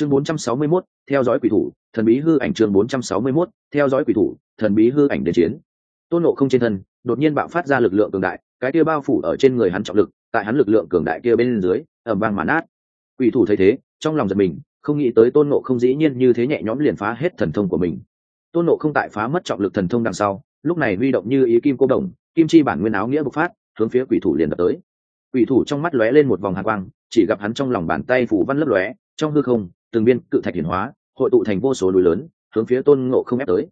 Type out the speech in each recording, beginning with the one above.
chương 461, theo dõi quỷ thủ thần bí hư ảnh chương 461, theo dõi quỷ thủ thần bí hư ảnh đến chiến. Tôn nộ không trên thân đột nhiên bạo phát ra lực lượng cường đại cái kia bao phủ ở trên người hắn trọng lực tại hắn lực lượng cường đại kia bên dưới ẩm vang mà át quỷ thủ thấy thế trong lòng giật mình không nghĩ tới tôn nộ không dĩ nhiên như thế nhẹ nhõm liền phá hết thần thông của mình. Tôn nộ không tại phá mất trọng lực thần thông đằng sau lúc này huy động như ý kim cô đồng kim chi bản nguyên áo nghĩa bộc phát hướng phía quỷ thủ liền đập tới. Quỷ thủ trong mắt lóe lên một vòng hạ quang chỉ gặp hắn trong lòng bàn tay phủ văn lấp lóe trong hư không từng biên cự thạch hiển hóa, hội tụ thành vô số núi lớn, hướng phía tôn ngộ không ép tới.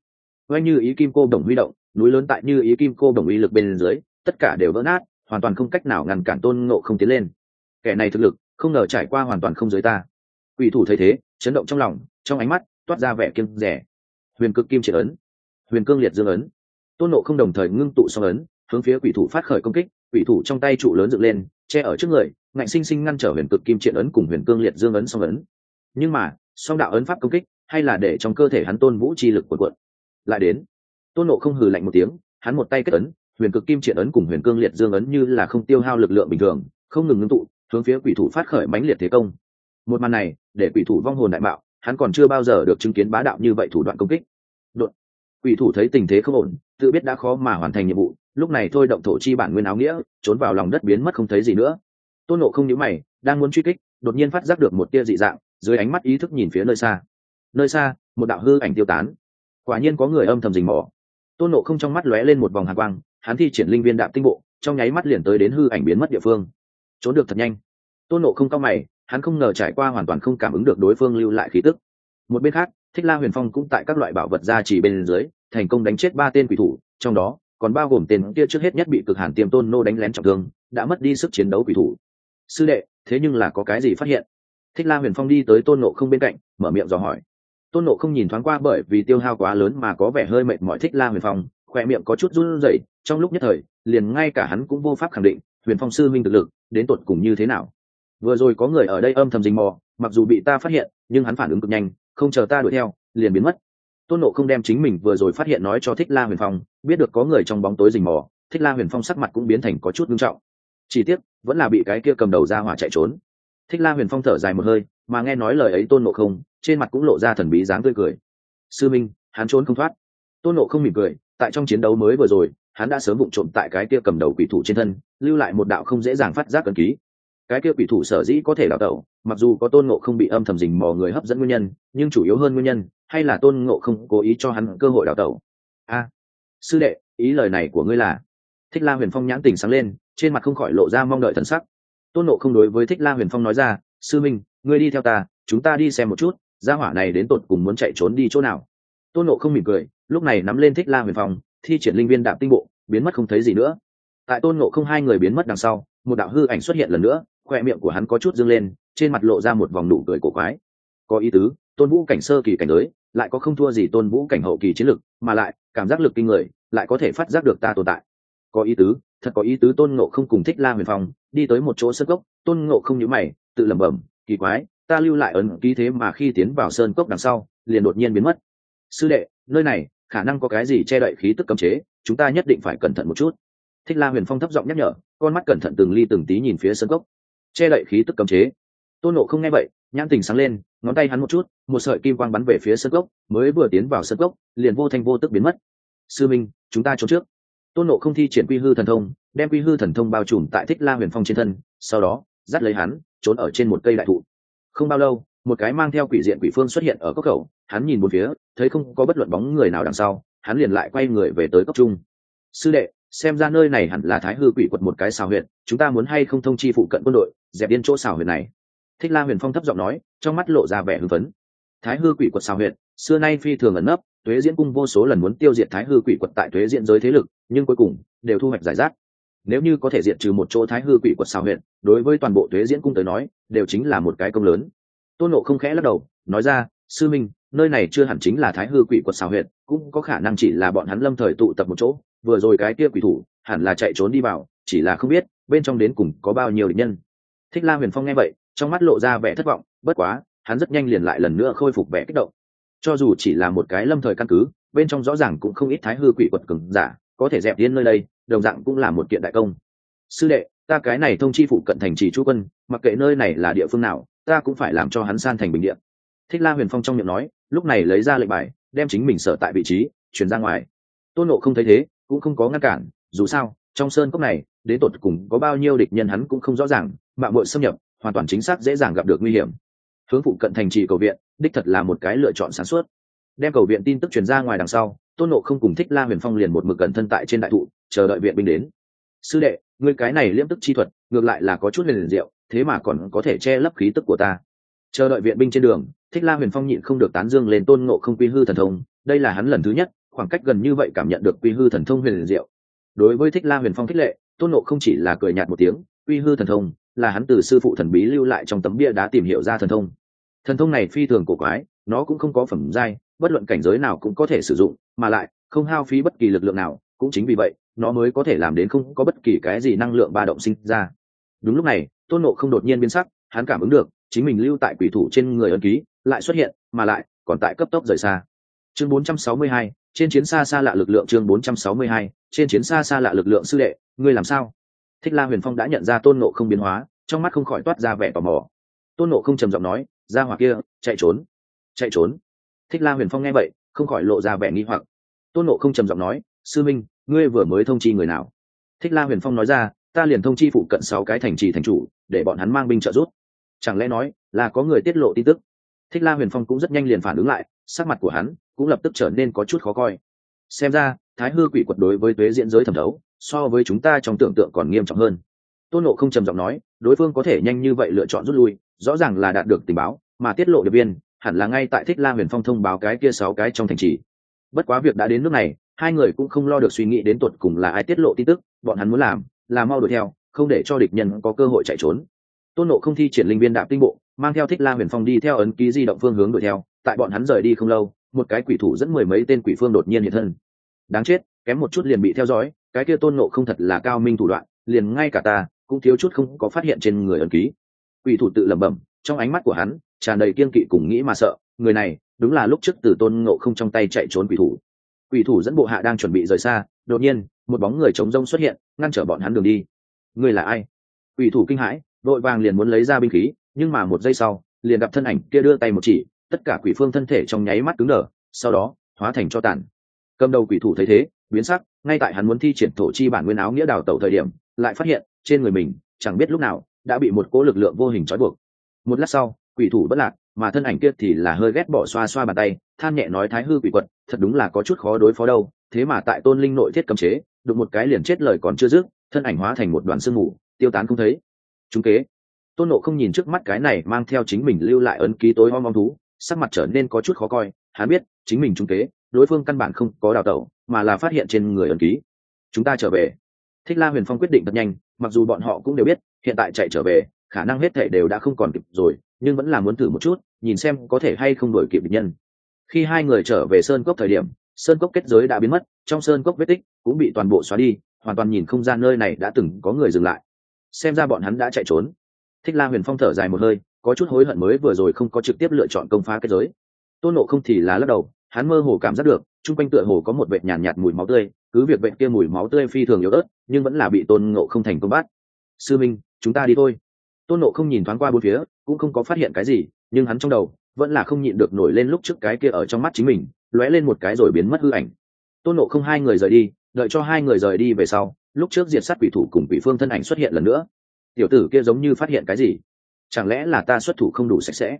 Oanh như ý kim cô đồng huy động, núi lớn tại như ý kim cô đồng uy lực bên dưới, tất cả đều vỡ nát, hoàn toàn không cách nào ngăn cản tôn ngộ không tiến lên. Kẻ này thực lực, không ngờ trải qua hoàn toàn không giới ta. Quỷ thủ thấy thế, chấn động trong lòng, trong ánh mắt toát ra vẻ kiêng rẻ huyền cực kim triệt ấn, huyền cương liệt dương ấn. Tôn nộ không đồng thời ngưng tụ song ấn, hướng phía quỷ thủ phát khởi công kích, quỷ thủ trong tay trụ lớn dựng lên, che ở trước người, ngạnh sinh sinh ngăn trở huyền cực kim triệt ấn cùng huyền cương liệt dương ấn song ấn nhưng mà, song đạo ấn pháp công kích, hay là để trong cơ thể hắn tôn vũ chi lực cuộn cuộn lại đến, tôn nộ không hừ lạnh một tiếng, hắn một tay kết ấn, huyền cực kim triện ấn cùng huyền cương liệt dương ấn như là không tiêu hao lực lượng bình thường, không ngừng ngưng tụ, hướng phía quỷ thủ phát khởi mãnh liệt thế công. Một màn này, để quỷ thủ vong hồn đại mạo, hắn còn chưa bao giờ được chứng kiến bá đạo như vậy thủ đoạn công kích. Đột. quỷ thủ thấy tình thế không ổn, tự biết đã khó mà hoàn thành nhiệm vụ, lúc này thôi động thổ chi bản nguyên áo nghĩa, trốn vào lòng đất biến mất không thấy gì nữa. Tôn nộ không nhíu mày, đang muốn truy kích, đột nhiên phát giác được một tia dị dạng dưới ánh mắt ý thức nhìn phía nơi xa. Nơi xa, một đạo hư ảnh tiêu tán. Quả nhiên có người âm thầm rình mò. Tôn nộ không trong mắt lóe lên một vòng hạ quang, hắn thi triển linh viên đạm tinh bộ, trong nháy mắt liền tới đến hư ảnh biến mất địa phương. Trốn được thật nhanh. Tôn nộ không cao mày, hắn không ngờ trải qua hoàn toàn không cảm ứng được đối phương lưu lại khí tức. Một bên khác, thích la huyền phong cũng tại các loại bảo vật ra chỉ bên dưới, thành công đánh chết ba tên quỷ thủ, trong đó, còn bao gồm tên kia trước hết nhất bị cực hàn tiêm tôn nô đánh lén trọng thương, đã mất đi sức chiến đấu quỷ thủ. Sư đệ, thế nhưng là có cái gì phát hiện? Thích la huyền phong đi tới tôn nộ không bên cạnh, mở miệng dò hỏi. Tôn nộ không nhìn thoáng qua bởi vì tiêu hao quá lớn mà có vẻ hơi mệt mỏi thích la huyền phong khoe miệng có chút run rẩy, trong lúc nhất thời, liền ngay cả hắn cũng vô pháp khẳng định, huyền phong sư minh thực lực, đến tột cùng như thế nào. Vừa rồi có người ở đây âm thầm rình mò, mặc dù bị ta phát hiện, nhưng hắn phản ứng cực nhanh, không chờ ta đuổi theo, liền biến mất. Tôn nộ không đem chính mình vừa rồi phát hiện nói cho thích la huyền phong, biết được có người trong bóng tối rình mò, thích la huyền phong sắc mặt cũng biến thành có chút nghiêm trọng. Chỉ tiếc, vẫn là bị cái kia cầm đầu ra hỏa chạy trốn thích la huyền phong thở dài một hơi, mà nghe nói lời ấy tôn nộ không, trên mặt cũng lộ ra thần bí dáng tươi cười. Sư minh, hắn trốn không thoát. Tôn nộ không mỉm cười, tại trong chiến đấu mới vừa rồi, hắn đã sớm vụng trộm tại cái kia cầm đầu quỷ thủ trên thân, lưu lại một đạo không dễ dàng phát giác cần ký. Cái kia quỷ thủ sở dĩ có thể đào tẩu, mặc dù có tôn ngộ không bị âm thầm dình mò người hấp dẫn nguyên nhân, nhưng chủ yếu hơn nguyên nhân, hay là tôn ngộ không cố ý cho hắn cơ hội đào tẩu. A, sư đệ, ý lời này của ngươi là? Thích la huyền phong nhãn tình sáng lên, trên mặt không khỏi lộ ra mong đợi thần sắc tôn nộ không đối với thích la huyền phong nói ra, sư minh, ngươi đi theo ta, chúng ta đi xem một chút, gia hỏa này đến tột cùng muốn chạy trốn đi chỗ nào. Tôn nộ không mỉm cười, lúc này nắm lên thích la huyền phong, thi triển linh viên đạm tinh bộ, biến mất không thấy gì nữa. Tại tôn nộ không hai người biến mất đằng sau, một đạo hư ảnh xuất hiện lần nữa, khoe miệng của hắn có chút dâng lên, trên mặt lộ ra một vòng nụ cười cổ quái. Có ý tứ, tôn vũ cảnh sơ kỳ cảnh giới, lại có không thua gì tôn vũ cảnh hậu kỳ chiến lực, mà lại, cảm giác lực kinh người, lại có thể phát giác được ta tồn tại có ý tứ, thật có ý tứ tôn ngộ không cùng thích la huyền phong, đi tới một chỗ sơn cốc, tôn ngộ không nhớ mày, tự lẩm bẩm, kỳ quái, ta lưu lại ấn ký thế mà khi tiến vào sơn cốc đằng sau, liền đột nhiên biến mất. Sư đệ, nơi này, khả năng có cái gì che đậy khí tức cấm chế, chúng ta nhất định phải cẩn thận một chút. Thích la huyền phong thấp giọng nhắc nhở, con mắt cẩn thận từng ly từng tí nhìn phía sơn cốc. Che đậy khí tức cấm chế? Tôn nộ không nghe vậy, nhãn tình sáng lên, ngón tay hắn một chút, một sợi kim quang bắn về phía sân gốc mới vừa tiến vào sân gốc liền vô thanh vô tức biến mất. Sư minh, chúng ta trốn trước tôn nộ không thi triển quy hư thần thông đem quy hư thần thông bao trùm tại thích la huyền phong trên thân sau đó dắt lấy hắn trốn ở trên một cây đại thụ. Không bao lâu một cái mang theo quỷ diện quỷ phương xuất hiện ở cốc khẩu hắn nhìn một phía thấy không có bất luận bóng người nào đằng sau hắn liền lại quay người về tới cốc trung. Sư đệ xem ra nơi này hẳn là thái hư quỷ quật một cái xào huyện, chúng ta muốn hay không thông chi phụ cận quân đội dẹp điên chỗ xào huyện này? Thích la huyền phong thấp giọng nói trong mắt lộ ra vẻ hưng phấn. Thái hư quỷ quật xào huyện, xưa nay phi thường ẩn nấp tuế diễn cung vô số lần muốn tiêu diệt thái hư quỷ quật tại tuế diễn giới thế lực nhưng cuối cùng đều thu hoạch giải rác. Nếu như có thể diệt trừ một chỗ thái hư quỷ quật xào Huyện, đối với toàn bộ tuế diễn cung tới nói đều chính là một cái công lớn. Tôn nộ không khẽ lắc đầu nói ra sư minh nơi này chưa hẳn chính là thái hư quỷ quật xào Huyện, cũng có khả năng chỉ là bọn hắn lâm thời tụ tập một chỗ vừa rồi cái kia quỷ thủ hẳn là chạy trốn đi vào chỉ là không biết bên trong đến cùng có bao nhiêu địch nhân. Thích la huyền phong nghe vậy trong mắt lộ ra vẻ thất vọng bất quá hắn rất nhanh liền lại lần nữa khôi phục vẻ kích động cho dù chỉ là một cái lâm thời căn cứ, bên trong rõ ràng cũng không ít thái hư quỷ quật cứng giả, có thể dẹp điên nơi đây, đồng dạng cũng là một kiện đại công. Sư đệ, ta cái này thông chi phụ cận thành trì chu quân, mặc kệ nơi này là địa phương nào, ta cũng phải làm cho hắn san thành bình điện thích la huyền phong trong miệng nói, lúc này lấy ra lệnh bài, đem chính mình sở tại vị trí, chuyển ra ngoài. Tôn nộ không thấy thế, cũng không có ngăn cản, dù sao, trong sơn cốc này, đến tột cùng có bao nhiêu địch nhân hắn cũng không rõ ràng, mạng mội xâm nhập, hoàn toàn chính xác dễ dàng gặp được nguy hiểm. Hướng phụ cận thành trì cầu viện đích thật là một cái lựa chọn sáng suốt. đem cầu viện tin tức truyền ra ngoài đằng sau, tôn nộ không cùng thích la huyền phong liền một mực cẩn thân tại trên đại thụ, chờ đợi viện binh đến. Sư đệ người cái này liêm tức chi thuật, ngược lại là có chút liền diệu, thế mà còn có thể che lấp khí tức của ta. Chờ đợi viện binh trên đường, thích la huyền phong nhịn không được tán dương lên tôn ngộ không quy hư thần thông, đây là hắn lần thứ nhất, khoảng cách gần như vậy cảm nhận được quy hư thần thông huyền diệu. Đối với thích la huyền phong thích lệ, tôn ngộ không chỉ là cười nhạt một tiếng, quy hư thần thông, là hắn từ sư phụ thần bí lưu lại trong tấm bia đá tìm hiểu ra thần thông thần thông này phi thường cổ quái nó cũng không có phẩm giai bất luận cảnh giới nào cũng có thể sử dụng mà lại không hao phí bất kỳ lực lượng nào cũng chính vì vậy nó mới có thể làm đến không có bất kỳ cái gì năng lượng ba động sinh ra. Đúng lúc này tôn nộ không đột nhiên biến sắc hắn cảm ứng được chính mình lưu tại quỷ thủ trên người ấn ký lại xuất hiện mà lại còn tại cấp tốc rời xa. Chương 462, trên chiến xa xa lạ lực lượng chương 462, trên chiến xa xa lạ lực lượng sư đệ ngươi làm sao? Thích la huyền phong đã nhận ra tôn nộ không biến hóa trong mắt không khỏi toát ra vẻ tò mò. Tôn nộ không trầm giọng nói ra hỏa kia, chạy trốn chạy trốn. Thích la huyền phong nghe vậy, không khỏi lộ ra vẻ nghi hoặc. Tôn nộ không trầm giọng nói, sư minh, ngươi vừa mới thông chi người nào? Thích la huyền phong nói ra, ta liền thông chi phụ cận sáu cái thành trì thành chủ, để bọn hắn mang binh trợ giúp. Chẳng lẽ nói là có người tiết lộ tin tức? Thích la huyền phong cũng rất nhanh liền phản ứng lại, sắc mặt của hắn cũng lập tức trở nên có chút khó coi. Xem ra, thái hư quỷ quật đối với thuế diễn giới thẩm thấu, so với chúng ta trong tưởng tượng còn nghiêm trọng hơn. Tôn nộ không trầm giọng nói, đối phương có thể nhanh như vậy lựa chọn rút lui rõ ràng là đạt được tình báo, mà tiết lộ điệp viên, hẳn là ngay tại thích la huyền phong thông báo cái kia sáu cái trong thành trì. Bất quá việc đã đến nước này, hai người cũng không lo được suy nghĩ đến tột cùng là ai tiết lộ tin tức, bọn hắn muốn làm là mau đuổi theo, không để cho địch nhân có cơ hội chạy trốn. Tôn nộ không thi triển linh viên đạp tinh bộ, mang theo thích la huyền phong đi theo ấn ký di động phương hướng đuổi theo, tại bọn hắn rời đi không lâu, một cái quỷ thủ dẫn mười mấy tên quỷ phương đột nhiên hiện thân. Đáng chết, kém một chút liền bị theo dõi, cái kia tôn nộ không thật là cao minh thủ đoạn, liền ngay cả ta cũng thiếu chút không có phát hiện trên người ấn ký quỷ thủ tự lẩm bẩm, trong ánh mắt của hắn tràn đầy kiên kỵ cùng nghĩ mà sợ, người này đúng là lúc trước từ tôn ngộ không trong tay chạy trốn quỷ thủ. Quỷ thủ dẫn bộ hạ đang chuẩn bị rời xa, đột nhiên, một bóng người chống rông xuất hiện, ngăn trở bọn hắn đường đi. Người là ai? Quỷ thủ kinh hãi, đội vàng liền muốn lấy ra binh khí, nhưng mà một giây sau, liền gặp thân ảnh kia đưa tay một chỉ, tất cả quỷ phương thân thể trong nháy mắt cứng đờ, sau đó, hóa thành cho tàn. Cầm đầu quỷ thủ thấy thế, biến sắc, ngay tại hắn muốn thi triển thổ chi bản nguyên áo nghĩa đào tẩu thời điểm, lại phát hiện, trên người mình, chẳng biết lúc nào đã bị một cỗ lực lượng vô hình trói buộc. Một lát sau, quỷ thủ bất lạc, mà thân ảnh kia thì là hơi ghét bỏ xoa xoa bàn tay, than nhẹ nói thái hư quỷ quật, thật đúng là có chút khó đối phó đâu, thế mà tại tôn linh nội thiết cấm chế, đụng một cái liền chết lời còn chưa dứt, thân ảnh hóa thành một đoàn sương mù, tiêu tán không thấy. Chúng kế. Tôn nộ không nhìn trước mắt cái này mang theo chính mình lưu lại ấn ký tối om om thú, sắc mặt trở nên có chút khó coi, hắn biết, chính mình trung kế, đối phương căn bản không có đào tẩu, mà là phát hiện trên người ấn ký. Chúng ta trở về. Thích la huyền phong quyết định thật nhanh, mặc dù bọn họ cũng đều biết hiện tại chạy trở về khả năng hết thể đều đã không còn kịp rồi nhưng vẫn là muốn thử một chút nhìn xem có thể hay không đổi kịp địch nhân. Khi hai người trở về sơn cốc thời điểm sơn cốc kết giới đã biến mất trong sơn cốc vết tích cũng bị toàn bộ xóa đi hoàn toàn nhìn không gian nơi này đã từng có người dừng lại. Xem ra bọn hắn đã chạy trốn. Thích la huyền phong thở dài một hơi có chút hối hận mới vừa rồi không có trực tiếp lựa chọn công phá kết giới. Tôn nộ không thì là lắc đầu hắn mơ hồ cảm giác được chung quanh tựa hồ có một vệt nhàn nhạt, nhạt mùi máu tươi cứ việc vệt kia mùi máu tươi phi thường yếu ớt nhưng vẫn là bị tôn ngộ không thành công bắt. Sư minh chúng ta đi thôi. Tôn nộ không nhìn thoáng qua bốn phía, cũng không có phát hiện cái gì, nhưng hắn trong đầu vẫn là không nhịn được nổi lên lúc trước cái kia ở trong mắt chính mình, lóe lên một cái rồi biến mất hư ảnh. Tôn nộ không hai người rời đi, đợi cho hai người rời đi về sau, lúc trước diệt sát quỷ thủ cùng quỷ phương thân ảnh xuất hiện lần nữa. Tiểu tử kia giống như phát hiện cái gì? Chẳng lẽ là ta xuất thủ không đủ sạch sẽ?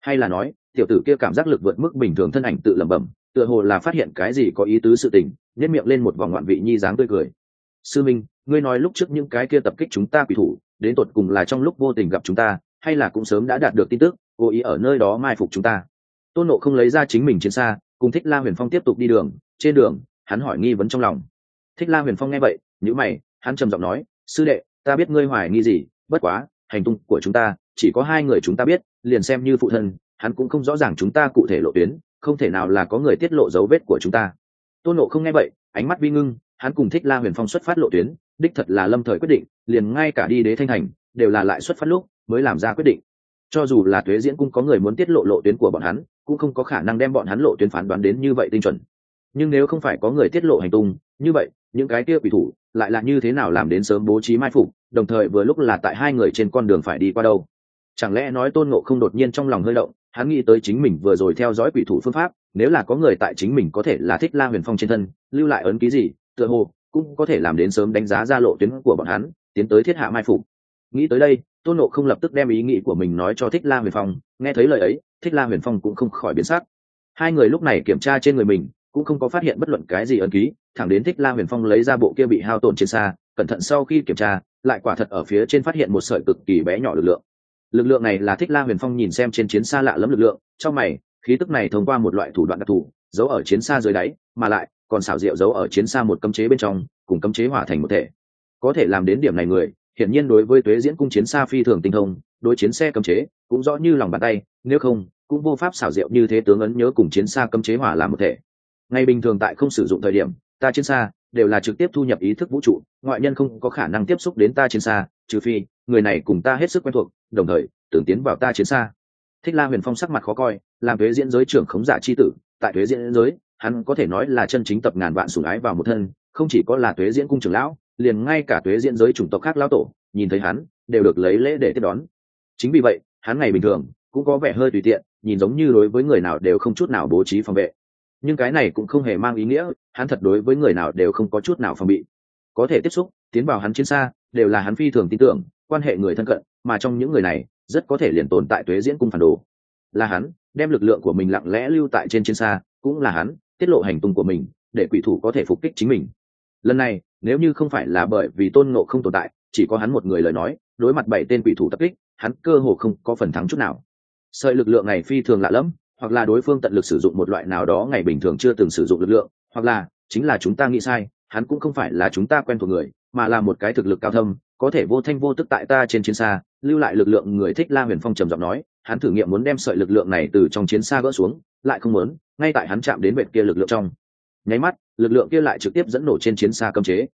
Hay là nói, tiểu tử kia cảm giác lực vượt mức bình thường thân ảnh tự lẩm bẩm, tựa hồ là phát hiện cái gì có ý tứ sự tình nhét miệng lên một vòng ngoạn vị nhi dáng tươi cười. Sư minh, ngươi nói lúc trước những cái kia tập kích chúng ta quỷ thủ đến tột cùng là trong lúc vô tình gặp chúng ta, hay là cũng sớm đã đạt được tin tức, cố ý ở nơi đó mai phục chúng ta. Tôn nộ không lấy ra chính mình chiến xa, cùng thích la huyền phong tiếp tục đi đường, trên đường, hắn hỏi nghi vấn trong lòng. Thích la huyền phong nghe vậy nhữ mày, hắn trầm giọng nói, sư đệ, ta biết ngươi hoài nghi gì, bất quá, hành tung của chúng ta, chỉ có hai người chúng ta biết, liền xem như phụ thân, hắn cũng không rõ ràng chúng ta cụ thể lộ tuyến, không thể nào là có người tiết lộ dấu vết của chúng ta. Tôn nộ không nghe vậy, ánh mắt vi ngưng, hắn cùng thích la huyền phong xuất phát lộ tuyến đích thật là lâm thời quyết định, liền ngay cả đi đế thanh thành, đều là lại xuất phát lúc mới làm ra quyết định. Cho dù là thuế diễn cung có người muốn tiết lộ lộ tuyến của bọn hắn, cũng không có khả năng đem bọn hắn lộ tuyến phán đoán đến như vậy tinh chuẩn. Nhưng nếu không phải có người tiết lộ hành tung, như vậy, những cái kia quỷ thủ lại là như thế nào làm đến sớm bố trí mai phục, đồng thời vừa lúc là tại hai người trên con đường phải đi qua đâu. Chẳng lẽ nói tôn ngộ không đột nhiên trong lòng hơi động, hắn nghĩ tới chính mình vừa rồi theo dõi quỷ thủ phương pháp, nếu là có người tại chính mình có thể là thích la huyền phong trên thân, lưu lại ấn ký gì, tựa hồ cũng có thể làm đến sớm đánh giá ra lộ tuyến của bọn hắn, tiến tới thiết hạ mai phục. Nghĩ tới đây tôn nộ không lập tức đem ý nghĩ của mình nói cho thích la huyền phong. Nghe thấy lời ấy, thích la huyền phong cũng không khỏi biến sắc. Hai người lúc này kiểm tra trên người mình, cũng không có phát hiện bất luận cái gì ấn ký. Thẳng đến thích la huyền phong lấy ra bộ kia bị hao tổn trên xa, cẩn thận sau khi kiểm tra, lại quả thật ở phía trên phát hiện một sợi cực kỳ bé nhỏ lực lượng. Lực lượng này là thích la huyền phong nhìn xem trên chiến xa lạ lẫm lực lượng, trong mày, khí tức này thông qua một loại thủ đoạn đặc thù, giấu ở chiến xa dưới đáy, mà lại còn xảo diệu giấu ở chiến xa một cấm chế bên trong, cùng cấm chế hòa thành một thể. Có thể làm đến điểm này người, hiển nhiên đối với tuế diễn cung chiến xa phi thường tinh thông, đối chiến xe cấm chế cũng rõ như lòng bàn tay, nếu không, cũng vô pháp xảo diệu như thế tướng ấn nhớ cùng chiến xa cấm chế hòa làm một thể. Ngày bình thường tại không sử dụng thời điểm, ta chiến xa đều là trực tiếp thu nhập ý thức vũ trụ, ngoại nhân không có khả năng tiếp xúc đến ta chiến xa, trừ phi người này cùng ta hết sức quen thuộc, đồng thời tưởng tiến vào ta chiến xa. Thích la huyền phong sắc mặt khó coi, làm thuế diễn giới trưởng khống giả c h i tử, tại thuế diễn giới hắn có thể nói là chân chính tập ngàn vạn sủng ái vào một thân, không chỉ có là tuế diễn cung trưởng lão, liền ngay cả tuế diễn giới chủng tộc khác lão tổ, nhìn thấy hắn, đều được lấy lễ để tiếp đón. Chính vì vậy, hắn ngày bình thường, cũng có vẻ hơi tùy tiện, nhìn giống như đối với người nào đều không chút nào bố trí phòng vệ. Nhưng cái này cũng không hề mang ý nghĩa, hắn thật đối với người nào đều không có chút nào phòng bị. Có thể tiếp xúc, tiến vào hắn chiến xa, đều là hắn phi thường tin tưởng, quan hệ người thân cận, mà trong những người này, rất có thể liền tồn tại tuế diễn cung phản đồ. Là hắn, đem lực lượng của mình lặng lẽ lưu tại trên chiến xa, cũng là hắn tiết lộ hành tung của mình, để quỷ thủ có thể phục kích chính mình. Lần này, nếu như không phải là bởi vì tôn ngộ không tồn tại, chỉ có hắn một người lời nói, đối mặt bảy tên quỷ thủ tập kích, hắn cơ hồ không có phần thắng chút nào. Sợi lực lượng này phi thường lạ lẫm, hoặc là đối phương tận lực sử dụng một loại nào đó ngày bình thường chưa từng sử dụng lực lượng, hoặc là chính là chúng ta nghĩ sai, hắn cũng không phải là chúng ta quen thuộc người, mà là một cái thực lực cao thâm, có thể vô thanh vô tức tại ta trên chiến xa, lưu lại lực lượng người thích la huyền phong trầm giọng nói, hắn thử nghiệm muốn đem sợi lực lượng này từ trong chiến xa gỡ xuống, lại không muốn ngay tại hắn chạm đến vệt kia lực lượng trong. Nháy mắt lực lượng kia lại trực tiếp dẫn nổ trên chiến xa cấm chế.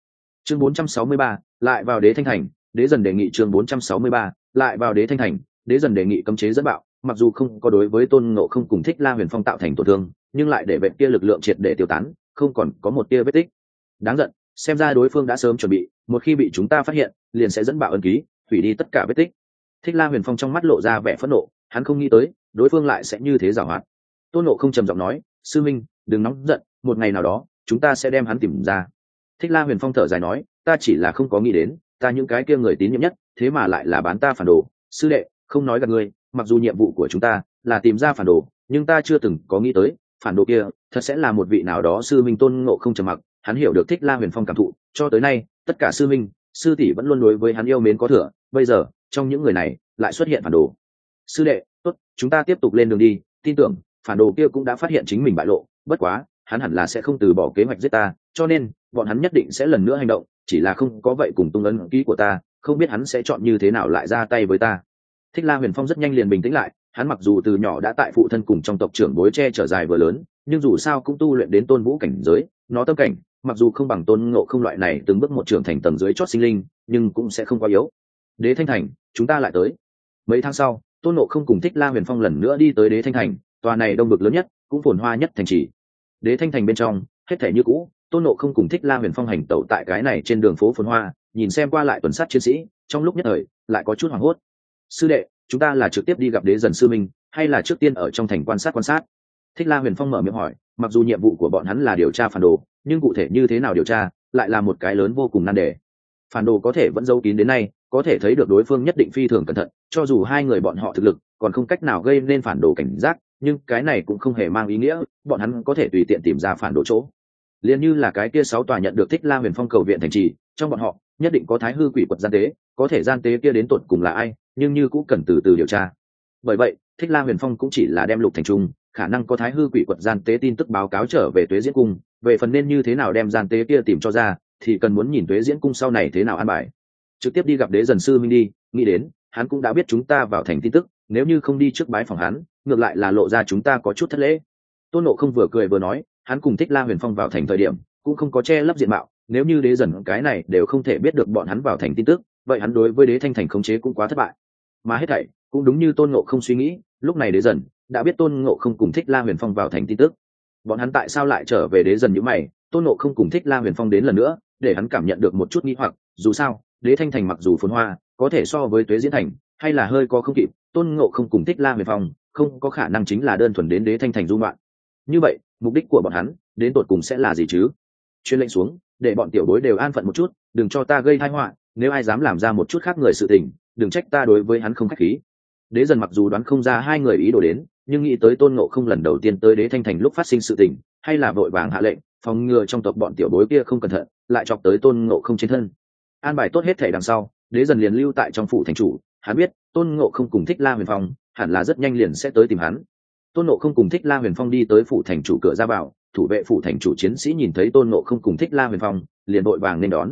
Chương 463, lại vào đế thanh thành đế dần đề nghị chương 463, lại vào đế thanh thành đế dần đề nghị cấm chế dẫn bạo mặc dù không có đối với tôn ngộ không cùng thích la huyền phong tạo thành tổn thương nhưng lại để vệt kia lực lượng triệt để tiêu tán không còn có một tia vết tích. Đáng giận xem ra đối phương đã sớm chuẩn bị một khi bị chúng ta phát hiện liền sẽ dẫn bạo ân ký hủy đi tất cả vết tích. Thích la huyền phong trong mắt lộ ra vẻ phẫn nộ hắn không nghĩ tới đối phương lại sẽ như thế giảo hoạt tôn nộ không trầm giọng nói, sư minh, đừng nóng giận, một ngày nào đó, chúng ta sẽ đem hắn tìm ra. Thích la huyền phong thở dài nói, ta chỉ là không có nghĩ đến, ta những cái kia người tín nhiệm nhất, thế mà lại là bán ta phản đồ. Sư đệ, không nói gặp ngươi, mặc dù nhiệm vụ của chúng ta là tìm ra phản đồ, nhưng ta chưa từng có nghĩ tới, phản đồ kia thật sẽ là một vị nào đó sư minh. Tôn ngộ không trầm mặc, hắn hiểu được thích la huyền phong cảm thụ, cho tới nay, tất cả sư minh, sư tỷ vẫn luôn đối với hắn yêu mến có thừa, bây giờ, trong những người này, lại xuất hiện phản đồ. Sư đệ, tốt, chúng ta tiếp tục lên đường đi, tin tưởng phản đồ kia cũng đã phát hiện chính mình bại lộ, bất quá, hắn hẳn là sẽ không từ bỏ kế hoạch giết ta, cho nên, bọn hắn nhất định sẽ lần nữa hành động, chỉ là không có vậy cùng tung ấn ký của ta, không biết hắn sẽ chọn như thế nào lại ra tay với ta. Thích la huyền phong rất nhanh liền bình tĩnh lại, hắn mặc dù từ nhỏ đã tại phụ thân cùng trong tộc trưởng bối che trở dài vừa lớn, nhưng dù sao cũng tu luyện đến tôn vũ cảnh giới, nó tâm cảnh, mặc dù không bằng tôn ngộ không loại này từng bước một trưởng thành tầng dưới chót sinh linh, nhưng cũng sẽ không quá yếu. Đế thanh thành, chúng ta lại tới. Mấy tháng sau, tôn ngộ không cùng thích la huyền phong lần nữa đi tới đế thanh thành tòa này đông vực lớn nhất, cũng phồn hoa nhất thành trì. Đế thanh thành bên trong, hết thể như cũ, tôn nộ không cùng thích la huyền phong hành tẩu tại cái này trên đường phố phồn hoa, nhìn xem qua lại tuần sát chiến sĩ, trong lúc nhất thời, lại có chút hoảng hốt. Sư đệ, chúng ta là trực tiếp đi gặp đế dần sư minh, hay là trước tiên ở trong thành quan sát quan sát? Thích la huyền phong mở miệng hỏi, mặc dù nhiệm vụ của bọn hắn là điều tra phản đồ, nhưng cụ thể như thế nào điều tra, lại là một cái lớn vô cùng nan đề. Phản đồ có thể vẫn giấu kín đến nay, có thể thấy được đối phương nhất định phi thường cẩn thận, cho dù hai người bọn họ thực lực, còn không cách nào gây nên phản đồ cảnh giác nhưng cái này cũng không hề mang ý nghĩa, bọn hắn có thể tùy tiện tìm ra phản đồ chỗ. Liền như là cái kia sáu tòa nhận được thích la huyền phong cầu viện thành trì, trong bọn họ, nhất định có thái hư quỷ quật gian tế, có thể gian tế kia đến tột cùng là ai, nhưng như cũng cần từ từ điều tra. Bởi vậy, thích la huyền phong cũng chỉ là đem lục thành trung, khả năng có thái hư quỷ quật gian tế tin tức báo cáo trở về tuế diễn cung, về phần nên như thế nào đem gian tế kia tìm cho ra, thì cần muốn nhìn tuế diễn cung sau này thế nào an bài. Trực tiếp đi gặp đế dần sư minh đi, nghĩ đến, hắn cũng đã biết chúng ta vào thành tin tức, nếu như không đi trước bái phòng hắn ngược lại là lộ ra chúng ta có chút thất lễ. Tôn nộ không vừa cười vừa nói, hắn cùng thích la huyền phong vào thành thời điểm, cũng không có che lấp diện mạo, nếu như đế dần cái này đều không thể biết được bọn hắn vào thành tin tức, vậy hắn đối với đế thanh thành khống chế cũng quá thất bại. Mà hết thảy, cũng đúng như tôn ngộ không suy nghĩ, lúc này đế dần đã biết tôn ngộ không cùng thích la huyền phong vào thành tin tức. Bọn hắn tại sao lại trở về đế dần như mày, tôn ngộ không cùng thích la huyền phong đến lần nữa, để hắn cảm nhận được một chút nghĩ hoặc, dù sao, đế thanh thành mặc dù phồn hoa, có thể so với tuế diễn thành, hay là hơi có không kịp, tôn ngộ không cùng thích la huyền phong không có khả năng chính là đơn thuần đến đế thanh thành dung loạn như vậy, mục đích của bọn hắn, đến tột cùng sẽ là gì chứ? Chuyên lệnh xuống, để bọn tiểu bối đều an phận một chút, đừng cho ta gây thai họa, nếu ai dám làm ra một chút khác người sự tình, đừng trách ta đối với hắn không khách khí. Đế dần mặc dù đoán không ra hai người ý đồ đến, nhưng nghĩ tới tôn ngộ không lần đầu tiên tới đế thanh thành lúc phát sinh sự tình, hay là vội vàng hạ lệnh, phòng ngừa trong tộc bọn tiểu bối kia không cẩn thận, lại chọc tới tôn ngộ không trên thân. An bài tốt hết thể đằng sau, đế dần liền lưu tại trong phủ thành chủ. Hắn biết, tôn ngộ không cùng thích la huyền phong hẳn là rất nhanh liền sẽ tới tìm hắn. Tôn Nộ không cùng thích la huyền phong đi tới phủ thành chủ cửa ra vào, thủ vệ phủ thành chủ chiến sĩ nhìn thấy tôn Nộ không cùng thích la huyền phong, liền đội vàng nên đón.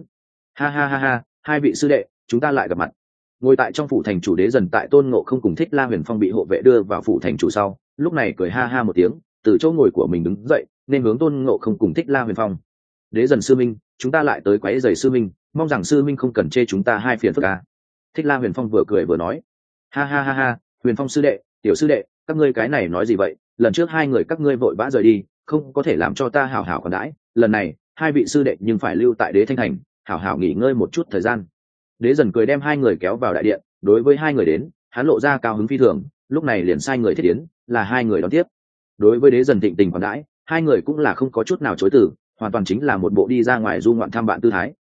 Ha ha ha ha, hai vị sư đệ, chúng ta lại gặp mặt. Ngồi tại trong phủ thành chủ đế dần tại tôn Nộ không cùng thích la huyền phong bị hộ vệ đưa vào phủ thành chủ sau, lúc này cười ha ha một tiếng, từ chỗ ngồi của mình đứng dậy, nên hướng tôn Nộ không cùng thích la huyền phong. Đế dần sư minh, chúng ta lại tới quấy giày sư minh, mong rằng sư minh không cần chê chúng ta hai phiền phức ca thích la huyền phong vừa cười vừa nói. Ha ha ha ha huyền phong sư đệ, tiểu sư đệ, các ngươi cái này nói gì vậy? Lần trước hai người các ngươi vội vã rời đi, không có thể làm cho ta hảo hảo còn đãi. Lần này, hai vị sư đệ nhưng phải lưu tại đế thanh thành, hảo hảo nghỉ ngơi một chút thời gian. Đế dần cười đem hai người kéo vào đại điện, đối với hai người đến, hắn lộ ra cao hứng phi thường, lúc này liền sai người thiết tiến là hai người đón tiếp. Đối với đế dần thịnh tình còn đãi, hai người cũng là không có chút nào chối từ, hoàn toàn chính là một bộ đi ra ngoài du ngoạn thăm bạn tư thái.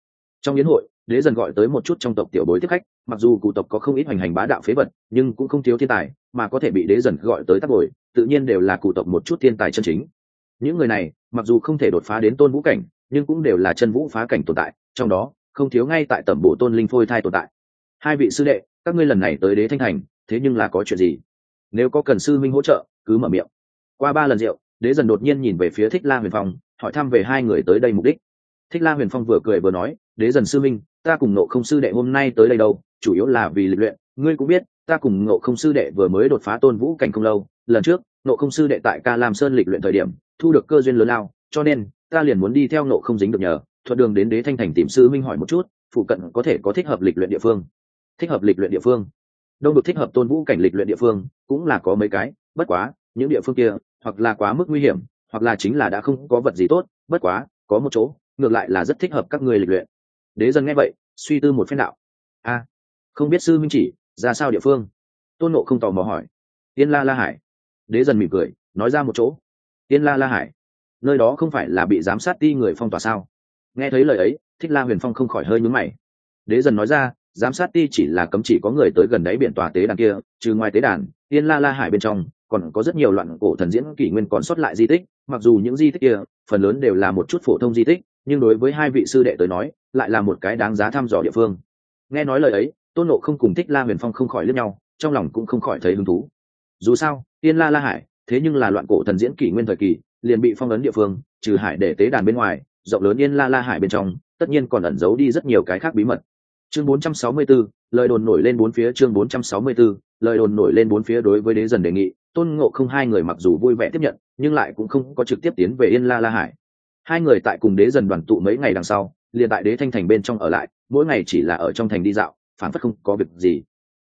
Trong yến hội đế dần gọi tới một chút trong tộc tiểu bối tiếp khách, mặc dù cụ tộc có không ít hoành hành bá đạo phế vật, nhưng cũng không thiếu thiên tài, mà có thể bị đế dần gọi tới tác bồi, tự nhiên đều là cụ tộc một chút thiên tài chân chính. Những người này, mặc dù không thể đột phá đến tôn vũ cảnh, nhưng cũng đều là chân vũ phá cảnh tồn tại, trong đó, không thiếu ngay tại tẩm bộ tôn linh phôi thai tồn tại. Hai vị sư đệ, các ngươi lần này tới đế thanh thành, thế nhưng là có chuyện gì? Nếu có cần sư minh hỗ trợ, cứ mở miệng. Qua ba lần rượu, đế dần đột nhiên nhìn về phía thích la huyền phong, hỏi thăm về hai người tới đây mục đích thích la huyền phong vừa cười vừa nói, đế dần sư minh, ta cùng nộ không sư đệ hôm nay tới đây đâu, chủ yếu là vì lịch luyện. Ngươi cũng biết, ta cùng nộ không sư đệ vừa mới đột phá tôn vũ cảnh không lâu. Lần trước nộ không sư đệ tại ca lam sơn lịch luyện thời điểm, thu được cơ duyên lớn lao, cho nên, ta liền muốn đi theo nộ không dính được nhờ, thuận đường đến đế thanh thành tìm sư minh hỏi một chút, phụ cận có thể có thích hợp lịch luyện địa phương. Thích hợp lịch luyện địa phương? Đông được thích hợp tôn vũ cảnh lịch luyện địa phương, cũng là có mấy cái, bất quá, những địa phương kia, hoặc là quá mức nguy hiểm, hoặc là chính là đã không có vật gì tốt, bất quá, có một chỗ ngược lại là rất thích hợp các người lịch luyện. Đế dân nghe vậy, suy tư một phen đạo. A, không biết sư minh chỉ, ra sao địa phương? Tôn nộ không tò mò hỏi. Tiên la la hải. Đế dân mỉm cười, nói ra một chỗ. Tiên la la hải, nơi đó không phải là bị giám sát ti người phong tỏa sao? Nghe thấy lời ấy, thích la huyền phong không khỏi hơi nhúm mày. Đế dần nói ra, giám sát ti chỉ là cấm chỉ có người tới gần đáy biển tòa tế đàn kia, trừ ngoài tế đàn tiên la la hải bên trong, còn có rất nhiều loạn cổ thần diễn kỷ nguyên còn sót lại di tích, mặc dù những di tích kia, phần lớn đều là một chút phổ thông di tích nhưng đối với hai vị sư đệ tới nói lại là một cái đáng giá thăm dò địa phương. Nghe nói lời ấy tôn nộ không cùng thích la huyền phong không khỏi lướt nhau trong lòng cũng không khỏi thấy hứng thú. Dù sao tiên la la hải thế nhưng là loạn cổ thần diễn kỷ nguyên thời kỳ liền bị phong ấn địa phương trừ hải để tế đàn bên ngoài rộng lớn yên la la hải bên trong tất nhiên còn ẩn giấu đi rất nhiều cái khác bí mật. Chương 464, lời đồn nổi lên bốn phía chương 464, lời đồn nổi lên bốn phía đối với đế dần đề nghị tôn ngộ không hai người mặc dù vui vẻ tiếp nhận nhưng lại cũng không có trực tiếp tiến về yên la la hải hai người tại cùng đế dần đoàn tụ mấy ngày đằng sau, liền tại đế thanh thành bên trong ở lại, mỗi ngày chỉ là ở trong thành đi dạo, phản phất không có việc gì.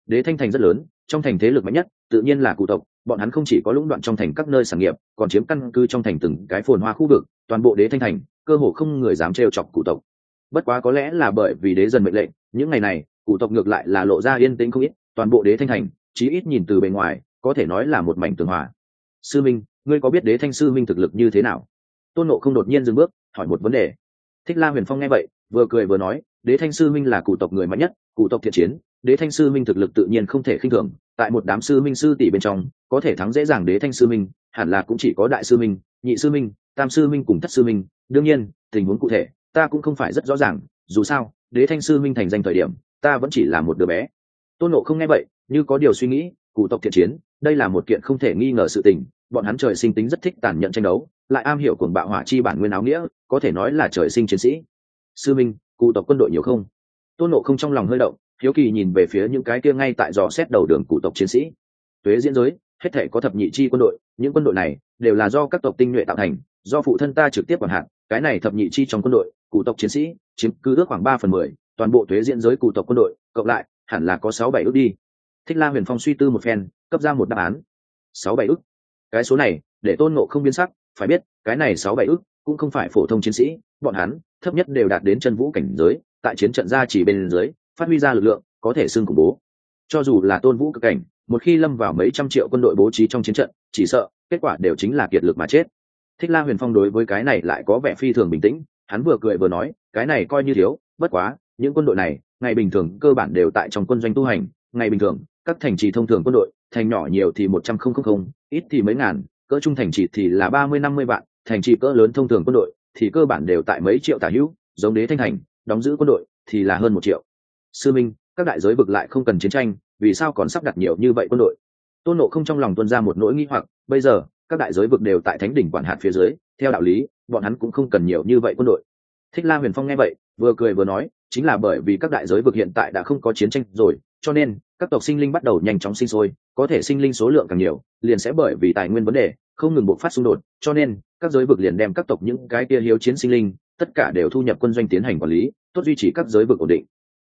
Đế thanh thành rất lớn, trong thành thế lực mạnh nhất, tự nhiên là cụ tộc, bọn hắn không chỉ có lũng đoạn trong thành các nơi sản nghiệp, còn chiếm căn cứ trong thành từng cái phồn hoa khu vực, toàn bộ đế thanh thành, cơ hồ không người dám trêu chọc cụ tộc. Bất quá có lẽ là bởi vì đế dần mệnh lệnh, những ngày này, cụ tộc ngược lại là lộ ra yên tĩnh không ít, toàn bộ đế thanh thành, chí ít nhìn từ bề ngoài, có thể nói là một mảnh tường hòa. Sư minh, ngươi có biết đế thanh sư minh thực lực như thế nào? Tôn nộ không đột nhiên dừng bước, hỏi một vấn đề. Thích la huyền phong nghe vậy, vừa cười vừa nói, đế thanh sư minh là cụ tộc người mạnh nhất cụ tộc thiện chiến, đế thanh sư minh thực lực tự nhiên không thể khinh thường, tại một đám sư minh sư tỷ bên trong, có thể thắng dễ dàng đế thanh sư minh, hẳn là cũng chỉ có đại sư minh, nhị sư minh, tam sư minh cùng thất sư minh. Đương nhiên, tình huống cụ thể, ta cũng không phải rất rõ ràng, dù sao, đế thanh sư minh thành danh thời điểm, ta vẫn chỉ là một đứa bé. Tôn nộ không nghe vậy, như có điều suy nghĩ cụ tộc thiện chiến, đây là một kiện không thể nghi ngờ sự tình, bọn hắn trời sinh tính rất thích tàn nhẫn tranh đấu lại am hiểu cuồng bạo hỏa chi bản nguyên áo nghĩa, có thể nói là trời sinh chiến sĩ. Sư minh, cụ tộc quân đội nhiều không? Tôn nộ không trong lòng hơi động, hiếu kỳ nhìn về phía những cái kia ngay tại dò xét đầu đường cụ tộc chiến sĩ. Tuế diễn giới, hết thể có thập nhị chi quân đội, những quân đội này đều là do các tộc tinh nhuệ tạo thành, do phụ thân ta trực tiếp quản hạt, cái này thập nhị chi trong quân đội, cụ tộc chiến sĩ chiếm cứ ước khoảng ba phần mười, toàn bộ thuế diễn giới cụ tộc quân đội, cộng lại, hẳn là có sáu bảy ước đi. Thích la huyền phong suy tư một phen, cấp ra một đáp án. Sáu bảy ước? Cái số này, để tôn nộ không biến sắc phải biết, cái này sáu bảy ước cũng không phải phổ thông chiến sĩ, bọn hắn thấp nhất đều đạt đến chân vũ cảnh giới, tại chiến trận ra chỉ bên dưới, phát huy ra lực lượng, có thể xưng khủng bố. Cho dù là tôn vũ cực cảnh, một khi lâm vào mấy trăm triệu quân đội bố trí trong chiến trận, chỉ sợ, kết quả đều chính là kiệt lực mà chết. Thích la huyền phong đối với cái này lại có vẻ phi thường bình tĩnh, hắn vừa cười vừa nói, cái này coi như thiếu, bất quá, những quân đội này, ngày bình thường cơ bản đều tại trong quân doanh tu hành, ngày bình thường, các thành trì thông thường quân đội, thành nhỏ nhiều thì một trăm không không không, ít thì mấy ngàn cỡ trung thành trì thì là ba mươi, năm mươi vạn, thành trì cỡ lớn thông thường quân đội thì cơ bản đều tại mấy triệu tả hữu, giống đế thanh thành, đóng giữ quân đội thì là hơn một triệu. Sư minh, các đại giới vực lại không cần chiến tranh, vì sao còn sắp đặt nhiều như vậy quân đội? Tôn nộ không trong lòng tuân ra một nỗi nghi hoặc, bây giờ, các đại giới vực đều tại thánh đỉnh quản hạt phía dưới, theo đạo lý, bọn hắn cũng không cần nhiều như vậy quân đội. Thích la huyền phong nghe vậy vừa cười vừa nói, chính là bởi vì các đại giới vực hiện tại đã không có chiến tranh rồi, cho nên, các tộc sinh linh bắt đầu nhanh chóng sinh sôi, có thể sinh linh số lượng càng nhiều, liền sẽ bởi vì tài nguyên vấn đề, không ngừng bộc phát xung đột, cho nên, các giới vực liền đem các tộc những cái kia hiếu chiến sinh linh, tất cả đều thu nhập quân doanh tiến hành quản lý, tốt duy trì các giới vực ổn định.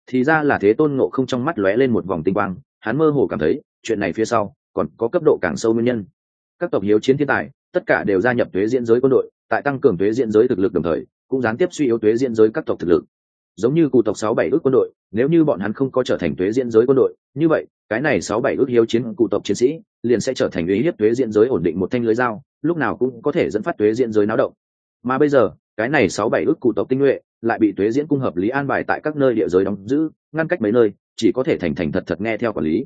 Thì ra là thế tôn ngộ không trong mắt lóe lên một vòng tinh quang, hắn mơ hồ cảm thấy, chuyện này phía sau, còn có cấp độ càng sâu nguyên nhân. Các tộc hiếu chiến thiên tài, tất cả đều gia nhập thuế diễn giới quân đội tại tăng cường thuế diễn giới thực lực đồng thời, cũng gián tiếp suy yếu thuế diễn giới các tộc thực lực. Giống như cụ tộc sáu bảy ước quân đội, nếu như bọn hắn không có trở thành thuế diễn giới quân đội, như vậy, cái này sáu bảy ước hiếu chiến cụ tộc chiến sĩ, liền sẽ trở thành uy hiếp thuế diễn giới ổn định một thanh lưới dao, lúc nào cũng có thể dẫn phát thuế diễn giới náo động. Mà bây giờ, cái này sáu bảy ước cụ tộc tinh nhuệ, lại bị thuế diễn cung hợp lý an bài tại các nơi địa giới đóng giữ, ngăn cách mấy nơi, chỉ có thể thành thành thật thật nghe theo quản lý.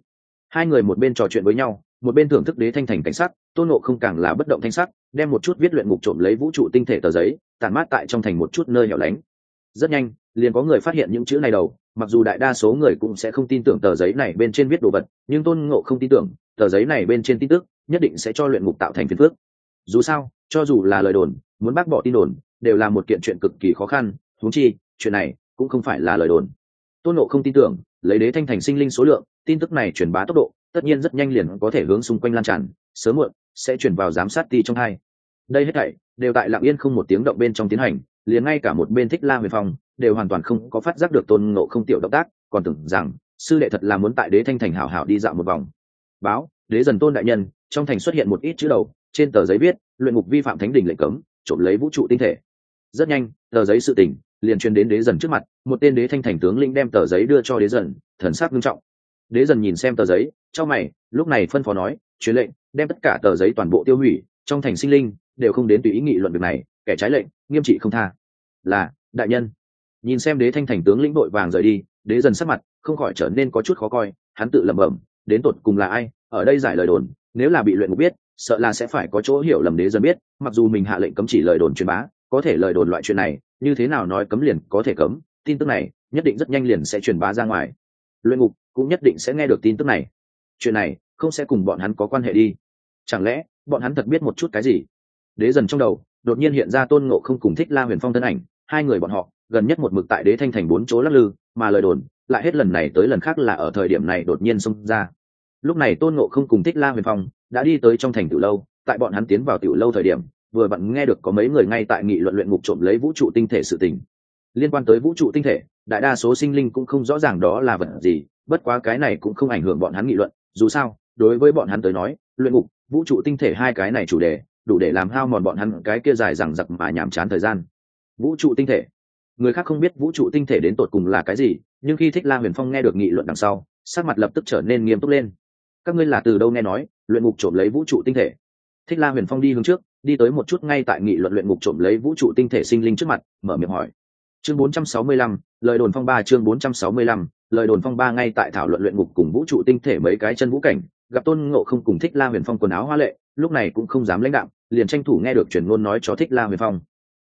Hai người một bên trò chuyện với nhau một bên thưởng thức đế thanh thành cảnh sắc, tôn nộ không càng là bất động thanh sắc, đem một chút viết luyện ngục trộm lấy vũ trụ tinh thể tờ giấy tàn mát tại trong thành một chút nơi hẻo lánh. Rất nhanh, liền có người phát hiện những chữ này đầu, mặc dù đại đa số người cũng sẽ không tin tưởng tờ giấy này bên trên viết đồ vật, nhưng tôn ngộ không tin tưởng, tờ giấy này bên trên tin tức, nhất định sẽ cho luyện ngục tạo thành phiền phước dù sao, cho dù là lời đồn, muốn bác bỏ tin đồn, đều là một kiện chuyện cực kỳ khó khăn, huống chi, chuyện này cũng không phải là lời đồn. Tôn ngộ không tin tưởng, lấy đế thanh thành sinh linh số lượng, tin tức này truyền bá tốc độ tất nhiên rất nhanh liền có thể hướng xung quanh lan tràn, sớm muộn sẽ chuyển vào giám sát ti trong hai. Đây hết thảy đều tại lặng yên không một tiếng động bên trong tiến hành, liền ngay cả một bên thích la huyền phong đều hoàn toàn không có phát giác được tôn ngộ không tiểu động tác, còn tưởng rằng sư đệ thật là muốn tại đế thanh thành hảo hảo đi dạo một vòng. Báo, đế dần tôn đại nhân, trong thành xuất hiện một ít chữ đầu, trên tờ giấy viết, luyện ngục vi phạm thánh đình lệnh cấm, trộm lấy vũ trụ tinh thể. Rất nhanh, tờ giấy sự tình liền truyền đến đế dần trước mặt, một tên đế thanh thành tướng linh đem tờ giấy đưa cho đế dần, thần sắc nghiêm trọng. Đế dần nhìn xem tờ giấy cho mày, lúc này phân phó nói, truyền lệnh, đem tất cả tờ giấy toàn bộ tiêu hủy, trong thành sinh linh đều không đến tùy ý nghị luận việc này, kẻ trái lệnh, nghiêm trị không tha. Là, đại nhân. Nhìn xem đế thanh thành tướng lĩnh đội vàng rời đi, đế dần sắc mặt không khỏi trở nên có chút khó coi, hắn tự lẩm bẩm, đến tột cùng là ai, ở đây giải lời đồn, nếu là bị luyện ngục biết, sợ là sẽ phải có chỗ hiểu lầm đế dần biết, mặc dù mình hạ lệnh cấm chỉ lời đồn truyền bá, có thể lời đồn loại chuyện này, như thế nào nói cấm liền có thể cấm, tin tức này nhất định rất nhanh liền sẽ truyền bá ra ngoài. Luyện ngục cũng nhất định sẽ nghe được tin tức này chuyện này không sẽ cùng bọn hắn có quan hệ đi. Chẳng lẽ bọn hắn thật biết một chút cái gì? Đế dần trong đầu, đột nhiên hiện ra tôn ngộ không cùng thích la huyền phong thân ảnh, hai người bọn họ, gần nhất một mực tại đế thanh thành bốn chỗ lắc lư, mà lời đồn lại hết lần này tới lần khác là ở thời điểm này đột nhiên xông ra. Lúc này tôn ngộ không cùng thích la huyền phong đã đi tới trong thành tiểu lâu, tại bọn hắn tiến vào tiểu lâu thời điểm, vừa vặn nghe được có mấy người ngay tại nghị luận luyện ngục trộm lấy vũ trụ tinh thể sự tình. Liên quan tới vũ trụ tinh thể, đại đa số sinh linh cũng không rõ ràng đó là vật gì, bất quá cái này cũng không ảnh hưởng bọn hắn nghị luận dù sao đối với bọn hắn tới nói luyện ngục vũ trụ tinh thể hai cái này chủ đề đủ để làm hao mòn bọn hắn cái kia dài rằng giặc mà nhàm chán thời gian. Vũ trụ tinh thể. Người khác không biết vũ trụ tinh thể đến tột cùng là cái gì nhưng khi thích la huyền phong nghe được nghị luận đằng sau sắc mặt lập tức trở nên nghiêm túc lên. Các ngươi là từ đâu nghe nói luyện ngục trộm lấy vũ trụ tinh thể? Thích la huyền phong đi hướng trước đi tới một chút ngay tại nghị luận luyện ngục trộm lấy vũ trụ tinh thể sinh linh trước mặt mở miệng hỏi. Chương 465, lời đồn phong ba chương 465, lời đồn phong ba ngay tại thảo luận luyện ngục cùng vũ trụ tinh thể mấy cái chân vũ cảnh gặp tôn ngộ không cùng thích la huyền phong quần áo hoa lệ lúc này cũng không dám lãnh đạo liền tranh thủ nghe được truyền ngôn nói cho thích la huyền phong.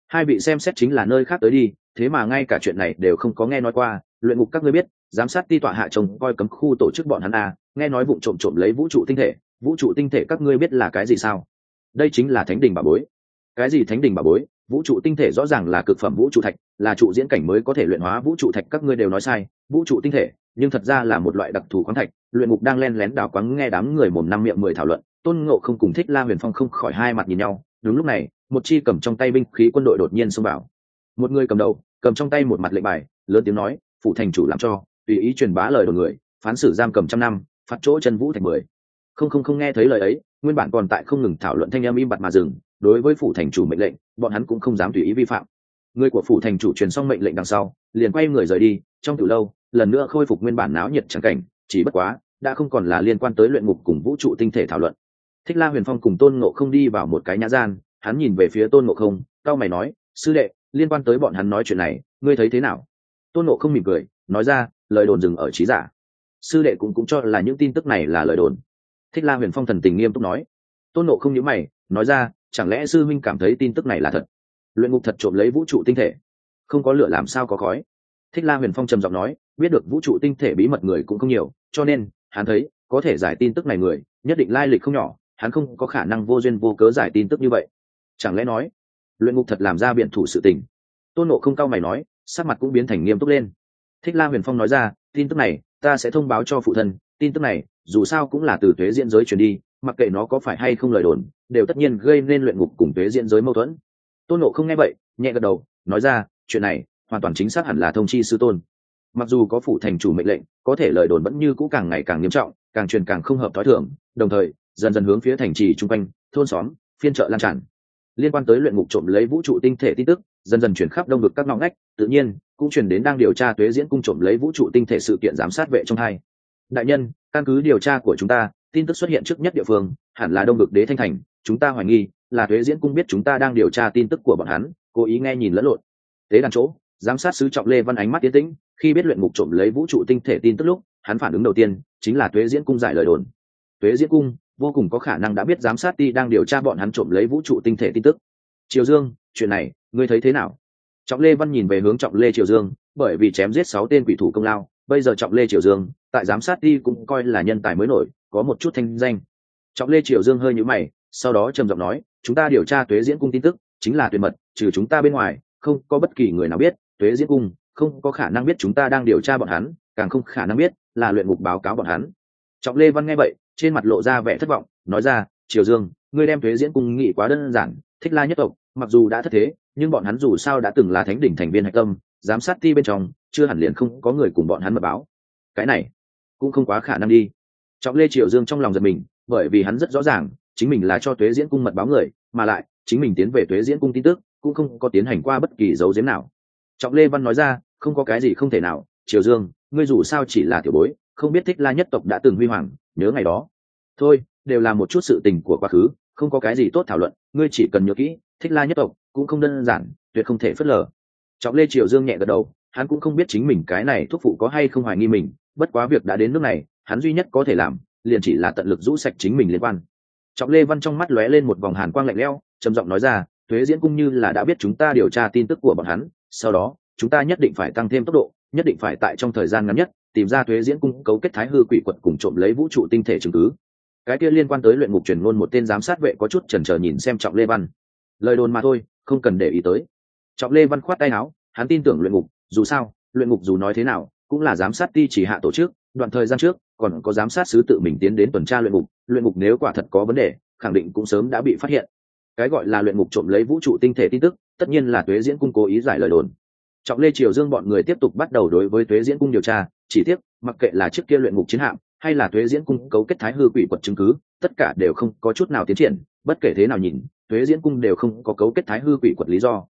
Hai vị xem xét chính là nơi khác tới đi thế mà ngay cả chuyện này đều không có nghe nói qua luyện ngục các ngươi biết giám sát ti tọa hạ chồng coi cấm khu tổ chức bọn hắn à, nghe nói vụ trộm trộm lấy vũ trụ tinh thể vũ trụ tinh thể các ngươi biết là cái gì sao? Đây chính là thánh đình bà bối. Cái gì thánh đình bà bối? Vũ trụ tinh thể rõ ràng là cực phẩm vũ trụ thạch, là trụ diễn cảnh mới có thể luyện hóa vũ trụ thạch, các ngươi đều nói sai, vũ trụ tinh thể, nhưng thật ra là một loại đặc thù khoáng thạch, luyện ngục đang len lén đào quáng nghe đám người mồm năm miệng mười thảo luận, tôn ngộ không cùng thích la huyền phong không khỏi hai mặt nhìn nhau, đúng lúc này, một chi cầm trong tay binh khí quân đội đột nhiên xông vào. Một người cầm đầu, cầm trong tay một mặt lệnh bài, lớn tiếng nói phụ thành chủ làm cho, tùy ý truyền bá lời đồn người, phán xử giam cầm trăm năm, phạt chỗ chân vũ thành mười. Không không không nghe thấy lời ấy, nguyên bản còn tại không ngừng thảo luận thanh em im bặt mà dừng, đối với phủ thành chủ mệnh lệnh bọn hắn cũng không dám tùy ý vi phạm. Người của phủ thành chủ truyền xong mệnh lệnh đằng sau, liền quay người rời đi, trong từ lâu, lần nữa khôi phục nguyên bản náo nhiệt chẳng cảnh, chỉ bất quá, đã không còn là liên quan tới luyện ngục cùng vũ trụ tinh thể thảo luận. Thích la huyền phong cùng tôn ngộ không đi vào một cái nhã gian, hắn nhìn về phía tôn ngộ không, cao mày nói, sư đệ, liên quan tới bọn hắn nói chuyện này, ngươi thấy thế nào? Tôn ngộ không mỉm cười, nói ra, lời đồn dừng ở trí giả. Sư đệ cũng cũng cho là những tin tức này là lời đồn. Thích la huyền phong thần tình nghiêm túc nói. Tôn ngộ không nhớ mày, nói ra chẳng lẽ sư minh cảm thấy tin tức này là thật? Luyện ngục thật trộm lấy vũ trụ tinh thể. Không có lửa làm sao có khói. Thích la huyền phong trầm giọng nói, biết được vũ trụ tinh thể bí mật người cũng không nhiều, cho nên, hắn thấy, có thể giải tin tức này người, nhất định lai lịch không nhỏ, hắn không có khả năng vô duyên vô cớ giải tin tức như vậy. Chẳng lẽ nói, luyện ngục thật làm ra biện thủ sự tình? Tôn nộ không cao mày nói, sắc mặt cũng biến thành nghiêm túc lên. Thích la huyền phong nói ra, tin tức này, ta sẽ thông báo cho phụ thân, tin tức này, dù sao cũng là từ thuế diễn giới truyền đi mặc kệ nó có phải hay không lời đồn, đều tất nhiên gây nên luyện ngục cùng thuế diễn giới mâu thuẫn. Tôn nộ không nghe vậy, nhẹ gật đầu, nói ra, chuyện này, hoàn toàn chính xác hẳn là thông chi sư tôn. Mặc dù có phủ thành chủ mệnh lệnh, có thể lời đồn vẫn như cũ càng ngày càng nghiêm trọng, càng truyền càng không hợp t h ó i thưởng đồng thời, dần dần hướng phía thành trì chung quanh, thôn xóm, phiên chợ lan tràn. Liên quan tới luyện ngục trộm lấy vũ trụ tinh thể tin tức, dần dần chuyển khắp đông vực các ngõ ngách, tự nhiên, cũng chuyển đến đang điều tra tuế diễn cung trộm lấy vũ trụ tinh thể sự kiện giám sát vệ trong hai. Đại nhân, căn cứ điều tra của chúng ta tin tức xuất hiện trước nhất địa phương, hẳn là đông ngực đế thanh thành, chúng ta hoài nghi, là thuế diễn cung biết chúng ta đang điều tra tin tức của bọn hắn, cố ý nghe nhìn lẫn lộn. Tế đàn chỗ, giám sát sứ trọng lê văn ánh mắt tiến tĩnh, khi biết luyện ngục trộm lấy vũ trụ tinh thể tin tức lúc, hắn phản ứng đầu tiên, chính là thuế diễn cung giải lời đồn. Thuế diễn cung, vô cùng có khả năng đã biết giám sát ti đang điều tra bọn hắn trộm lấy vũ trụ tinh thể tin tức. Triều dương, chuyện này, ngươi thấy thế nào? Trọng lê văn nhìn về hướng trọng lê triều dương, bởi vì chém giết sáu tên quỷ thủ công lao, bây giờ trọng lê triều dương, tại giám sát ti cũng coi là nhân tài mới nổi có một chút thanh danh. Trọng lê triều dương hơi nhũ mày, sau đó trầm giọng nói, chúng ta điều tra tuế diễn cung tin tức, chính là tuyệt mật, trừ chúng ta bên ngoài, không có bất kỳ người nào biết tuế diễn cung, không có khả năng biết chúng ta đang điều tra bọn hắn, càng không khả năng biết là luyện ngục báo cáo bọn hắn. Trọng lê văn nghe vậy, trên mặt lộ ra vẻ thất vọng, nói ra, triều dương, ngươi đem tuế diễn cung nghị quá đơn giản, thích la nhất tộc, mặc dù đã thất thế, nhưng bọn hắn dù sao đã từng là thánh đỉnh thành viên hạch tâm, giám sát ti bên trong, chưa hẳn liền không có người cùng bọn hắn mật báo. Cái này cũng không quá khả năng đi trọng lê triều dương trong lòng giật mình, bởi vì hắn rất rõ ràng, chính mình là cho tuế diễn cung mật báo người, mà lại, chính mình tiến về tuế diễn cung tin tức, cũng không có tiến hành qua bất kỳ dấu diếm nào. Trọng lê văn nói ra, không có cái gì không thể nào, triều dương, ngươi dù sao chỉ là tiểu bối, không biết thích la nhất tộc đã từng huy hoàng, nhớ ngày đó. Thôi, đều là một chút sự tình của quá khứ, không có cái gì tốt thảo luận, ngươi chỉ cần nhớ kỹ, thích la nhất tộc cũng không đơn giản, tuyệt không thể phớt lờ. Trọng lê triều dương nhẹ gật đầu, hắn cũng không biết chính mình cái này thuốc phụ có hay không hoài nghi mình bất quá việc đã đến nước này, hắn duy nhất có thể làm, liền chỉ là tận lực rũ sạch chính mình liên quan. Trọng lê văn trong mắt lóe lên một vòng hàn quang lạnh lẽo, trầm giọng nói ra thuế diễn cung như là đã biết chúng ta điều tra tin tức của bọn hắn, sau đó, chúng ta nhất định phải tăng thêm tốc độ, nhất định phải tại trong thời gian ngắn nhất, tìm ra thuế diễn cung, cấu kết thái hư quỷ quật cùng trộm lấy vũ trụ tinh thể chứng cứ. Cái kia liên quan tới luyện ngục truyền ngôn một tên giám sát vệ có chút chần chờ nhìn xem trọng lê văn. Lời đồn mà thôi, không cần để ý tới. Trọng lê văn khoát tay áo, hắn tin tưởng luyện ngục, dù sao, luyện ngục dù nói thế nào cũng là giám sát ti chỉ hạ tổ chức, đoạn thời gian trước, còn có giám sát sứ tự mình tiến đến tuần tra luyện ngục luyện ngục nếu quả thật có vấn đề, khẳng định cũng sớm đã bị phát hiện. Cái gọi là luyện ngục trộm lấy vũ trụ tinh thể tin tức, tất nhiên là tuế diễn cung cố ý giải lời đồn. Trọng lê triều dương bọn người tiếp tục bắt đầu đối với tuế diễn cung điều tra, chỉ tiếc, mặc kệ là trước kia luyện ngục chiến hạm, hay là tuế diễn cung cấu kết thái hư quỷ quật chứng cứ, tất cả đều không có chút nào tiến triển, bất kể thế nào nhìn, tuế diễn cung đều không có cấu kết thái hư quỷ quật lý do.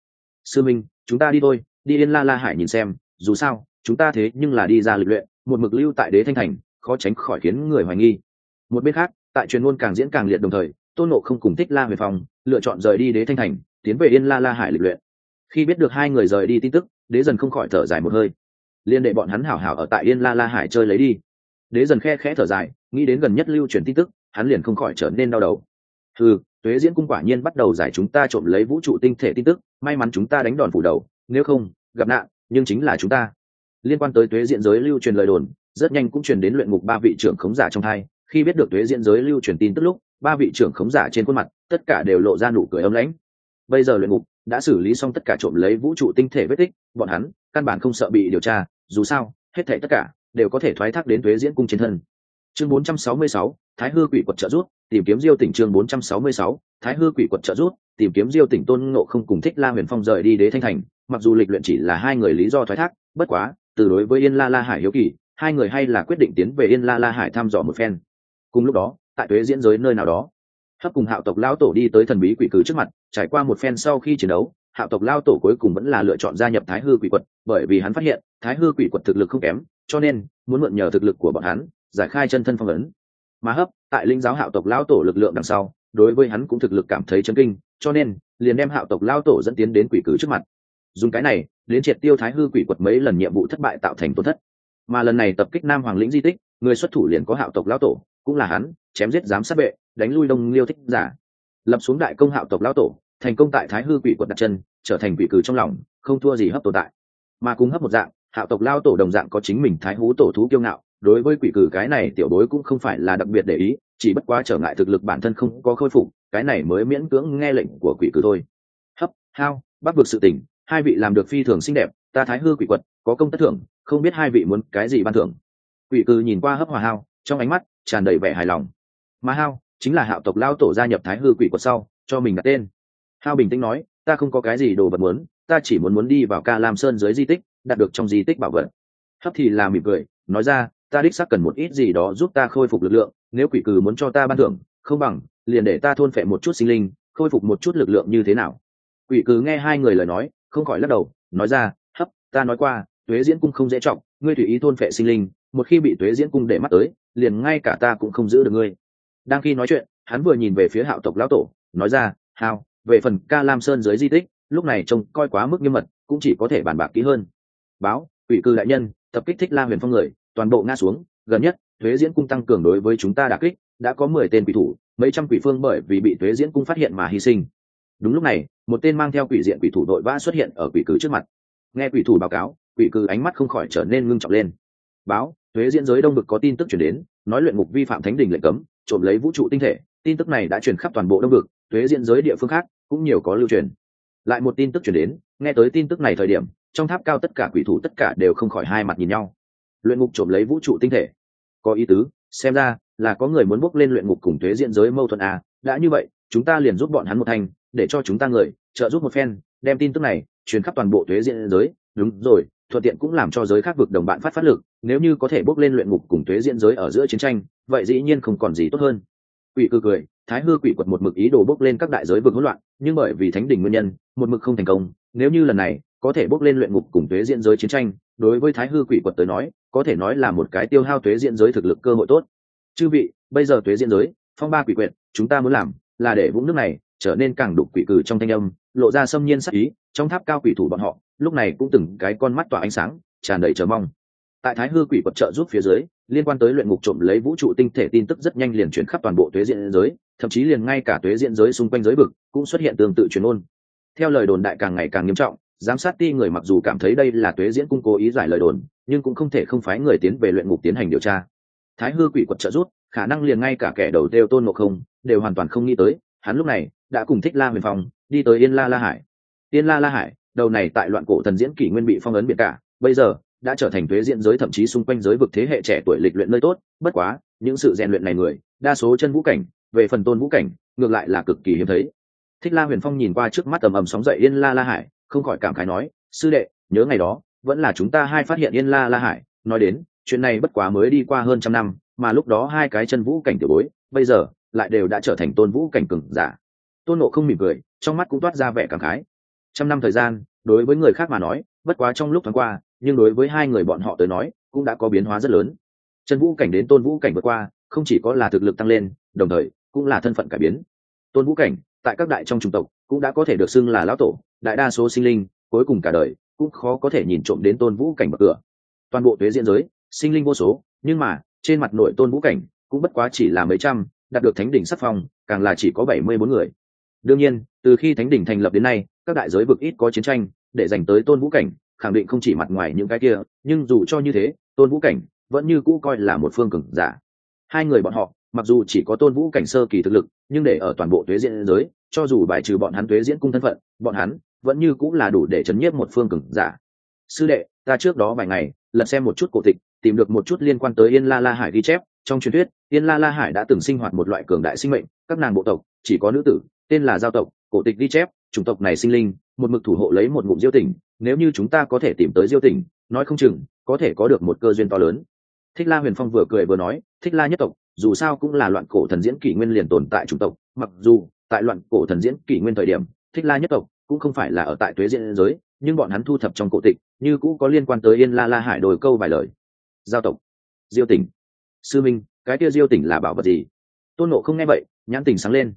Sư minh, chúng ta đi thôi, đi yên la la hải nhìn xem, dù sao chúng ta thế nhưng là đi ra lịch luyện, một mực lưu tại đế thanh thành, khó tránh khỏi khiến người hoài nghi. Một bên khác, tại truyền ngôn càng diễn càng liệt đồng thời, tôn nộ không cùng thích la huyền phong lựa chọn rời đi đế thanh thành, tiến về yên la la hải lịch luyện. Khi biết được hai người rời đi tin tức, đế dần không khỏi thở dài một hơi. Liên đệ bọn hắn hảo hảo ở tại yên la la hải chơi lấy đi. Đế dần khe khẽ thở dài, nghĩ đến gần nhất lưu truyền tin tức, hắn liền không khỏi trở nên đau đầu. Ừ tuế diễn cung quả nhiên bắt đầu giải chúng ta trộm lấy vũ trụ tinh thể tin tức, may mắn chúng ta đánh đòn phủ đầu, nếu không, gặp nạn, nhưng chính là chúng ta liên quan tới tuế diễn giới lưu truyền lời đồn rất nhanh cũng truyền đến luyện ngục ba vị trưởng khống giả trong hai khi biết được tuế diễn giới lưu truyền tin tức lúc ba vị trưởng khống giả trên khuôn mặt tất cả đều lộ ra nụ cười ấm lãnh. Bây giờ luyện ngục đã xử lý xong tất cả trộm lấy vũ trụ tinh thể vết tích bọn hắn căn bản không sợ bị điều tra dù sao hết thể tất cả đều có thể thoái thác đến thuế diễn cung chiến thân. Chương 466, thái hư quỷ quật trợ rút tìm kiếm diêu tỉnh chương 466, thái hư quỷ quật trợ rút tìm kiếm diêu tỉnh tôn ngộ không cùng thích la huyền phong rời đi đế thanh thành mặc dù lịch luyện chỉ là hai người lý do thoái thác bất quá từ đối với yên la la hải hiếu kỳ, hai người hay là quyết định tiến về yên la la hải thăm dò một phen. Cùng lúc đó, tại tuế diễn giới nơi nào đó, hấp cùng hạo tộc lao tổ đi tới thần bí quỷ cử trước mặt, trải qua một phen sau khi chiến đấu, hạo tộc lao tổ cuối cùng vẫn là lựa chọn gia nhập thái hư quỷ quật, bởi vì hắn phát hiện, thái hư quỷ quật thực lực không kém, cho nên muốn mượn nhờ thực lực của bọn hắn, giải khai chân thân phong ấn. Mà hấp, tại linh giáo hạo tộc lão tổ lực lượng đằng sau, đối với hắn cũng thực lực cảm thấy chấn kinh, cho nên liền đem hạo tộc lao tổ dẫn tiến đến quỷ cử trước mặt dùng cái này, đến triệt tiêu thái hư quỷ quật mấy lần nhiệm vụ thất bại tạo thành tổn thất. Mà lần này tập kích nam hoàng lĩnh di tích, người xuất thủ liền có hạo tộc lão tổ, cũng là hắn, chém giết giám sát vệ, đánh lui đông liêu thích giả. Lập xuống đại công hạo tộc lão tổ, thành công tại thái hư quỷ quật đặt chân, trở thành quỷ cử trong lòng, không thua gì hấp tồn tại. Mà cùng hấp một dạng, hạo tộc lao tổ đồng dạng có chính mình thái hú tổ thú kiêu ngạo, đối với quỷ cử cái này tiểu bối cũng không phải là đặc biệt để ý, chỉ bất quá trở ngại thực lực bản thân không có khôi phục, cái này mới miễn cưỡng nghe lệnh của quỷ cử thôi. Hấp, hao, bắt vực sự tình hai vị làm được phi thường xinh đẹp, ta thái hư quỷ quật, có công tất thưởng, không biết hai vị muốn cái gì ban thưởng. Quỷ Cư nhìn qua hấp hòa hao, trong ánh mắt tràn đầy vẻ hài lòng. Mà hao, chính là hạo tộc lao tổ gia nhập thái hư quỷ quật sau, cho mình đặt tên. Hao bình tĩnh nói, ta không có cái gì đồ vật muốn, ta chỉ muốn muốn đi vào ca lam sơn dưới di tích, đạt được trong di tích bảo vật. Hấp thì là mỉm cười, nói ra, ta đích xác cần một ít gì đó giúp ta khôi phục lực lượng, nếu quỷ cừ muốn cho ta ban thưởng, không bằng, liền để ta thôn phệ một chút sinh linh, khôi phục một chút lực lượng như thế nào. Quỷ cừ nghe hai người lời nói không khỏi lắc đầu, nói ra, hấp, ta nói qua, tuế diễn cung không dễ trọng, ngươi tùy ý thôn phệ sinh linh, một khi bị tuế diễn cung để mắt tới, liền ngay cả ta cũng không giữ được ngươi. Đang khi nói chuyện, hắn vừa nhìn về phía hạo tộc lão tổ, nói ra hao về phần ca lam sơn dưới di tích, lúc này trông coi quá mức nghiêm mật, cũng chỉ có thể bàn bạc kỹ hơn. Báo ủy cư đại nhân, tập kích thích la huyền phong người, toàn bộ ngã xuống, gần nhất thuế diễn cung tăng cường đối với chúng ta đà kích, đã có mười tên quỷ thủ, mấy trăm quỷ phương bởi vì bị thuế diễn cung phát hiện mà hy sinh đúng lúc này một tên mang theo quỷ diện quỷ thủ đội vã xuất hiện ở quỷ cử trước mặt. Nghe quỷ thủ báo cáo quỷ cử ánh mắt không khỏi trở nên ngưng trọng lên. Báo thuế diễn giới đông vực có tin tức chuyển đến nói luyện mục vi phạm thánh đình lệnh cấm trộm lấy vũ trụ tinh thể tin tức này đã truyền khắp toàn bộ đông vực thuế diễn giới địa phương khác cũng nhiều có lưu truyền. Lại một tin tức chuyển đến nghe tới tin tức này thời điểm trong tháp cao tất cả quỷ thủ tất cả đều không khỏi hai mặt nhìn nhau. Luyện ngục trộm lấy vũ trụ tinh thể. Có ý tứ xem ra là có người muốn bốc lên luyện ngục cùng thuế diện giới mâu thuẫn à, đã như vậy chúng ta liền giúp bọn hắn một thanh để cho chúng ta người trợ giúp một phen, đem tin tức này truyền khắp toàn bộ thuế diện giới. Đúng rồi, thuận tiện cũng làm cho giới khác vực đồng bạn phát phát lực, nếu như có thể bốc lên luyện ngục cùng thuế diện giới ở giữa chiến tranh, vậy dĩ nhiên không còn gì tốt hơn. Quỷ cư cười, thái hư quỷ quật một mực ý đồ bốc lên các đại giới vực hỗn loạn, nhưng bởi vì thánh đình nguyên nhân, một mực không thành công, nếu như lần này có thể bốc lên luyện ngục cùng thuế diện giới chiến tranh, đối với thái hư quỷ quật tới nói, có thể nói là một cái tiêu hao thuế diện giới thực lực cơ hội tốt. Chư vị, bây giờ thuế diện giới, phong ba quỷ quyệt, chúng ta muốn làm là để vũng nước này trở nên càng đục quỷ cử trong thanh âm, lộ ra xâm nhiên sắc ý, trong tháp cao quỷ thủ bọn họ, lúc này cũng từng cái con mắt tỏa ánh sáng, tràn đầy chờ mong. Tại thái hư quỷ quật trợ giúp phía dưới, liên quan tới luyện ngục trộm lấy vũ trụ tinh thể tin tức rất nhanh liền chuyển khắp toàn bộ tuế diện giới, thậm chí liền ngay cả tuế diện giới xung quanh giới vực cũng xuất hiện tương tự truyền ôn. Theo lời đồn đại càng ngày càng nghiêm trọng, giám sát ti người mặc dù cảm thấy đây là tuế diễn cung cố ý giải lời đồn, nhưng cũng không thể không phái người tiến về luyện ngục tiến hành điều tra. Thái hư quỷ quật trợ rút khả năng liền ngay cả kẻ đầu têu tôn ngộ không, đều hoàn toàn không nghĩ tới hắn lúc này đã cùng thích la huyền phong đi tới yên la la hải. Yên la la hải, đầu này tại loạn cổ thần diễn kỷ nguyên bị phong ấn biệt cả, bây giờ đã trở thành thuế diễn giới thậm chí xung quanh giới vực thế hệ trẻ tuổi lịch luyện nơi tốt, bất quá, những sự rèn luyện này người, đa số chân vũ cảnh, về phần tôn vũ cảnh, ngược lại là cực kỳ hiếm thấy. Thích la huyền phong nhìn qua trước mắt tầm ầm sóng dậy yên la la hải, không khỏi cảm khái nói, sư đệ, nhớ ngày đó, vẫn là chúng ta hai phát hiện yên la la hải. Nói đến, chuyện này bất quá mới đi qua hơn trăm năm, mà lúc đó hai cái chân vũ cảnh tiểu bối, bây giờ lại đều đã trở thành tôn vũ cảnh cừng giả. Tôn nộ không mỉm cười, trong mắt cũng toát ra vẻ cảm khái. Trăm năm thời gian, đối với người khác mà nói, bất quá trong lúc thoáng qua, nhưng đối với hai người bọn họ tới nói, cũng đã có biến hóa rất lớn. Chân vũ cảnh đến tôn vũ cảnh vượt qua, không chỉ có là thực lực tăng lên, đồng thời, cũng là thân phận cải biến. Tôn vũ cảnh, tại các đại trong chủng tộc, cũng đã có thể được xưng là lão tổ, đại đa số sinh linh, cuối cùng cả đời, cũng khó có thể nhìn trộm đến tôn vũ cảnh bậc cửa. Toàn bộ tuế diễn giới, sinh linh vô số, nhưng mà, trên mặt nội tôn vũ cảnh, cũng bất quá chỉ là mấy trăm đạt được thánh đỉnh sắc phong, càng là chỉ có bảy mươi bốn người. Đương nhiên, từ khi thánh đỉnh thành lập đến nay, các đại giới vực ít có chiến tranh, để dành tới tôn vũ cảnh, khẳng định không chỉ mặt ngoài những cái kia, nhưng dù cho như thế, tôn vũ cảnh vẫn như cũ coi là một phương cường giả. Hai người bọn họ, mặc dù chỉ có tôn vũ cảnh sơ kỳ thực lực, nhưng để ở toàn bộ tuế diễn giới, cho dù bài trừ bọn hắn tuế diễn cung thân phận, bọn hắn vẫn như cũng là đủ để chấn nhiếp một phương cường giả. Sư đệ, ta trước đó vài ngày, lật xem một chút cổ tịch, tìm được một chút liên quan tới yên la la hải ghi chép trong truyền thuyết, tiên la la hải đã từng sinh hoạt một loại cường đại sinh mệnh, các nàng bộ tộc, chỉ có nữ tử, tên là giao tộc, cổ tịch ghi chép, chủng tộc này sinh linh, một mực thủ hộ lấy một ngụm diêu tỉnh, nếu như chúng ta có thể tìm tới diêu tỉnh, nói không chừng, có thể có được một cơ duyên to lớn. Thích la huyền phong vừa cười vừa nói, thích la nhất tộc, dù sao cũng là loạn cổ thần diễn kỷ nguyên liền tồn tại chủng tộc, mặc dù, tại loạn cổ thần diễn kỷ nguyên thời điểm, thích la nhất tộc cũng không phải là ở tại tuế diễn giới, nhưng bọn hắn thu thập trong cổ tịch, như cũ có liên quan tới yên la la hải đồi câu vài lời. Giao tộc, diêu tỉnh sư minh cái kia diêu tỉnh là bảo vật gì? Tôn nộ không nghe vậy nhãn tỉnh sáng lên.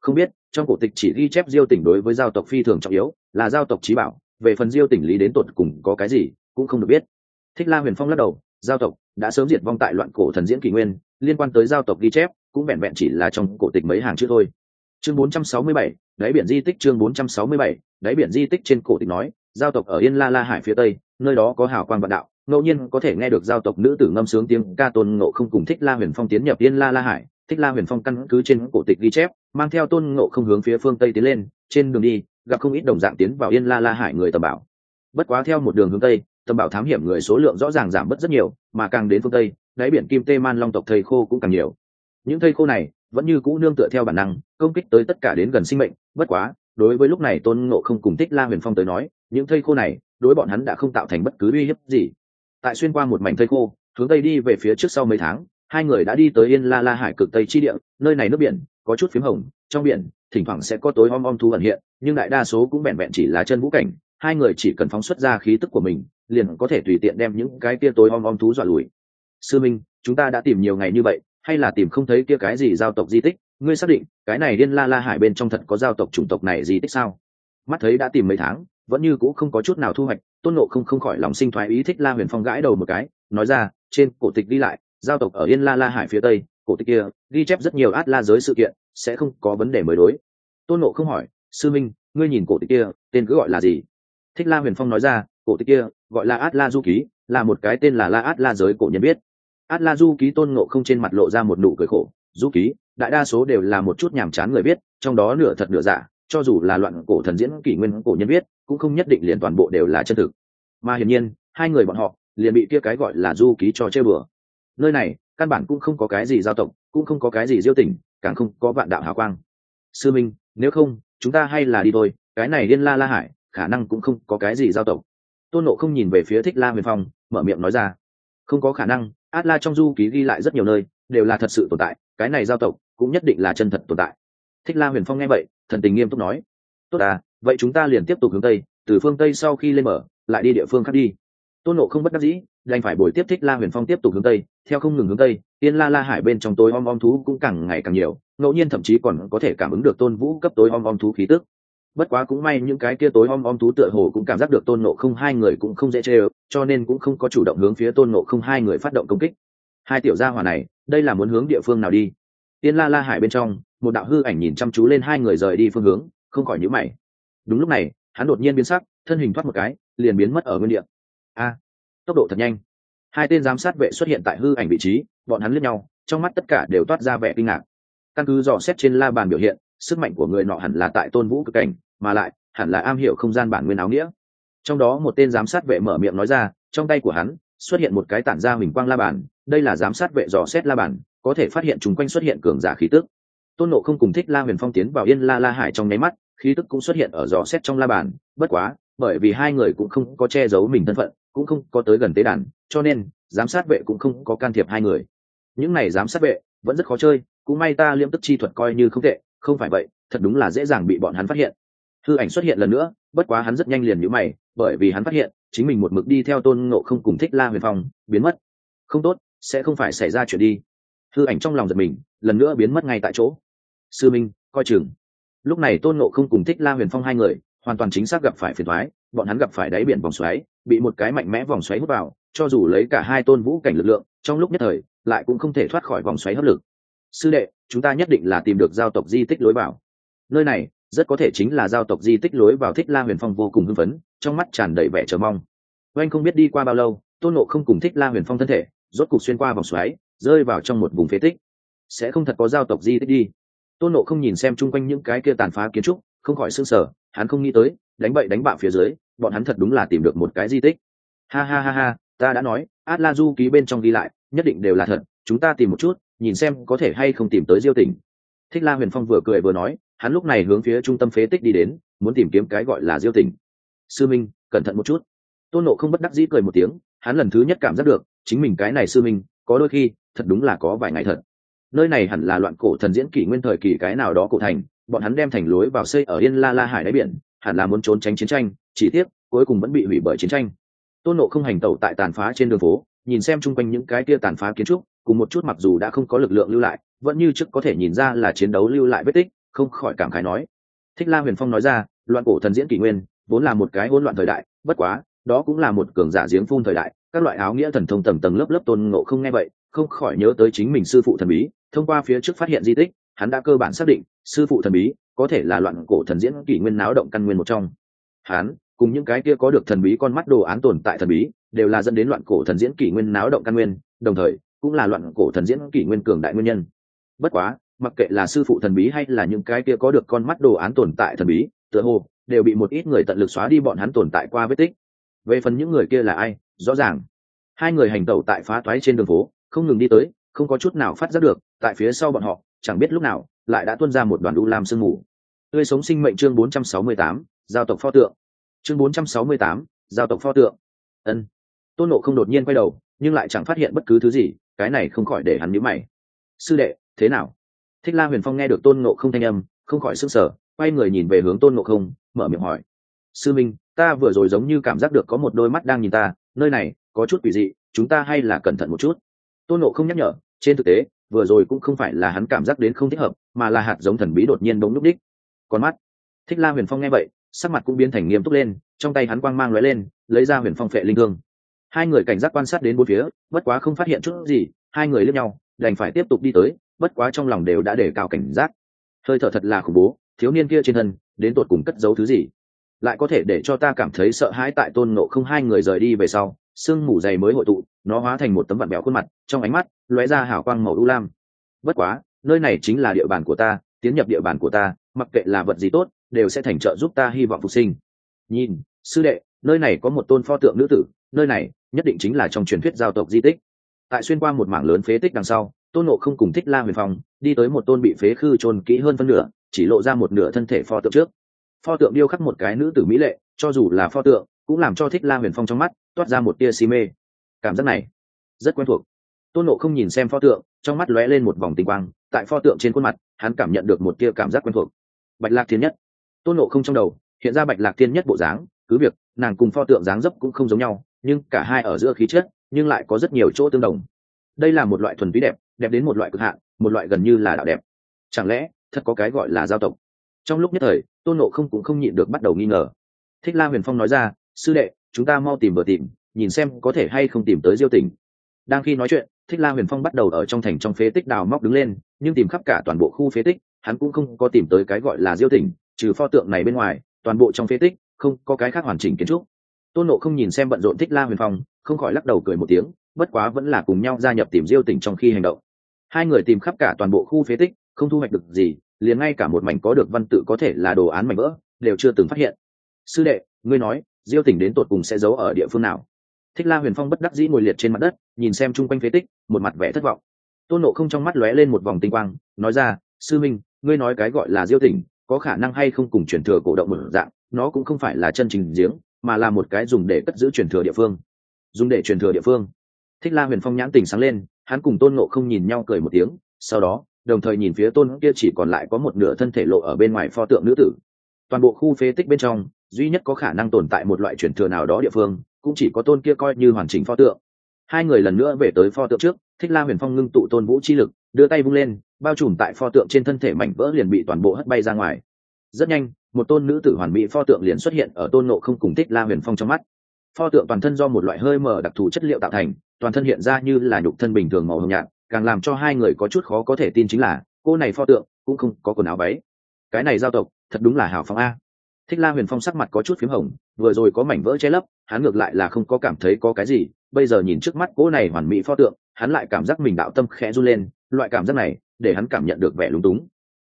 Không biết trong cổ tịch chỉ ghi chép diêu tỉnh đối với giao tộc phi thường trọng yếu là giao tộc trí bảo. Về phần diêu tỉnh lý đến tột cùng có cái gì cũng không được biết. Thích la huyền phong lắc đầu giao tộc đã sớm diệt vong tại loạn cổ thần diễn kỷ nguyên liên quan tới giao tộc ghi chép cũng vẹn vẹn chỉ là trong cổ tịch mấy hàng chữ thôi. Chương 467, đáy biển di tích chương 467, đáy biển di tích trên cổ tịch nói giao tộc ở yên la la hải phía tây nơi đó có hào quang vạn đạo ngẫu nhiên có thể nghe được giao tộc nữ tử ngâm sướng tiếng ca tôn ngộ không cùng thích la huyền phong tiến nhập yên la la hải. Thích la huyền phong căn cứ trên cổ tịch ghi chép, mang theo tôn ngộ không hướng phía phương tây tiến lên, trên đường đi, gặp không ít đồng dạng tiến vào yên la la hải người tầm bảo. Bất quá theo một đường hướng tây, tầm bảo thám hiểm người số lượng rõ ràng giảm bớt rất nhiều, mà càng đến phương tây, đáy biển kim tê man long tộc thầy khô cũng càng nhiều. Những thây khô này vẫn như cũ nương tựa theo bản năng, công kích tới tất cả đến gần sinh mệnh, bất quá, đối với lúc này tôn ngộ không cùng thích la huyền phong tới nói, những thây khô này, đối bọn hắn đã không tạo thành bất cứ uy hiếp gì tại xuyên qua một mảnh thây khô, hướng tây đi về phía trước sau mấy tháng, hai người đã đi tới yên la la hải cực tây chi địa, nơi này nước biển, có chút p h í m hồng, trong biển, thỉnh thoảng sẽ có tối om om thu ẩn hiện, nhưng đại đa số cũng vẹn vẹn chỉ là chân vũ cảnh, hai người chỉ cần phóng xuất ra khí tức của mình, liền có thể tùy tiện đem những cái kia tối om om thú dọa lùi. Sư minh, chúng ta đã tìm nhiều ngày như vậy, hay là tìm không thấy kia cái gì giao tộc di tích? Ngươi xác định, cái này điên la la hải bên trong thật có giao tộc chủng tộc này di tích sao? Mắt thấy đã tìm mấy tháng vẫn như cũ không có chút nào thu hoạch, tôn nộ không không khỏi lòng sinh thoái ý thích la huyền phong gãi đầu một cái, nói ra, trên cổ tịch đi lại, giao tộc ở yên la la hải phía tây, cổ tịch kia, ghi chép rất nhiều át la giới sự kiện, sẽ không có vấn đề mới đối. Tôn nộ không hỏi, sư minh, ngươi nhìn cổ tịch kia, tên cứ gọi là gì? Thích la huyền phong nói ra, cổ tịch kia, gọi là át la du ký, là một cái tên là la át la giới cổ nhân biết. Át la du ký tôn nộ không trên mặt lộ ra một nụ cười khổ, du ký, đại đa số đều là một chút nhàm chán người biết, trong đó nửa thật nửa giả cho dù là loạn cổ thần diễn kỷ nguyên cổ nhân biết cũng không nhất định liền toàn bộ đều là chân thực. Mà hiển nhiên hai người bọn họ liền bị kia cái gọi là du ký cho chơi bừa. Nơi này căn bản cũng không có cái gì giao tộc cũng không có cái gì diêu tỉnh, càng không có vạn đạo hào quang. Sư minh nếu không chúng ta hay là đi thôi cái này liên la la hải khả năng cũng không có cái gì giao tộc. Tôn nộ không nhìn về phía thích la huyền phong mở miệng nói ra. Không có khả năng át la trong du ký ghi lại rất nhiều nơi đều là thật sự tồn tại cái này giao tộc cũng nhất định là chân thật tồn tại thích la huyền phong nghe vậy, thần tình nghiêm túc nói, tốt à vậy chúng ta liền tiếp tục hướng tây, từ phương tây sau khi lên mở lại đi địa phương khác đi. Tôn nộ không bất đắc dĩ, đành phải buổi tiếp thích la huyền phong tiếp tục hướng tây, theo không ngừng hướng tây tiên la la hải bên trong tối om om thú cũng càng ngày càng nhiều, ngẫu nhiên thậm chí còn có thể cảm ứng được tôn vũ cấp tối om om thú khí tức. Bất quá cũng may những cái kia tối om om thú tựa hồ cũng cảm giác được tôn nộ không hai người cũng không dễ chê ơ cho nên cũng không có chủ động hướng phía tôn nộ không hai người phát động công kích. Hai tiểu gia hỏa này, đây là muốn hướng địa phương nào đi? Tiên la la hải bên trong một đạo hư ảnh nhìn chăm chú lên hai người rời đi phương hướng, không khỏi nhữ mày. Đúng lúc này, hắn đột nhiên biến sắc, thân hình thoát một cái, liền biến mất ở nguyên địa. A, tốc độ thật nhanh. Hai tên giám sát vệ xuất hiện tại hư ảnh vị trí, bọn hắn lướt nhau, trong mắt tất cả đều toát ra vẻ kinh ngạc. Căn cứ dò xét trên la bàn biểu hiện, sức mạnh của người nọ hẳn là tại tôn vũ cực cảnh, mà lại, hẳn là am hiểu không gian bản nguyên áo nghĩa. Trong đó một tên giám sát vệ mở miệng nói ra, trong tay của hắn, xuất hiện một cái tản ra huỳnh quang la bàn, đây là giám sát vệ dò xét la bàn, có thể phát hiện chúng quanh xuất hiện cường giả khí tức tôn nộ không cùng thích la huyền phong tiến vào yên la la hải trong nháy mắt, khí tức cũng xuất hiện ở dò xét trong la bàn. Bất quá, bởi vì hai người cũng không có che giấu mình thân phận, cũng không có tới gần tế đàn, cho nên, giám sát vệ cũng không có can thiệp hai người. Những này giám sát vệ vẫn rất khó chơi, cũng may ta liêm tức chi thuật coi như không tệ, không phải vậy, thật đúng là dễ dàng bị bọn hắn phát hiện. Hư ảnh xuất hiện lần nữa, bất quá hắn rất nhanh liền nhữ mày, bởi vì hắn phát hiện, chính mình một mực đi theo tôn ngộ không cùng thích la huyền phong, biến mất. Không tốt, sẽ không phải xảy ra chuyện đi. Hư ảnh trong lòng giật mình, lần nữa biến mất ngay tại chỗ sư minh, coi chừng. Lúc này tôn nộ không cùng thích la huyền phong hai người, hoàn toàn chính xác gặp phải phiền thoái bọn hắn gặp phải đáy biển vòng xoáy, bị một cái mạnh mẽ vòng xoáy hút vào, cho dù lấy cả hai tôn vũ cảnh lực lượng, trong lúc nhất thời, lại cũng không thể thoát khỏi vòng xoáy hấp lực. Sư đệ, chúng ta nhất định là tìm được giao tộc di tích lối vào. Nơi này, rất có thể chính là giao tộc di tích lối vào thích la huyền phong vô cùng hưng phấn, trong mắt tràn đầy vẻ chờ mong. Oanh không biết đi qua bao lâu, tôn nộ không cùng thích la huyền phong thân thể, rốt cục xuyên qua vòng xoáy, rơi vào trong một vùng phế tích. Sẽ không thật có giao tộc di tích đi tôn nộ không nhìn xem chung quanh những cái kia tàn phá kiến trúc, không khỏi s ư n g sở hắn không nghĩ tới, đánh bậy đánh bạo phía dưới, bọn hắn thật đúng là tìm được một cái di tích. Ha ha ha ha, ta đã nói át la du ký bên trong ghi lại, nhất định đều là thật, chúng ta tìm một chút, nhìn xem có thể hay không tìm tới diêu tỉnh. Thích la huyền phong vừa cười vừa nói, hắn lúc này hướng phía trung tâm phế tích đi đến, muốn tìm kiếm cái gọi là diêu tỉnh. Sư minh, cẩn thận một chút. Tôn nộ không bất đắc dĩ cười một tiếng, hắn lần thứ nhất cảm giác được, chính mình cái này sư minh, có đôi khi, thật đúng là có vài ngày thật nơi này hẳn là loạn cổ thần diễn kỷ nguyên thời kỳ cái nào đó cổ thành, bọn hắn đem thành lối vào xây ở yên la la hải đáy biển, hẳn là muốn trốn tránh chiến tranh, chỉ tiếc, cuối cùng vẫn bị hủy bởi chiến tranh. Tôn nộ không hành tẩu tại tàn phá trên đường phố, nhìn xem chung quanh những cái kia tàn phá kiến trúc, cùng một chút mặc dù đã không có lực lượng lưu lại, vẫn như trước có thể nhìn ra là chiến đấu lưu lại vết tích, không khỏi cảm khái nói. Thích la huyền phong nói ra, loạn cổ thần diễn kỷ nguyên, vốn là một cái hỗn loạn thời đại, bất quá, đó cũng là một cường giả giếng phun thời đại, các loại áo nghĩa thần thông tầng tầng lớp lớp tôn ngộ không nghe vậy, không khỏi nhớ tới chính mình sư phụ thần bí thông qua phía trước phát hiện di tích, hắn đã cơ bản xác định, sư phụ thần bí, có thể là loạn cổ thần diễn kỷ nguyên náo động căn nguyên một trong. Hắn, cùng những cái kia có được thần bí con mắt đồ án tồn tại thần bí, đều là dẫn đến loạn cổ thần diễn kỷ nguyên náo động căn nguyên, đồng thời, cũng là loạn cổ thần diễn kỷ nguyên cường đại nguyên nhân. Bất quá, mặc kệ là sư phụ thần bí hay là những cái kia có được con mắt đồ án tồn tại thần bí, tựa hồ, đều bị một ít người tận lực xóa đi bọn hắn tồn tại qua vết tích. Về phần những người kia là ai? Rõ ràng. Hai người hành tẩu tại phá toái trên đường phố, không ngừng đi tới, không có chút nào phát giác được tại phía sau bọn họ chẳng biết lúc nào lại đã tuôn ra một đoàn u lam sương mù. Tươi sống sinh mệnh chương 468, giao tộc pho tượng. Chương 468, giao tộc pho tượng. Ân. Tôn nộ không đột nhiên quay đầu nhưng lại chẳng phát hiện bất cứ thứ gì cái này không khỏi để hắn nhíu mày. Sư đệ thế nào? Thích la huyền phong nghe được tôn nộ không thanh âm không khỏi sức sở quay người nhìn về hướng tôn nộ không mở miệng hỏi. Sư minh ta vừa rồi giống như cảm giác được có một đôi mắt đang nhìn ta nơi này có chút quỷ dị chúng ta hay là cẩn thận một chút. Tôn nộ không nhắc nhở trên thực tế vừa rồi cũng không phải là hắn cảm giác đến không thích hợp, mà là hạt giống thần bí đột nhiên bỗng núp đích con mắt. Thích la huyền phong nghe vậy, sắc mặt cũng biến thành nghiêm túc lên, trong tay hắn quang mang lóe lên, lấy ra huyền phong phệ linh hương hai người cảnh giác quan sát đến bốn phía, bất quá không phát hiện chút gì, hai người lướt nhau, đành phải tiếp tục đi tới, bất quá trong lòng đều đã để cao cảnh giác. Hơi thở thật là khủng bố, thiếu niên kia trên thân, đến tột cùng cất giấu thứ gì? Lại có thể để cho ta cảm thấy sợ hãi tại tôn nộ không hai người rời đi về sau, sương mù dày mới hội tụ nó hóa thành một tấm vạn bèo khuôn mặt, trong ánh mắt lóe ra hảo quang màu u lam. Bất quá, nơi này chính là địa bàn của ta, tiến nhập địa bàn của ta, mặc kệ là vật gì tốt, đều sẽ thành trợ giúp ta hy vọng phục sinh. Nhìn, sư đệ, nơi này có một tôn pho tượng nữ tử, nơi này nhất định chính là trong truyền thuyết giao tộc di tích. Tại xuyên qua một mảng lớn phế tích đằng sau, tôn nộ không cùng thích la huyền phong đi tới một tôn bị phế khư trôn kỹ hơn phân nửa, chỉ lộ ra một nửa thân thể pho tượng trước. Pho tượng điêu khắc một cái nữ tử mỹ lệ, cho dù là pho tượng, cũng làm cho thích la huyền phong trong mắt toát ra một tia si mê cảm giác này. Rất quen thuộc. Tôn nộ không nhìn xem pho tượng, trong mắt lóe lên một vòng tinh quang, tại pho tượng trên khuôn mặt, hắn cảm nhận được một tia cảm giác quen thuộc. Bạch lạc thiên nhất. Tôn nộ không trong đầu, hiện ra bạch lạc thiên nhất bộ dáng, cứ việc, nàng cùng pho tượng dáng dấp cũng không giống nhau, nhưng cả hai ở giữa khí chất, nhưng lại có rất nhiều chỗ tương đồng. Đây là một loại thuần túy đẹp đẹp đến một loại cực hạn, một loại gần như là đạo đẹp. Chẳng lẽ, thật có cái gọi là giao tộc? Trong lúc nhất thời, tôn nộ không cũng không nhịn được bắt đầu nghi ngờ. Thích la huyền phong nói ra, sư đệ, chúng ta mau tìm bờ tìm nhìn xem có thể hay không tìm tới diêu tỉnh đang khi nói chuyện, thích la huyền phong bắt đầu ở trong thành trong phế tích đào móc đứng lên, nhưng tìm khắp cả toàn bộ khu phế tích, hắn cũng không có tìm tới cái gọi là diêu tỉnh trừ pho tượng này bên ngoài, toàn bộ trong phế tích, không có cái khác hoàn chỉnh kiến trúc. Tôn nộ không nhìn xem bận rộn thích la huyền phong, không khỏi lắc đầu cười một tiếng, bất quá vẫn là cùng nhau gia nhập tìm diêu tỉnh trong khi hành động. Hai người tìm khắp cả toàn bộ khu phế tích, không thu hoạch được gì, liền ngay cả một mảnh có được văn tự có thể là đồ án mảnh vỡ, đều chưa từng phát hiện. Sư đệ, ngươi nói, diêu tỉnh đến tột cùng sẽ giấu ở địa phương nào? Thích la huyền phong bất đắc dĩ ngồi liệt trên mặt đất, nhìn xem chung quanh phế tích, một mặt vẻ thất vọng. Tôn nộ không trong mắt lóe lên một vòng tinh quang, nói ra, sư minh, ngươi nói cái gọi là diêu tỉnh, có khả năng hay không cùng truyền thừa cổ động một dạng, nó cũng không phải là chân trình giếng, mà là một cái dùng để cất giữ truyền thừa địa phương. Dùng để truyền thừa địa phương. Thích la huyền phong nhãn tình sáng lên, hắn cùng tôn nộ không nhìn nhau cười một tiếng, sau đó, đồng thời nhìn phía tôn kia chỉ còn lại có một nửa thân thể lộ ở bên ngoài pho tượng nữ tử. Toàn bộ khu phế tích bên trong, duy nhất có khả năng tồn tại một loại truyền thừa nào đó địa phương cũng chỉ có tôn kia coi như hoàn chỉnh pho tượng. Hai người lần nữa về tới pho tượng trước, thích la huyền phong ngưng tụ tôn vũ chi lực, đưa tay vung lên, bao trùm tại pho tượng trên thân thể mảnh vỡ liền bị toàn bộ hất bay ra ngoài. Rất nhanh, một tôn nữ tử hoàn mỹ pho tượng liền xuất hiện ở tôn nộ không cùng thích la huyền phong trong mắt. Pho tượng toàn thân do một loại hơi mờ đặc thù chất liệu tạo thành, toàn thân hiện ra như là nhục thân bình thường màu hồng nhạt, càng làm cho hai người có chút khó có thể tin chính là, cô này pho tượng cũng không có quần áo váy. Cái này giao tộc, thật đúng là hào phong a thích la huyền phong sắc mặt có chút p h í m hồng, vừa rồi có mảnh vỡ che lấp, hắn ngược lại là không có cảm thấy có cái gì, bây giờ nhìn trước mắt cô này hoàn mỹ pho tượng, hắn lại cảm giác mình đạo tâm khẽ run lên, loại cảm giác này, để hắn cảm nhận được vẻ lúng túng.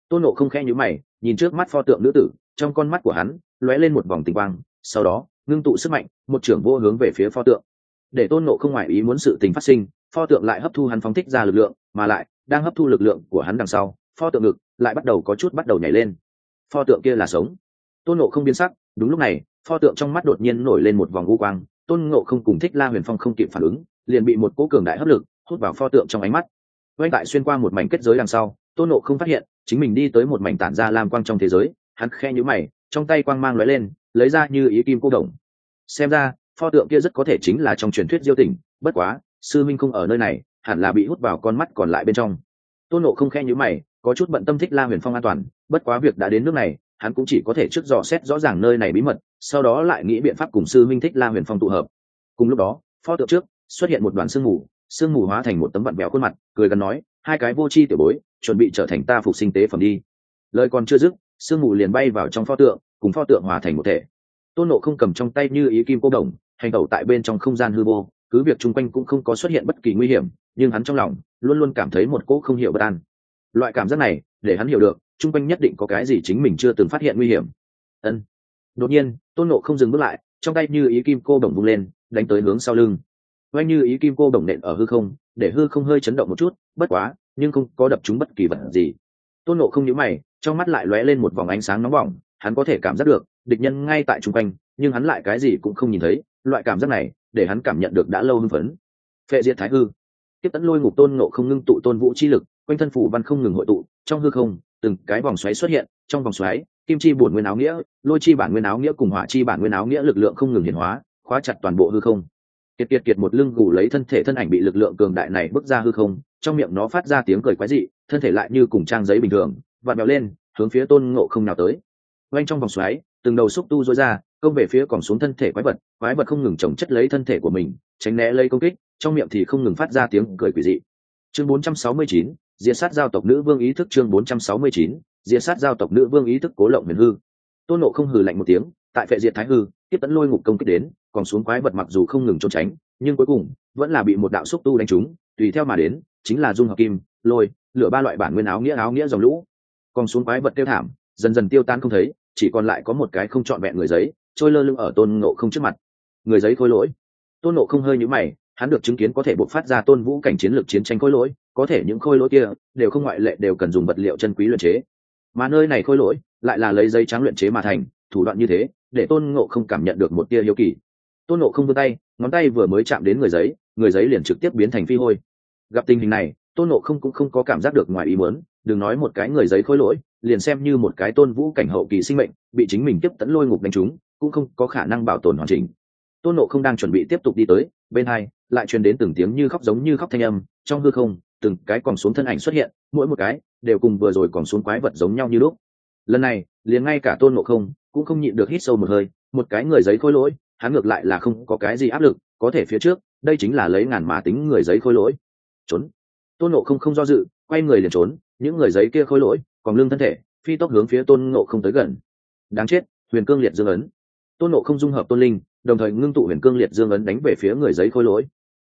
Tôn nộ không khẽ nhữ mày, nhìn trước mắt pho tượng nữ tử, trong con mắt của hắn, lóe lên một vòng tình quang, sau đó, ngưng tụ sức mạnh, một trưởng vô hướng về phía pho tượng. Để tôn nộ không ngoại ý muốn sự tình phát sinh, pho tượng lại hấp thu hắn phóng thích ra lực lượng, mà lại, đang hấp thu lực lượng của hắn đằng sau, pho tượng ngực lại bắt đầu có chút bắt đầu nhảy lên. Pho tượng kia là sống tôn nộ không biến sắc, đúng lúc này, pho tượng trong mắt đột nhiên nổi lên một vòng u quang, tôn ngộ không cùng thích la huyền phong không kịp phản ứng, liền bị một cỗ cường đại hấp lực hút vào pho tượng trong ánh mắt. Oanh tại xuyên qua một mảnh kết giới đằng sau, tôn nộ không phát hiện, chính mình đi tới một mảnh tản ra lam quang trong thế giới, hắn khe nhữ mày, trong tay quang mang lóe lên, lấy ra như ý kim cô đồng. Xem ra, pho tượng kia rất có thể chính là trong truyền thuyết diêu tỉnh bất quá, sư minh không ở nơi này, hẳn là bị hút vào con mắt còn lại bên trong. Tôn nộ không khe nhữ mày, có chút bận tâm thích la huyền phong an toàn, bất quá việc đã đến nước này hắn cũng chỉ có thể trước dò xét rõ ràng nơi này bí mật, sau đó lại nghĩ biện pháp cùng sư minh thích la huyền phong tụ hợp. Cùng lúc đó pho tượng trước, xuất hiện một đoàn sương mù sương mù hóa thành một tấm vặn béo khuôn mặt, cười gần nói, hai cái vô tri tiểu bối, chuẩn bị trở thành ta phục sinh tế phẩm đi. Lời còn chưa dứt, sương mù liền bay vào trong pho tượng, cùng pho tượng hòa thành một thể. Tôn nộ không cầm trong tay như ý kim cô đồng, hành tẩu tại bên trong không gian hư vô, cứ việc chung quanh cũng không có xuất hiện bất kỳ nguy hiểm, nhưng hắn trong lòng luôn luôn cảm thấy một cỗ không hiểu bất an loại cảm giác này, để hắn hiểu được, chung quanh nhất định có cái gì chính mình chưa từng phát hiện nguy hiểm. Ân. Đột nhiên, tôn nộ không dừng bước lại, trong tay như ý kim cô đồng bung lên, đánh tới hướng sau lưng. Oanh như ý kim cô đồng nện ở hư không, để hư không hơi chấn động một chút, bất quá, nhưng không có đập chúng bất kỳ vật gì. Tôn nộ không nhíu mày, trong mắt lại lóe lên một vòng ánh sáng nóng bỏng, hắn có thể cảm giác được, địch nhân ngay tại chung quanh, nhưng hắn lại cái gì cũng không nhìn thấy, loại cảm giác này, để hắn cảm nhận được đã lâu hưng phấn. Phệ diệt thái hư. Tiếp tấn lôi ngục tôn nộ không ngưng tụ tôn vũ chi lực quanh thân phủ văn không ngừng hội tụ trong hư không từng cái vòng xoáy xuất hiện trong vòng xoáy kim chi bổn nguyên áo nghĩa lôi chi bản nguyên áo nghĩa cùng hỏa chi bản nguyên áo nghĩa lực lượng không ngừng hiển hóa khóa chặt toàn bộ hư không. Kiệt kiệt kiệt một lưng gù lấy thân thể thân ảnh bị lực lượng cường đại này bước ra hư không trong miệng nó phát ra tiếng cười quái dị thân thể lại như cùng trang giấy bình thường vặn bèo lên hướng phía tôn ngộ không nào tới. Quanh trong vòng xoáy từng đầu xúc tu dối ra công về phía còn xuống thân thể quái vật quái vật không ngừng trồng chất lấy thân thể của mình tránh né lấy công kích trong miệng thì không ngừng phát ra tiếng cười quỷ dị. Chương 469, diệt sát giao tộc nữ vương ý thức chương 469, diệt sát giao tộc nữ vương ý thức cố lộng huyền hư. Tôn nộ không hừ lạnh một tiếng tại phệ diệt thái hư tiếp tấn lôi ngục công kích đến còn xuống quái vật mặc dù không ngừng trốn tránh nhưng cuối cùng vẫn là bị một đạo xúc tu đánh trúng tùy theo mà đến chính là dung hợp kim lôi lửa ba loại bản nguyên áo nghĩa áo nghĩa dòng lũ. Còn xuống quái vật tiêu thảm dần dần tiêu tan không thấy chỉ còn lại có một cái không trọn vẹn người giấy trôi lơ lưng ở tôn nộ không trước mặt. Người giấy khôi lỗi. Tôn nộ không hơi nhũ mày hắn được chứng kiến có thể bộc phát ra tôn vũ cảnh chiến lược chiến tranh khôi lỗi, có thể những khôi lỗi kia đều không ngoại lệ đều cần dùng vật liệu chân quý luyện chế. Mà nơi này khôi lỗi lại là lấy giấy trắng luyện chế mà thành, thủ đoạn như thế, để tôn ngộ không cảm nhận được một tia hiếu kỳ. Tôn ngộ không vươn tay, ngón tay vừa mới chạm đến người giấy người giấy liền trực tiếp biến thành phi hôi. Gặp tình hình này, tôn ngộ không cũng không có cảm giác được ngoài ý muốn, đừng nói một cái người giấy khôi lỗi, liền xem như một cái tôn vũ cảnh hậu kỳ sinh mệnh, bị chính mình tiếp tẫn lôi ngục đánh trúng, cũng không có khả năng bảo tồn hoàn chỉnh. Tôn nộ không đang chuẩn bị tiếp tục đi tới bên hai lại truyền đến từng tiếng như khóc giống như khóc thanh âm, trong hư không, từng cái còn xuống thân ảnh xuất hiện, mỗi một cái đều cùng vừa rồi còn xuống quái vật giống nhau như lúc. Lần này, liền ngay cả tôn nộ không cũng không nhịn được hít sâu một hơi, một cái người giấy khôi lỗi, hắn ngược lại là không có cái gì áp lực, có thể phía trước, đây chính là lấy ngàn mà tính người giấy khôi lỗi. Trốn. Tôn nộ không không do dự, quay người liền trốn, những người giấy kia khôi lỗi, còn lưng thân thể, phi tốc hướng phía tôn nộ không tới gần. Đáng chết, huyền cương liệt dương ấn. Tôn nộ không dung hợp tôn linh đồng thời ngưng tụ huyền cương liệt dương ấn đánh về phía người giấy khôi lỗi.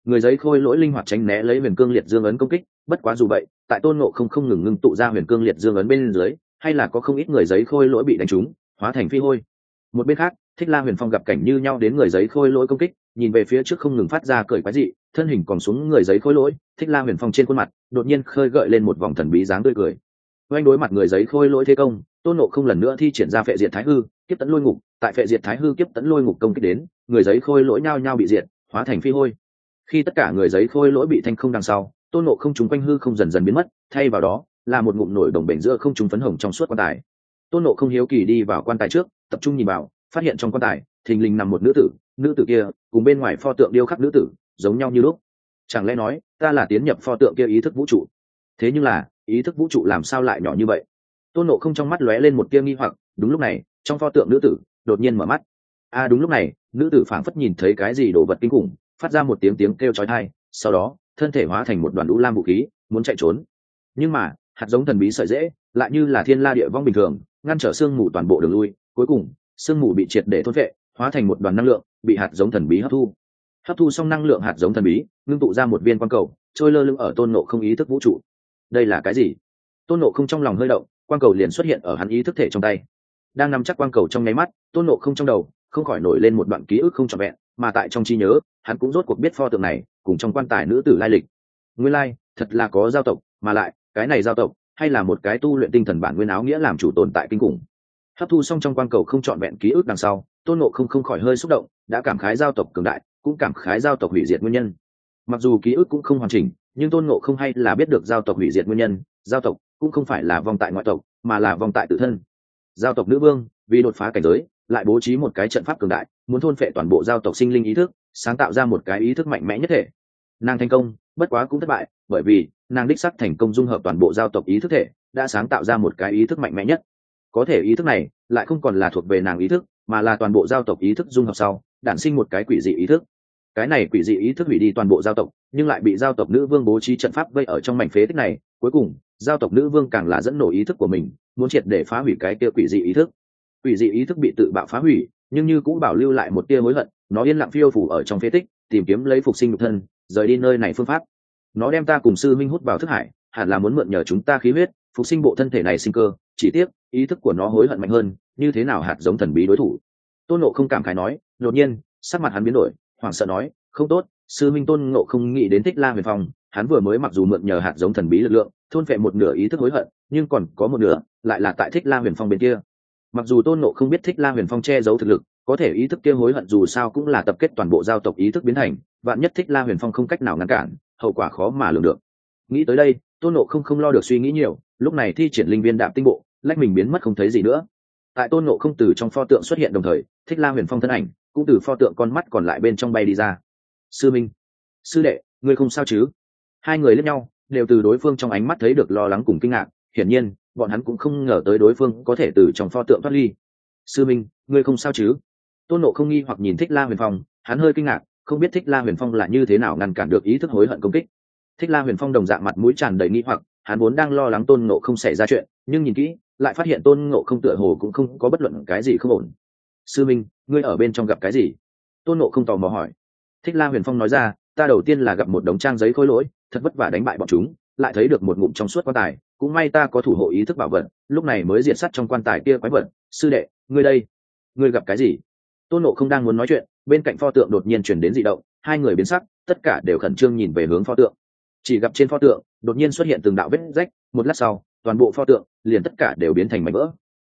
Người giấy khôi lỗi linh hoạt tránh né lấy huyền cương liệt dương ấn công kích, bất quá dù vậy, tại tôn nộ không không ngừng ngưng tụ ra huyền cương liệt dương ấn bên dưới, hay là có không ít người giấy khôi lỗi bị đánh trúng, hóa thành phi hôi. Một bên khác, thích la huyền phong gặp cảnh như nhau đến người giấy khôi lỗi công kích, nhìn về phía trước không ngừng phát ra cười quái dị, thân hình còn xuống người giấy khôi lỗi, thích la huyền phong trên khuôn mặt, đột nhiên khơi gợi lên một vòng thần bí dáng tươi cười. Oanh đối mặt người giấy khôi lỗi thế công, tôn nộ không lần nữa thi triển ra phệ diệt thái hư kiếp tấn lôi ngục, tại phệ diệt thái hư kiếp tấn lôi ngục công kích đến, người giấy khôi lỗi nhao nhao bị diệt, hóa thành phi hôi. Khi tất cả người giấy khôi lỗi bị thanh không đằng sau, tôn nộ không trúng quanh hư không dần dần biến mất, thay vào đó, là một ngụm nổi đồng bể giữa không trúng phấn hồng trong suốt quan tài. Tôn nộ không hiếu kỳ đi vào quan tài trước, tập trung nhìn vào, phát hiện trong quan tài, thình lình nằm một nữ tử nữ tử kia, cùng bên ngoài pho tượng điêu khắc nữ tử, giống nhau như lúc. Chẳng lẽ nói, ta là tiến nhập pho tượng kia ý thức vũ trụ? Thế nhưng là, ý thức vũ trụ làm sao lại nhỏ như vậy? Tôn nộ không trong mắt lóe lên một tia nghi hoặc đúng lúc này trong pho tượng nữ tử đột nhiên mở mắt. A à, đúng lúc này nữ tử phảng phất nhìn thấy cái gì đồ vật kinh khủng phát ra một tiếng tiếng kêu chói tai sau đó thân thể hóa thành một đoàn lũ lam vũ khí muốn chạy trốn. Nhưng mà hạt giống thần bí sợi dễ lại như là thiên la địa vong bình thường ngăn trở sương mù toàn bộ đường lui. Cuối cùng sương mù bị triệt để thốt vệ hóa thành một đoàn năng lượng bị hạt giống thần bí hấp thu. Hấp thu xong năng lượng hạt giống thần bí ngưng tụ ra một viên quang cầu trôi lơ lưng ở tôn nộ không ý thức vũ trụ. Đây là cái gì? Tôn nộ không trong lòng hơi động quang cầu liền xuất hiện ở hắn ý thức thể trong tay. Đang nằm chắc quang cầu trong nháy mắt, tôn nộ không trong đầu, không khỏi nổi lên một đoạn ký ức không trọn vẹn, mà tại trong trí nhớ, hắn cũng rốt cuộc biết pho tượng này, cùng trong quan tài nữ tử lai lịch. Nguyên lai, thật là có giao tộc, mà lại, cái này giao tộc, hay là một cái tu luyện tinh thần bản nguyên áo nghĩa làm chủ tồn tại kinh khủng. Hấp thu xong trong quang cầu không trọn vẹn ký ức đằng sau, tôn nộ không không khỏi hơi xúc động, đã cảm khái giao tộc cường đại, cũng cảm khái giao tộc hủy diệt nguyên nhân. Mặc dù ký ức cũng không hoàn chỉnh, nhưng tôn nộ không hay là biết được giao tộc hủy diệt nguyên nhân, giao tộc cũng không phải là vong tại ngoại tộc, mà là vong tại tự thân. Giao tộc nữ vương, vì đột phá cảnh giới, lại bố trí một cái trận pháp cường đại, muốn thôn phệ toàn bộ giao tộc sinh linh ý thức, sáng tạo ra một cái ý thức mạnh mẽ nhất thể. Nàng thành công, bất quá cũng thất bại, bởi vì nàng đích sắc thành công dung hợp toàn bộ giao tộc ý thức thể, đã sáng tạo ra một cái ý thức mạnh mẽ nhất. Có thể ý thức này lại không còn là thuộc về nàng ý thức, mà là toàn bộ giao tộc ý thức dung hợp sau, đản sinh một cái quỷ dị ý thức. Cái này quỷ dị ý thức hủy đi toàn bộ giao tộc, nhưng lại bị giao tộc nữ vương bố trí trận pháp vây ở trong mảnh phế tích này, cuối cùng giao tộc nữ vương càng là dẫn nổ ý thức của mình, muốn triệt để phá hủy cái kia quỷ dị ý thức. Quỷ dị ý thức bị tự bạo phá hủy, nhưng như cũng bảo lưu lại một tia hối hận, nó yên lặng phiêu phủ ở trong phế tích, tìm kiếm lấy phục sinh nhục thân, rời đi nơi này phương pháp. Nó đem ta cùng sư minh hút vào thức hải, hẳn là muốn mượn nhờ chúng ta khí huyết, phục sinh bộ thân thể này sinh cơ, chỉ tiếc, ý thức của nó hối hận mạnh hơn, như thế nào hạt giống thần bí đối thủ. Tôn nộ không cảm khái nói, đột nhiên, sắc mặt hắn biến đổi, hoảng sợ nói, không tốt, sư minh tôn nộ không nghĩ đến thích la huyền phong, hắn vừa mới mặc dù mượn nhờ hạt giống thần bí lực lượng thôn phệ một nửa ý thức hối hận, nhưng còn có một nửa lại là tại thích la huyền phong bên kia. Mặc dù tôn nộ không biết thích la huyền phong che giấu thực lực, có thể ý thức kia hối hận dù sao cũng là tập kết toàn bộ giao tộc ý thức biến thành, vạn nhất thích la huyền phong không cách nào ngăn cản, hậu quả khó mà lường được. Nghĩ tới đây, tôn nộ không không lo được suy nghĩ nhiều, lúc này thi triển linh viên đạm tinh bộ, lách mình biến mất không thấy gì nữa. Tại tôn nộ không từ trong pho tượng xuất hiện đồng thời, thích la huyền phong thân ảnh cũng từ pho tượng con mắt còn lại bên trong bay đi ra. Sư minh, sư đệ, ngươi không sao chứ? Hai người lẫn nhau đều từ đối phương trong ánh mắt thấy được lo lắng cùng kinh ngạc, hiển nhiên, bọn hắn cũng không ngờ tới đối phương có thể từ trong pho tượng thoát ly. Sư minh, ngươi không sao chứ? Tôn nộ không nghi hoặc nhìn thích la huyền phong, hắn hơi kinh ngạc, không biết thích la huyền phong là như thế nào ngăn cản được ý thức hối hận công kích. Thích la huyền phong đồng dạng mặt mũi tràn đầy nghi hoặc, hắn vốn đang lo lắng tôn nộ không xảy ra chuyện, nhưng nhìn kỹ, lại phát hiện tôn nộ không tựa hồ cũng không có bất luận cái gì không ổn. Sư minh, ngươi ở bên trong gặp cái gì? Tôn nộ không tò mò hỏi. Thích la huyền phong nói ra, ta đầu tiên là gặp một đống trang giấy khối lỗi thật vất vả đánh bại bọn chúng lại thấy được một ngụm trong suốt quan tài cũng may ta có thủ hộ ý thức bảo vật lúc này mới diện sắt trong quan tài kia quái vật. Sư đệ ngươi đây ngươi gặp cái gì? Tôn nộ không đang muốn nói chuyện bên cạnh pho tượng đột nhiên chuyển đến dị động hai người biến sắc tất cả đều khẩn trương nhìn về hướng pho tượng. Chỉ gặp trên pho tượng đột nhiên xuất hiện từng đạo vết rách một lát sau toàn bộ pho tượng liền tất cả đều biến thành mảnh vỡ.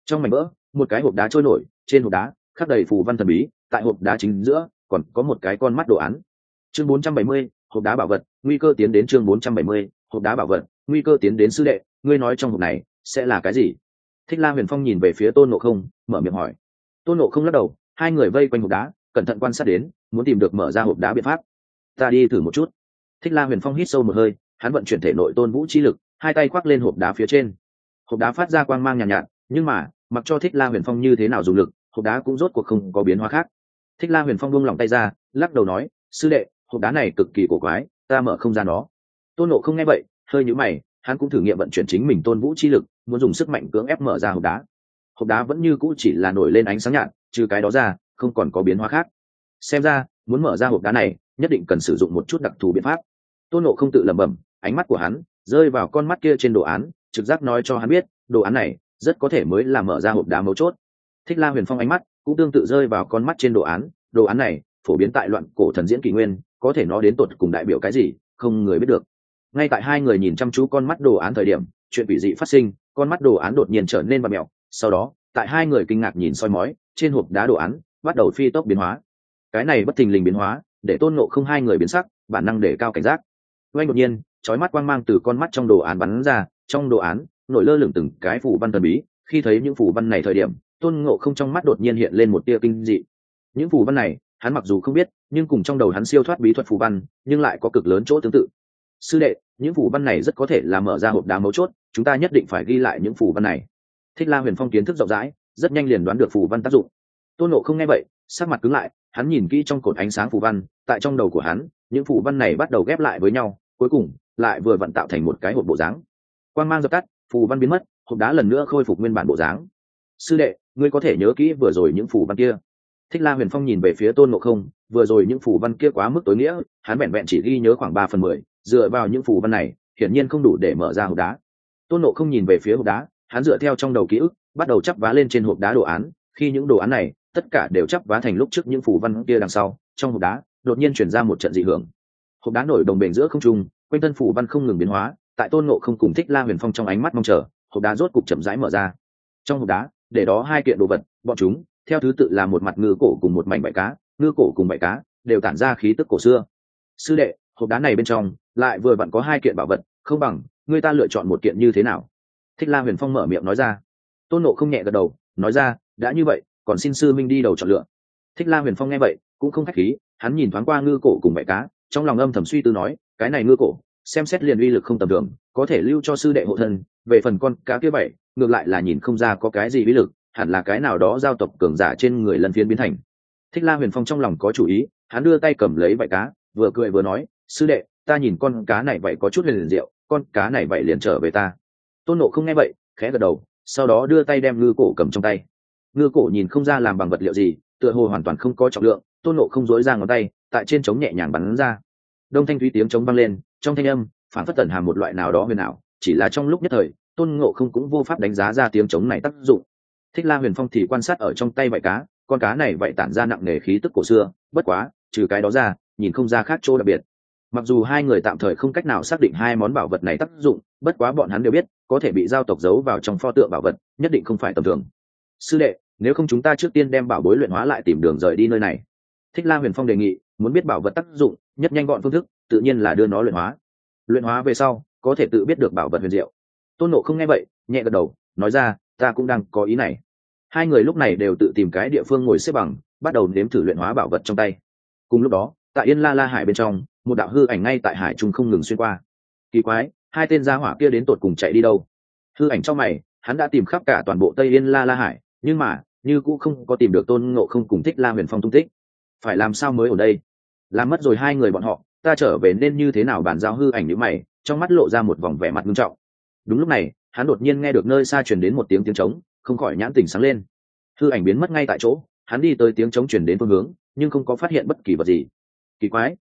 Trong mảnh vỡ một cái hộp đá trôi nổi trên hộp đá khắc đầy phù văn thần bí tại hộp đá chính giữa còn có một cái con mắt đồ án. Chương 470, hộp đá bảo vật nguy cơ tiến đến chương 470, hộp đá bảo vật nguy cơ tiến đến sư đệ ngươi nói trong hộp này sẽ là cái gì? Thích la huyền phong nhìn về phía tôn nộ không mở miệng hỏi. Tôn nộ không lắc đầu hai người vây quanh hộp đá cẩn thận quan sát đến muốn tìm được mở ra hộp đá biện pháp. Ta đi thử một chút. Thích la huyền phong hít sâu một hơi hắn vận chuyển thể nội tôn vũ chi lực hai tay khoác lên hộp đá phía trên. Hộp đá phát ra quang mang nhàn nhạt, nhạt nhưng mà mặc cho thích la huyền phong như thế nào dùng lực hộp đá cũng rốt cuộc không có biến hóa khác. Thích la huyền phong buông lòng tay ra lắc đầu nói sư đệ hộp đá này cực kỳ cổ quái, ta mở không ra nó. Tôn nộ không nghe vậy, hơi nhữ mày, hắn cũng thử nghiệm vận chuyển chính mình tôn vũ chi lực, muốn dùng sức mạnh cưỡng ép mở ra hộp đá. Hộp đá vẫn như cũ chỉ là nổi lên ánh sáng nhạt, trừ cái đó ra, không còn có biến hóa khác. Xem ra, muốn mở ra hộp đá này, nhất định cần sử dụng một chút đặc thù biện pháp. Tôn nộ không tự lẩm bẩm, ánh mắt của hắn rơi vào con mắt kia trên đồ án, trực giác nói cho hắn biết, đồ án này rất có thể mới là mở ra hộp đá mấu chốt. Thích la huyền phong ánh mắt cũng tương tự rơi vào con mắt trên đồ án đồ án này phổ biến tại loạn cổ thần diễn kỷ nguyên có thể nó đến tột cùng đại biểu cái gì, không người biết được. Ngay tại hai người nhìn chăm chú con mắt đồ án thời điểm, chuyện quỷ dị phát sinh, con mắt đồ án đột nhiên trở nên và mẹo sau đó, tại hai người kinh ngạc nhìn soi mói, trên hộp đá đồ án bắt đầu phi tốc biến hóa. Cái này bất thình lình biến hóa, để tôn nộ không hai người biến sắc, bản năng để cao cảnh giác. Oanh đột nhiên trói mắt quang mang từ con mắt trong đồ án bắn ra, trong đồ án, nổi lơ lửng từng cái phủ văn thần bí. Khi thấy những phủ văn này thời điểm, tôn ngộ không trong mắt đột nhiên hiện lên một tia kinh dị. Những phủ văn này hắn mặc dù không biết, nhưng cùng trong đầu hắn siêu thoát bí thuật phù văn, nhưng lại có cực lớn chỗ tương tự. Sư đệ, những phù văn này rất có thể là mở ra hộp đá mấu chốt, chúng ta nhất định phải ghi lại những phù văn này. Thích la huyền phong kiến thức rộng rãi, rất nhanh liền đoán được phù văn tác dụng. Tôn nộ không nghe vậy, sắc mặt cứng lại, hắn nhìn kỹ trong cột ánh sáng phù văn, tại trong đầu của hắn, những phù văn này bắt đầu ghép lại với nhau, cuối cùng, lại vừa vận tạo thành một cái hộp bộ dáng. Quan g mang dập tắt, phù văn biến mất, hộp đá lần nữa khôi phục nguyên bản bộ dáng. Sư đệ, ngươi có thể nhớ kỹ vừa rồi những phù văn kia thích la huyền phong nhìn về phía tôn ngộ không, vừa rồi những phù văn kia quá mức tối nghĩa, hắn vẹn vẹn chỉ ghi nhớ khoảng ba phần mười, dựa vào những phù văn này, hiển nhiên không đủ để mở ra hộp đá. Tôn ngộ không nhìn về phía hộp đá, hắn dựa theo trong đầu ký ức, bắt đầu chắp vá lên trên hộp đá đồ án, khi những đồ án này, tất cả đều chắp vá thành lúc trước những phù văn kia đằng sau, trong hộp đá, đột nhiên chuyển ra một trận dị hưởng. Hộp đá nổi đồng bền giữa không trung, quanh thân phù văn không ngừng biến hóa, tại tôn ngộ không cùng thích la huyền phong trong ánh mắt mong chờ, hộp đá rốt cục chậm rãi mở ra. Trong hộp đá, để đó hai kiện đồ vật, bọn chúng theo thứ tự là một mặt ngư cổ cùng một mảnh bãi cá, ngư cổ cùng bãi cá đều tản ra khí tức cổ xưa. Sư đệ, hộp đá này bên trong lại vừa vặn có hai kiện bảo vật, không bằng người ta lựa chọn một kiện như thế nào? Thích la huyền phong mở miệng nói ra. Tôn nộ không nhẹ gật đầu, nói ra, đã như vậy, còn xin sư minh đi đầu chọn lựa. Thích la huyền phong nghe vậy, cũng không k h á c h khí, hắn nhìn thoáng qua ngư cổ cùng bãi cá, trong lòng âm thầm suy tư nói, cái này ngư cổ, xem xét liền uy lực không tầm thường, có thể lưu cho sư đệ hộ thân, về phần con cá kia bảy, ngược lại là nhìn không ra có cái gì uy lực hẳn là cái nào đó giao tộc cường giả trên người lần phiến biến thành. Thích la huyền phong trong lòng có chủ ý, hắn đưa tay cầm lấy vảy cá, vừa cười vừa nói, sư đệ, ta nhìn con cá này vậy có chút liền rượu con cá này vậy liền trở về ta. Tôn nộ không nghe vậy, khẽ gật đầu, sau đó đưa tay đem ngư cổ cầm trong tay. Ngư cổ nhìn không ra làm bằng vật liệu gì, tựa hồ hoàn toàn không có trọng lượng, tôn nộ không dối ra ngón tay, tại trên trống nhẹ nhàng bắn ra. Đông thanh thúy tiếng trống vang lên, trong thanh âm, phản phất tần hàm một loại nào đó huyền ảo, chỉ là trong lúc nhất thời, tôn ngộ không cũng vô pháp đánh giá ra tiếng trống này tác dụng thích la huyền phong thì quan sát ở trong tay vạy cá, con cá này vậy tản ra nặng nề khí tức cổ xưa, bất quá, trừ cái đó ra, nhìn không ra khác chỗ đặc biệt. Mặc dù hai người tạm thời không cách nào xác định hai món bảo vật này tác dụng, bất quá bọn hắn đều biết, có thể bị giao tộc giấu vào trong pho tượng bảo vật, nhất định không phải tầm thường. Sư đệ, nếu không chúng ta trước tiên đem bảo bối luyện hóa lại tìm đường rời đi nơi này. Thích la huyền phong đề nghị, muốn biết bảo vật tác dụng, nhất nhanh gọn phương thức, tự nhiên là đưa nó luyện hóa. Luyện hóa về sau, có thể tự biết được bảo vật huyền diệu. Tôn nộ không nghe vậy, nhẹ gật đầu, nói ra, ta cũng đang có ý này hai người lúc này đều tự tìm cái địa phương ngồi xếp bằng, bắt đầu nếm thử luyện hóa bảo vật trong tay. Cùng lúc đó, tại yên la la hải bên trong, một đạo hư ảnh ngay tại hải trung không ngừng xuyên qua. Kỳ quái, hai tên gia hỏa kia đến tột cùng chạy đi đâu? Hư ảnh trong mày, hắn đã tìm khắp cả toàn bộ tây yên la la hải, nhưng mà, như cũ không có tìm được tôn ngộ không cùng thích la huyền phong tung tích. Phải làm sao mới ở đây? Làm mất rồi hai người bọn họ, ta trở về nên như thế nào bàn giao hư ảnh như mày, trong mắt lộ ra một vòng vẻ mặt nghiêm trọng. Đúng lúc này, hắn đột nhiên nghe được nơi xa truyền đến một tiếng tiếng trống không khỏi nhãn tỉnh sáng lên. Hư ảnh biến mất ngay tại chỗ, hắn đi tới tiếng trống truyền đến phương hướng, nhưng không có phát hiện bất kỳ vật gì. Kỳ quái.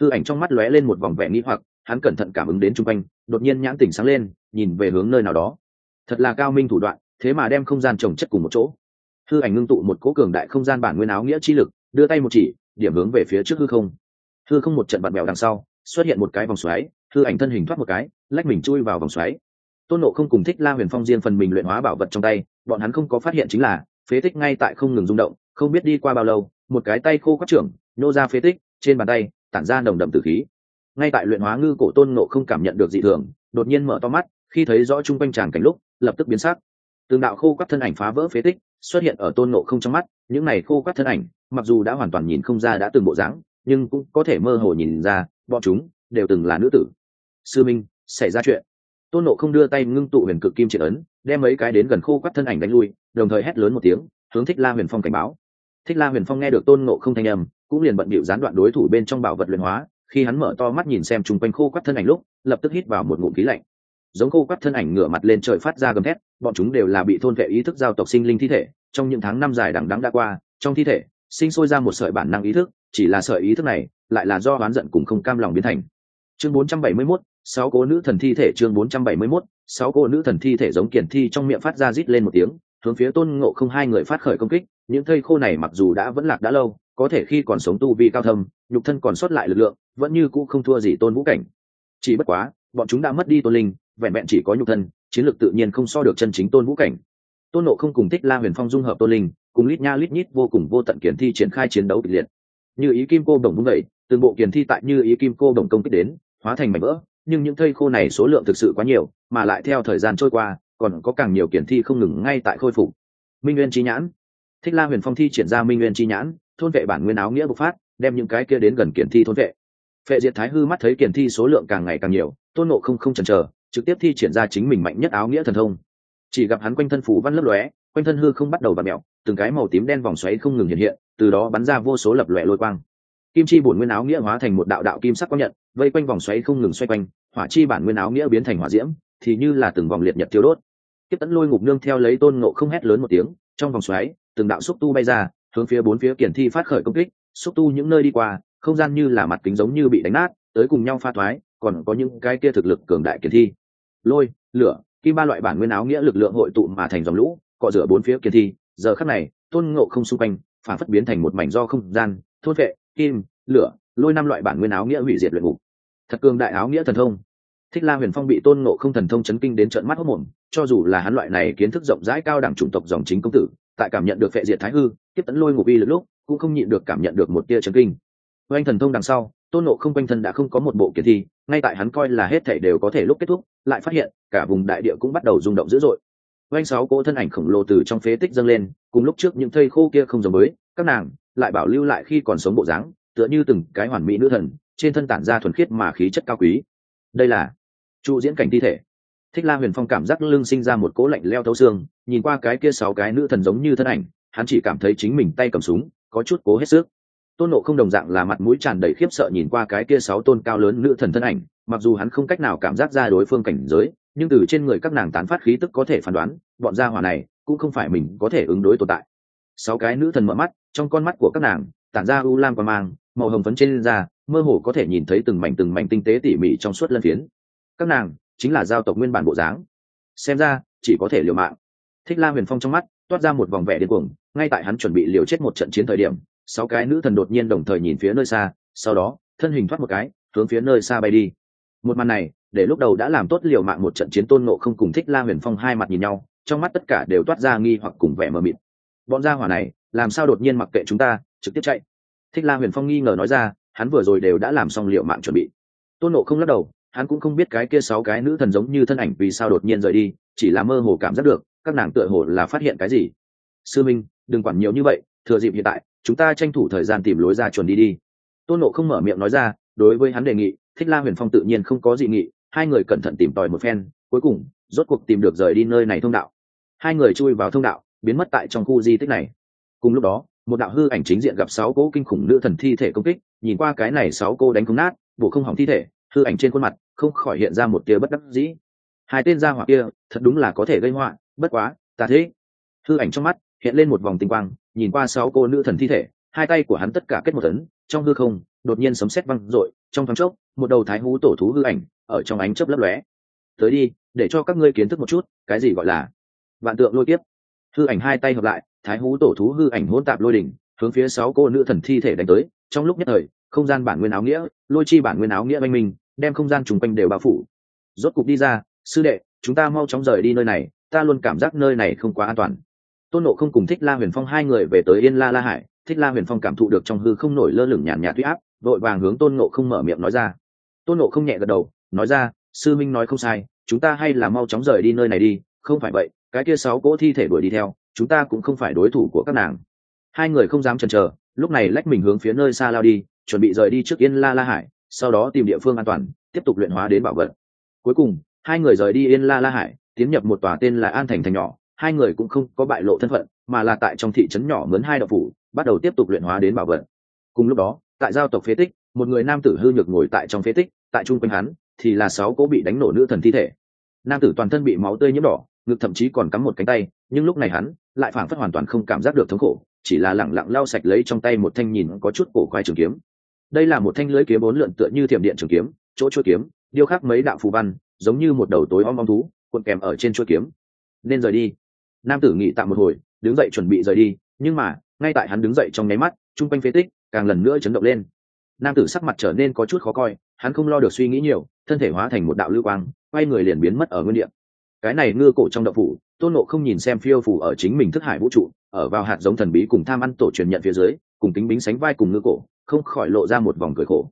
Hư ảnh trong mắt lóe lên một vòng vẻ nghĩ hoặc, hắn cẩn thận cảm ứng đến chung quanh, đột nhiên nhãn tỉnh sáng lên, nhìn về hướng nơi nào đó. Thật là cao minh thủ đoạn, thế mà đem không gian trồng chất cùng một chỗ. Hư ảnh ngưng tụ một cố cường đại không gian bản nguyên áo nghĩa chi lực, đưa tay một chỉ, điểm hướng về phía trước hư không. Hư không một trận bạt mèo đằng sau, xuất hiện một cái vòng xoáy, hư ảnh thân hình thoát một cái, lách mình chui vào vòng xoáy tôn nộ không cùng thích la huyền phong riêng phần mình luyện hóa bảo vật trong tay, bọn hắn không có phát hiện chính là, phế tích ngay tại không ngừng rung động, không biết đi qua bao lâu, một cái tay khô quát trưởng nhô ra phế tích, trên bàn tay, tản ra nồng đậm tử khí. Ngay tại luyện hóa ngư cổ tôn nộ không cảm nhận được dị thường, đột nhiên mở to mắt, khi thấy rõ chung quanh tràng cảnh lúc, lập tức biến sắc. Tường đạo khô quắt thân ảnh phá vỡ phế tích, xuất hiện ở tôn nộ không trong mắt, những này khô quắt thân ảnh, mặc dù đã hoàn toàn nhìn không ra đã từng bộ dáng, nhưng cũng có thể mơ hồ nhìn ra, bọn chúng đều từng là nữ tử. Sư minh, xảy ra chuyện tôn nộ không đưa tay ngưng tụ huyền cực kim triệt ấn đem mấy cái đến gần khô quắt thân ảnh đánh lui đồng thời hét lớn một tiếng hướng thích la huyền phong cảnh báo. Thích la huyền phong nghe được tôn nộ không thanh âm cũng liền bận bịu gián đoạn đối thủ bên trong bảo vật luyện hóa khi hắn mở to mắt nhìn xem chung quanh khô quắt thân ảnh lúc lập tức hít vào một ngụm khí lạnh. Giống khô quắt thân ảnh ngửa mặt lên trời phát ra gầm thét bọn chúng đều là bị thôn vệ ý thức giao tộc sinh linh thi thể trong những tháng năm dài đằng đắng đã qua trong thi thể sinh sôi ra một sợi bản năng ý thức chỉ là sợi ý thức này lại là do oán giận cùng không cam lòng biến thành. Chương 471, sáu cô nữ thần thi thể chương 471, sáu cô nữ thần thi thể giống kiển thi trong miệng phát ra rít lên một tiếng hướng phía tôn ngộ không hai người phát khởi công kích những thây khô này mặc dù đã vẫn lạc đã lâu có thể khi còn sống tu vi cao thâm nhục thân còn sót lại lực lượng vẫn như cũ không thua gì tôn vũ cảnh. Chỉ bất quá bọn chúng đã mất đi tôn linh vẹn vẹn chỉ có nhục thân chiến lược tự nhiên không so được chân chính tôn vũ cảnh. Tôn ngộ không cùng tích la huyền phong dung hợp tôn linh cùng lít nha lít nhít vô cùng vô tận kiển thi triển khai chiến đấu kịch liệt. Như ý kim cô đồng vung vẩy từng bộ kiển thi tại như ý kim cô đồng công kích đến hóa thành mảnh vỡ nhưng những thây khô này số lượng thực sự quá nhiều, mà lại theo thời gian trôi qua, còn có càng nhiều kiển thi không ngừng ngay tại khôi phục. Minh nguyên chi nhãn. Thích la huyền phong thi triển ra minh nguyên chi nhãn, thôn vệ bản nguyên áo nghĩa bộc phát, đem những cái kia đến gần kiển thi thôn vệ. Phệ diệt thái hư mắt thấy kiển thi số lượng càng ngày càng nhiều, tôn nộ không không chần chờ, trực tiếp thi triển ra chính mình mạnh nhất áo nghĩa thần thông. Chỉ gặp hắn quanh thân phủ văn lấp lóe, quanh thân hư không bắt đầu v mẹo từng cái màu tím đen vòng xoáy không ngừng hiện hiện, từ đó bắn ra vô số lập lòe lôi quang kim chi bổn nguyên áo nghĩa hóa thành một đạo đạo kim sắc quang nhận, vây quanh vòng xoáy không ngừng xoay quanh, hỏa chi bản nguyên áo nghĩa biến thành hỏa diễm, thì như là từng vòng liệt nhật thiêu đốt. Tiếp tấn lôi ngục nương theo lấy tôn ngộ không hét lớn một tiếng, trong vòng xoáy, từng đạo xúc tu bay ra, hướng phía bốn phía kiển thi phát khởi công kích, xúc tu những nơi đi qua, không gian như là mặt kính giống như bị đánh nát, tới cùng nhau pha thoái, còn có những cái kia thực lực cường đại kiển thi. Lôi, lửa, kim ba loại bản nguyên áo nghĩa lực lượng hội tụ mà thành dòng lũ, cọ rửa bốn phía kiển thi. Giờ khắc này, tôn ngộ không xung quanh, phản phất biến thành một mảnh do không gian, thôn vệ kim, lửa, lôi năm loại bản nguyên áo nghĩa hủy diệt luyện ngục. Thật cường đại áo nghĩa thần thông. Thích la huyền phong bị tôn ngộ không thần thông chấn kinh đến trận mắt hốc mồm, cho dù là hắn loại này kiến thức rộng rãi cao đẳng chủng tộc dòng chính công tử, tại cảm nhận được phệ diệt thái hư, tiếp tấn lôi ngục uy lực lúc, cũng không nhịn được cảm nhận được một tia chấn kinh. Oanh thần thông đằng sau, tôn nộ không quanh thân đã không có một bộ kiến thi, ngay tại hắn coi là hết thể đều có thể lúc kết thúc, lại phát hiện, cả vùng đại địa cũng bắt đầu rung động dữ dội. Oanh sáu cỗ thân ảnh khổng lồ từ trong phế tích dâng lên, cùng lúc trước những thây khô kia không giống mới các nàng lại bảo lưu lại khi còn sống bộ dáng, tựa như từng cái hoàn mỹ nữ thần, trên thân tản ra thuần khiết mà khí chất cao quý. Đây là trụ diễn cảnh thi thể. Thích la huyền phong cảm giác lưng sinh ra một cỗ lạnh leo thấu xương, nhìn qua cái kia sáu cái nữ thần giống như thân ảnh, hắn chỉ cảm thấy chính mình tay cầm súng, có chút cố hết sức. Tôn nộ không đồng dạng là mặt mũi tràn đầy khiếp sợ nhìn qua cái kia sáu tôn cao lớn nữ thần thân ảnh, mặc dù hắn không cách nào cảm giác ra đối phương cảnh giới, nhưng từ trên người các nàng tán phát khí tức có thể phán đoán, bọn gia hỏa này cũng không phải mình có thể ứng đối tồn tại sáu cái nữ thần mở mắt, trong con mắt của các nàng, tản ra u lam và mang, màu hồng phấn trên da, mơ hồ có thể nhìn thấy từng mảnh từng mảnh tinh tế tỉ mỉ trong suốt lân phiến. Các nàng chính là giao tộc nguyên bản bộ dáng. Xem ra, chỉ có thể liều mạng. Thích la huyền phong trong mắt toát ra một vòng vẻ điên cuồng, ngay tại hắn chuẩn bị liều chết một trận chiến thời điểm, sáu cái nữ thần đột nhiên đồng thời nhìn phía nơi xa, sau đó, thân hình thoát một cái, hướng phía nơi xa bay đi. Một màn này, để lúc đầu đã làm tốt liều mạng một trận chiến tôn nộ không cùng thích la huyền phong hai mặt nhìn nhau, trong mắt tất cả đều toát ra nghi hoặc cùng vẻ mờ mịt bọn gia hỏa này, làm sao đột nhiên mặc kệ chúng ta, trực tiếp chạy? Thích la huyền phong nghi ngờ nói ra, hắn vừa rồi đều đã làm xong liệu mạng chuẩn bị. Tôn nộ không lắc đầu, hắn cũng không biết cái kia sáu cái nữ thần giống như thân ảnh vì sao đột nhiên rời đi, chỉ là mơ hồ cảm giác được, các nàng tựa hồ là phát hiện cái gì. Sư minh, đừng quản nhiều như vậy, thừa dịp hiện tại, chúng ta tranh thủ thời gian tìm lối ra chuẩn đi đi. Tôn nộ không mở miệng nói ra, đối với hắn đề nghị, thích la huyền phong tự nhiên không có dị nghị, hai người cẩn thận tìm tòi một phen, cuối cùng, rốt cuộc tìm được rời đi nơi này thông đạo. Hai người chui vào thông đạo biến mất tại trong khu di tích này. Cùng lúc đó, một đạo hư ảnh chính diện gặp sáu cỗ kinh khủng nữ thần thi thể công kích, nhìn qua cái này sáu cô đánh không nát bộ không hỏng thi thể, hư ảnh trên khuôn mặt không khỏi hiện ra một tia bất đắc dĩ. Hai tên gia hỏa kia, thật đúng là có thể gây họa, bất quá, ta thế. Hư ảnh trong mắt hiện lên một vòng tinh quang, nhìn qua sáu cô nữ thần thi thể, hai tay của hắn tất cả kết một tấn, trong hư không, đột nhiên sấm sét văng rội trong thoáng chốc, một đầu thái hú tổ thú hư ảnh ở trong ánh chớp lấp lóe. Tới đi, để cho các ngươi kiến thức một chút, cái gì gọi là vạn tượng lôi kiếp hư ảnh hai tay hợp lại, thái hú tổ thú hư ảnh hỗn tạp lôi đỉnh, hướng phía sáu cô nữ thần thi thể đánh tới. Trong lúc nhất thời, không gian bản nguyên áo nghĩa, lôi chi bản nguyên áo nghĩa oanh minh, đem không gian trùng quanh đều bao phủ. Rốt cục đi ra, sư đệ, chúng ta mau chóng rời đi nơi này, ta luôn cảm giác nơi này không quá an toàn. Tôn nộ không cùng thích la huyền phong hai người về tới yên la la hải. Thích la huyền phong cảm thụ được trong hư không nổi lơ lửng nhàn nhạt huy áp, vội vàng hướng tôn nộ không mở miệng nói ra. Tôn nộ không nhẹ gật đầu, nói ra, sư minh nói không sai, chúng ta hay là mau chóng rời đi nơi này đi, không phải vậy cái kia sáu cỗ thi thể đuổi đi theo, chúng ta cũng không phải đối thủ của các nàng. Hai người không dám chần chờ, lúc này lách mình hướng phía nơi xa lao đi, chuẩn bị rời đi trước yên la la hải, sau đó tìm địa phương an toàn, tiếp tục luyện hóa đến bảo vật. Cuối cùng, hai người rời đi yên la la hải, tiến nhập một tòa tên là an thành thành nhỏ. Hai người cũng không có bại lộ thân phận, mà là tại trong thị trấn nhỏ mướn hai đậu phủ, bắt đầu tiếp tục luyện hóa đến bảo vật. Cùng lúc đó, tại giao tộc phế tích, một người nam tử hư nhược ngồi tại trong phế tích, tại trung quanh hắn, thì là sáu cố bị đánh nổ nữ thần thi thể. Nam tử toàn thân bị máu tươi nhiễm đỏ ngực thậm chí còn cắm một cánh tay, nhưng lúc này hắn lại phảng phất hoàn toàn không cảm giác được thống khổ, chỉ là lẳng lặng lau sạch lấy trong tay một thanh nhìn có chút cổ quái trường kiếm. Đây là một thanh lưới kiếm bốn lượn tựa như thiểm điện trường kiếm, chỗ chuôi kiếm, điêu khắc mấy đạo phù văn, giống như một đầu tối om om thú, cuộn kèm ở trên chuôi kiếm. Nên rời đi. Nam tử nghỉ tạm một hồi, đứng dậy chuẩn bị rời đi, nhưng mà, ngay tại hắn đứng dậy trong nháy mắt chung quanh phế tích càng lần nữa chấn động lên. Nam tử sắc mặt trở nên có chút khó coi, hắn không lo được suy nghĩ nhiều, thân thể hóa thành một đạo lưu quang, quay người liền biến mất ở nguyên địa cái này ngư cổ trong đậu phủ tôn nộ không nhìn xem phiêu phủ ở chính mình thức hải vũ trụ ở vào hạt giống thần bí cùng tham ăn tổ truyền nhận phía dưới cùng tính bính sánh vai cùng ngư cổ không khỏi lộ ra một vòng cười khổ.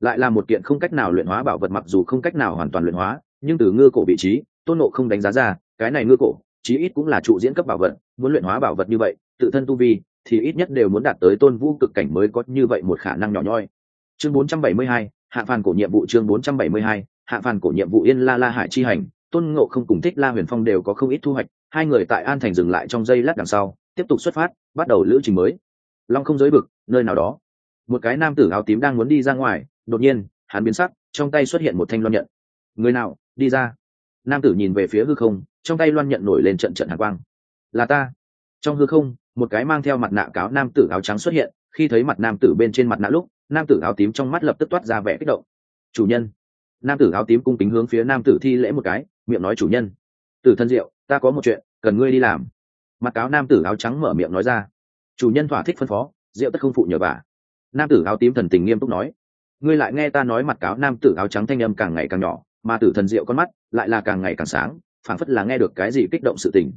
Lại là một kiện không cách nào luyện hóa bảo vật mặc dù không cách nào hoàn toàn luyện hóa nhưng từ ngư cổ vị trí tôn nộ không đánh giá ra cái này ngư cổ chí ít cũng là trụ diễn cấp bảo vật muốn luyện hóa bảo vật như vậy tự thân tu vi thì ít nhất đều muốn đạt tới tôn vũ cực cảnh mới có như vậy một khả năng nhỏ nhoi. Chương 472, hạ phàn cổ nhiệm vụ chương 472, hạ phàn cổ nhiệm vụ yên la la hải chi hành tôn ngộ không cùng thích la huyền phong đều có không ít thu hoạch, hai người tại an thành dừng lại trong giây lát đằng sau, tiếp tục xuất phát, bắt đầu lữ trình mới. Long không giới bực nơi nào đó. Một cái nam tử áo tím đang muốn đi ra ngoài, đột nhiên, hắn biến sắc, trong tay xuất hiện một thanh loan nhận. Người nào, đi ra. Nam tử nhìn về phía hư không, trong tay loan nhận nổi lên trận trận hạ quang. Là ta. Trong hư không, một cái mang theo mặt nạ cáo nam tử áo trắng xuất hiện, khi thấy mặt nam tử bên trên mặt nạ lúc, nam tử áo tím trong mắt lập tức toát ra vẻ kích động. Chủ nhân. Nam tử áo tím cung kính hướng phía nam tử thi lễ một cái miệng nói chủ nhân. Tử thân diệu ta có một chuyện, cần ngươi đi làm. Mặt cáo nam tử áo trắng mở miệng nói ra. Chủ nhân thỏa thích phân phó diệu tất không phụ nhờ bà. Nam tử áo tím thần tình nghiêm túc nói. Ngươi lại nghe ta nói mặt cáo nam tử áo trắng thanh âm càng ngày càng nhỏ, mà tử thần diệu con mắt lại là càng ngày càng sáng, phảng phất là nghe được cái gì kích động sự tình.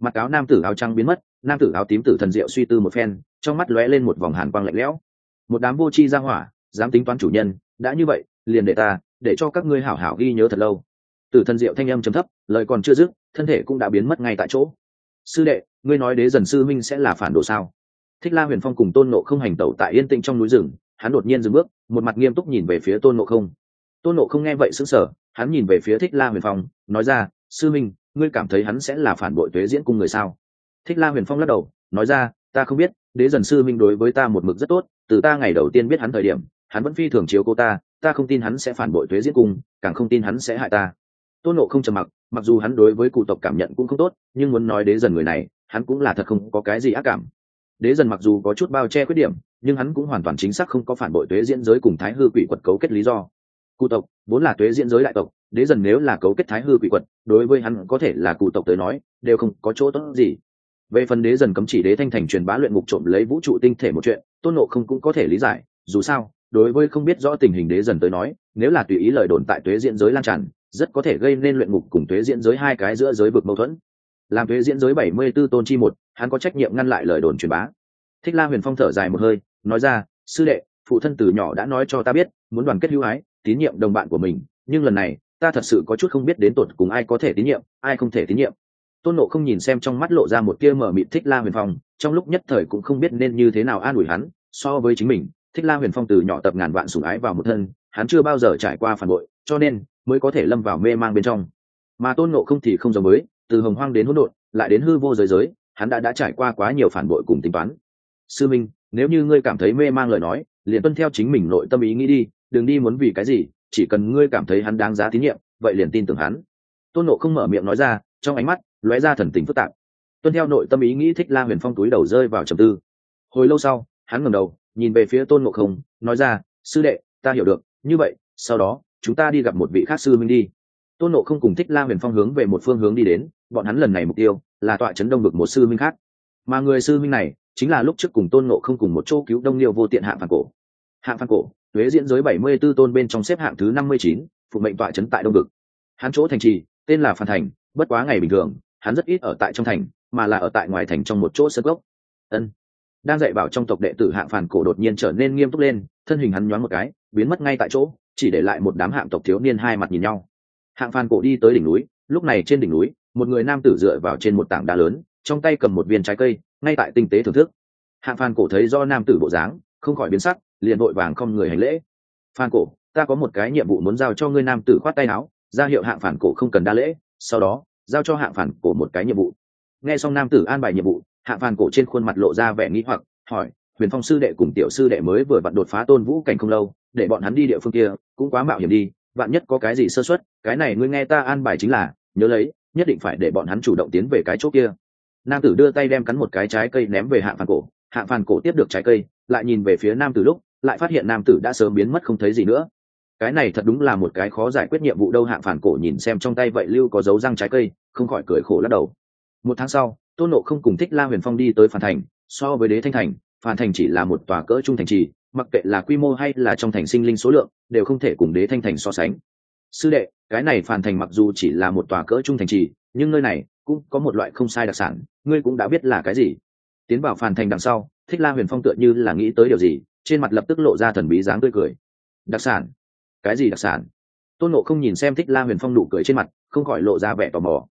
Mặt cáo nam tử áo trắng biến mất, nam tử áo tím tử thần diệu suy tư một phen, trong mắt lóe lên một vòng hàn quang lạnh lẽo. Một đám vô tri ra hỏa, dám tính toán chủ nhân, đã như vậy, liền để ta, để cho các ngươi hảo hảo ghi nhớ thật lâu tử thần diệu thanh âm chấm thấp, lời còn chưa dứt, thân thể cũng đã biến mất ngay tại chỗ. Sư đệ, ngươi nói đế dần sư minh sẽ là phản đồ sao? Thích la huyền phong cùng tôn nộ không hành tẩu tại yên tĩnh trong núi rừng, hắn đột nhiên dừng bước, một mặt nghiêm túc nhìn về phía tôn nộ không. Tôn nộ không nghe vậy sững sờ, hắn nhìn về phía thích la huyền phong, nói ra, sư minh, ngươi cảm thấy hắn sẽ là phản bội tuế diễn cung người sao? Thích la huyền phong lắc đầu, nói ra, ta không biết, đế dần sư minh đối với ta một mực rất tốt, từ ta ngày đầu tiên biết hắn thời điểm, hắn vẫn phi thường chiếu cô ta ta không tin hắn sẽ phản bội tuế diễn cung, càng không tin hắn sẽ hại ta tôn nộ không trầm mặc mặc dù hắn đối với cụ tộc cảm nhận cũng không tốt, nhưng muốn nói đế dần người này, hắn cũng là thật không có cái gì ác cảm. Đế dần mặc dù có chút bao che khuyết điểm, nhưng hắn cũng hoàn toàn chính xác không có phản bội tuế diễn giới cùng thái hư quỷ quật cấu kết lý do. Cụ tộc, vốn là tuế diễn giới đại tộc, đế dần nếu là cấu kết thái hư quỷ quật, đối với hắn có thể là cụ tộc tới nói, đều không có chỗ tốt gì. Về phần đế dần cấm chỉ đế thanh thành truyền bá luyện ngục trộm lấy vũ trụ tinh thể một chuyện, tôn nộ không cũng có thể lý giải, dù sao, đối với không biết rõ tình hình đế dần tới nói, nếu là tùy ý lời đồn tại tuế diễn giới lan tràn rất có thể gây nên luyện ngục cùng thuế diễn giới hai cái giữa giới vực mâu thuẫn. Làm thuế diễn giới bảy mươi b ố tôn chi một, hắn có trách nhiệm ngăn lại lời đồn truyền bá. Thích la huyền phong thở dài một hơi, nói ra, sư đệ, phụ thân từ nhỏ đã nói cho ta biết, muốn đoàn kết hữu ái, tín nhiệm đồng bạn của mình, nhưng lần này, ta thật sự có chút không biết đến tột cùng ai có thể tín nhiệm, ai không thể tín nhiệm. Tôn nộ không nhìn xem trong mắt lộ ra một tia mở mịt thích la huyền phong, trong lúc nhất thời cũng không biết nên như thế nào an ủi hắn, so với chính mình, thích la huyền phong từ nhỏ tập ngàn vạn sủng ái vào một thân, hắn chưa bao giờ trải qua phản bội cho nên mới có thể lâm vào mê mang bên trong. Mà tôn nộ không thì không giống mới, từ hồng hoang đến hỗn độn lại đến hư vô giới giới hắn đã đã trải qua quá nhiều phản bội cùng tính toán. Sư minh nếu như ngươi cảm thấy mê mang lời nói liền tuân theo chính mình nội tâm ý nghĩ đi đừng đi muốn vì cái gì chỉ cần ngươi cảm thấy hắn đáng giá tín nhiệm vậy liền tin tưởng hắn. Tôn nộ không mở miệng nói ra trong ánh mắt lóe ra thần tình phức tạp. Tuân theo nội tâm ý nghĩ thích la huyền phong túi đầu rơi vào trầm tư. Hồi lâu sau hắn ngẩng đầu nhìn về phía tôn nộ không nói ra sư đệ ta hiểu được như vậy sau đó chúng ta đi gặp một vị khác sư minh đi. Tôn nộ không cùng thích la huyền phong hướng về một phương hướng đi đến, bọn hắn lần này mục tiêu là tọa trấn đông vực một sư minh khác. Mà người sư minh này chính là lúc trước cùng tôn nộ không cùng một chỗ cứu đông liêu vô tiện hạng phản cổ. Hạng phản cổ thuế diễn giới bảy mươi 74 tôn bên trong xếp hạng thứ năm mươi chín, phụ mệnh tọa trấn tại đông vực. Hắn chỗ thành trì, tên là phan thành, bất quá ngày bình thường, hắn rất ít ở tại trong thành, mà là ở tại ngoài thành trong một chỗ sơ gốc ân. Đang dạy bảo trong tộc đệ tử hạng phản cổ đột nhiên trở nên nghiêm túc lên, thân hình hắn nhoáng một cái, biến mất ngay tại chỗ chỉ để lại một đám hạng tộc thiếu niên hai mặt nhìn nhau. Hạng Phan cổ đi tới đỉnh núi, lúc này trên đỉnh núi, một người nam tử dựa vào trên một tảng đá lớn, trong tay cầm một viên trái cây, ngay tại tinh tế thưởng thức. Hạng Phan cổ thấy do nam tử bộ dáng, không khỏi biến sắc, liền vội vàng không người hành lễ. Phan cổ, ta có một cái nhiệm vụ muốn giao cho ngươi nam tử khoát tay áo, ra hiệu hạng phản cổ không cần đa lễ, sau đó, giao cho hạng phản cổ một cái nhiệm vụ. Nghe xong nam tử an bài nhiệm vụ, hạng phản cổ trên khuôn mặt lộ ra vẻ nghĩ hoặc, hỏi huyền phong sư đệ cùng tiểu sư đệ mới vừa vặn đột phá tôn vũ cảnh không lâu, để bọn hắn đi địa phương kia, cũng quá mạo hiểm đi, vạn nhất có cái gì sơ xuất cái này ngươi nghe ta an bài chính là, nhớ lấy, nhất định phải để bọn hắn chủ động tiến về cái chỗ kia. Nam tử đưa tay đem cắn một cái trái cây ném về hạ phản cổ, hạ phản cổ tiếp được trái cây, lại nhìn về phía nam tử lúc, lại phát hiện nam tử đã sớm biến mất không thấy gì nữa. Cái này thật đúng là một cái khó giải quyết nhiệm vụ đâu, hạ phản cổ nhìn xem trong tay vậy lưu có dấu răng trái cây, không khỏi cười khổ lắc đầu. Một tháng sau, tôn nộ không cùng thích la huyền phong đi tới phản thành, so với đế thanh thành phản thành chỉ là một tòa cỡ trung thành trì, mặc kệ là quy mô hay là trong thành sinh linh số lượng, đều không thể cùng đế thanh thành so sánh. Sư đệ, cái này phản thành mặc dù chỉ là một tòa cỡ trung thành trì, nhưng nơi này cũng có một loại không sai đặc sản, ngươi cũng đã biết là cái gì. Tiến vào phản thành đằng sau, thích la huyền phong tựa như là nghĩ tới điều gì, trên mặt lập tức lộ ra thần bí dáng tươi cười. Đặc sản? Cái gì đặc sản? Tôn nộ không nhìn xem thích la huyền phong nụ cười trên mặt, không khỏi lộ ra vẻ tò mò.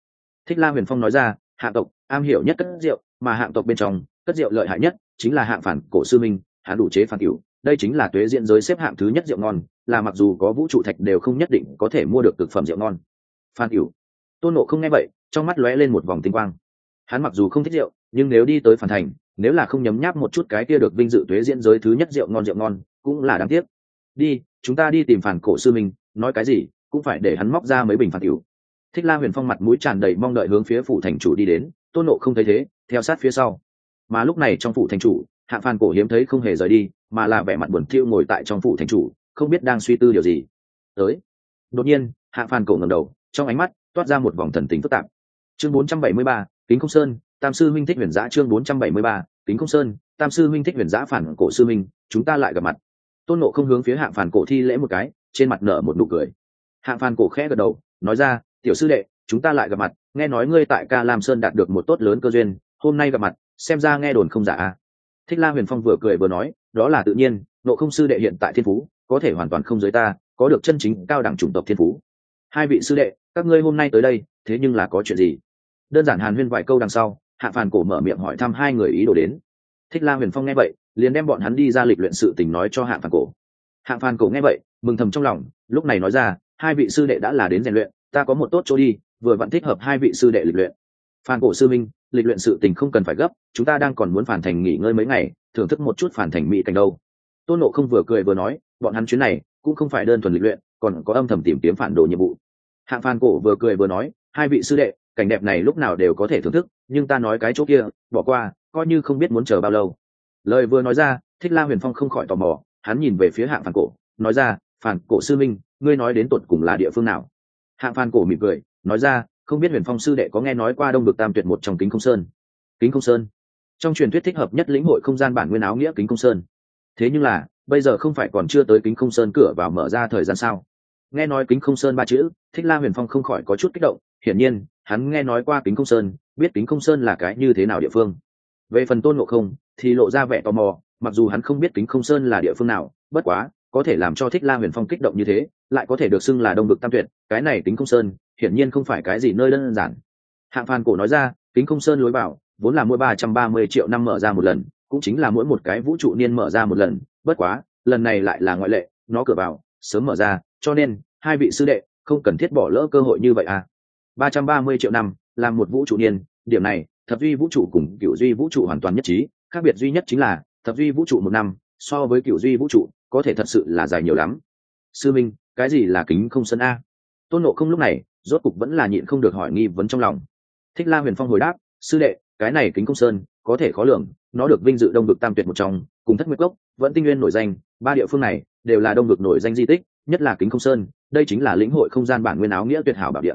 Thích la huyền phong nói ra hạng tộc, am hiểu nhất cất rượu, mà hạng tộc bên trong, cất rượu lợi hại nhất chính là hạng phản cổ sư minh hắn đủ chế phản cửu. Đây chính là tuế diện giới xếp hạng thứ nhất rượu ngon, là mặc dù có vũ trụ thạch đều không nhất định có thể mua được thực phẩm rượu ngon. Phan cửu. Tôn nộ không nghe vậy, trong mắt lóe lên một vòng tinh quang. Hắn mặc dù không thích rượu, nhưng nếu đi tới phản thành, nếu là không nhấm nháp một chút cái kia được vinh dự tuế diễn giới thứ nhất rượu ngon rượu ngon, cũng là đáng tiếc. Đi, chúng ta đi tìm phản cổ sư minh, nói cái gì, cũng phải để hắn móc ra mấy bình phản cửu. Thích la huyền phong mặt mũi tràn đầy mong đợi hướng phía phủ thành chủ đi đến, tôn nộ không thấy thế, theo sát phía sau mà lúc này trong phủ thành chủ hạ phan cổ hiếm thấy không hề rời đi mà là vẻ mặt buồn thiêu ngồi tại trong phủ thành chủ không biết đang suy tư điều gì. Tới. Đột nhiên hạ phan cổ ngầm đầu trong ánh mắt toát ra một vòng thần tính phức tạp. Chương 473, kính không sơn tam sư minh thích huyền giã chương 473, kính không sơn tam sư minh thích huyền giã phản cổ sư minh chúng ta lại gặp mặt. Tôn nộ không hướng phía hạng phản cổ thi lễ một cái trên mặt nở một nụ cười. Hạng phản cổ khẽ gật đầu nói ra tiểu sư đệ chúng ta lại gặp mặt nghe nói ngươi tại ca lam sơn đạt được một tốt lớn cơ duyên hôm nay gặp mặt xem ra nghe đồn không giả a. Thích la huyền phong vừa cười vừa nói, đó là tự nhiên, nộ không sư đệ hiện tại thiên phú, có thể hoàn toàn không giới ta, có được chân chính cao đẳng chủng tộc thiên phú. Hai vị sư đệ, các ngươi hôm nay tới đây, thế nhưng là có chuyện gì? Đơn giản hàn huyên vài câu đằng sau, hạ phàn cổ mở miệng hỏi thăm hai người ý đồ đến. Thích la huyền phong nghe vậy, liền đem bọn hắn đi ra lịch luyện sự tình nói cho hạng phàn cổ. Hạng phàn cổ nghe vậy, mừng thầm trong lòng, lúc này nói ra, hai vị sư đệ đã là đến rèn luyện, ta có một tốt chỗ đi, vừa vẫn thích hợp hai vị sư đệ lịch luyện phan cổ sư minh lịch luyện sự tình không cần phải gấp, chúng ta đang còn muốn phản thành nghỉ ngơi mấy ngày, thưởng thức một chút phản thành mỹ cảnh đâu. Tôn nộ không vừa cười vừa nói, bọn hắn chuyến này cũng không phải đơn thuần lịch luyện, còn có âm thầm tìm kiếm phản đồ nhiệm vụ. Hạng phan cổ vừa cười vừa nói, hai vị sư đệ, cảnh đẹp này lúc nào đều có thể thưởng thức, nhưng ta nói cái chỗ kia, bỏ qua, coi như không biết muốn chờ bao lâu. Lời vừa nói ra, thích la huyền phong không khỏi tò mò, hắn nhìn về phía hạng phản cổ, nói ra phản cổ sư minh ngươi nói đến tột cùng là địa phương nào? Hạng phản cổ mỉm cười, nói ra không biết huyền phong sư đệ có nghe nói qua đông được tam tuyệt một trong kính không sơn kính không sơn trong truyền thuyết thích hợp nhất lĩnh hội không gian bản nguyên áo nghĩa kính không sơn thế nhưng là bây giờ không phải còn chưa tới kính không sơn cửa vào mở ra thời gian sao nghe nói kính không sơn ba chữ thích la huyền phong không khỏi có chút kích động hiển nhiên hắn nghe nói qua kính không sơn biết kính không sơn là cái như thế nào địa phương về phần tôn ngộ không thì lộ ra vẻ tò mò mặc dù hắn không biết kính không sơn là địa phương nào bất quá có thể làm cho thích la huyền phong kích động như thế lại có thể được xưng là đông vực tam tuyệt cái này kính không sơn hiển nhiên không phải cái gì nơi đơn giản. Hạng phan cổ nói ra, kính không sơn lối vào, vốn là mỗi ba trăm ba mươi triệu năm mở ra một lần, cũng chính là mỗi một cái vũ trụ niên mở ra một lần, bất quá, lần này lại là ngoại lệ, nó cửa vào, sớm mở ra, cho nên, hai vị sư đệ, không cần thiết bỏ lỡ cơ hội như vậy à. ba trăm ba mươi triệu năm làm một vũ trụ niên, điểm này, thập duy vũ trụ cùng cựu duy vũ trụ hoàn toàn nhất trí, khác biệt duy nhất chính là, thập duy vũ trụ một năm, so với cựu duy vũ trụ, có thể thật sự là dài nhiều lắm. Sư minh, cái gì là kính không sân a? Tôn nộ không lúc này rốt cục vẫn là nhịn không được hỏi nghi vấn trong lòng. Thích la huyền phong hồi đáp, sư đệ, cái này kính không sơn, có thể khó lường, nó được vinh dự đông vực tam tuyệt một trong, cùng thất nguyệt gốc vẫn tinh nguyên nổi danh, ba địa phương này đều là đông vực nổi danh di tích, nhất là kính không sơn, đây chính là lĩnh hội không gian bản nguyên áo nghĩa tuyệt hảo bảo địa.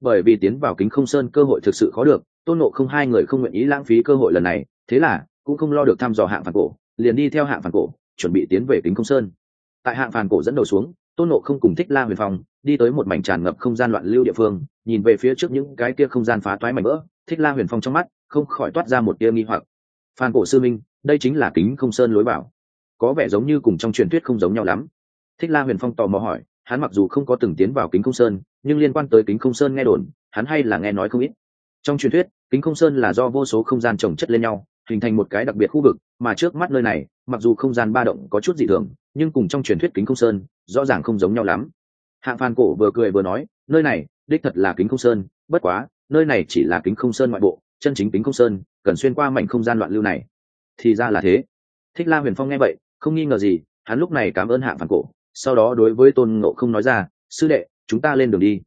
Bởi vì tiến vào kính không sơn cơ hội thực sự khó được, tôn nộ không hai người không nguyện ý lãng phí cơ hội lần này, thế là cũng không lo được thăm dò hạng phản cổ, liền đi theo hạng phản cổ, chuẩn bị tiến về kính không sơn. Tại hạng phản cổ dẫn đầu xuống tôn nộ không cùng thích la huyền phong đi tới một mảnh tràn ngập không gian loạn lưu địa phương, nhìn về phía trước những cái kia không gian phá toái mảnh vỡ, thích la huyền phong trong mắt không khỏi toát ra một tia nghi hoặc. Phan cổ sư minh, đây chính là kính không sơn lối bảo có vẻ giống như cùng trong truyền thuyết không giống nhau lắm. Thích la huyền phong tò mò hỏi, hắn mặc dù không có từng tiến vào kính không sơn, nhưng liên quan tới kính không sơn nghe đồn, hắn hay là nghe nói không ít. Trong truyền thuyết, kính không sơn là do vô số không gian trồng chất lên nhau, hình thành một cái đặc biệt khu vực, mà trước mắt nơi này, mặc dù không gian ba động có chút dị thường, nhưng cùng trong truyền thuyết kính không sơn rõ ràng không giống nhau lắm. Hạng phan cổ vừa cười vừa nói, nơi này, đích thật là kính không sơn, bất quá, nơi này chỉ là kính không sơn ngoại bộ, chân chính kính không sơn, cần xuyên qua mảnh không gian loạn lưu này. Thì ra là thế. Thích la huyền phong nghe vậy, không nghi ngờ gì, hắn lúc này cảm ơn hạng phản cổ, sau đó đối với tôn ngộ không nói ra, sư đệ, chúng ta lên đường đi.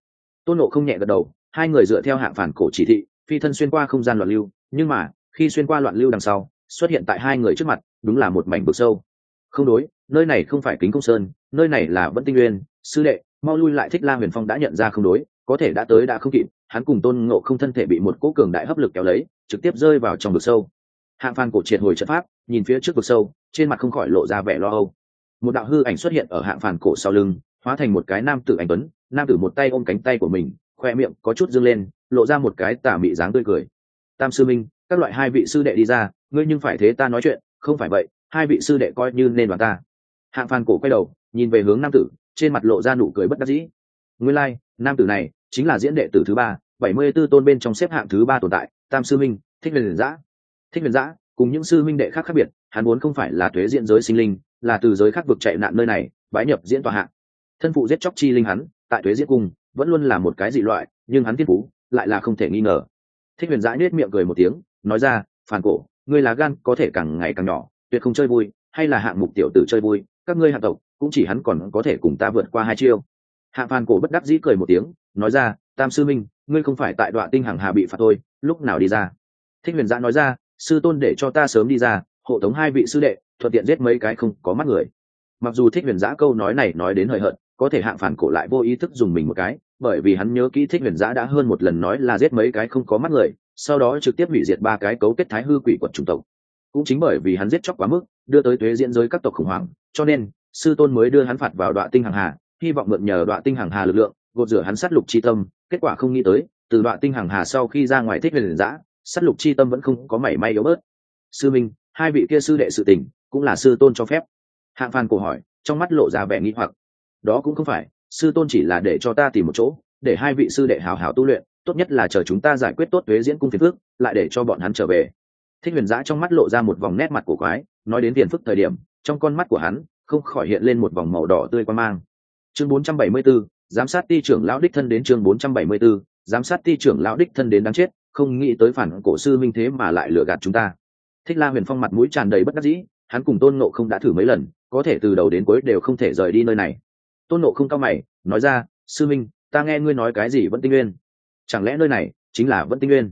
Tôn ngộ không nhẹ gật đầu, hai người dựa theo hạng phản cổ chỉ thị, phi thân xuyên qua không gian loạn lưu, nhưng mà, khi xuyên qua loạn lưu đằng sau, xuất hiện tại hai người trước mặt, đúng là một mảnh vực sâu. Không đối nơi này không phải kính công sơn, nơi này là vẫn tinh nguyên, sư đệ, mau lui lại thích la huyền phong đã nhận ra không đối, có thể đã tới đã không kịp, hắn cùng tôn ngộ không thân thể bị một cỗ cường đại hấp lực kéo lấy, trực tiếp rơi vào trong vực sâu. Hạng phan cổ triệt hồi trận pháp, nhìn phía trước vực sâu, trên mặt không khỏi lộ ra vẻ lo âu. Một đạo hư ảnh xuất hiện ở hạng phản cổ sau lưng, hóa thành một cái nam tử anh tuấn, nam tử một tay ôm cánh tay của mình, khoe miệng có chút dâng lên, lộ ra một cái tà mị dáng tươi cười. Tam sư minh, các loại hai vị sư đệ đi ra, ngươi nhưng phải thế ta nói chuyện, không phải vậy, hai vị sư đệ coi như nên đoàn ta hạng phàn cổ quay đầu nhìn về hướng nam tử trên mặt lộ ra nụ cười bất đắc dĩ. Nguyên lai、like, nam tử này chính là diễn đệ tử thứ ba bảy mươi b ố tôn bên trong xếp hạng thứ ba tồn tại tam sư minh thích huyền giã. Thích huyền giã cùng những sư minh đệ khác khác biệt hắn vốn không phải là thuế diễn giới sinh linh là từ giới khác vực chạy nạn nơi này bãi nhập diễn tòa hạng. Thân phụ giết chóc chi linh hắn tại thuế diễn cung vẫn luôn là một cái dị loại nhưng hắn thiên phú lại là không thể nghi ngờ. Thích huyền giã nết miệng cười một tiếng nói ra phản cổ ngươi là gan có thể càng ngày càng nhỏ tuyệt không chơi vui hay là hạng mục tiểu tử chơi vui các ngươi hạ tộc, cũng chỉ hắn còn có thể cùng ta vượt qua hai chiêu. Hạng phàn cổ bất đắc dĩ cười một tiếng, nói ra, tam sư minh, ngươi không phải tại đoạn tinh hàng hà bị phạt thôi, lúc nào đi ra? Thích huyền giã nói ra, sư tôn để cho ta sớm đi ra, hộ tống hai vị sư đệ, thuận tiện giết mấy cái không có mắt người. Mặc dù thích huyền giã câu nói này nói đến hời hợt, có thể hạng phản cổ lại vô ý thức dùng mình một cái, bởi vì hắn nhớ kỹ thích huyền giã đã hơn một lần nói là giết mấy cái không có mắt người, sau đó trực tiếp hủy diệt ba cái cấu kết thái hư quỷ quật chủng tộc cũng chính bởi vì hắn giết chóc quá mức, đưa tới thuế diễn giới các tộc khủng hoảng, cho nên, sư tôn mới đưa hắn phạt vào đoạn tinh hàng hà, hy vọng mượn nhờ đoạn tinh hàng hà lực lượng, gột rửa hắn sát lục chi tâm. Kết quả không nghĩ tới, từ đoạn tinh hàng hà sau khi ra ngoài thích huyền giã sát lục chi tâm vẫn không có mảy may yếu bớt. Sư minh, hai vị kia sư đệ sự tình, cũng là sư tôn cho phép. Hạng phan cổ hỏi, trong mắt lộ ra vẻ nghi hoặc. Đó cũng không phải, sư tôn chỉ là để cho ta tìm một chỗ, để hai vị sư đệ hào hào tu luyện, tốt nhất là chờ chúng ta giải quyết tốt thuế diễn cung phiền phước lại để cho bọn hắn trở về thích huyền giã trong mắt lộ ra một vòng nét mặt của quái nói đến tiền phức thời điểm trong con mắt của hắn không khỏi hiện lên một vòng màu đỏ tươi quan mang. Chương 474, giám sát ti trưởng lão đích thân đến chương 474, giám sát ti trưởng lão đích thân đến đáng chết không nghĩ tới phản cổ sư minh thế mà lại lừa gạt chúng ta. Thích la huyền phong mặt mũi tràn đầy bất đắc dĩ hắn cùng tôn nộ không đã thử mấy lần có thể từ đầu đến cuối đều không thể rời đi nơi này. Tôn nộ không cao mày nói ra sư minh ta nghe ngươi nói cái gì vẫn tinh nguyên? Chẳng lẽ nơi này chính là vẫn tinh nguyên?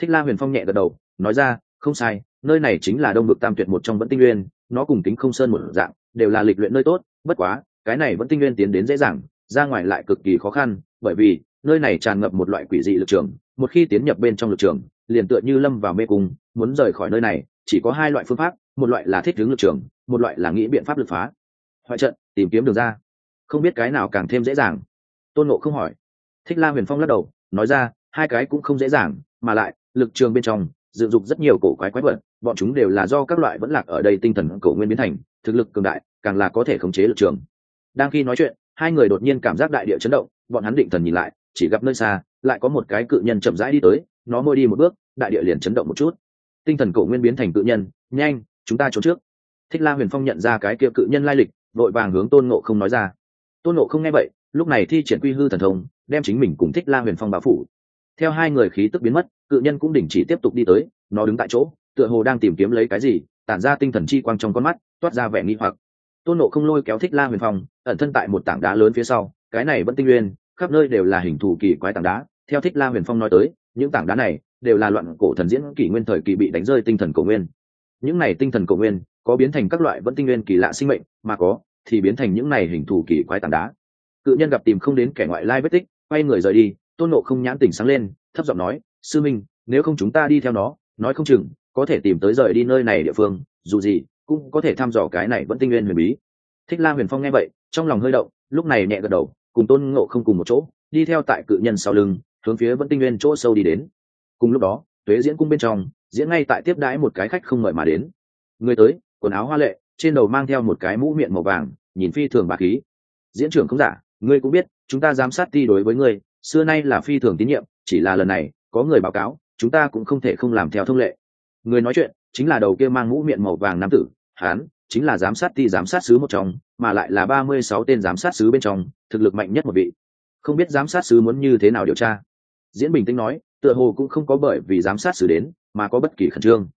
Thích la huyền phong nhẹ gật đầu nói ra không sai, nơi này chính là đông vực tam tuyệt một trong vẫn tinh nguyên, nó cùng kính không sơn một dạng, đều là lịch luyện nơi tốt, bất quá, cái này vẫn tinh nguyên tiến đến dễ dàng, ra ngoài lại cực kỳ khó khăn, bởi vì, nơi này tràn ngập một loại quỷ dị lực trường, một khi tiến nhập bên trong lực trường, liền tựa như lâm vào mê cung, muốn rời khỏi nơi này, chỉ có hai loại phương pháp, một loại là thích hướng lực trường, một loại là nghĩ biện pháp lực phá. Hoại trận, tìm kiếm đường ra. Không biết cái nào càng thêm dễ dàng. Tôn nộ không hỏi. Thích la huyền phong lắc đầu, nói ra, hai cái cũng không dễ dàng, mà lại, lực trường bên trong dựng dục rất nhiều cổ quái quái vật, bọn chúng đều là do các loại vẫn lạc ở đây tinh thần cổ nguyên biến thành, thực lực cường đại, càng là có thể khống chế lực trường. Đang khi nói chuyện, hai người đột nhiên cảm giác đại địa chấn động, bọn hắn định thần nhìn lại, chỉ gặp nơi xa, lại có một cái cự nhân chậm rãi đi tới, nó môi đi một bước, đại địa liền chấn động một chút. Tinh thần cổ nguyên biến thành cự nhân, nhanh, chúng ta trốn trước. Thích la huyền phong nhận ra cái kia cự nhân lai lịch, vội vàng hướng tôn ngộ không nói ra. Tôn ngộ không nghe vậy, lúc này thi triển quy hư thần thông, đem chính mình cùng thích la huyền phong bảo phủ theo hai người khí tức biến mất, cự nhân cũng đình chỉ tiếp tục đi tới, nó đứng tại chỗ, tựa hồ đang tìm kiếm lấy cái gì, tản ra tinh thần chi quang trong con mắt, toát ra vẻ nghi hoặc. Tôn nộ không lôi kéo thích la huyền phong, ẩn thân tại một tảng đá lớn phía sau, cái này vẫn tinh nguyên, khắp nơi đều là hình thù kỳ quái tảng đá. Theo thích la huyền phong nói tới, những tảng đá này đều là loạn cổ thần diễn kỷ nguyên thời kỳ bị đánh rơi tinh thần cổ nguyên. Những này tinh thần cổ nguyên có biến thành các loại vẫn tinh nguyên kỳ lạ sinh mệnh, mà có thì biến thành những này hình thù kỳ quái tảng đá. Cự nhân gặp tìm không đến kẻ ngoại lai vết tích, quay người rời đi tôn nộ không nhãn tỉnh sáng lên, thấp giọng nói, sư minh, nếu không chúng ta đi theo nó, nói không chừng, có thể tìm tới rời đi nơi này địa phương, dù gì, cũng có thể thăm dò cái này vẫn tinh nguyên huyền bí. Thích la huyền phong nghe vậy, trong lòng hơi động, lúc này nhẹ gật đầu, cùng tôn ngộ không cùng một chỗ, đi theo tại cự nhân sau lưng, hướng phía vẫn tinh nguyên chỗ sâu đi đến. Cùng lúc đó, tuế diễn cung bên trong, diễn ngay tại tiếp đãi một cái khách không mời mà đến. Người tới, quần áo hoa lệ, trên đầu mang theo một cái mũ miệng màu vàng, nhìn phi thường bà khí. Diễn trưởng không giả, ngươi cũng biết, chúng ta giám sát ti đối với ngươi xưa nay là phi thường tín nhiệm, chỉ là lần này, có người báo cáo, chúng ta cũng không thể không làm theo thông lệ. Người nói chuyện, chính là đầu kia mang mũ miệng màu vàng nam tử, hán, chính là giám sát ti giám sát sứ một trong, mà lại là ba mươi sáu tên giám sát sứ bên trong, thực lực mạnh nhất một vị. Không biết giám sát sứ muốn như thế nào điều tra. Diễn bình tĩnh nói, tựa hồ cũng không có bởi vì giám sát sứ đến, mà có bất kỳ khẩn trương.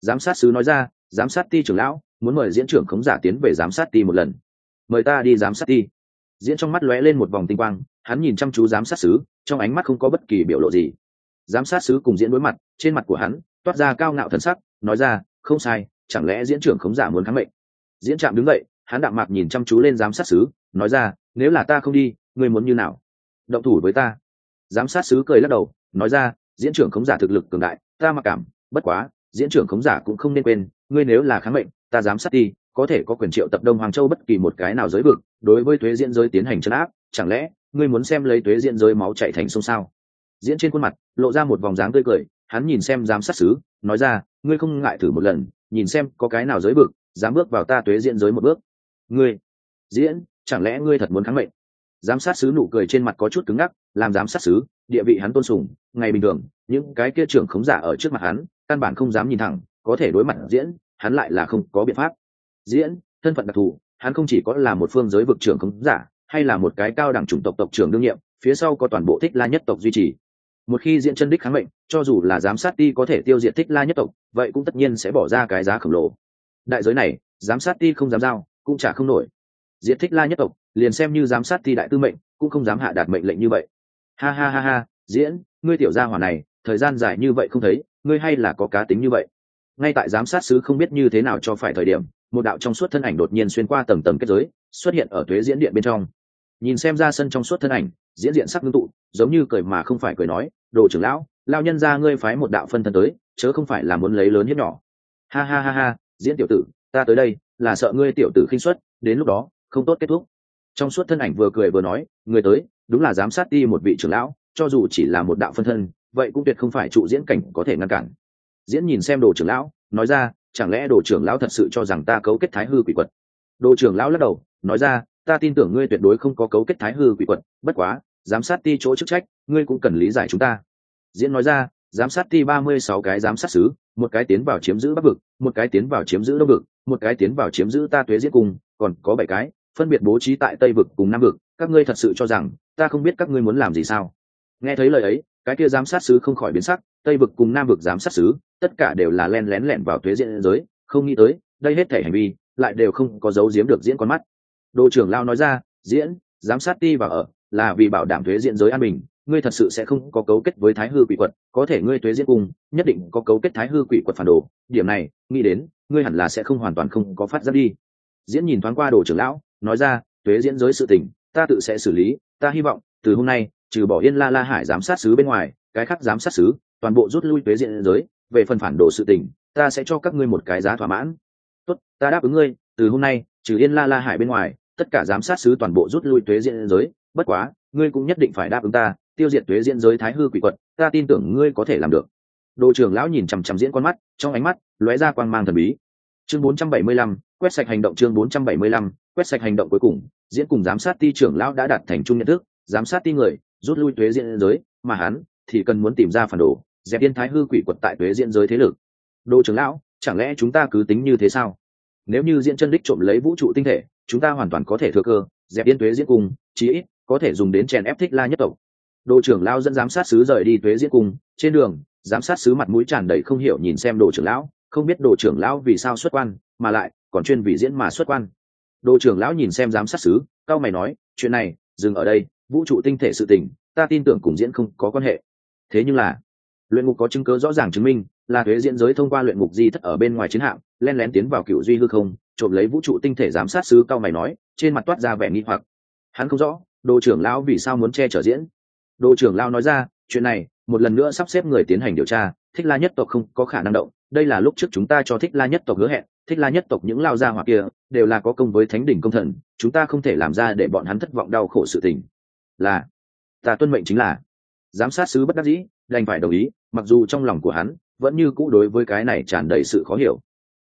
Giám sát sứ nói ra, giám sát ti trưởng lão, muốn mời diễn trưởng khống giả tiến về giám sát ti một lần. Mời ta đi giám sát ti diễn trong mắt lóe lên một vòng tinh quang, hắn nhìn chăm chú giám sát sứ trong ánh mắt không có bất kỳ biểu lộ gì. Giám sát sứ cùng diễn đối mặt, trên mặt của hắn, toát ra cao ngạo thần sắc, nói ra, không sai, chẳng lẽ diễn trưởng khống giả muốn kháng mệnh? Diễn trạm đứng dậy, hắn đạm mạc nhìn chăm chú lên giám sát sứ nói ra, nếu là ta không đi, ngươi muốn như nào? Động thủ với ta. Giám sát sứ cười lắc đầu, nói ra, diễn trưởng khống giả thực lực cường đại, ta mặc cảm, bất quá, diễn trưởng khống giả cũng không nên quên, ngươi nếu là kháng mệnh, ta giám sát đi có thể có quyền triệu tập đông hoàng châu bất kỳ một cái nào giới vực, đối với thuế diễn giới tiến hành chấn áp, chẳng lẽ, ngươi muốn xem lấy thuế diễn giới máu chạy thành sông sao? Diễn trên khuôn mặt, lộ ra một vòng dáng tươi cười, hắn nhìn xem giám sát xứ nói ra, ngươi không ngại thử một lần, nhìn xem có cái nào giới vực, dám bước vào ta tuế diễn giới một bước. Ngươi, diễn, chẳng lẽ ngươi thật muốn kháng mệnh? Giám sát sứ nụ cười trên mặt có chút cứng ngắc, làm giám sát sứ, địa vị hắn tôn sùng, ngày bình thường, những cái kia trưởng khống giả ở trước mặt hắn, căn bản không dám nhìn thẳng, có thể đối mặt diễn, hắn lại là không có biện pháp diễn, thân phận đặc thù, hắn không chỉ có là một phương giới vực trưởng khống giả, hay là một cái cao đẳng chủng tộc tộc trưởng đương nhiệm, phía sau có toàn bộ thích la nhất tộc duy trì. Một khi diễn chân đích kháng mệnh, cho dù là giám sát ti có thể tiêu diệt thích la nhất tộc, vậy cũng tất nhiên sẽ bỏ ra cái giá khổng lồ. Đại giới này, giám sát ti không dám giao, cũng trả không nổi. Diện thích la nhất tộc, liền xem như giám sát ti đại tư mệnh, cũng không dám hạ đạt mệnh lệnh như vậy. Ha ha ha ha, diễn, ngươi tiểu gia hỏa này, thời gian dài như vậy không thấy, ngươi hay là có cá tính như vậy ngay tại giám sát sứ không biết như thế nào cho phải thời điểm, một đạo trong suốt thân ảnh đột nhiên xuyên qua tầng tầng kết giới, xuất hiện ở thuế diễn điện bên trong. Nhìn xem ra sân trong suốt thân ảnh, diễn diện sắc ngưng tụ, giống như cười mà không phải cười nói, đồ trưởng lão lao nhân ra ngươi phái một đạo phân thân tới, chớ không phải là muốn lấy lớn hiếp nhỏ. Ha ha ha ha, diễn tiểu tử, ta tới đây, là sợ ngươi tiểu tử khinh xuất đến lúc đó, không tốt kết thúc. Trong suốt thân ảnh vừa cười vừa nói người tới, đúng là giám sát đi một vị trưởng lão, cho dù chỉ là một đạo phân thân, vậy cũng tuyệt không phải trụ diễn cảnh có thể ngăn cản diễn nhìn xem đồ trưởng lão nói ra chẳng lẽ đồ trưởng lão thật sự cho rằng ta cấu kết thái hư quỷ quật? Đồ trưởng lão lắc đầu nói ra ta tin tưởng ngươi tuyệt đối không có cấu kết thái hư quỷ quật bất quá giám sát ti chỗ chức trách ngươi cũng cần lý giải chúng ta. Diễn nói ra giám sát ti ba mươi sáu cái giám sát sứ một cái tiến vào chiếm giữ bắc vực một cái tiến vào chiếm giữ đông vực một cái tiến vào chiếm giữ ta tuế diễn cùng, còn có bảy cái phân biệt bố trí tại tây vực cùng nam vực. Các ngươi thật sự cho rằng ta không biết các ngươi muốn làm gì sao? Nghe thấy lời ấy cái kia giám sát sứ không khỏi biến sắc, tây vực cùng nam vực giám sát sứ, tất cả đều là len lén lẻn vào thuế diễn giới, không nghĩ tới, đây hết thể hành vi, lại đều không có dấu giếm được diễn con mắt. Đội trưởng lao nói ra, diễn, giám sát ti và ở, là vì bảo đảm thuế diễn giới an bình, ngươi thật sự sẽ không có cấu kết với thái hư quỷ quật, có thể ngươi thuế diễn cùng, nhất định có cấu kết thái hư quỷ quật phản đồ, điểm này, nghĩ đến, ngươi hẳn là sẽ không hoàn toàn không có phát giác đi. Diễn nhìn thoáng qua đồ trưởng lão, nói ra, thuế diễn giới sự tình, ta tự sẽ xử lý, ta hy vọng, từ hôm nay trừ bỏ yên la la hải giám sát sứ bên ngoài cái khác giám sát sứ toàn bộ rút lui thuế diện giới về phần phản đồ sự tình ta sẽ cho các ngươi một cái giá thỏa mãn. Tốt ta đáp ứng ngươi từ hôm nay trừ yên la la hải bên ngoài tất cả giám sát sứ toàn bộ rút lui thuế diện giới bất quá ngươi cũng nhất định phải đáp ứng ta tiêu diệt thuế diện giới thái hư quỷ quật ta tin tưởng ngươi có thể làm được. Đồ trưởng lão nhìn chằm chằm diễn con mắt trong ánh mắt lóe ra quang mang thần bí. Chương 475, quét sạch hành động chương 475, quét sạch hành động cuối cùng diễn cùng giám sát ti trưởng lão đã đạt thành chung nhận thức giám sát ti người rút lui tuế diễn giới, mà hắn thì cần muốn tìm ra phản đồ, dẹp yên thái hư quỷ quật tại tuế diễn giới thế lực. Đồ trưởng lão, chẳng lẽ chúng ta cứ tính như thế sao? Nếu như diễn chân đích trộm lấy vũ trụ tinh thể, chúng ta hoàn toàn có thể thừa cơ, dẹp yên tuế diễn cung, chí ít có thể dùng đến chèn ép thích la nhất tộc. Đồ trưởng lão dẫn giám sát sứ rời đi tuế diễn cung, trên đường, giám sát sứ mặt mũi tràn đầy không hiểu nhìn xem đồ trưởng lão, không biết đồ trưởng lão vì sao xuất quan, mà lại còn chuyên vì diễn mà xuất quan. Đồ trưởng lão nhìn xem giám sát sứ cao mày nói, chuyện này, dừng ở đây vũ trụ tinh thể sự tình, ta tin tưởng cùng diễn không có quan hệ. Thế nhưng là, luyện ngục có chứng cớ rõ ràng chứng minh, là thuế diễn giới thông qua luyện ngục di thất ở bên ngoài chiến hạm, len lén tiến vào cựu duy hư không, trộm lấy vũ trụ tinh thể giám sát sứ cao mày nói, trên mặt toát ra vẻ nghi hoặc. Hắn không rõ, đồ trưởng lão vì sao muốn che chở diễn. Đồ trưởng lão nói ra, chuyện này, một lần nữa sắp xếp người tiến hành điều tra, thích la nhất tộc không có khả năng động, đây là lúc trước chúng ta cho thích la nhất tộc hứa hẹn, thích la nhất tộc những lao gia hoặc kia, đều là có công với thánh đỉnh công thần, chúng ta không thể làm ra để bọn hắn thất vọng đau khổ sự tình là, ta tuân mệnh chính là. Giám sát sứ bất đắc dĩ, đành phải đồng ý, mặc dù trong lòng của hắn vẫn như cũ đối với cái này tràn đầy sự khó hiểu.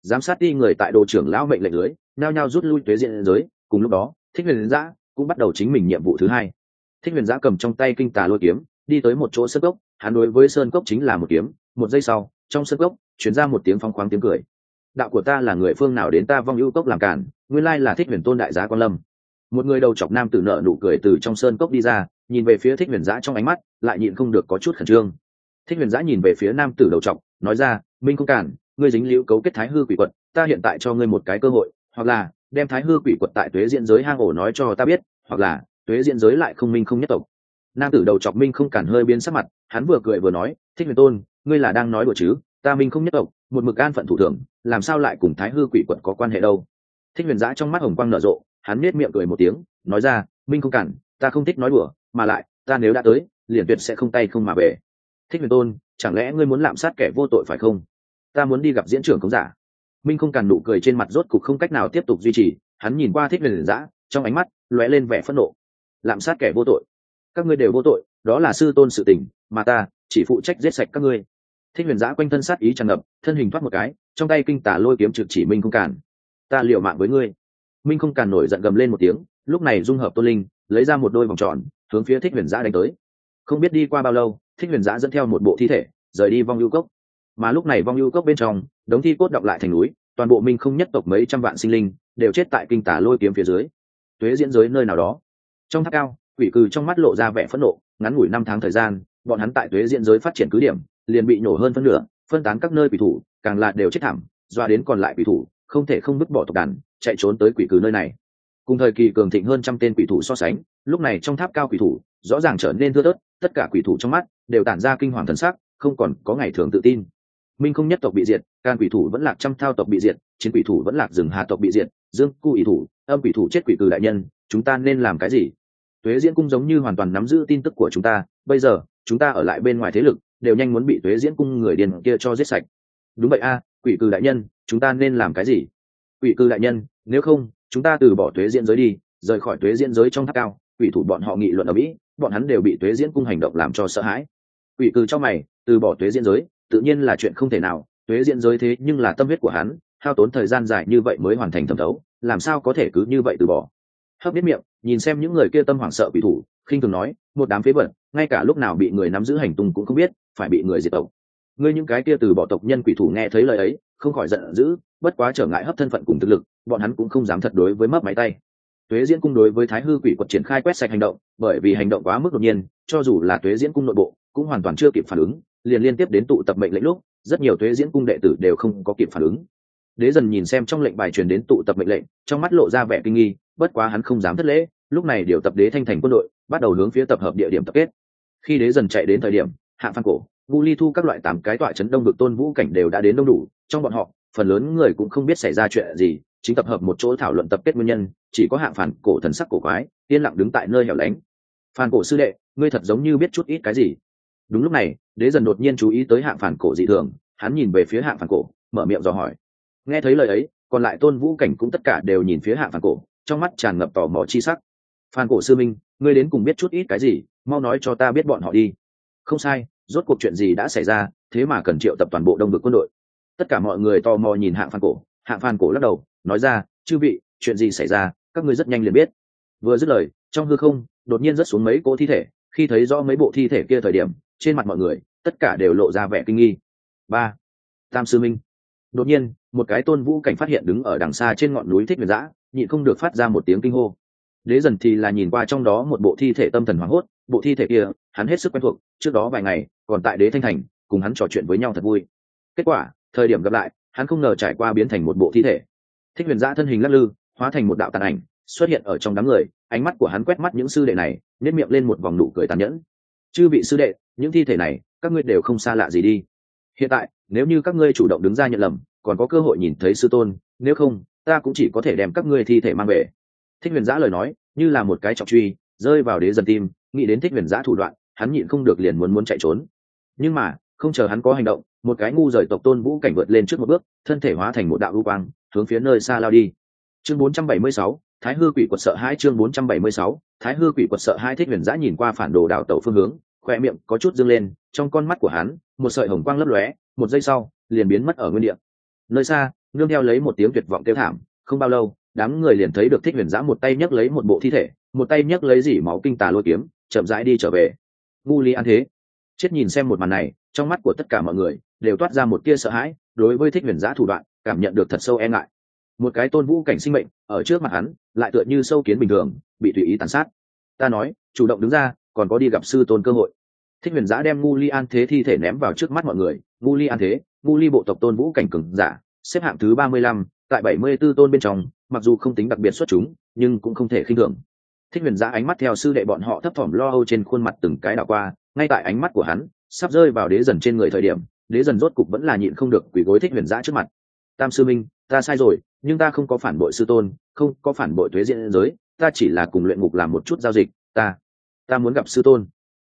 Giám sát đi người tại đồ trưởng lão mệnh lệnh lưới nao nhao rút lui tuế diện giới, cùng lúc đó, thích huyền giã cũng bắt đầu chính mình nhiệm vụ thứ hai. Thích huyền giã cầm trong tay kinh tà lôi kiếm, đi tới một chỗ sơn cốc, hắn đối với sơn cốc chính là một kiếm, một giây sau, trong sơn cốc chuyển ra một tiếng phong khoáng tiếng cười. Đạo của ta là người phương nào đến ta vong ưu cốc làm cản nguyên lai là thích huyền tôn đại giá quan lâm một người đầu chọc nam tử nợ nụ cười từ trong sơn cốc đi ra, nhìn về phía thích huyền giã trong ánh mắt, lại nhịn không được có chút khẩn trương. Thích huyền giã nhìn về phía nam tử đầu chọc, nói ra, minh không cản, ngươi dính liễu cấu kết thái hư quỷ quật, ta hiện tại cho ngươi một cái cơ hội, hoặc là đem thái hư quỷ quật tại tuế diễn giới hang ổ nói cho ta biết, hoặc là tuế diễn giới lại không minh không nhất tộc. Nam tử đầu chọc minh không cản hơi biến sắc mặt, hắn vừa cười vừa nói, thích huyền tôn, ngươi là đang nói đùa chứ, ta minh không nhất tộc, một mực an phận thủ thường làm sao lại cùng thái hư quỷ quật có quan hệ đâu? Thích huyền giã trong mắt hồng quang nở rộ, hắn nết miệng cười một tiếng, nói ra, minh không cản, ta không thích nói đùa, mà lại, ta nếu đã tới, liền tuyệt sẽ không tay không mà về. Thích huyền tôn, chẳng lẽ ngươi muốn lạm sát kẻ vô tội phải không? Ta muốn đi gặp diễn trưởng công giả. Minh không cản nụ cười trên mặt rốt cục không cách nào tiếp tục duy trì, hắn nhìn qua thích huyền giã, trong ánh mắt lóe lên vẻ phẫn nộ. Lạm sát kẻ vô tội. Các ngươi đều vô tội, đó là sư tôn sự tình, mà ta chỉ phụ trách giết sạch các ngươi. Thích huyền giã quanh thân sát ý tràn ngập, thân hình thoát một cái, trong tay kinh tả lôi kiếm trực chỉ minh không cản ta liều mạng với ngươi. Minh không cản nổi giận gầm lên một tiếng, lúc này dung hợp tôn linh, lấy ra một đôi vòng tròn, hướng phía thích huyền giã đánh tới. Không biết đi qua bao lâu, thích huyền giã dẫn theo một bộ thi thể, rời đi vong ưu cốc. Mà lúc này vong ưu cốc bên trong, đống thi cốt đọc lại thành núi, toàn bộ minh không nhất tộc mấy trăm vạn sinh linh, đều chết tại kinh tả lôi kiếm phía dưới. Tuế diễn giới nơi nào đó. Trong tháp cao, quỷ cừ trong mắt lộ ra vẻ phẫn nộ, ngắn ngủi năm tháng thời gian, bọn hắn tại tuế diễn giới phát triển cứ điểm, liền bị nổ hơn phân nửa, phân tán các nơi quỷ thủ, càng là đều chết thảm, doa đến còn lại quỷ thủ không thể không vứt bỏ tộc đàn, chạy trốn tới quỷ cừ nơi này. Cùng thời kỳ cường thịnh hơn trăm tên quỷ thủ so sánh, lúc này trong tháp cao quỷ thủ, rõ ràng trở nên thưa thớt, tất cả quỷ thủ trong mắt đều tản ra kinh hoàng thần sắc, không còn có ngày thường tự tin. Minh không nhất tộc bị diệt, can quỷ thủ vẫn lạc trăm thao tộc bị diệt, chiến quỷ thủ vẫn lạc rừng hà tộc bị diệt, dương cu ủy thủ, âm quỷ thủ chết quỷ cừ đại nhân, chúng ta nên làm cái gì? Tuế diễn cung giống như hoàn toàn nắm giữ tin tức của chúng ta, bây giờ, chúng ta ở lại bên ngoài thế lực, đều nhanh muốn bị tuế diễn cung người điền kia cho giết sạch. Đúng vậy a quỷ Cư đại nhân, chúng ta nên làm cái gì? Quỷ Cư đại nhân, nếu không, chúng ta từ bỏ tuế diễn giới đi, rời khỏi tuế diễn giới trong tháp cao, quỷ thủ bọn họ nghị luận ở mỹ, bọn hắn đều bị tuế diễn cung hành động làm cho sợ hãi. Quỷ Cư trong mày, từ bỏ tuế diễn giới, tự nhiên là chuyện không thể nào, tuế diễn giới thế nhưng là tâm huyết của hắn, hao tốn thời gian dài như vậy mới hoàn thành thẩm thấu, làm sao có thể cứ như vậy từ bỏ? Hấp biết miệng, nhìn xem những người kia tâm hoảng sợ bị thủ, khinh thường nói, một đám phế vật, ngay cả lúc nào bị người nắm giữ hành tung cũng không biết, phải bị người diệt tộc ngươi những cái kia từ bỏ tộc nhân quỷ thủ nghe thấy lời ấy, không khỏi giận dữ, bất quá trở ngại hấp thân phận cùng thực lực, bọn hắn cũng không dám thật đối với mấp máy tay. Tuế diễn cung đối với thái hư quỷ quật triển khai quét sạch hành động, bởi vì hành động quá mức đột nhiên, cho dù là tuế diễn cung nội bộ, cũng hoàn toàn chưa kịp phản ứng, liền liên tiếp đến tụ tập mệnh lệnh lúc, rất nhiều tuế diễn cung đệ tử đều không có kịp phản ứng. Đế dần nhìn xem trong lệnh bài truyền đến tụ tập mệnh lệnh, trong mắt lộ ra vẻ kinh nghi, bất quá hắn không dám thất lễ, lúc này điều tập đế thanh thành quân đội, bắt đầu hướng phía tập hợp địa điểm tập kết. Khi đế dần chạy đến thời điểm hạng phan cổ vu ly thu các loại tám cái tọa chấn đông vực tôn vũ cảnh đều đã đến đông đủ, trong bọn họ, phần lớn người cũng không biết xảy ra chuyện gì, chính tập hợp một chỗ thảo luận tập kết nguyên nhân, chỉ có hạng phản cổ thần sắc cổ quái, yên lặng đứng tại nơi hẻo lánh. Phản cổ sư đệ, ngươi thật giống như biết chút ít cái gì. Đúng lúc này, đế dần đột nhiên chú ý tới hạng phản cổ dị thường, hắn nhìn về phía hạng phản cổ, mở miệng dò hỏi. Nghe thấy lời ấy, còn lại tôn vũ cảnh cũng tất cả đều nhìn phía hạng phản cổ, trong mắt tràn ngập tò mò chi sắc. Phản cổ sư minh, ngươi đến cùng biết chút ít cái gì, mau nói cho ta biết bọn họ đi. Không sai rốt cuộc chuyện gì đã xảy ra, thế mà cần triệu tập toàn bộ đông vực quân đội. Tất cả mọi người tò mò nhìn hạng phan cổ, hạng phan cổ lắc đầu, nói ra, chư vị, chuyện gì xảy ra, các ngươi rất nhanh liền biết. Vừa dứt lời, trong hư không, đột nhiên rớt xuống mấy cỗ thi thể, khi thấy rõ mấy bộ thi thể kia thời điểm, trên mặt mọi người, tất cả đều lộ ra vẻ kinh nghi. Ba, tam sư minh. Đột nhiên, một cái tôn vũ cảnh phát hiện đứng ở đằng xa trên ngọn núi thích huyền giã, nhịn không được phát ra một tiếng kinh hô. Đế dần thì là nhìn qua trong đó một bộ thi thể tâm thần hoảng hốt bộ thi thể kia, hắn hết sức quen thuộc, trước đó vài ngày, còn tại đế thanh thành, cùng hắn trò chuyện với nhau thật vui. Kết quả, thời điểm gặp lại, hắn không ngờ trải qua biến thành một bộ thi thể. Thích huyền giã thân hình lắc lư, hóa thành một đạo tàn ảnh, xuất hiện ở trong đám người, ánh mắt của hắn quét mắt những sư đệ này nếp miệng lên một vòng nụ cười tàn nhẫn. Chư vị sư đệ, những thi thể này, các ngươi đều không xa lạ gì đi. Hiện tại, nếu như các ngươi chủ động đứng ra nhận lầm, còn có cơ hội nhìn thấy sư tôn, nếu không, ta cũng chỉ có thể đem các ngươi thi thể mang về. Thích huyền giã lời nói, như là một cái trọng truy rơi vào đế dần tim nghĩ đến thích huyền giã thủ đoạn hắn nhịn không được liền muốn muốn chạy trốn. Nhưng mà không chờ hắn có hành động một cái ngu rời tộc tôn vũ cảnh vượt lên trước một bước thân thể hóa thành một đạo lưu quang hướng phía nơi xa lao đi. Chương 476, thái hư quỷ quật sợ hai chương 476, thái hư quỷ quật sợ hai thích huyền giã nhìn qua phản đồ đảo tàu phương hướng khoe miệng có chút dâng lên trong con mắt của hắn một sợi hồng quang lấp lóe một giây sau liền biến mất ở nguyên địa. Nơi xa nương theo lấy một tiếng tuyệt vọng kêu thảm không bao lâu đám người liền thấy được thích huyền giã một tay nhấc lấy một bộ thi thể một tay nhấc lấy dỉ máu kinh tà lôi kiếm, chậm rãi đi trở về. Ngu ly an thế. Chết nhìn xem một màn này, trong mắt của tất cả mọi người đều toát ra một tia sợ hãi, đối với thích huyền giã thủ đoạn, cảm nhận được thật sâu e ngại. Một cái tôn vũ cảnh sinh mệnh, ở trước mặt hắn, lại tựa như sâu kiến bình thường, bị tùy ý tàn sát. Ta nói, chủ động đứng ra, còn có đi gặp sư tôn cơ hội. Thích huyền giã đem ngu ly an thế thi thể ném vào trước mắt mọi người. Ngu ly an thế, ngu ly bộ tộc tôn vũ cảnh cừng giả, xếp hạng thứ ba mươi lăm, tại bảy mươi 74 tôn bên trong, mặc dù không tính đặc biệt xuất chúng, nhưng cũng không thể khinh thường thích huyền giã ánh mắt theo sư đệ bọn họ thấp thỏm lo âu trên khuôn mặt từng cái đảo qua, ngay tại ánh mắt của hắn sắp rơi vào đế dần trên người thời điểm, đế dần rốt cục vẫn là nhịn không được quỳ gối thích huyền giã trước mặt. Tam sư minh, ta sai rồi, nhưng ta không có phản bội sư tôn, không có phản bội thuế diện giới, ta chỉ là cùng luyện ngục làm một chút giao dịch, ta ta muốn gặp sư tôn.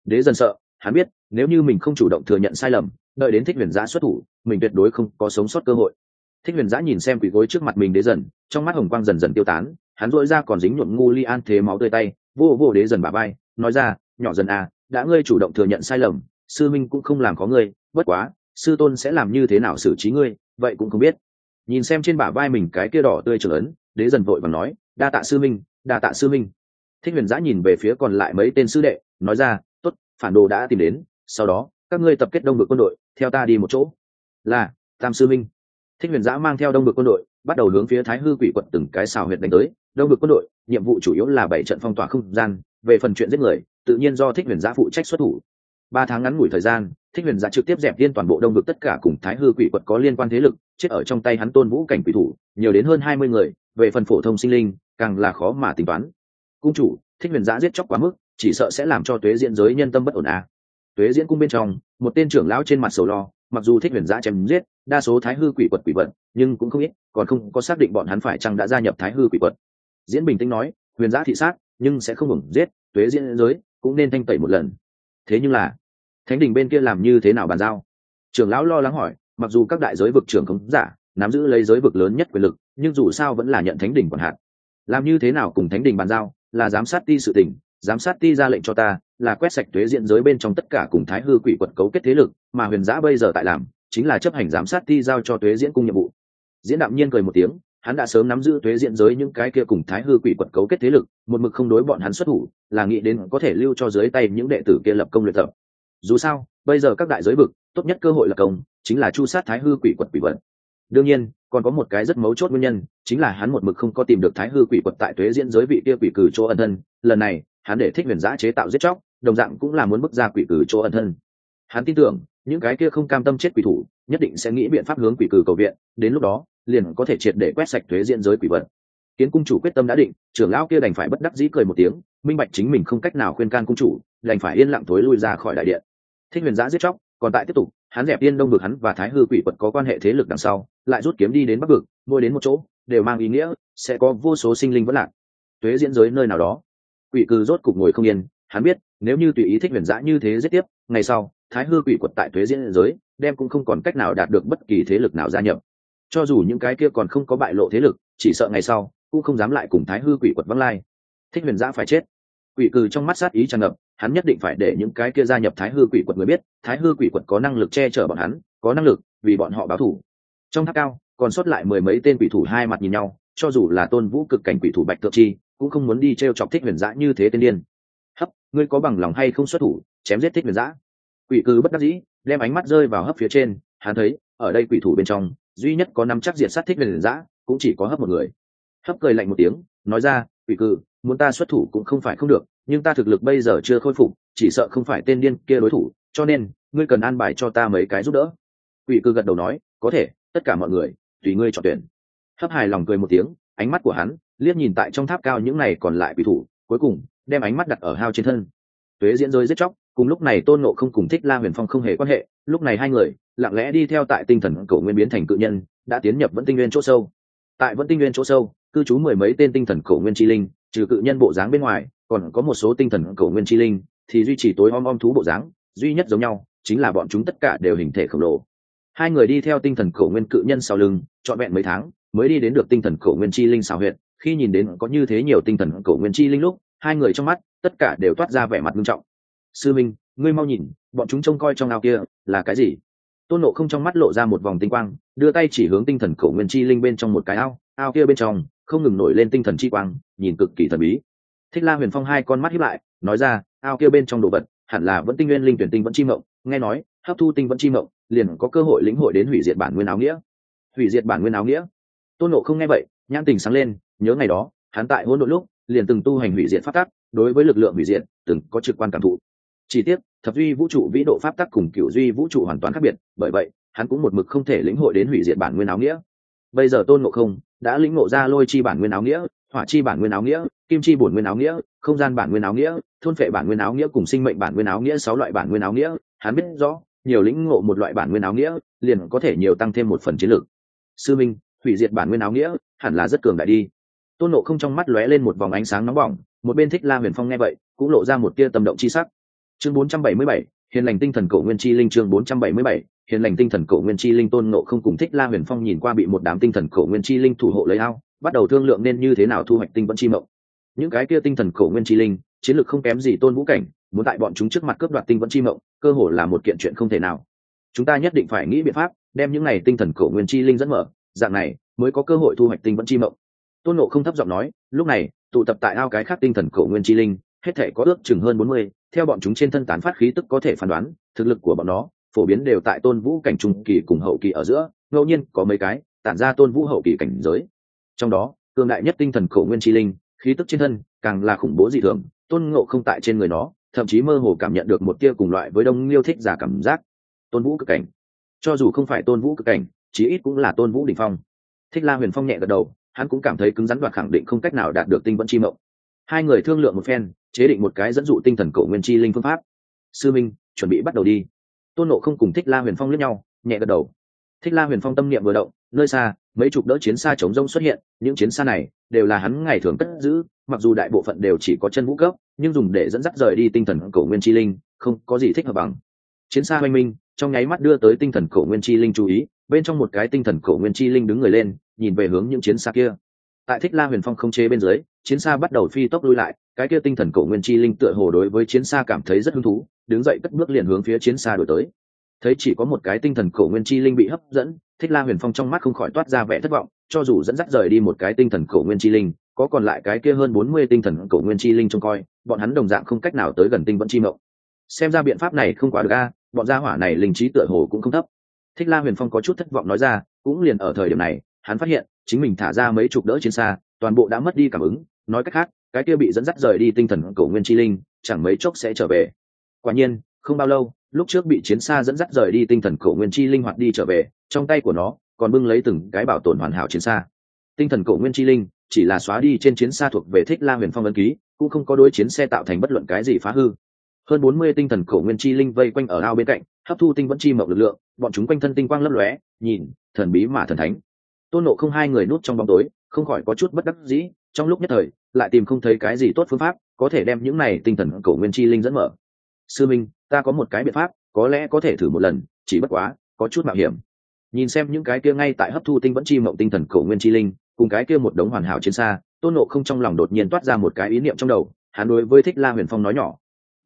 Đế dần sợ, hắn biết, nếu như mình không chủ động thừa nhận sai lầm, đợi đến thích huyền giã xuất thủ, mình tuyệt đối không có sống sót cơ hội. Thích huyền giã nhìn xem quỷ gối trước mặt mình đế dần, trong mắt hồng quang dần dần tiêu tán hắn dội ra còn dính nhuộm ngu li an thế máu tươi tay, vô vô đế dần bà bay nói ra, nhỏ dần à đã ngươi chủ động thừa nhận sai lầm, sư minh cũng không làm có ngươi, bất quá, sư tôn sẽ làm như thế nào xử trí ngươi, vậy cũng không biết. Nhìn xem trên bả vai mình cái kia đỏ tươi trưởng ấn, đế dần vội và nói, đa tạ sư minh, đa tạ sư minh. Thích huyền giã nhìn về phía còn lại mấy tên sư đệ, nói ra t ố t phản đồ đã tìm đến, sau đó, các ngươi tập kết đông bực quân đội, theo ta đi một chỗ. Là, tam sư minh. Thích huyền giã mang theo đông bực quân đội bắt đầu hướng phía thái hư quỷ quận từng cái xào huyệt đánh tới. Đông được quân đội, nhiệm vụ chủ yếu là bảy trận phong tỏa không gian, về phần chuyện giết người, tự nhiên do thích huyền giã phụ trách xuất thủ. Ba tháng ngắn ngủi thời gian, thích huyền giã trực tiếp dẹp điên toàn bộ đông được tất cả cùng thái hư quỷ quật có liên quan thế lực, chết ở trong tay hắn tôn vũ cảnh quỷ thủ, nhiều đến hơn hai mươi người, về phần phổ thông sinh linh, càng là khó mà tính toán. Cung chủ, thích huyền giã giết chóc quá mức, chỉ sợ sẽ làm cho tuế diễn giới nhân tâm bất ổn à. tuế diễn cung bên trong, một tên trưởng lão trên mặt sầu lo mặc dù thích huyền giã chém giết, đa số thái hư quỷ quật quỷ vật nhưng cũng không ít, còn không có xác định bọn hắn phải chăng đã gia nhập thái hư quỷ quật. Diễn bình tĩnh nói, huyền giã thị sát, nhưng sẽ không ngừng giết, tuế diễn giới cũng nên thanh tẩy một lần. Thế nhưng là, thánh đình bên kia làm như thế nào bàn giao? Trưởng lão lo lắng hỏi, mặc dù các đại giới vực trưởng khống giả, nắm giữ lấy giới vực lớn nhất quyền lực, nhưng dù sao vẫn là nhận thánh đình quản hạt. Làm như thế nào cùng thánh đình bàn giao là giám sát ti sự tình giám sát ti ra lệnh cho ta, là quét sạch thuế diện giới bên trong tất cả cùng thái hư quỷ quật cấu kết thế lực, mà huyền giã bây giờ tại làm, chính là chấp hành giám sát ti giao cho thuế diễn cung nhiệm vụ. Diễn đạm nhiên cười một tiếng, hắn đã sớm nắm giữ thuế diện giới những cái kia cùng thái hư quỷ quật cấu kết thế lực, một mực không đối bọn hắn xuất thủ, là nghĩ đến có thể lưu cho dưới tay những đệ tử kia lập công luyện tập. Dù sao, bây giờ các đại giới vực, tốt nhất cơ hội lập công, chính là chu sát thái hư quỷ quật quỷ vật. Đương nhiên, còn có một cái rất mấu chốt nguyên nhân, chính là hắn một mực không có tìm được thái hư quỷ quật tại tuế diễn giới vị kia quỷ cử chỗ ẩn thân, lần này hắn để thích huyền giã chế tạo giết chóc, đồng dạng cũng là muốn bước ra quỷ cử chỗ ẩn thân. Hắn tin tưởng, những cái kia không cam tâm chết quỷ thủ, nhất định sẽ nghĩ biện pháp hướng quỷ cử cầu viện, đến lúc đó, liền có thể triệt để quét sạch thuế diễn giới quỷ vật. Kiến cung chủ quyết tâm đã định, trưởng lão kia đành phải bất đắc dĩ cười một tiếng, minh bạch chính mình không cách nào khuyên can cung chủ, đành phải yên lặng thối lui ra khỏi đại điện. Thích huyền giã giết chóc, còn tại tiếp tục, hắn dẹp yên đông vực hắn và thái hư quỷ vật có quan hệ thế lực đằng sau, lại rút kiếm đi đến bắc vực ngôi đến một chỗ, đều mang ý nghĩa, sẽ có vô số sinh linh vẫn lạc. Thuế diễn giới nơi nào đó quỷ cư rốt cục ngồi không yên, hắn biết, nếu như tùy ý thích huyền giã như thế giết tiếp, ngày sau, thái hư quỷ quật tại thuế diễn giới, đem cũng không còn cách nào đạt được bất kỳ thế lực nào gia nhập. Cho dù những cái kia còn không có bại lộ thế lực, chỉ sợ ngày sau, cũng không dám lại cùng thái hư quỷ quật văng lai. Thích huyền giã phải chết. Quỷ cừ trong mắt sát ý tràn ngập, hắn nhất định phải để những cái kia gia nhập thái hư quỷ quật người biết, thái hư quỷ quật có năng lực che chở bọn hắn, có năng lực vì bọn họ báo thủ. Trong tháp cao, còn sót lại mười mấy tên quỷ thủ hai mặt nhìn nhau cho dù là tôn vũ cực cảnh quỷ thủ bạch thượng chi, cũng không muốn đi t r e o chọc thích huyền giã như thế tên điên. Hấp, ngươi có bằng lòng hay không xuất thủ, chém giết thích huyền giã? Quỷ cư bất đắc dĩ, đem ánh mắt rơi vào hấp phía trên, hắn thấy, ở đây quỷ thủ bên trong, duy nhất có năm chắc diệt sát thích huyền giã, cũng chỉ có hấp một người. Hấp cười lạnh một tiếng, nói ra, quỷ cư muốn ta xuất thủ cũng không phải không được, nhưng ta thực lực bây giờ chưa khôi phục, chỉ sợ không phải tên điên kia đối thủ, cho nên, ngươi cần an bài cho ta mấy cái giúp đỡ. Quỷ cư gật đầu nói, có thể, tất cả mọi người, tùy ngươi chọn tuyển hấp hài lòng cười một tiếng, ánh mắt của hắn liếc nhìn tại trong tháp cao những này còn lại quỷ thủ, cuối cùng đem ánh mắt đặt ở hao trên thân. Tuế diễn rơi giết chóc, cùng lúc này tôn nộ không cùng thích la huyền phong không hề quan hệ, lúc này hai người lặng lẽ đi theo tại tinh thần cầu nguyên biến thành cự nhân, đã tiến nhập vẫn tinh nguyên chỗ sâu. Tại vẫn tinh nguyên chỗ sâu, cư trú mười mấy tên tinh thần cầu nguyên chi linh, trừ cự nhân bộ dáng bên ngoài, còn có một số tinh thần cầu nguyên chi linh, thì duy trì tối om om thú bộ dáng, duy nhất giống nhau, chính là bọn chúng tất cả đều hình thể khổng lồ. Hai người đi theo tinh thần cầu nguyên cự nhân sau lưng, trọn vẹn mấy tháng mới đi đến được tinh thần cổ nguyên chi linh xào huyện khi nhìn đến có như thế nhiều tinh thần cổ nguyên chi linh lúc, hai người trong mắt, tất cả đều toát ra vẻ mặt nghiêm trọng. Sư minh, ngươi mau nhìn, bọn chúng trông coi trong ao kia là cái gì? Tôn nộ không trong mắt lộ ra một vòng tinh quang, đưa tay chỉ hướng tinh thần cổ nguyên chi linh bên trong một cái ao ao kia bên trong không ngừng nổi lên tinh thần chi quang, nhìn cực kỳ thần bí. Thích la huyền phong hai con mắt hiếp lại, nói ra, ao kia bên trong đồ vật, hẳn là vẫn tinh nguyên linh tuyển tinh vẫn chi mộng. Nghe nói, hấp thu tinh vẫn chi mộng, liền có cơ hội lĩnh hội đến hủy diệt bản nguyên áo nghĩa. Hủy diệt bản nguyên áo nghĩa? Tôn nộ không nghe vậy, nhãn tình sáng lên, nhớ ngày đó, hắn tại hỗn độn lúc, liền từng tu hành hủy diện pháp tắc, đối với lực lượng hủy diện từng có trực quan cảm thụ. Chỉ tiếc, thập duy vũ trụ vĩ độ pháp tắc cùng cựu duy vũ trụ hoàn toàn khác biệt, bởi vậy, hắn cũng một mực không thể lĩnh hội đến hủy diện bản nguyên áo nghĩa. Bây giờ tôn ngộ không đã lĩnh ngộ ra lôi chi bản nguyên áo nghĩa, hỏa chi bản nguyên áo nghĩa, kim chi bổn nguyên áo nghĩa, không gian bản nguyên áo nghĩa, thôn phệ bản nguyên áo nghĩa cùng sinh mệnh bản nguyên áo nghĩa sáu loại bản nguyên áo nghĩa, hắn biết rõ, nhiều lĩnh ngộ một loại bản nguyên áo nghĩa, liền có thể nhiều tăng thêm một phần chiến lược. Sư minh hủy diệt bản nguyên áo nghĩa hẳn là rất cường đại đi. Tôn nộ không trong mắt lóe lên một vòng ánh sáng nóng bỏng một bên thích la huyền phong nghe vậy cũng lộ ra một tia tâm động chi sắc. Chương 477, hiền lành tinh thần cổ nguyên chi linh chương 477, hiền lành tinh thần cổ nguyên chi linh tôn nộ không cùng thích la huyền phong nhìn qua bị một đám tinh thần cổ nguyên chi linh thủ hộ lấy ao bắt đầu thương lượng nên như thế nào thu hoạch tinh vẫn chi mộng. Những cái kia tinh thần cổ nguyên chi linh chiến lược không kém gì tôn vũ cảnh muốn tại bọn chúng trước mặt cướp đoạt tinh vẫn chi mộng cơ hồ là một kiện chuyện không thể nào. Chúng ta nhất định phải nghĩ biện pháp đem những này tinh thần cổ nguyên chi linh dẫn mở dạng này, mới có cơ hội thu hoạch tinh vẫn chi mộng. Tôn nộ không thấp giọng nói, lúc này, tụ tập tại ao cái khác tinh thần cổ nguyên chi linh, hết thể có ước chừng hơn bốn mươi, theo bọn chúng trên thân tán phát khí tức có thể phán đoán, thực lực của bọn nó, phổ biến đều tại tôn vũ cảnh trung kỳ cùng hậu kỳ ở giữa, ngẫu nhiên có mấy cái, tản ra tôn vũ hậu kỳ cảnh giới. Trong đó, cường đại nhất tinh thần cổ nguyên chi linh, khí tức trên thân càng là khủng bố dị thường, tôn ngộ không tại trên người nó, thậm chí mơ hồ cảm nhận được một tia cùng loại với đông liêu thích giả cảm giác. Tôn vũ cực cảnh. Cho dù không phải tôn vũ cực cảnh chí ít cũng là tôn vũ đình phong. Thích la huyền phong nhẹ gật đầu, hắn cũng cảm thấy cứng rắn đoạt khẳng định không cách nào đạt được tinh vẫn chi mộng. Hai người thương lượng một phen, chế định một cái dẫn dụ tinh thần cổ nguyên chi linh phương pháp. Sư minh, chuẩn bị bắt đầu đi. Tôn nộ không cùng thích la huyền phong lướt nhau, nhẹ gật đầu. Thích la huyền phong tâm niệm vừa động, nơi xa, mấy chục đỡ chiến xa chống rông xuất hiện, những chiến xa này đều là hắn ngày thường cất giữ, mặc dù đại bộ phận đều chỉ có chân vũ cấp, nhưng dùng để dẫn dắt rời đi tinh thần cổ nguyên chi linh, không có gì thích hợp bằng. Chiến xa hoanh minh, trong nháy mắt đưa tới tinh thần cổ nguyên chi linh chú ý bên trong một cái tinh thần cổ nguyên chi linh đứng người lên, nhìn về hướng những chiến xa kia. Tại thích la huyền phong không chế bên dưới, chiến xa bắt đầu phi tốc lui lại, cái kia tinh thần cổ nguyên chi linh tựa hồ đối với chiến xa cảm thấy rất hứng thú, đứng dậy cất bước liền hướng phía chiến xa đổi tới. Thấy chỉ có một cái tinh thần cổ nguyên chi linh bị hấp dẫn, thích la huyền phong trong mắt không khỏi toát ra vẻ thất vọng, cho dù dẫn dắt rời đi một cái tinh thần cổ nguyên chi linh, có còn lại cái kia hơn bốn mươi tinh thần cổ nguyên chi linh trông coi, bọn hắn đồng dạng không cách nào tới gần tinh vẫn chi mộng. Xem ra biện pháp này không quá được a, bọn gia hỏa này linh trí tựa hồ cũng không thấp thích la huyền phong có chút thất vọng nói ra, cũng liền ở thời điểm này, hắn phát hiện, chính mình thả ra mấy chục đỡ chiến xa, toàn bộ đã mất đi cảm ứng. Nói cách khác, cái kia bị dẫn dắt rời đi tinh thần cổ nguyên chi linh, chẳng mấy chốc sẽ trở về. Quả nhiên, không bao lâu, lúc trước bị chiến xa dẫn dắt rời đi tinh thần cổ nguyên chi linh hoạt đi trở về, trong tay của nó còn bưng lấy từng cái bảo tồn hoàn hảo chiến xa. Tinh thần cổ nguyên chi linh chỉ là xóa đi trên chiến xa thuộc về thích la huyền phong ấn ký, cũng không có đối chiến xe tạo thành bất luận cái gì phá hư hơn bốn mươi tinh thần cổ nguyên chi linh vây quanh ở ao bên cạnh, hấp thu tinh vẫn chi mộng lực lượng, bọn chúng quanh thân tinh quang lấp lóe, nhìn, thần bí mà thần thánh. Tôn nộ không hai người nút trong bóng tối, không khỏi có chút bất đắc dĩ, trong lúc nhất thời, lại tìm không thấy cái gì tốt phương pháp có thể đem những này tinh thần cổ nguyên chi linh dẫn mở. Sư minh, ta có một cái biện pháp, có lẽ có thể thử một lần, chỉ bất quá, có chút mạo hiểm. Nhìn xem những cái kia ngay tại hấp thu tinh vẫn chi mộng tinh thần cổ nguyên chi linh, cùng cái kia một đống hoàn hảo trên xa, tôn nộ không trong lòng đột nhiên toát ra một cái ý niệm trong đầu, hắn đối với thích la huyền phong nói nhỏ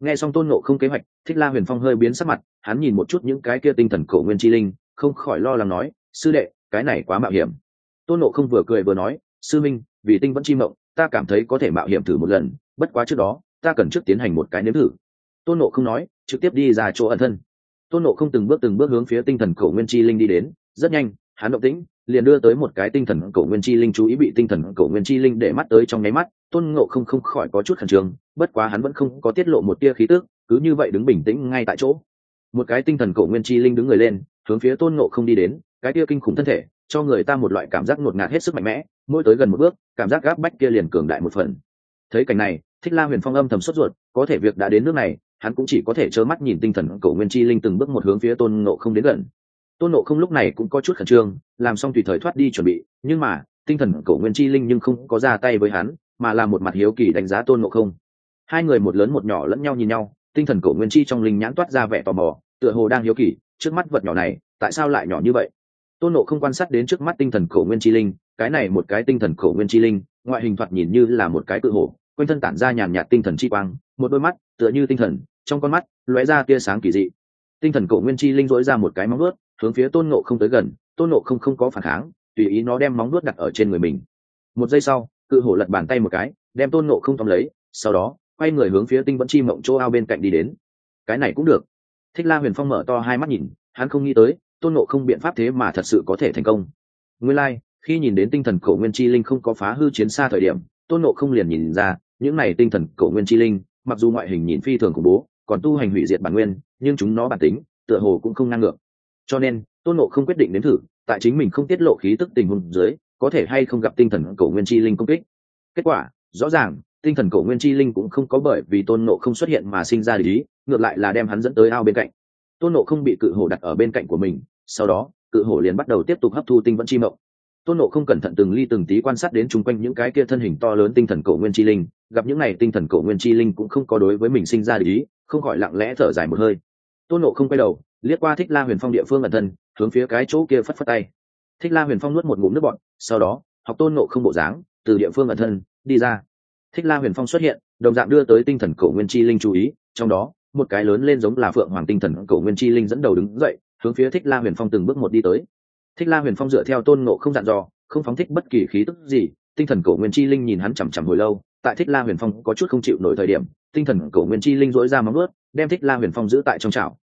nghe xong tôn nộ không kế hoạch, thích la huyền phong hơi biến sắc mặt, hắn nhìn một chút những cái kia tinh thần cổ nguyên chi linh, không khỏi lo lắng nói, sư đệ, cái này quá mạo hiểm. Tôn nộ không vừa cười vừa nói, sư minh, vì tinh vẫn chi mộng, ta cảm thấy có thể mạo hiểm thử một lần, bất quá trước đó, ta cần trước tiến hành một cái nếm thử. Tôn nộ không nói, trực tiếp đi ra chỗ ẩn thân. Tôn nộ không từng bước từng bước hướng phía tinh thần cổ nguyên chi linh đi đến, rất nhanh, hắn động tĩnh liền đưa tới một cái tinh thần cổ nguyên chi linh chú ý bị tinh thần cổ nguyên chi linh để mắt tới trong nháy mắt, tôn ngộ không không khỏi có chút khẩn trương, bất quá hắn vẫn không có tiết lộ một tia khí tước cứ như vậy đứng bình tĩnh ngay tại chỗ. Một cái tinh thần cổ nguyên chi linh đứng người lên, hướng phía tôn ngộ không đi đến, cái tia kinh khủng thân thể, cho người ta một loại cảm giác ngột ngạt hết sức mạnh mẽ, mỗi tới gần một bước, cảm giác gáp bách kia liền cường đại một phần. Thấy cảnh này, thích la huyền phong âm thầm sốt ruột, có thể việc đã đến nước này, hắn cũng chỉ có thể trơ mắt nhìn tinh thần cổ nguyên chi linh từng bước một hướng phía tôn ngộ không đến gần tôn nộ không lúc này cũng có chút khẩn trương, làm xong tùy thời thoát đi chuẩn bị, nhưng mà, tinh thần cổ nguyên chi linh nhưng không có ra tay với hắn, mà là một mặt hiếu kỳ đánh giá tôn nộ không. Hai người một lớn một nhỏ lẫn nhau nhìn nhau, tinh thần cổ nguyên chi trong linh nhãn toát ra vẻ tò mò, tựa hồ đang hiếu kỳ, trước mắt vật nhỏ này, tại sao lại nhỏ như vậy? Tôn nộ không quan sát đến trước mắt tinh thần cổ nguyên chi linh, cái này một cái tinh thần cổ nguyên chi linh, ngoại hình thoạt nhìn như là một cái cự hổ quanh thân tản ra nhàn nhạt tinh thần chi quang, một đôi mắt tựa như tinh thần, trong con mắt lóe ra tia sáng kỳ dị. Tinh thần cổ nguyên chi linh dỗi ra một cái móng ướt hướng phía tôn nộ không tới gần tôn nộ không không có phản kháng tùy ý nó đem móng nuốt đặt ở trên người mình. Một giây sau cự hổ lật bàn tay một cái đem tôn nộ không tóm lấy sau đó quay người hướng phía tinh vẫn chi mộng chỗ ao bên cạnh đi đến. Cái này cũng được. Thích la huyền phong mở to hai mắt nhìn hắn không nghĩ tới tôn nộ không biện pháp thế mà thật sự có thể thành công. Nguyên lai、like, khi nhìn đến tinh thần cổ nguyên chi linh không có phá hư chiến xa thời điểm tôn nộ không liền nhìn ra những này tinh thần cổ nguyên chi linh mặc dù ngoại hình nhìn phi thường khủng bố còn tu hành hủy diệt bản nguyên nhưng chúng nó bản tính tựa hồ cũng không ngang ngược cho nên, tôn nộ không quyết định đến thử, tại chính mình không tiết lộ khí tức tình huống dưới, có thể hay không gặp tinh thần cổ nguyên chi linh công kích. Kết quả, rõ ràng, tinh thần cổ nguyên chi linh cũng không có bởi vì tôn nộ không xuất hiện mà sinh ra lý ngược lại là đem hắn dẫn tới ao bên cạnh. Tôn nộ không bị cự hổ đặt ở bên cạnh của mình, sau đó, cự hổ liền bắt đầu tiếp tục hấp thu tinh vẫn chi mộng. Tôn nộ không cẩn thận từng ly từng tí quan sát đến chung quanh những cái kia thân hình to lớn tinh thần cổ nguyên chi linh, gặp những n à y tinh thần cổ nguyên chi linh cũng không có đối với mình sinh ra lý không khỏi lặng lẽ thở dài một hơi. Tôn nộ không quay đầu liếc qua thích la huyền phong địa phương ẩn thân, hướng phía cái chỗ kia phất phất tay. Thích la huyền phong nuốt một ngụm nước bọn sau đó, học tôn nộ không bộ dáng, từ địa phương ẩn thân, đi ra. Thích la huyền phong xuất hiện, đồng dạng đưa tới tinh thần cổ nguyên chi linh chú ý, trong đó, một cái lớn lên giống là phượng hoàng tinh thần cổ nguyên chi linh dẫn đầu đứng dậy, hướng phía thích la huyền phong từng bước một đi tới. Thích la huyền phong dựa theo tôn nộ không dặn dò, không phóng thích bất kỳ khí tức gì, tinh thần cổ nguyên chi linh nhìn hắn chằm chằm hồi lâu, tại thích la huyền phong có chút không chịu nổi thời điểm, tinh thần cổ nguyên chi linh dỗi ra móng ướt đem thích la huyền phong giữ tại trong chảo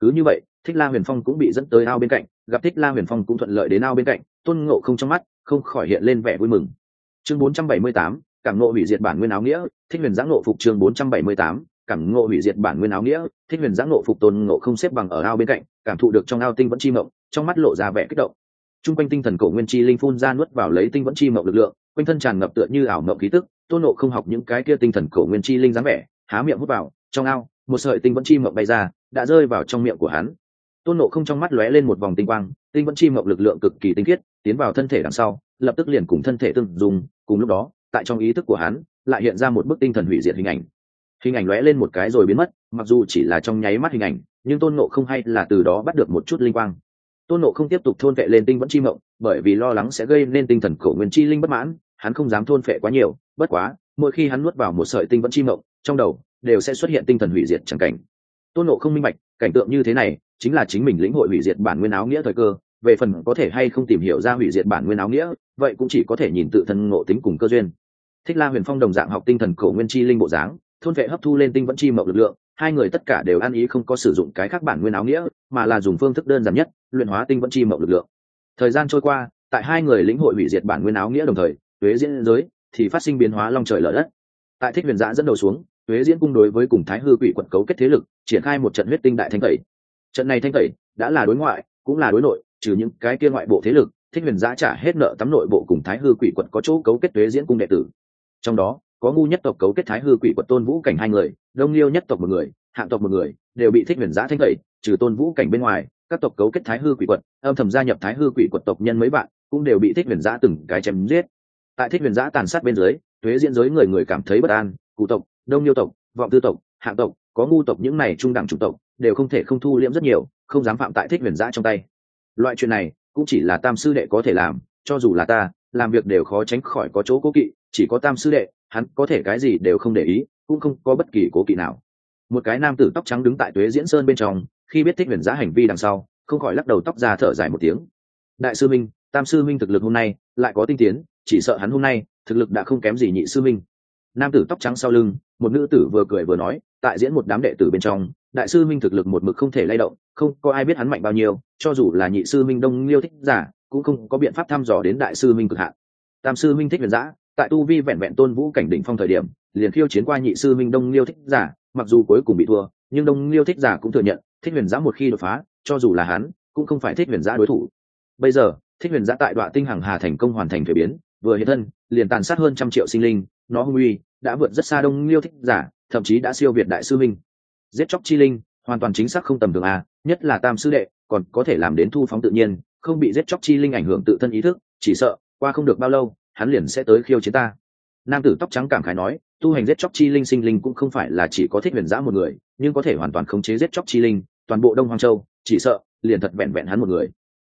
cứ như vậy thích la huyền phong cũng bị dẫn tới ao bên cạnh gặp thích la huyền phong cũng thuận lợi đến ao bên cạnh tôn ngộ không trong mắt không khỏi hiện lên vẻ vui mừng. Chương 478, cảm ngộ hủy diệt bản nguyên áo nghĩa thích huyền giáng ngộ phục chương 478, cảm ngộ hủy diệt bản nguyên áo nghĩa thích huyền giáng ngộ phục tôn ngộ không xếp bằng ở ao bên cạnh cảm thụ được trong ao tinh vẫn chi mộng trong mắt lộ ra vẻ kích động. T r u n g quanh tinh thần cổ nguyên chi linh phun ra nuốt vào lấy tinh vẫn chi mộng lực lượng quanh thân tràn ngập tựa như ảo mộng khí tức tôn nộ không học những cái kia tinh thần cổ nguyên chi linh dáng vẻ há miệng hút vào trong ao một sợi tinh vẫn chi mộng bay ra đã rơi vào trong miệng của hắn. Tôn nộ không trong mắt lóe lên một vòng tinh quang, tinh vẫn chi mộng lực lượng cực kỳ tinh khiết, tiến vào thân thể đằng sau, lập tức liền cùng thân thể tương dùng cùng lúc đó, tại trong ý thức của hắn, lại hiện ra một bức tinh thần hủy diệt hình ảnh. Hình ảnh lóe lên một cái rồi biến mất, mặc dù chỉ là trong nháy mắt hình ảnh, nhưng tôn nộ không hay là từ đó bắt được một chút linh quang. Tôn nộ không tiếp tục thôn vệ lên tinh vẫn chi mộng, bởi vì lo lắng sẽ gây nên tinh thần cổ nguyên chi linh bất mãn, hắn không dám thôn phệ quá nhiều, bất quá, mỗi khi hắn nuốt vào một sợi tinh vẫn chi mộng, trong đầu đều sẽ xuất hiện tinh thần hủy diệt chẳng cảnh tôn nộ không minh bạch, cảnh tượng như thế này chính là chính mình lĩnh hội hủy diệt bản nguyên áo nghĩa thời cơ, về phần có thể hay không tìm hiểu ra hủy diệt bản nguyên áo nghĩa, vậy cũng chỉ có thể nhìn tự thân ngộ tính cùng cơ duyên. Thích la huyền phong đồng dạng học tinh thần cổ nguyên chi linh bộ dáng, thôn vệ hấp thu lên tinh vẫn chi mậu lực lượng, hai người tất cả đều ăn ý không có sử dụng cái khác bản nguyên áo nghĩa, mà là dùng phương thức đơn giản nhất, luyện hóa tinh vẫn chi mậu lực lượng. Thời gian trôi qua, tại hai người lĩnh hội hủy diệt bản nguyên áo nghĩa đồng thời, tuế diễn giới, thì phát sinh biến hóa long trời lở đất. Tại thích huyền giã dẫn đầu xuống tuế diễn cung đối với cùng thái hư quỷ quận cấu kết thế lực, triển khai một trận huyết tinh đại thanh tẩy. Trận này thanh tẩy đã là đối ngoại, cũng là đối nội, trừ những cái kia ngoại bộ thế lực, thích huyền giã trả hết nợ tắm nội bộ cùng thái hư quỷ quận có chỗ cấu kết tuế diễn cung đệ tử. Trong đó, có ngu nhất tộc cấu kết thái hư quỷ quận tôn vũ cảnh hai người, đông liêu nhất tộc một người, hạng tộc một người, đều bị thích huyền giã thanh tẩy, trừ tôn vũ cảnh bên ngoài, các tộc cấu kết thái hư quỷ quận, âm thầm gia nhập thái hư quỷ quận tộc nhân mấy bạn, cũng đều bị thích huyền giã từng cái chém giết. Tại thích huyền giã tàn sát bên dưới thuế diễn giới người người cảm thấy bất an, cụ tộc đông liêu tộc, vọng tư tộc, hạng tộc, có ngu tộc những này trung đẳng chủng tộc, đều không thể không thu liễm rất nhiều, không dám phạm tại thích huyền giã trong tay. Loại chuyện này, cũng chỉ là tam sư đệ có thể làm, cho dù là ta, làm việc đều khó tránh khỏi có chỗ cố kỵ, chỉ có tam sư đệ, hắn có thể cái gì đều không để ý, cũng không có bất kỳ cố kỵ nào. Một cái nam tử tóc trắng đứng tại tuế diễn sơn bên trong, khi biết thích huyền giã hành vi đằng sau, không khỏi lắc đầu tóc ra thở dài một tiếng. Đại sư minh, tam sư minh thực lực hôm nay, lại có tinh tiến, chỉ sợ hắn hôm nay, thực lực đã không kém gì nhị sư minh nam tử tóc trắng sau lưng, một nữ tử vừa cười vừa nói, tại diễn một đám đệ tử bên trong, đại sư minh thực lực một mực không thể lay động, không có ai biết hắn mạnh bao nhiêu, cho dù là nhị sư minh đông liêu thích giả, cũng không có biện pháp thăm dò đến đại sư minh cực hạn. Tam sư minh thích huyền giã, tại tu vi vẹn vẹn tôn vũ cảnh đỉnh phong thời điểm, liền khiêu chiến qua nhị sư minh đông liêu thích giả, mặc dù cuối cùng bị thua, nhưng đông liêu thích giả cũng thừa nhận, thích huyền giã một khi đột phá, cho dù là hắn, cũng không phải thích huyền giã đối thủ. Bây giờ, thích huyền giã tại đoạn tinh hằng hà thành công hoàn thành thuế biến, vừa hiện thân, liền tàn sát hơn trăm triệu sinh linh nó hung uy, đã vượt rất xa đông liêu thích giả, thậm chí đã siêu việt đại sư minh giết chóc chi linh, hoàn toàn chính xác không tầm thường a nhất là tam sư đệ, còn có thể làm đến thu phóng tự nhiên, không bị giết chóc chi linh ảnh hưởng tự thân ý thức, chỉ sợ, qua không được bao lâu, hắn liền sẽ tới khiêu chiến ta. Nam tử tóc trắng cảm khái nói, tu hành giết chóc chi linh sinh linh cũng không phải là chỉ có thích huyền giã một người, nhưng có thể hoàn toàn khống chế giết chóc chi linh, toàn bộ đông hoàng châu, chỉ sợ, liền thật vẹn vẹn hắn một người.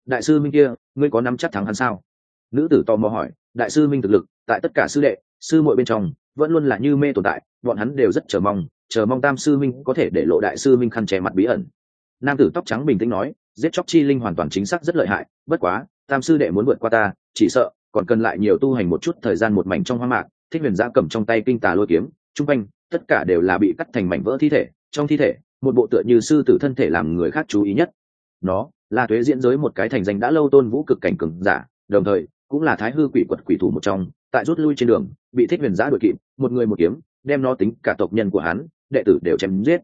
Đại sư minh kia, ngươi có nắm chắc thắng hắn sao? Nữ tử tò mò hỏi, đại sư minh thực lực, tại tất cả sư đệ sư muội bên trong, vẫn luôn là như mê tồn tại, bọn hắn đều rất chờ mong chờ mong tam sư minh có thể để lộ đại sư minh khăn che mặt bí ẩn. Nam tử tóc trắng bình tĩnh nói, giết chóc chi linh hoàn toàn chính xác rất lợi hại, bất quá, tam sư đệ muốn vượt qua ta, chỉ sợ, còn cần lại nhiều tu hành một chút thời gian một mảnh trong hoang mạc, thích huyền giã cầm trong tay kinh tà lôi kiếm chung quanh, tất cả đều là bị cắt thành mảnh vỡ thi thể, trong thi thể, một bộ tựa như sư tử thân thể làm người khác chú ý nhất. Nó, là thuế diễn giới một cái thành danh đã lâu tôn vũ cực cảnh cường giả, đồng thời, cũng là thái hư quỷ quật quỷ thủ một trong, tại rút lui trên đường bị thích huyền giã đuổi kịp, một người một kiếm, đem nó tính cả tộc nhân của hắn, đệ tử đều chém giết.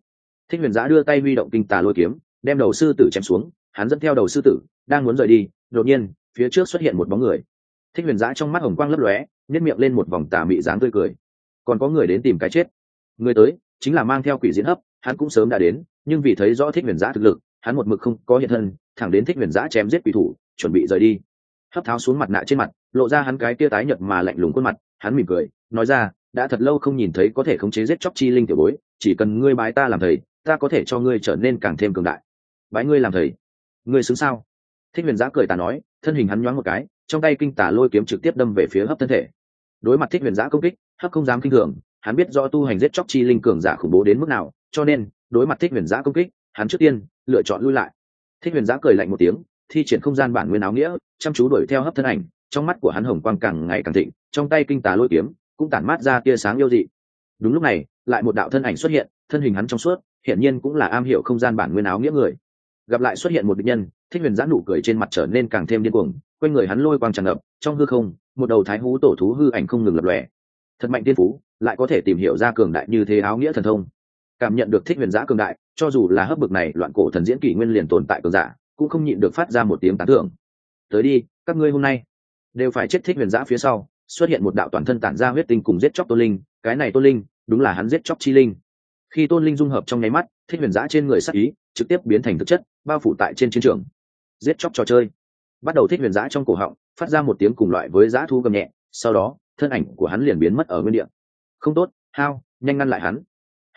Thích huyền giã đưa tay huy động kinh tà lôi kiếm, đem đầu sư tử chém xuống, hắn dẫn theo đầu sư tử, đang muốn rời đi, đột nhiên, phía trước xuất hiện một bóng người. Thích huyền giã trong mắt hồng quang lấp lóe nhét miệng lên một vòng tà mị dáng tươi cười. Còn có người đến tìm cái chết. Người tới, chính là mang theo quỷ diễn hấp, hắn cũng sớm đã đến, nhưng vì thấy rõ thích huyền giã thực lực, hắn một mực không có hiện thân, thẳng đến thích huyền giã chém giết quỷ thủ, chuẩn bị rời đi. Hấp tháo xuống mặt nạ trên mặt, lộ ra hắn cái tia tái nhợt mà lạnh lùng khuôn mặt hắn mỉm cười, nói ra, đã thật lâu không nhìn thấy có thể khống chế giết chóc chi linh tiểu bối, chỉ cần ngươi bái ta làm thầy, ta có thể cho ngươi trở nên càng thêm cường đại. Bái ngươi làm thầy? Ngươi xứng sao? Thích huyền giã cười tà nói, thân hình hắn nhoáng một cái, trong tay kinh tả lôi kiếm trực tiếp đâm về phía hấp thân thể. Đối mặt thích huyền giã công kích, hấp không dám kinh thường, hắn biết do tu hành giết chóc chi linh cường giả khủng bố đến mức nào, cho nên, đối mặt thích huyền giã công kích, hắn trước tiên lựa chọn lui lại. Thích huyền giã cười lạnh một tiếng, thi triển không gian bản nguyên áo nghĩa, chăm chú đuổi theo hấp thân ảnh trong mắt của hắn hồng quang càng ngày càng thịnh, trong tay kinh tà lôi kiếm cũng tản mát ra tia sáng yêu dị. Đúng lúc này, lại một đạo thân ảnh xuất hiện, thân hình hắn trong suốt, hiển nhiên cũng là am hiểu không gian bản nguyên áo nghĩa người. Gặp lại xuất hiện một định nhân, thích huyền giã nụ cười trên mặt trở nên càng thêm điên cuồng, quanh người hắn lôi quang tràn ngập, trong hư không, một đầu thái hú tổ thú hư ảnh không ngừng lập lòe. Thật mạnh tiên phú, lại có thể tìm hiểu ra cường đại như thế áo nghĩa thần thông. Cảm nhận được thích huyền giã cường đại, cho dù là hấp bực này loạn cổ thần diễn kỷ nguyên liền tồn tại cường giả, cũng không nhịn được phát ra một tiếng tán thưởng. Tới đi, các ngươi hôm nay đều phải chết thích huyền giã phía sau, xuất hiện một đạo toàn thân tản ra huyết tinh cùng giết chóc tôn linh, cái này tôn linh, đúng là hắn giết chóc chi linh. Khi tôn linh dung hợp trong nháy mắt, thích huyền giã trên người sắc ý trực tiếp biến thành thực chất, bao phủ tại trên chiến trường. Giết chóc trò chơi. Bắt đầu thích huyền giã trong cổ họng, phát ra một tiếng cùng loại với giã thu gầm nhẹ, sau đó, thân ảnh của hắn liền biến mất ở nguyên địa. Không tốt, hao, nhanh ngăn lại hắn.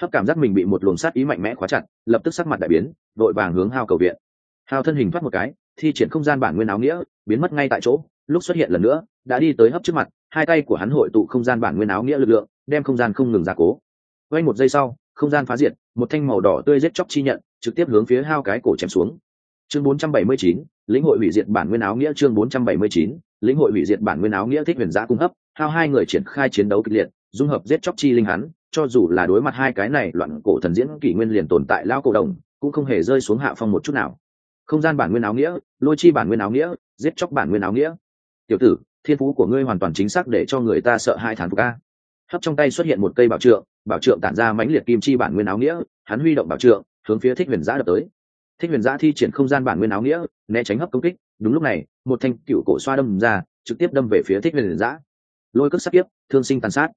Hấp cảm giác mình bị một luồng sát ý mạnh mẽ khóa chặt, lập tức sắc mặt đại biến, đội vàng hướng hao cầu viện. Hao thân hình thoát một cái, thi triển không gian bản nguyên áo nghĩa, biến mất ngay tại chỗ lúc xuất hiện lần nữa đã đi tới hấp trước mặt hai tay của hắn hội tụ không gian bản nguyên áo nghĩa lực lượng đem không gian không ngừng ra cố. Quay một giây sau không gian phá diệt một thanh màu đỏ tươi giết chóc chi nhận trực tiếp hướng phía hao cái cổ chém xuống. Chương 479, lĩnh hội hủy diệt bản nguyên áo nghĩa chương 479, lĩnh hội hủy diệt bản nguyên áo nghĩa thích huyền giã cung hấp hao hai người triển khai chiến đấu kịch liệt dung hợp giết chóc chi linh hắn cho dù là đối mặt hai cái này loạn cổ thần diễn kỷ nguyên liền tồn tại lao cổ đồng cũng không hề rơi xuống hạ phong một chút nào. Không gian bản nguyên áo nghĩa lôi chi bản nguyên áo nghĩa giết chóc bản nguyên áo nghĩa tiểu tử, thiên phú của ngươi hoàn toàn chính xác để cho người ta sợ hai thán phục a. hấp trong tay xuất hiện một cây bảo trượng bảo trượng tản ra mãnh liệt kim chi bản nguyên áo nghĩa, hắn huy động bảo trượng, hướng phía thích huyền giã đập tới. Thích huyền giã thi triển không gian bản nguyên áo nghĩa, né tránh hấp công kích, đúng lúc này, một thanh cựu cổ xoa đâm ra, trực tiếp đâm về phía thích huyền giã. Lôi cất sắc tiếp, thương sinh tàn sát.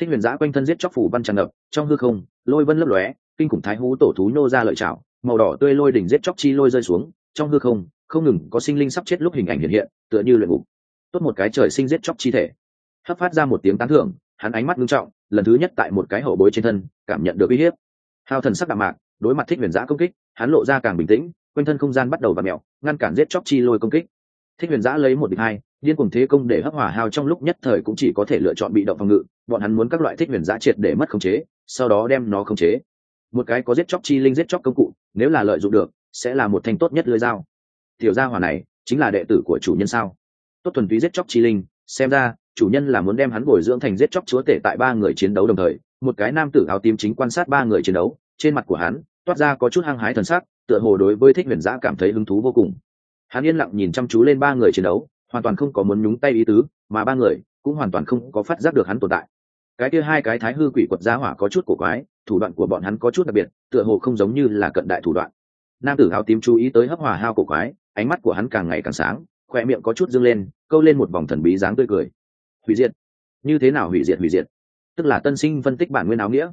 Thích huyền giã quanh thân giết chóc phủ văn tràn ngập, trong hư không, lôi vân lấp lóe, kinh khủng thái hú tổ thú nô ra lợi chảo, màu đỏ tươi lôi đỉnh giết chóc chi lôi rơi xuống, trong hư không không ngừng có sinh linh sắp chết lúc hình ảnh hiện hiện, tựa như luyện ngục tốt một cái trời sinh giết chóc chi thể. Hấp phát ra một tiếng tán thưởng, hắn ánh mắt ngưng trọng, lần thứ nhất tại một cái hậu bối trên thân, cảm nhận được uy hiếp. Hao thần sắc đạm mạc, đối mặt thích huyền giã công kích, hắn lộ ra càng bình tĩnh, quanh thân không gian bắt đầu và mẹo ngăn cản giết chóc chi lôi công kích. Thích huyền giã lấy một địch hai, điên cuồng thế công để hấp hỏa hao trong lúc nhất thời cũng chỉ có thể lựa chọn bị động phòng ngự, bọn hắn muốn các loại thích huyền giã triệt để mất khống chế, sau đó đem nó khống chế. Một cái có giết chóc chi linh giết chóc công cụ, nếu là lợi dụng được, sẽ là một thanh tốt nhất lưới dao. Tiểu gia hỏa này, chính là đệ tử của chủ nhân sao? Tốt thuần túy giết chóc chi linh. Xem ra, chủ nhân là muốn đem hắn bồi dưỡng thành giết chóc chúa tể tại ba người chiến đấu đồng thời, một cái nam tử áo tím chính quan sát ba người chiến đấu, trên mặt của hắn, toát ra có chút hăng hái thần sắc, tựa hồ đối với thích huyền giã cảm thấy hứng thú vô cùng. Hắn yên lặng nhìn chăm chú lên ba người chiến đấu, hoàn toàn không có muốn nhúng tay ý tứ, mà ba người cũng hoàn toàn không có phát giác được hắn tồn tại. Cái kia hai cái thái hư quỷ quật giá hỏa có chút cổ quái, thủ đoạn của bọn hắn có chút đặc biệt, tựa hồ không giống như là cận đại thủ đoạn. Nam tử áo tím chú ý tới hấp hòa hao cổ quái, ánh mắt của hắn càng ngày càng sáng khoe miệng có chút dâng lên, câu lên một vòng thần bí dáng tươi cười. Hủy diệt. Như thế nào hủy diệt hủy diệt? Tức là tân sinh phân tích bản nguyên áo nghĩa.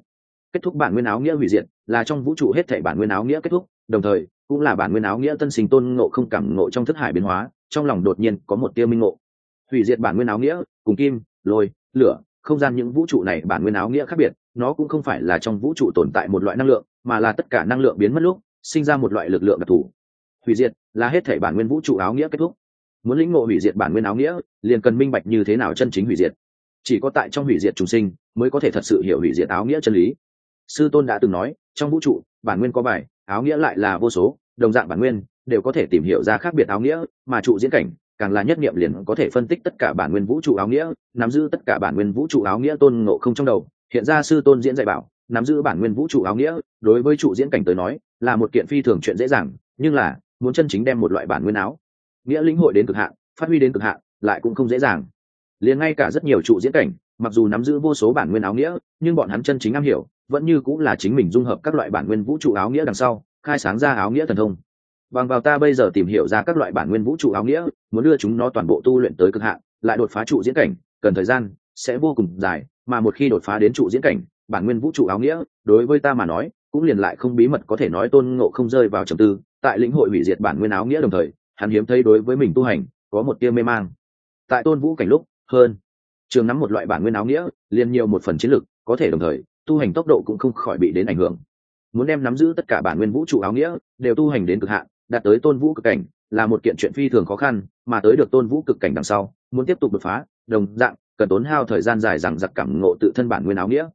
Kết thúc bản nguyên áo nghĩa hủy diệt là trong vũ trụ hết thảy bản nguyên áo nghĩa kết thúc, đồng thời, cũng là bản nguyên áo nghĩa tân sinh tôn ngộ không cảm ngộ trong thất hải biến hóa, trong lòng đột nhiên có một tia minh ngộ. Hủy diệt bản nguyên áo nghĩa, cùng kim, lôi, lửa, không gian những vũ trụ này bản nguyên áo nghĩa khác biệt, nó cũng không phải là trong vũ trụ tồn tại một loại năng lượng, mà là tất cả năng lượng biến mất lúc, sinh ra một loại lực lượng đặc thù. Hủy diệt là hết thể bản nguyên vũ trụ áo nghĩa kết thúc muốn lĩnh ngộ hủy diệt bản nguyên áo nghĩa, liền cần minh bạch như thế nào chân chính hủy diệt. Chỉ có tại trong hủy diệt trùng sinh, mới có thể thật sự hiểu hủy diệt áo nghĩa chân lý. Sư tôn đã từng nói, trong vũ trụ, bản nguyên có bài, áo nghĩa lại là vô số, đồng dạng bản nguyên, đều có thể tìm hiểu ra khác biệt áo nghĩa, mà trụ diễn cảnh, càng là nhất niệm liền có thể phân tích tất cả bản nguyên vũ trụ áo nghĩa, nắm giữ tất cả bản nguyên vũ trụ áo nghĩa tôn ngộ không trong đầu. Hiện ra sư tôn diễn dạy bảo, nắm giữ bản nguyên vũ trụ áo nghĩa, đối với trụ diễn cảnh tới nói, là một kiện phi thường chuyện dễ dàng, nhưng là, muốn chân chính đem một loại bản nguyên áo nghĩa lĩnh hội đến cực hạn, phát huy đến cực hạn, lại cũng không dễ dàng. Liền ngay cả rất nhiều trụ diễn cảnh, mặc dù nắm giữ vô số bản nguyên áo nghĩa, nhưng bọn hắn chân chính am hiểu, vẫn như cũng là chính mình dung hợp các loại bản nguyên vũ trụ áo nghĩa đằng sau, khai sáng ra áo nghĩa thần thông. Bằng vào ta bây giờ tìm hiểu ra các loại bản nguyên vũ trụ áo nghĩa, muốn đưa chúng nó toàn bộ tu luyện tới cực hạn, lại đột phá trụ diễn cảnh, cần thời gian sẽ vô cùng dài, mà một khi đột phá đến trụ diễn cảnh, bản nguyên vũ trụ áo nghĩa, đối với ta mà nói, cũng liền lại không bí mật có thể nói tôn ngộ không rơi vào trầm tư, tại lĩnh hội hủy diệt bản nguyên áo nghĩa đồng thời hắn hiếm thấy đối với mình tu hành, có một tia mê mang. Tại tôn vũ cảnh lúc, hơn, trường nắm một loại bản nguyên áo nghĩa, liền nhiều một phần chiến lược có thể đồng thời, tu hành tốc độ cũng không khỏi bị đến ảnh hưởng. Muốn đem nắm giữ tất cả bản nguyên vũ trụ áo nghĩa, đều tu hành đến cực hạn, đạt tới tôn vũ cực cảnh, là một kiện chuyện phi thường khó khăn, mà tới được tôn vũ cực cảnh đằng sau, muốn tiếp tục đột phá, đồng dạng, cần tốn hao thời gian dài rằng giặc cảm ngộ tự thân bản nguyên áo nghĩa.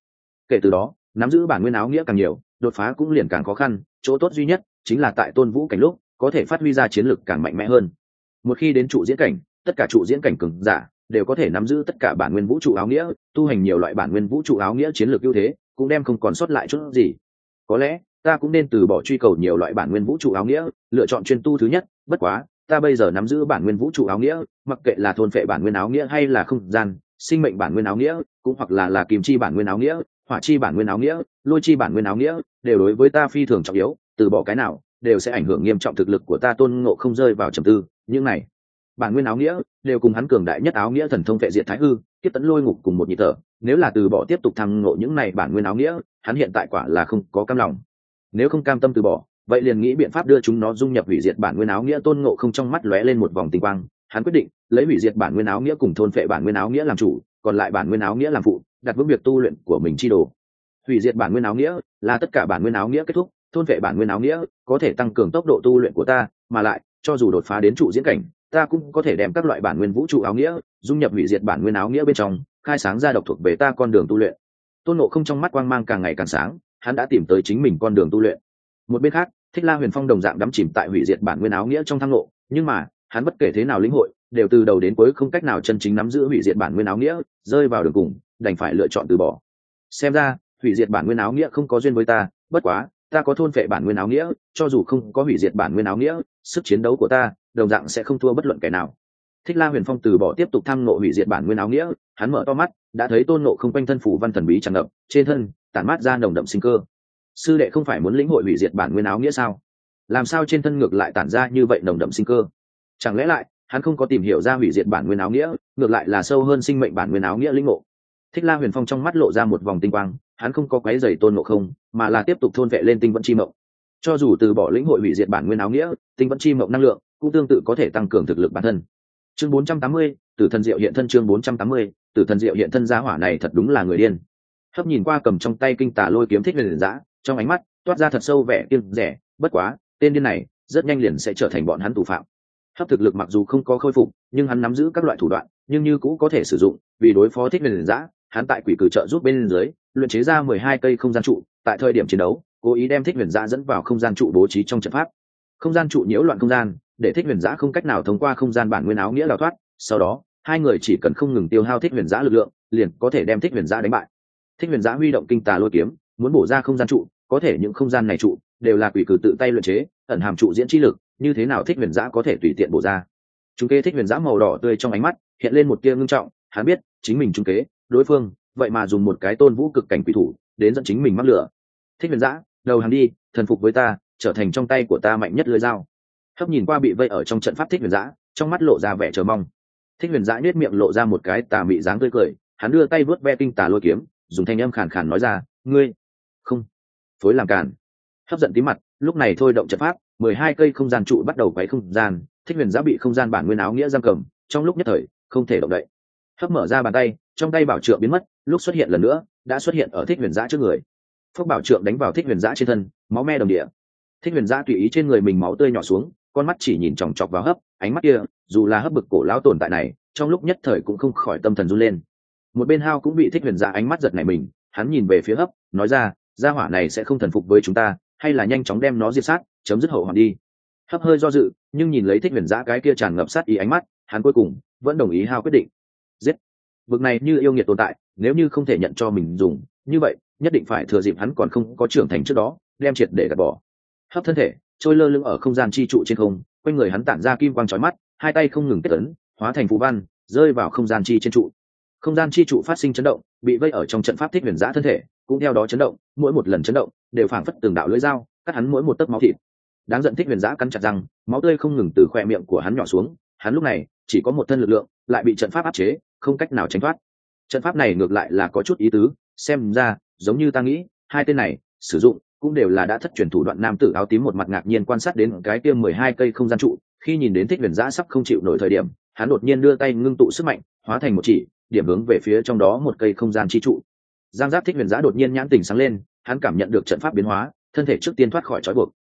Kể từ đó, nắm giữ bản nguyên áo nghĩa càng nhiều, đột phá cũng liền càng khó khăn, chỗ tốt duy nhất chính là tại tôn vũ cảnh lúc có thể phát huy ra chiến lược càng mạnh mẽ hơn. Một khi đến trụ diễn cảnh, tất cả trụ diễn cảnh cường giả đều có thể nắm giữ tất cả bản nguyên vũ trụ áo nghĩa, tu hành nhiều loại bản nguyên vũ trụ áo nghĩa chiến lược ưu thế, cũng đem không còn sót lại chút gì. Có lẽ, ta cũng nên từ bỏ truy cầu nhiều loại bản nguyên vũ trụ áo nghĩa, lựa chọn chuyên tu thứ nhất, bất quá, ta bây giờ nắm giữ bản nguyên vũ trụ áo nghĩa, mặc kệ là thôn phệ bản nguyên áo nghĩa hay là không gian, sinh mệnh bản nguyên áo nghĩa, cũng hoặc là là kìm chi bản nguyên áo nghĩa, hỏa chi bản nguyên áo nghĩa, lôi chi bản nguyên áo nghĩa, đều đối với ta phi thường trọng yếu, từ bỏ cái nào đều sẽ ảnh hưởng nghiêm trọng thực lực của ta, tôn ngộ không rơi vào trầm tư. Những này, bản nguyên áo nghĩa, đều cùng hắn cường đại nhất áo nghĩa thần thông vệ diệt thái hư, tiếp tấn lôi ngục cùng một nhị thở nếu là từ bỏ tiếp tục thăng ngộ những này bản nguyên áo nghĩa, hắn hiện tại quả là không có cam lòng. Nếu không cam tâm từ bỏ, vậy liền nghĩ biện pháp đưa chúng nó dung nhập hủy diệt bản nguyên áo nghĩa, tôn ngộ không trong mắt lóe lên một vòng tinh quang. Hắn quyết định lấy hủy diệt bản nguyên áo nghĩa cùng thôn phệ bản nguyên áo nghĩa làm chủ, còn lại bản nguyên áo nghĩa làm phụ, đặt vững việc tu luyện của mình chi đồ. Hủy diệt bản nguyên áo nghĩa là tất cả bản nguyên áo nghĩa kết thúc thôn vệ bản nguyên áo nghĩa, có thể tăng cường tốc độ tu luyện của ta, mà lại, cho dù đột phá đến trụ diễn cảnh, ta cũng có thể đem các loại bản nguyên vũ trụ áo nghĩa, dung nhập hủy diệt bản nguyên áo nghĩa bên trong, khai sáng ra độc thuộc về ta con đường tu luyện. Tôn nộ không trong mắt quang mang càng ngày càng sáng, hắn đã tìm tới chính mình con đường tu luyện. Một bên khác, thích la huyền phong đồng dạng đắm chìm tại hủy diệt bản nguyên áo nghĩa trong thăng lộ nhưng mà, hắn bất kể thế nào lĩnh hội, đều từ đầu đến cuối không cách nào chân chính nắm giữ hủy diệt bản nguyên áo nghĩa, rơi vào đường cùng, đành phải lựa chọn từ bỏ. Xem ra, hủy diệt bản nguyên áo nghĩa không có duyên với ta, bất quá ta có thôn phệ bản nguyên áo nghĩa, cho dù không có hủy diệt bản nguyên áo nghĩa, sức chiến đấu của ta, đồng dạng sẽ không thua bất luận kẻ nào. Thích la huyền phong từ bỏ tiếp tục tham nộ hủy diệt bản nguyên áo nghĩa, hắn mở to mắt, đã thấy tôn nộ không quanh thân phủ văn thần bí tràn ngập, trên thân, tản mát ra nồng đậm sinh cơ. Sư đệ không phải muốn lĩnh hội hủy diệt bản nguyên áo nghĩa sao? Làm sao trên thân ngược lại tản ra như vậy nồng đậm sinh cơ? Chẳng lẽ lại, hắn không có tìm hiểu ra hủy diệt bản nguyên áo nghĩa, ngược lại là sâu hơn sinh mệnh bản nguyên áo nghĩa lĩnh ngộ? Thích la huyền phong trong mắt lộ ra một vòng tinh quang hắn không có quái dày tôn ngộ không mà là tiếp tục thôn vệ lên tinh vẫn chi mộng. Cho dù từ bỏ lĩnh hội hủy diệt bản nguyên áo nghĩa tinh vẫn chi mộng năng lượng cũng tương tự có thể tăng cường thực lực bản thân. Chương 480, tử thần diệu hiện thân chương 480, tử thần diệu hiện thân giá hỏa này thật đúng là người điên. Hấp nhìn qua cầm trong tay kinh tà lôi kiếm thích liền giã trong ánh mắt toát ra thật sâu vẻ kiêng rẻ bất quá tên điên này rất nhanh liền sẽ trở thành bọn hắn tù phạm. Hấp thực lực mặc dù không có khôi phục nhưng hắn nắm giữ các loại thủ đoạn nhưng như cũ có thể sử dụng vì đối phó thích liền giã hắn tại quỷ cử trợ giúp bên dưới, luyện chế ra mười hai cây không gian trụ, tại thời điểm chiến đấu, cố ý đem thích huyền giã dẫn vào không gian trụ bố trí trong trận pháp. Không gian trụ nhiễu loạn không gian, để thích huyền giã không cách nào thông qua không gian bản nguyên áo nghĩa đào thoát. Sau đó, hai người chỉ cần không ngừng tiêu hao thích huyền giã lực lượng, liền có thể đem thích huyền giã đánh bại. Thích huyền giã huy động kinh tà lôi kiếm, muốn bổ ra không gian trụ, có thể những không gian này trụ, đều là quỷ cử tự tay luyện chế, ẩn hàm trụ diễn trí lực, như thế nào thích huyền giã có thể tùy tiện bổ ra? Chúng kế thích huyền giã màu đỏ tươi trong ánh mắt, hiện lên một tia ngưng trọng, hắn biết, chính mình trung kế đối phương, vậy mà dùng một cái tôn vũ cực cảnh quỷ thủ đến dẫn chính mình mắc lửa. Thích huyền giã, đầu hàng đi, thần phục với ta, trở thành trong tay của ta mạnh nhất lưới dao. Hấp nhìn qua bị vây ở trong trận pháp thích huyền giã, trong mắt lộ ra vẻ chờ mong. Thích huyền giã nhét miệng lộ ra một cái tà mị dáng tươi cười, hắn đưa tay vớt ve kinh tà lôi kiếm, dùng thanh âm khàn khàn nói ra, ngươi, không, phối làm càn. Hấp giận tí mặt, lúc này thôi động trận pháp, mười hai cây không gian trụ bắt đầu quấy không gian, thích huyền giã bị không gian bản nguyên áo nghĩa giam cầm, trong lúc nhất thời, không thể động đậy hấp mở ra bàn tay, trong tay bảo trượng biến mất, lúc xuất hiện lần nữa, đã xuất hiện ở thích huyền giã trước người. Phước bảo trượng đánh vào thích huyền giã trên thân, máu me đồng địa. Thích huyền giã tùy ý trên người mình máu tươi nhỏ xuống, con mắt chỉ nhìn chòng chọc vào hấp, ánh mắt kia, dù là hấp bực cổ lão tồn tại này, trong lúc nhất thời cũng không khỏi tâm thần run lên. Một bên hao cũng bị thích huyền giã ánh mắt giật này mình, hắn nhìn về phía hấp, nói ra, gia hỏa này sẽ không thần phục với chúng ta, hay là nhanh chóng đem nó diệt sát, chấm dứt hậu hoàn đi. Hấp hơi do dự, nhưng nhìn lấy thích huyền giã cái kia tràn ngập sát ý ánh mắt, hắn cuối cùng vẫn đồng ý hao quyết định giết. Vực này như yêu nghiệt tồn tại, nếu như không thể nhận cho mình dùng, như vậy, nhất định phải thừa dịp hắn còn không có trưởng thành trước đó, đem triệt để gạt bỏ. Hấp thân thể, trôi lơ lưng ở không gian chi trụ trên không, quanh người hắn tản ra kim quang trói mắt, hai tay không ngừng kết ấn, hóa thành phù văn, rơi vào không gian chi trên trụ. Không gian chi trụ phát sinh chấn động, bị vây ở trong trận pháp thích huyền giã thân thể, cũng theo đó chấn động, mỗi một lần chấn động, đều phảng phất từng đạo lưỡi dao, cắt hắn mỗi một tấc máu thịt. Đáng giận thích huyền giã cắn chặt răng, máu tươi không ngừng từ khoe miệng của hắn nhỏ xuống, hắn lúc này, chỉ có một thân lực lượng, lại bị trận pháp áp chế không cách nào tránh thoát. Trận pháp này ngược lại là có chút ý tứ, xem ra, giống như ta nghĩ, hai tên này, sử dụng, cũng đều là đã thất truyền thủ đoạn nam tử áo tím một mặt ngạc nhiên quan sát đến cái kia mười hai cây không gian trụ, khi nhìn đến thích huyền giã sắp không chịu nổi thời điểm, hắn đột nhiên đưa tay ngưng tụ sức mạnh, hóa thành một chỉ, điểm hướng về phía trong đó một cây không gian chi trụ. Giang giáp thích huyền giã đột nhiên nhãn tình sáng lên, hắn cảm nhận được trận pháp biến hóa, thân thể trước tiên thoát khỏi trói buộc.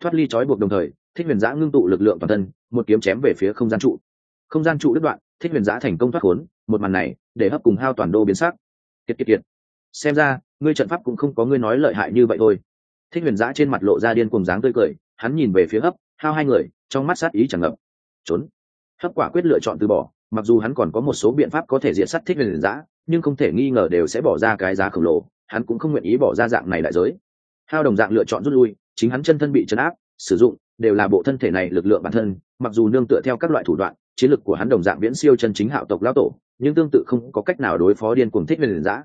Thoát ly trói buộc đồng thời, thích huyền giã ngưng tụ lực lượng toàn thân, một kiếm chém về phía không gian trụ. Không gian trụ đứt đoạn, thích huyền giã thành công thoát khốn một màn này, để hấp cùng hao toàn đô biến sắc. Kiệt kiệt kiệt. Xem ra, ngươi trận pháp cũng không có ngươi nói lợi hại như vậy thôi. Thích huyền giã trên mặt lộ ra điên cùng dáng tươi cười, hắn nhìn về phía hấp, hao hai người, trong mắt sát ý chẳng ngập. Trốn. Hấp quả quyết lựa chọn từ bỏ, mặc dù hắn còn có một số biện pháp có thể diện sát thích huyền giã, nhưng không thể nghi ngờ đều sẽ bỏ ra cái giá khổng lồ, hắn cũng không nguyện ý bỏ ra dạng này đại giới. Hao đồng dạng lựa chọn rút lui, chính hắn chân thân bị chấn áp, sử dụng, đều là bộ thân thể này lực lượng bản thân, mặc dù nương tựa theo các loại thủ đoạn, chiến lực của hắn đồng dạng viễn siêu chân chính hạo tộc lao tổ nhưng tương tự không có cách nào đối phó điên cuồng thích huyền giã.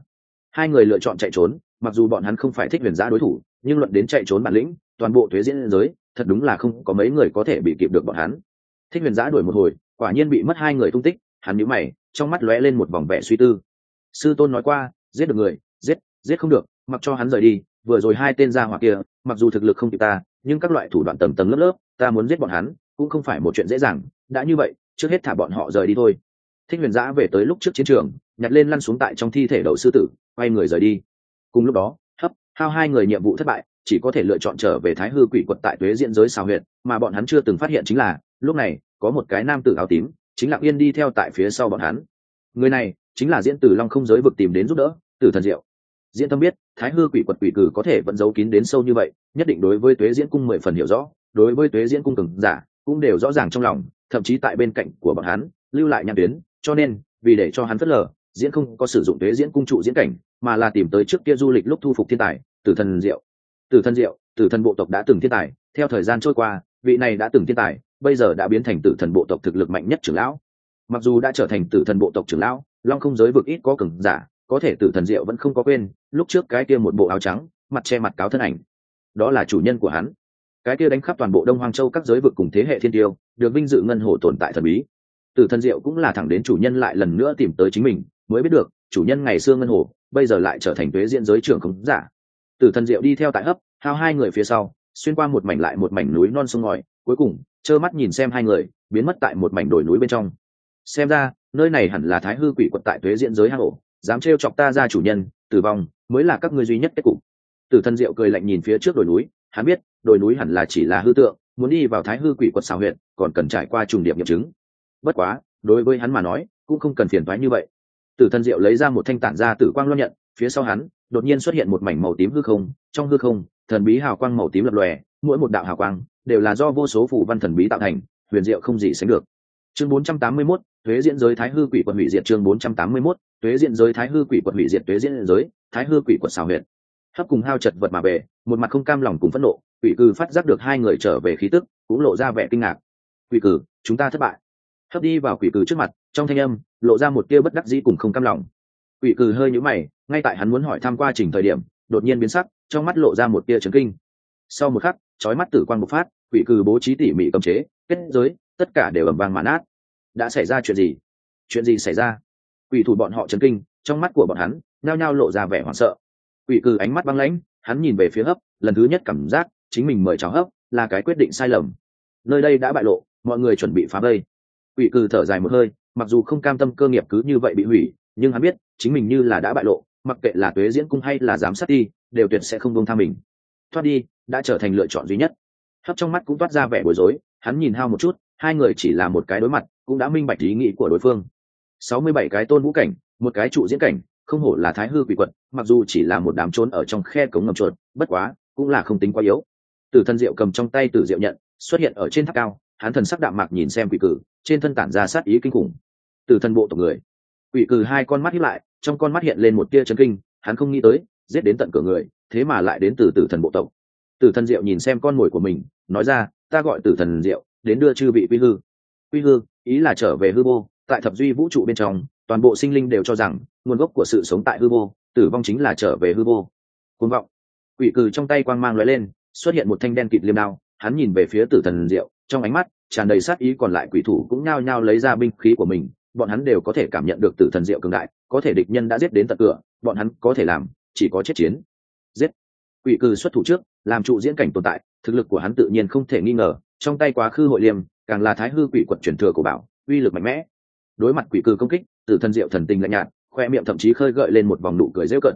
Hai người lựa chọn chạy trốn, mặc dù bọn hắn không phải thích huyền giã đối thủ, nhưng luận đến chạy trốn bản lĩnh, toàn bộ thuế diễn giới, thật đúng là không có mấy người có thể bị kịp được bọn hắn. Thích huyền giã đuổi một hồi, quả nhiên bị mất hai người tung tích, hắn nhíu mày, trong mắt lóe lên một vòng vẻ suy tư. Sư tôn nói qua, giết được người, giết giết không được, mặc cho hắn rời đi, vừa rồi hai tên ra hỏa kia, mặc dù thực lực không kịp ta, nhưng các loại thủ đoạn tầng tầng lớp lớp, ta muốn giết bọn hắn, cũng không phải một chuyện dễ dàng, đã như vậy, trước hết thả bọn họ rời đi thôi thích huyền giã về tới lúc trước chiến trường, nhặt lên lăn xuống tại trong thi thể đầu sư tử, quay người rời đi. Cùng lúc đó, hấp, hao hai người nhiệm vụ thất bại, chỉ có thể lựa chọn trở về thái hư quỷ quật tại tuế diễn giới xào huyện mà bọn hắn chưa từng phát hiện chính là, lúc này, có một cái nam tử áo tím, chính lặng yên đi theo tại phía sau bọn hắn. Người này, chính là diễn tử long không giới vực tìm đến giúp đỡ, tử thần diệu. Diễn tâm biết, thái hư quỷ quật quỷ cử có thể vẫn giấu kín đến sâu như vậy, nhất định đối với tuế diễn cung mười phần hiểu rõ, đối với tuế diễn cung cường giả, cũng đều rõ ràng trong lòng, thậm chí tại bên cạnh của bọn hắn, lưu lại nhãn tuyến cho nên, vì để cho hắn phớt lờ, diễn không có sử dụng thuế diễn cung trụ diễn cảnh, mà là tìm tới trước kia du lịch lúc thu phục thiên tài, tử thần diệu. Tử thần diệu, tử thần bộ tộc đã từng thiên tài, theo thời gian trôi qua, vị này đã từng thiên tài, bây giờ đã biến thành tử thần bộ tộc thực lực mạnh nhất trưởng lão. Mặc dù đã trở thành tử thần bộ tộc trưởng lão, long không giới vực ít có cường giả, có thể tử thần diệu vẫn không có quên, lúc trước cái kia một bộ áo trắng, mặt che mặt cáo thân ảnh. Đó là chủ nhân của hắn. Cái kia đánh khắp toàn bộ đông hoang châu các giới vực cùng thế hệ thiên tiêu, được vinh dự ngân hồ tồn tại thần bí tử thần diệu cũng là thẳng đến chủ nhân lại lần nữa tìm tới chính mình, mới biết được, chủ nhân ngày xưa ngân hồ, bây giờ lại trở thành tuế diễn giới trưởng khống giả. Tử thần diệu đi theo tại hấp, hao hai người phía sau, xuyên qua một mảnh lại một mảnh núi non sông ngòi, cuối cùng, trơ mắt nhìn xem hai người, biến mất tại một mảnh đồi núi bên trong. Xem ra, nơi này hẳn là thái hư quỷ quật tại tuế diễn giới hang ổ, dám trêu chọc ta ra chủ nhân, tử vong, mới là các ngươi duy nhất kết cục. Tử thần diệu cười lạnh nhìn phía trước đồi núi, hắn biết, đồi núi hẳn là chỉ là hư tượng, muốn đi vào thái hư quỷ quật xào huyện còn cần trải qua trùng điểm nghiệm chứng bất quá đối với hắn mà nói cũng không cần phiền thoái như vậy. Tử thần diệu lấy ra một thanh tản ra tử quang loan nhận phía sau hắn đột nhiên xuất hiện một mảnh màu tím hư không trong hư không thần bí hào quang màu tím lập lòe mỗi một đạo hào quang đều là do vô số phủ văn thần bí tạo thành huyền diệu không gì sánh được. Chương 481, thuế diễn giới thái hư quỷ quật hủy diệt chương 481, thuế diễn giới thái hư quỷ quật hủy diệt thuế diễn giới thái hư quỷ quật xào huyệt. Hấp cùng hao chật vật mà về một mặt không cam lòng cùng phẫn nộ quỷ cử phát giác được hai người trở về khí tức cũng lộ ra vẻ kinh ngạc. Quỷ cử chúng ta thất bại hấp đi vào quỷ cử trước mặt, trong thanh âm lộ ra một tia bất đắc dĩ cùng không cam lòng. Quỷ cử hơi nhũ mày, ngay tại hắn muốn hỏi tham qua trình thời điểm, đột nhiên biến sắc, trong mắt lộ ra một tia trấn kinh. Sau một khắc, chói mắt tử quan bộc phát, quỷ cử bố trí tỉ mỉ cầm chế, kết giới, tất cả đều ầm vang mãn át đã xảy ra chuyện gì? Chuyện gì xảy ra? Quỷ thủ bọn họ chấn kinh, trong mắt của bọn hắn nao nhao lộ ra vẻ hoảng sợ. Quỷ cử ánh mắt băng lãnh, hắn nhìn về phía hấp, lần thứ nhất cảm giác chính mình mời chào hấp là cái quyết định sai lầm. Nơi đây đã bại lộ, mọi người chuẩn bị phá đây quỷ cừ thở dài một hơi, mặc dù không cam tâm cơ nghiệp cứ như vậy bị hủy, nhưng hắn biết, chính mình như là đã bại lộ, mặc kệ là tuế diễn cung hay là giám sát đi đều tuyệt sẽ không công tha mình. Thoát đi, đã trở thành lựa chọn duy nhất. Hấp trong mắt cũng toát ra vẻ bối rối, hắn nhìn hao một chút, hai người chỉ là một cái đối mặt, cũng đã minh bạch ý nghĩ của đối phương. Sáu mươi bảy cái tôn vũ cảnh, một cái trụ diễn cảnh, không hổ là thái hư quỷ quật, mặc dù chỉ là một đám trốn ở trong khe cống ngầm chuột, bất quá, cũng là không tính quá yếu. Tử thần diệu cầm trong tay tử diệu nhận, xuất hiện ở trên tháp cao hắn thần sắc đạm mạc nhìn xem quỷ cử, trên thân tản ra sát ý kinh khủng. Tử thần bộ tộc người. Quỷ cử hai con mắt hiếp lại, trong con mắt hiện lên một tia chấn kinh, hắn không nghĩ tới, giết đến tận cửa người, thế mà lại đến từ tử thần bộ tộc. Tử thần diệu nhìn xem con mồi của mình, nói ra, ta gọi tử thần diệu, đến đưa chư vị quy hư. Quy hư, ý là trở về hư vô, tại thập duy vũ trụ bên trong, toàn bộ sinh linh đều cho rằng, nguồn gốc của sự sống tại hư vô, tử vong chính là trở về hư vô. Côn vọng. Quỷ cử trong tay quang mang lóe lên, xuất hiện một thanh đen kịt liêm đao hắn nhìn về phía tử thần diệu, trong ánh mắt tràn đầy sát ý còn lại quỷ thủ cũng nhao nhao lấy ra binh khí của mình, bọn hắn đều có thể cảm nhận được tử thần diệu cường đại, có thể địch nhân đã giết đến tận cửa, bọn hắn có thể làm, chỉ có chết chiến. Giết! Quỷ cư xuất thủ trước, làm trụ diễn cảnh tồn tại, thực lực của hắn tự nhiên không thể nghi ngờ, trong tay quá khư hội liêm, càng là thái hư quỷ quật truyền thừa của bảo, uy lực mạnh mẽ. Đối mặt quỷ cư công kích, tử thần diệu thần tình lạnh nhạt, khoe miệng thậm chí khơi gợi lên một vòng nụ cười rêu cận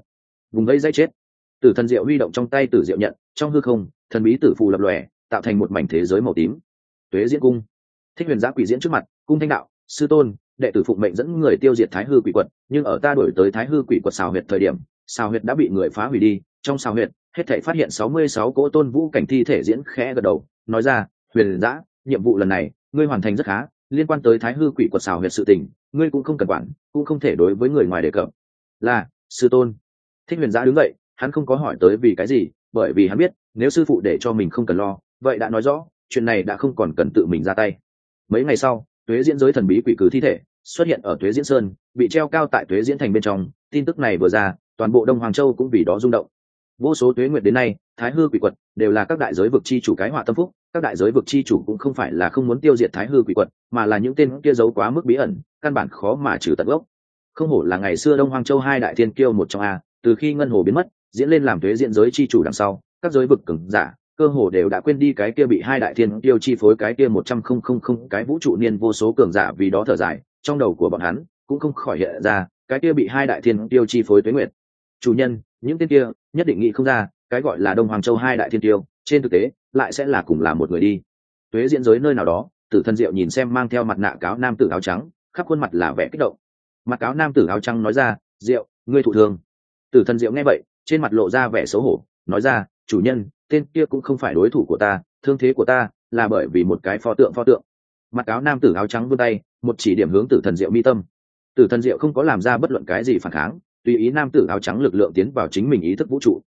vùng vây dây chết. Tử thần diệu huy động trong tay tử diệu nhận, trong hư không, thần bí tử phù lập lòe tạo thành một mảnh thế giới màu tím. Tuế diễn cung. Thích huyền giá quỷ diễn trước mặt cung thanh đạo sư tôn đệ tử phụng mệnh dẫn người tiêu diệt thái hư quỷ quật nhưng ở ta đổi tới thái hư quỷ quật xào huyệt thời điểm xào huyệt đã bị người phá hủy đi. Trong xào huyệt hết thể phát hiện sáu mươi sáu cỗ tôn vũ cảnh thi thể diễn khẽ gật đầu nói ra huyền giã nhiệm vụ lần này ngươi hoàn thành rất khá liên quan tới thái hư quỷ quật xào huyệt sự tình ngươi cũng không cần quản cũng không thể đối với người ngoài đề cập. Là sư tôn. Thích huyền giã đứng vậy, hắn không có hỏi tới vì cái gì bởi vì hắn biết nếu sư phụ để cho mình không cần lo vậy đã nói rõ, chuyện này đã không còn cần tự mình ra tay. Mấy ngày sau, tuế diễn giới thần bí quỷ cử thi thể xuất hiện ở tuế diễn sơn, bị treo cao tại tuế diễn thành bên trong. Tin tức này vừa ra, toàn bộ đông hoàng châu cũng vì đó rung động. Vô số tuế nguyệt đến nay, thái hư quỷ quật đều là các đại giới vực chi chủ cái họa tâm phúc. Các đại giới vực chi chủ cũng không phải là không muốn tiêu diệt thái hư quỷ quật, mà là những tên kia giấu quá mức bí ẩn, căn bản khó mà trừ tận gốc. Không hổ là ngày xưa đông hoang châu hai đại thiên kiêu một trong a, từ khi ngân hồ biến mất, diễn lên làm thuế diện giới chi chủ đằng sau, các giới vực cứng giả cơ hồ đều đã quên đi cái kia bị hai đại thiên tiêu chi phối cái kia một trăm không không không cái vũ trụ niên vô số cường giả vì đó thở dài, trong đầu của bọn hắn cũng không khỏi hiện ra cái kia bị hai đại thiên tiêu chi phối tuế nguyệt. Chủ nhân, những tên kia nhất định nghĩ không ra, cái gọi là đông hoàng châu hai đại thiên tiêu, trên thực tế, lại sẽ là cùng là một người đi. Tuế diễn giới nơi nào đó, tử thân diệu nhìn xem mang theo mặt nạ cáo nam tử áo trắng, khắp khuôn mặt là vẻ kích động. Mặt cáo nam tử áo trắng nói ra, diệu, ngươi thụ thương. Tử thân diệu nghe vậy, trên mặt lộ ra vẻ xấu hổ, nói ra chủ nhân, tên kia cũng không phải đối thủ của ta, thương thế của ta là bởi vì một cái pho tượng pho tượng. Mặt cáo nam tử áo trắng vươn tay, một chỉ điểm hướng tử thần diệu mi tâm. Tử thần diệu không có làm ra bất luận cái gì phản kháng, tùy ý nam tử áo trắng lực lượng tiến vào chính mình ý thức vũ trụ.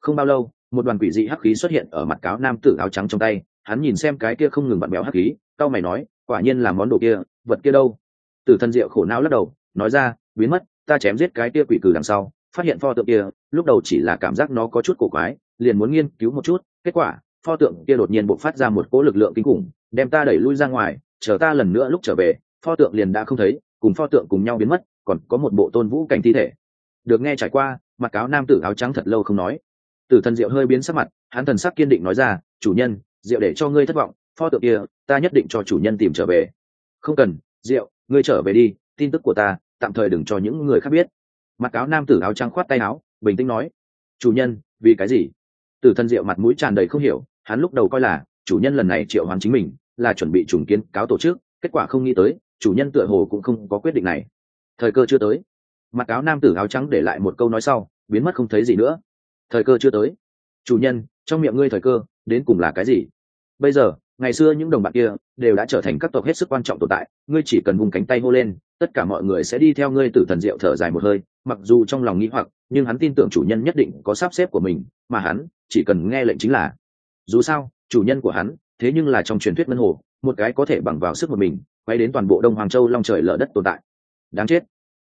Không bao lâu, một đoàn quỷ dị hắc khí xuất hiện ở mặt cáo nam tử áo trắng trong tay, hắn nhìn xem cái kia không ngừng bận béo hắc khí tao mày nói, quả nhiên là món đồ kia, vật kia đâu? Tử thần diệu khổ não lắc đầu, nói ra, biến mất, ta chém giết cái kia quỷ cử đằng sau, phát hiện pho tượng kia, lúc đầu chỉ là cảm giác nó có chút cổ quái liền muốn nghiên cứu một chút, kết quả, pho tượng kia đột nhiên bộc phát ra một cỗ lực lượng kinh khủng, đem ta đẩy lui ra ngoài, chờ ta lần nữa lúc trở về, pho tượng liền đã không thấy, cùng pho tượng cùng nhau biến mất, còn có một bộ tôn vũ cảnh thi thể. Được nghe trải qua, mặt cáo nam tử áo trắng thật lâu không nói. Tử thần diệu hơi biến sắc mặt, hắn thần sắc kiên định nói ra, chủ nhân, diệu để cho ngươi thất vọng, pho tượng kia, ta nhất định cho chủ nhân tìm trở về. Không cần, diệu, ngươi trở về đi, tin tức của ta, tạm thời đừng cho những người khác biết. Mặt cáo nam tử áo trắng khoát tay áo, bình tĩnh nói, chủ nhân, vì cái gì? Tử thần diệu mặt mũi tràn đầy không hiểu, hắn lúc đầu coi là, chủ nhân lần này triệu hoàn chính mình, là chuẩn bị trùng kiến cáo tổ chức, kết quả không nghĩ tới, chủ nhân tựa hồ cũng không có quyết định này. Thời cơ chưa tới. Mặt cáo nam tử áo trắng để lại một câu nói sau, biến mất không thấy gì nữa. Thời cơ chưa tới. Chủ nhân, trong miệng ngươi thời cơ, đến cùng là cái gì? Bây giờ, ngày xưa những đồng bạn kia, đều đã trở thành các tộc hết sức quan trọng tồn tại, ngươi chỉ cần vùng cánh tay hô lên, tất cả mọi người sẽ đi theo ngươi tử thần diệu thở dài một hơi, mặc dù trong lòng nghĩ hoặc, nhưng hắn tin tưởng chủ nhân nhất định có sắp xếp của mình, mà hắn chỉ cần nghe lệnh chính là. Dù sao, chủ nhân của hắn, thế nhưng là trong truyền thuyết ngân hồ, một cái có thể bằng vào sức một mình, quay đến toàn bộ đông hoàng châu long trời lở đất tồn tại. Đáng chết.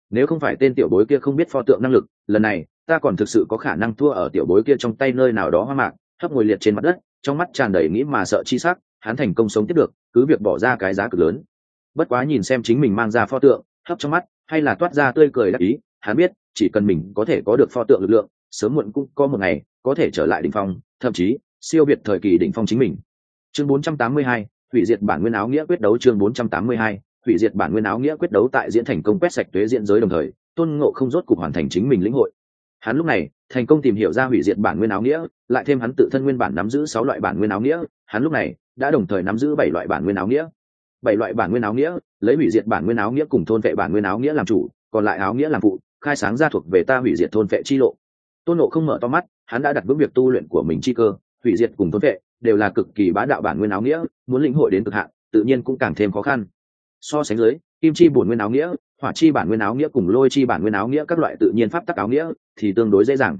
Nếu không phải tên tiểu bối kia không biết pho tượng năng lực, lần này, ta còn thực sự có khả năng thua ở tiểu bối kia trong tay nơi nào đó hoa mạc thấp ngồi liệt trên mặt đất, trong mắt tràn đầy nghĩ mà sợ chi sắc, hắn thành công sống tiếp được, cứ việc bỏ ra cái giá cực lớn. Bất quá nhìn xem chính mình mang ra pho tượng, hấp trong mắt, hay là toát ra tươi cười đắc ý, hắn biết, chỉ cần mình có thể có được pho tượng lực lượng sớm muộn cũng có một ngày có thể trở lại đỉnh phong thậm chí siêu việt thời kỳ đỉnh phong chính mình. Chương 482, hủy diệt bản nguyên áo nghĩa quyết đấu chương 482, hủy diệt bản nguyên áo nghĩa quyết đấu tại diễn thành công quét sạch tuế diễn giới đồng thời tôn ngộ không rốt cục hoàn thành chính mình lĩnh hội. Hắn lúc này thành công tìm hiểu ra hủy diệt bản nguyên áo nghĩa lại thêm hắn tự thân nguyên bản nắm giữ sáu loại bản nguyên áo nghĩa hắn lúc này đã đồng thời nắm giữ bảy loại bản nguyên áo nghĩa. Bảy loại bản nguyên áo nghĩa lấy hủy diệt bản nguyên áo nghĩa cùng thôn vệ bản nguyên áo nghĩa làm chủ còn lại áo nghĩa làm phụ khai sáng ra thuộc về ta hủy diệt thôn vệ chi lộ tôn nộ không mở to mắt, hắn đã đặt vững việc tu luyện của mình chi cơ, hủy diệt cùng thôn vệ, đều là cực kỳ bá đạo bản nguyên áo nghĩa, muốn lĩnh hội đến cực hạn, tự nhiên cũng càng thêm khó khăn. So sánh dưới, kim chi bổn nguyên áo nghĩa, hỏa chi bản nguyên áo nghĩa cùng lôi chi bản nguyên áo nghĩa các loại tự nhiên pháp tắc áo nghĩa thì tương đối dễ dàng.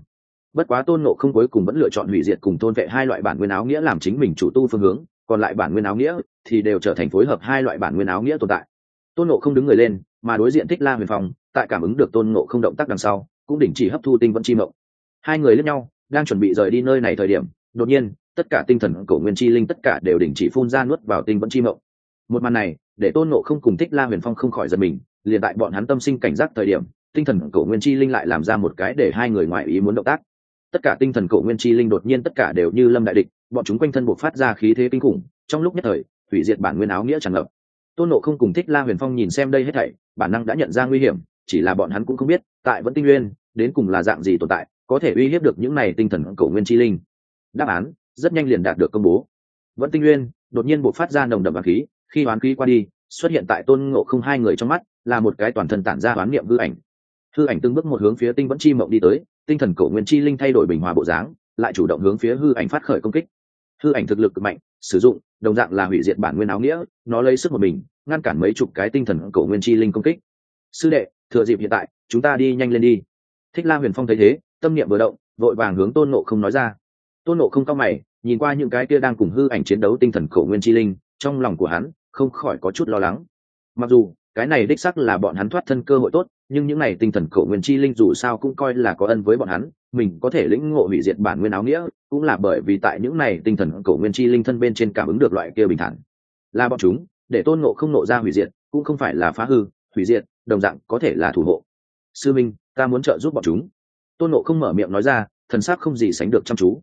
Bất quá tôn nộ không cuối cùng vẫn lựa chọn hủy diệt cùng tôn vệ hai loại bản nguyên áo nghĩa làm chính mình chủ tu phương hướng, còn lại bản nguyên áo nghĩa thì đều trở thành phối hợp hai loại bản nguyên áo nghĩa tồn tại. Tôn nộ không đứng người lên, mà đối diện thích la huyền phong, tại cảm ứng được tôn nộ không động tác đằng sau, cũng đình chỉ hấp thu tinh vẫn chi mộng hai người lẫn nhau, đang chuẩn bị rời đi nơi này thời điểm, đột nhiên, tất cả tinh thần cổ nguyên chi linh tất cả đều đình chỉ phun ra nuốt vào tinh vẫn chi mộng. Một màn này, để tôn nộ không cùng thích la huyền phong không khỏi giật mình, liền tại bọn hắn tâm sinh cảnh giác thời điểm, tinh thần cổ nguyên chi linh lại làm ra một cái để hai người ngoại ý muốn động tác. Tất cả tinh thần cổ nguyên chi linh đột nhiên tất cả đều như lâm đại địch, bọn chúng quanh thân buộc phát ra khí thế kinh khủng, trong lúc nhất thời, hủy diệt bản nguyên áo nghĩa tràn ngập. Tôn nộ không cùng thích la huyền phong nhìn xem đây hết thảy, bản năng đã nhận ra nguy hiểm, chỉ là bọn hắn cũng không biết, tại vẫn tinh nguyên, đến cùng là dạng gì tồn tại có thể uy hiếp được những này tinh thần cổ nguyên chi linh. Đáp án, rất nhanh liền đạt được công bố. Vẫn tinh nguyên, đột nhiên buộc phát ra nồng đậm vàng khí, khi hoán khí qua đi, xuất hiện tại tôn ngộ không hai người trong mắt, là một cái toàn thân tản ra hoán niệm hư ảnh. Hư ảnh từng bước một hướng phía tinh vẫn chi mộng đi tới, tinh thần cổ nguyên chi linh thay đổi bình hòa bộ dáng, lại chủ động hướng phía hư ảnh phát khởi công kích. Hư ảnh thực lực cực mạnh, sử dụng, đồng dạng là hủy diệt bản nguyên áo nghĩa, nó lấy sức một mình, ngăn cản mấy chục cái tinh thần cổ nguyên chi linh công kích. Sư đệ, thừa dịp hiện tại, chúng ta đi nhanh lên đi. Thích la huyền phong thấy thế tâm niệm vừa động, vội vàng hướng tôn nộ không nói ra. Tôn nộ không cao mày, nhìn qua những cái kia đang cùng hư ảnh chiến đấu tinh thần cổ nguyên chi linh, trong lòng của hắn không khỏi có chút lo lắng. Mặc dù, cái này đích sắc là bọn hắn thoát thân cơ hội tốt, nhưng những n à y tinh thần cổ nguyên chi linh dù sao cũng coi là có ân với bọn hắn, mình có thể lĩnh ngộ hủy diệt bản nguyên áo nghĩa, cũng là bởi vì tại những n à y tinh thần cổ nguyên chi linh thân bên trên cảm ứng được loại kia bình thản. Là bọn chúng, để tôn ngộ không nộ ra hủy diệt, cũng không phải là phá hư, hủy diệt, đồng dạng có thể là thủ hộ. Sư minh, ta muốn trợ giúp bọn chúng tôn nộ không mở miệng nói ra, thần sắc không gì sánh được chăm chú.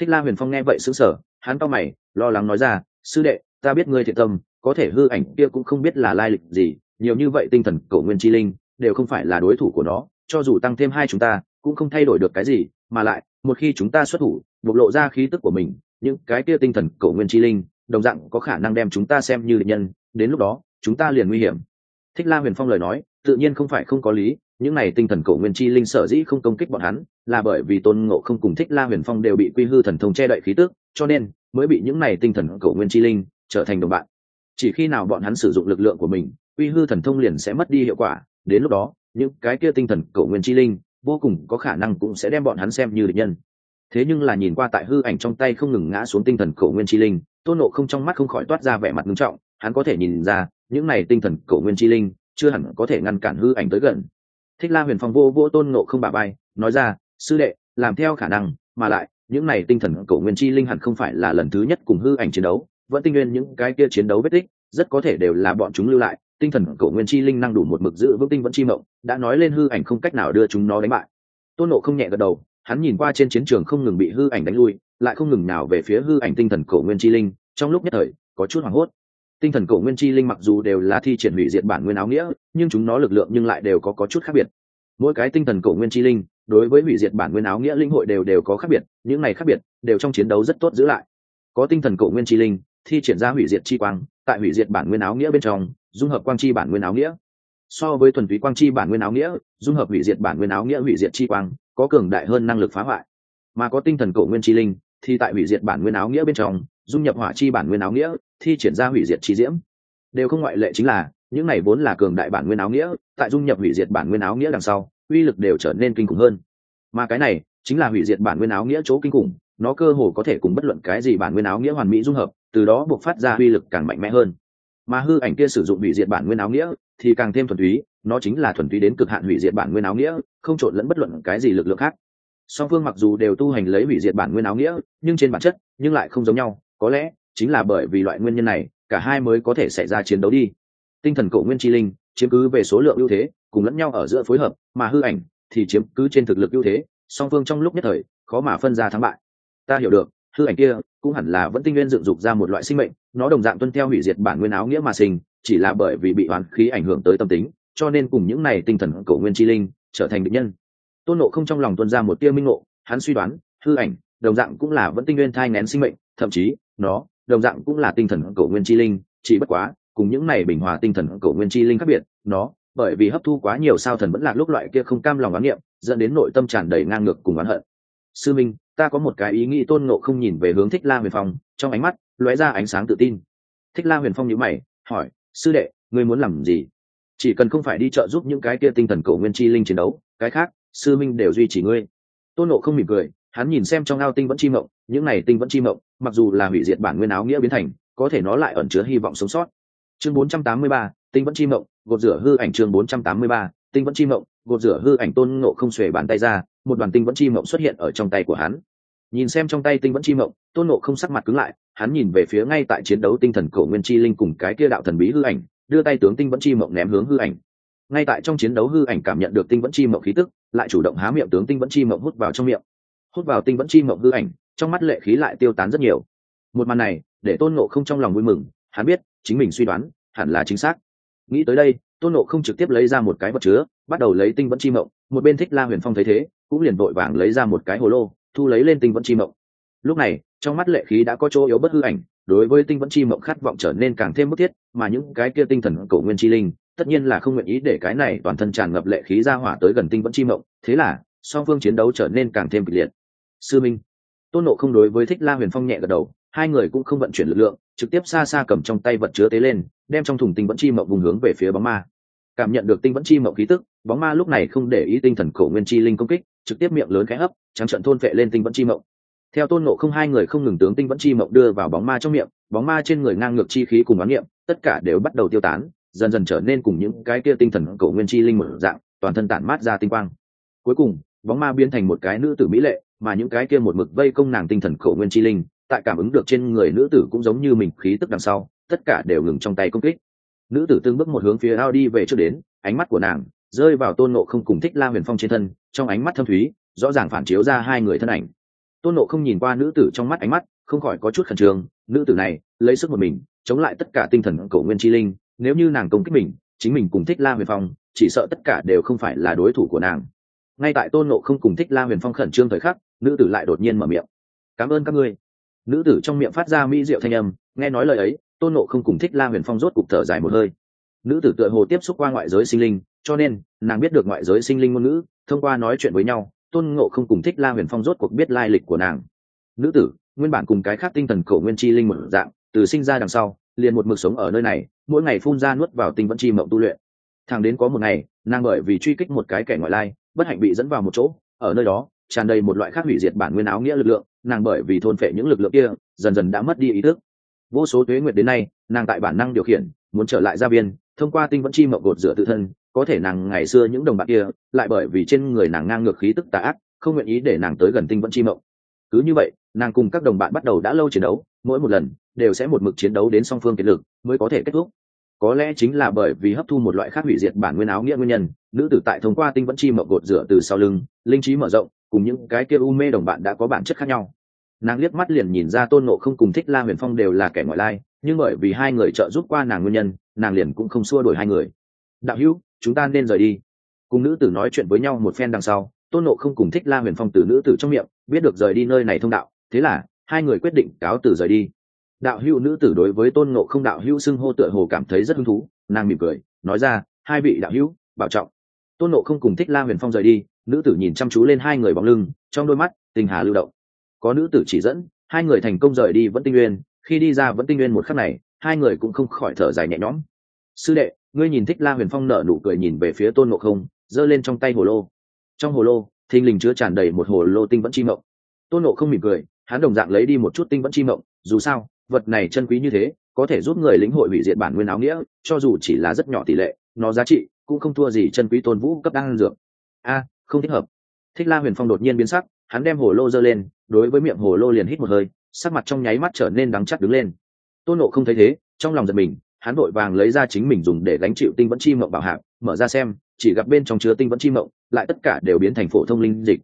Thích la huyền phong nghe vậy xứng sở hắn to mày, lo lắng nói ra, sư đệ, ta biết ngươi thiện tâm, có thể hư ảnh kia cũng không biết là lai lịch gì, nhiều như vậy tinh thần cầu nguyên chi linh, đều không phải là đối thủ của nó, cho dù tăng thêm hai chúng ta, cũng không thay đổi được cái gì, mà lại, một khi chúng ta xuất thủ, bộc lộ ra khí tức của mình, những cái kia tinh thần cầu nguyên chi linh, đồng dạng có khả năng đem chúng ta xem như địch nhân, đến lúc đó, chúng ta liền nguy hiểm. Thích la huyền phong lời nói, tự nhiên không phải không có lý những này tinh thần cổ nguyên chi linh sở dĩ không công kích bọn hắn, là bởi vì tôn ngộ không cùng thích la huyền phong đều bị quy hư thần thông che đậy khí tức, cho nên mới bị những này tinh thần cổ nguyên chi linh trở thành đồng bạn. Chỉ khi nào bọn hắn sử dụng lực lượng của mình, quy hư thần thông liền sẽ mất đi hiệu quả, đến lúc đó, những cái kia tinh thần cổ nguyên chi linh vô cùng có khả năng cũng sẽ đem bọn hắn xem như địch nhân. Thế nhưng là nhìn qua tại hư ảnh trong tay không ngừng ngã xuống tinh thần cổ nguyên chi linh, tôn nộ không trong mắt không khỏi toát ra vẻ mặt nghiêm trọng, hắn có thể nhìn ra, những này tinh thần cổ nguyên chi linh chưa hẳn có thể ngăn cản hư ảnh tới gần thích la huyền phong vô vô tôn nộ không bà bay, nói ra, sư đệ, làm theo khả năng, mà lại, những này tinh thần cổ nguyên chi linh hẳn không phải là lần thứ nhất cùng hư ảnh chiến đấu, vẫn tinh nguyên những cái kia chiến đấu vết tích, rất có thể đều là bọn chúng lưu lại, tinh thần cổ nguyên chi linh năng đủ một mực giữ vững tinh vẫn chi mộng, đã nói lên hư ảnh không cách nào đưa chúng nó đánh bại. Tôn nộ không nhẹ gật đầu, hắn nhìn qua trên chiến trường không ngừng bị hư ảnh đánh lui, lại không ngừng nào về phía hư ảnh tinh thần cổ nguyên chi linh, trong lúc nhất thời, có chút hoảng hốt tinh thần cổ nguyên chi linh mặc dù đều là thi triển hủy diệt bản nguyên áo nghĩa, nhưng chúng nó lực lượng nhưng lại đều có có chút khác biệt. Mỗi cái tinh thần cổ nguyên chi linh, đối với hủy diệt bản nguyên áo nghĩa linh hội đều đều có khác biệt, những này khác biệt, đều trong chiến đấu rất tốt giữ lại. Có tinh thần cổ nguyên chi linh, thi triển ra hủy diệt chi quang, tại hủy diệt bản nguyên áo nghĩa bên trong, dung hợp quang chi bản nguyên áo nghĩa. So với thuần túy quang chi bản nguyên áo nghĩa, dung hợp hủy diệt bản nguyên áo nghĩa, hủy diệt chi quang, có cường đại hơn năng lực phá hoại. Mà có tinh thần cổ nguyên chi linh, thì tại hủy diệt bản nguyên áo nghĩa bên trong, dung nhập hỏa chi bản nguyên áo nghĩa thi triển ra hủy diệt chi diễm. Đều không ngoại lệ chính là, những này vốn là cường đại bản nguyên áo nghĩa, tại dung nhập hủy diệt bản nguyên áo nghĩa đằng sau, uy lực đều trở nên kinh khủng hơn. Mà cái này, chính là hủy diệt bản nguyên áo nghĩa chỗ kinh khủng, nó cơ hồ có thể cùng bất luận cái gì bản nguyên áo nghĩa hoàn mỹ dung hợp, từ đó buộc phát ra uy lực càng mạnh mẽ hơn. Mà hư ảnh kia sử dụng hủy diệt bản nguyên áo nghĩa, thì càng thêm thuần túy, nó chính là thuần túy đến cực hạn hủy diệt bản nguyên áo nghĩa, không trộn lẫn bất luận cái gì lực lượng khác. Song phương mặc dù đều tu hành lấy hủy diệt bản nguyên áo nghĩa, nhưng trên bản chất, nhưng lại không giống nhau, có lẽ chính là bởi vì loại nguyên nhân này, cả hai mới có thể xảy ra chiến đấu đi. Tinh thần cổ nguyên chi linh, chiếm cứ về số lượng ưu thế, cùng lẫn nhau ở giữa phối hợp, mà hư ảnh thì chiếm cứ trên thực lực ưu thế, song phương trong lúc nhất thời, khó mà phân ra thắng bại. Ta hiểu được, hư ảnh kia cũng hẳn là vẫn tinh nguyên dựng dục ra một loại sinh mệnh, nó đồng dạng tuân theo hủy diệt bản nguyên áo nghĩa mà sinh, chỉ là bởi vì bị oán khí ảnh hưởng tới tâm tính, cho nên cùng những này tinh thần cổ nguyên chi linh trở thành định nhân. Tôn nộ không trong lòng tuân ra một tia minh ngộ, hắn suy đoán, hư ảnh đồng dạng cũng là vẫn tinh nguyên thai ngén sinh mệnh, thậm chí, nó đồng dạng cũng là tinh thần cổ nguyên chi linh, chỉ bất quá, cùng những này bình hòa tinh thần cổ nguyên chi linh khác biệt, nó, bởi vì hấp thu quá nhiều sao thần vẫn lạc lúc loại kia không cam lòng oán niệm dẫn đến nội tâm tràn đầy ngang ngược cùng oán hận. Sư minh, ta có một cái ý nghĩ tôn ngộ không nhìn về hướng thích la huyền phong, trong ánh mắt lóe ra ánh sáng tự tin. Thích la huyền phong nhíu mày, hỏi, sư đệ, ngươi muốn làm gì? Chỉ cần không phải đi trợ giúp những cái kia tinh thần cổ nguyên chi linh chiến đấu, cái khác, sư minh đều duy trì ngươi. Tôn nộ không mỉm cười hắn nhìn xem trong ao tinh vẫn chi mộng những này tinh vẫn chi mộng mặc dù là hủy diệt bản nguyên áo nghĩa biến thành có thể nó lại ẩn chứa hy vọng sống sót. Chương 483, tinh vẫn chi mộng gột rửa hư ảnh chương 483, tinh vẫn chi mộng gột rửa hư ảnh tôn ngộ không xuề bàn tay ra một đoàn tinh vẫn chi mộng xuất hiện ở trong tay của hắn. Nhìn xem trong tay tinh vẫn chi mộng tôn ngộ không sắc mặt cứng lại hắn nhìn về phía ngay tại chiến đấu tinh thần cổ nguyên chi linh cùng cái kia đạo thần bí hư ảnh đưa tay tướng tinh vẫn chi mộng ném hướng hư ảnh. Ngay tại trong chiến đấu hư ảnh cảm nhận được tinh vẫn chi mộng khí tức lại chủ động há miệng tướng tinh vẫn chi mộng hút vào trong miệng hút vào tinh vẫn chi mộng hư ảnh, trong mắt lệ khí lại tiêu tán rất nhiều. Một màn này, để tôn nộ không trong lòng vui mừng, hắn biết, chính mình suy đoán, hẳn là chính xác. Nghĩ tới đây, tôn nộ không trực tiếp lấy ra một cái vật chứa, bắt đầu lấy tinh vẫn chi mộng, một bên thích la huyền phong thấy thế, cũng liền vội vàng lấy ra một cái hồ lô, thu lấy lên tinh vẫn chi mộng. Lúc này, trong mắt lệ khí đã có chỗ yếu bất hư ảnh, đối với tinh vẫn chi mộng khát vọng trở nên càng thêm bức thiết, mà những cái kia tinh thần cầu nguyên chi linh, tất nhiên là không nguyện ý để cái này toàn thân tràn ngập lệ khí ra hỏa tới gần tinh vẫn chi mộng, thế là, song phương chiến đấu trở nên càng thêm kịch liệt sư minh. Tôn nộ không đối với thích la huyền phong nhẹ gật đầu, hai người cũng không vận chuyển lực lượng, trực tiếp xa xa cầm trong tay vật chứa tế lên, đem trong thùng tinh vẫn chi mộng vùng hướng về phía bóng ma. Cảm nhận được tinh vẫn chi mộng khí tức, bóng ma lúc này không để ý tinh thần cổ nguyên chi linh công kích, trực tiếp miệng lớn khẽ hấp, trắng trận thôn vệ lên tinh vẫn chi mộng theo tôn nộ không hai người không ngừng tướng tinh vẫn chi mộng đưa vào bóng ma trong miệng, bóng ma trên người ngang ngược chi khí cùng bán niệm, tất cả đều bắt đầu tiêu tán, dần dần trở nên cùng những cái kia tinh thần cổ nguyên chi linh mở dạng, toàn thân tản mát ra tinh quang. Cuối cùng, bóng ma biến thành một cái nữ tử mỹ lệ mà những cái kia một mực vây công nàng tinh thần cổ nguyên chi linh, tại cảm ứng được trên người nữ tử cũng giống như mình khí tức đằng sau, tất cả đều ngừng trong tay công kích. Nữ tử tương bước một hướng phía ao đi về trước đến, ánh mắt của nàng rơi vào tôn nộ không cùng thích la huyền phong trên thân, trong ánh mắt thâm thúy, rõ ràng phản chiếu ra hai người thân ảnh. Tôn nộ không nhìn qua nữ tử trong mắt ánh mắt, không khỏi có chút khẩn trương, nữ tử này, lấy sức một mình, chống lại tất cả tinh thần cổ nguyên chi linh, nếu như nàng công kích mình, chính mình cùng thích la huyền phong, chỉ sợ tất cả đều không phải là đối thủ của nàng ngay tại tôn nộ không cùng thích la huyền phong khẩn trương thời khắc, nữ tử lại đột nhiên mở miệng. Cảm ơn các ngươi. Nữ tử trong miệng phát ra mỹ diệu thanh âm, nghe nói lời ấy, tôn nộ không cùng thích la huyền phong rốt cục thở dài một hơi. Nữ tử tựa hồ tiếp xúc qua ngoại giới sinh linh, cho nên, nàng biết được ngoại giới sinh linh ngôn ngữ, thông qua nói chuyện với nhau, tôn ngộ không cùng thích la huyền phong rốt cuộc biết lai lịch của nàng. Nữ tử, nguyên bản cùng cái khác tinh thần cổ nguyên chi linh một dạng, từ sinh ra đằng sau, liền một mực sống ở nơi này, mỗi ngày phun ra nuốt vào tinh vẫn chi mộng tu luyện. Thằng đến có một ngày, nàng bởi vì truy kích một cái kẻ ngoại lai bất hạnh bị dẫn vào một chỗ, ở nơi đó, tràn đầy một loại khác hủy diệt bản nguyên áo nghĩa lực lượng, nàng bởi vì thôn phệ những lực lượng kia, dần dần đã mất đi ý thức. Vô số tuế nguyệt đến nay, nàng tại bản năng điều khiển, muốn trở lại gia viên, thông qua tinh vẫn chi mộng gột rửa tự thân, có thể nàng ngày xưa những đồng bạn kia, lại bởi vì trên người nàng ngang ngược khí tức tà ác, không nguyện ý để nàng tới gần tinh vẫn chi mộng. Cứ như vậy, nàng cùng các đồng bạn bắt đầu đã lâu chiến đấu, mỗi một lần, đều sẽ một mực chiến đấu đến song phương kiệt lực, mới có thể kết thúc có lẽ chính là bởi vì hấp thu một loại khác hủy diệt bản nguyên áo nghĩa nguyên nhân, nữ tử tại thông qua tinh vẫn chi mở gột rửa từ sau lưng, linh trí mở rộng, cùng những cái kia u mê đồng bạn đã có bản chất khác nhau. Nàng liếc mắt liền nhìn ra tôn nộ không cùng thích la huyền phong đều là kẻ ngoại lai, nhưng bởi vì hai người trợ giúp qua nàng nguyên nhân, nàng liền cũng không xua đổi hai người. Đạo hữu, chúng ta nên rời đi. Cùng nữ tử nói chuyện với nhau một phen đằng sau, tôn nộ không cùng thích la huyền phong từ nữ tử trong miệng, biết được rời đi nơi này thông đạo, thế là hai người quyết định cáo từ rời đi đạo hữu nữ tử đối với tôn ngộ không đạo hữu xưng hô tựa hồ cảm thấy rất hứng thú, nàng mỉm cười, nói ra, hai vị đạo hữu, bảo trọng. Tôn ngộ không cùng thích la huyền phong rời đi, nữ tử nhìn chăm chú lên hai người bóng lưng, trong đôi mắt, tình hà lưu động. Có nữ tử chỉ dẫn, hai người thành công rời đi vẫn tinh nguyên, khi đi ra vẫn tinh nguyên một khắc này, hai người cũng không khỏi thở dài nhẹ nhõm. Sư đệ, ngươi nhìn thích la huyền phong nở nụ cười nhìn về phía tôn ngộ không, giơ lên trong tay hồ lô. Trong hồ lô, thình lình chứa tràn đầy một hồ lô tinh vẫn chi mộng. Tôn ngộ không mỉm cười, hắn đồng dạng lấy đi một chút tinh vẫn chi mộng, dù sao vật này chân quý như thế, có thể giúp người lĩnh hội hủy diệt bản nguyên áo nghĩa, cho dù chỉ là rất nhỏ tỷ lệ, nó giá trị cũng không thua gì chân quý tôn vũ cấp đan dược. A, không thích hợp. Thích la huyền phong đột nhiên biến sắc, hắn đem hồ lô giơ lên, đối với miệng hồ lô liền hít một hơi, sắc mặt trong nháy mắt trở nên đắng chắc đứng lên. Tôn nộ không thấy thế, trong lòng giật mình, hắn vội vàng lấy ra chính mình dùng để gánh chịu tinh vẫn chi mộng bảo hạc, mở ra xem, chỉ gặp bên trong chứa tinh vẫn chi mộng, lại tất cả đều biến thành phổ thông linh dịch.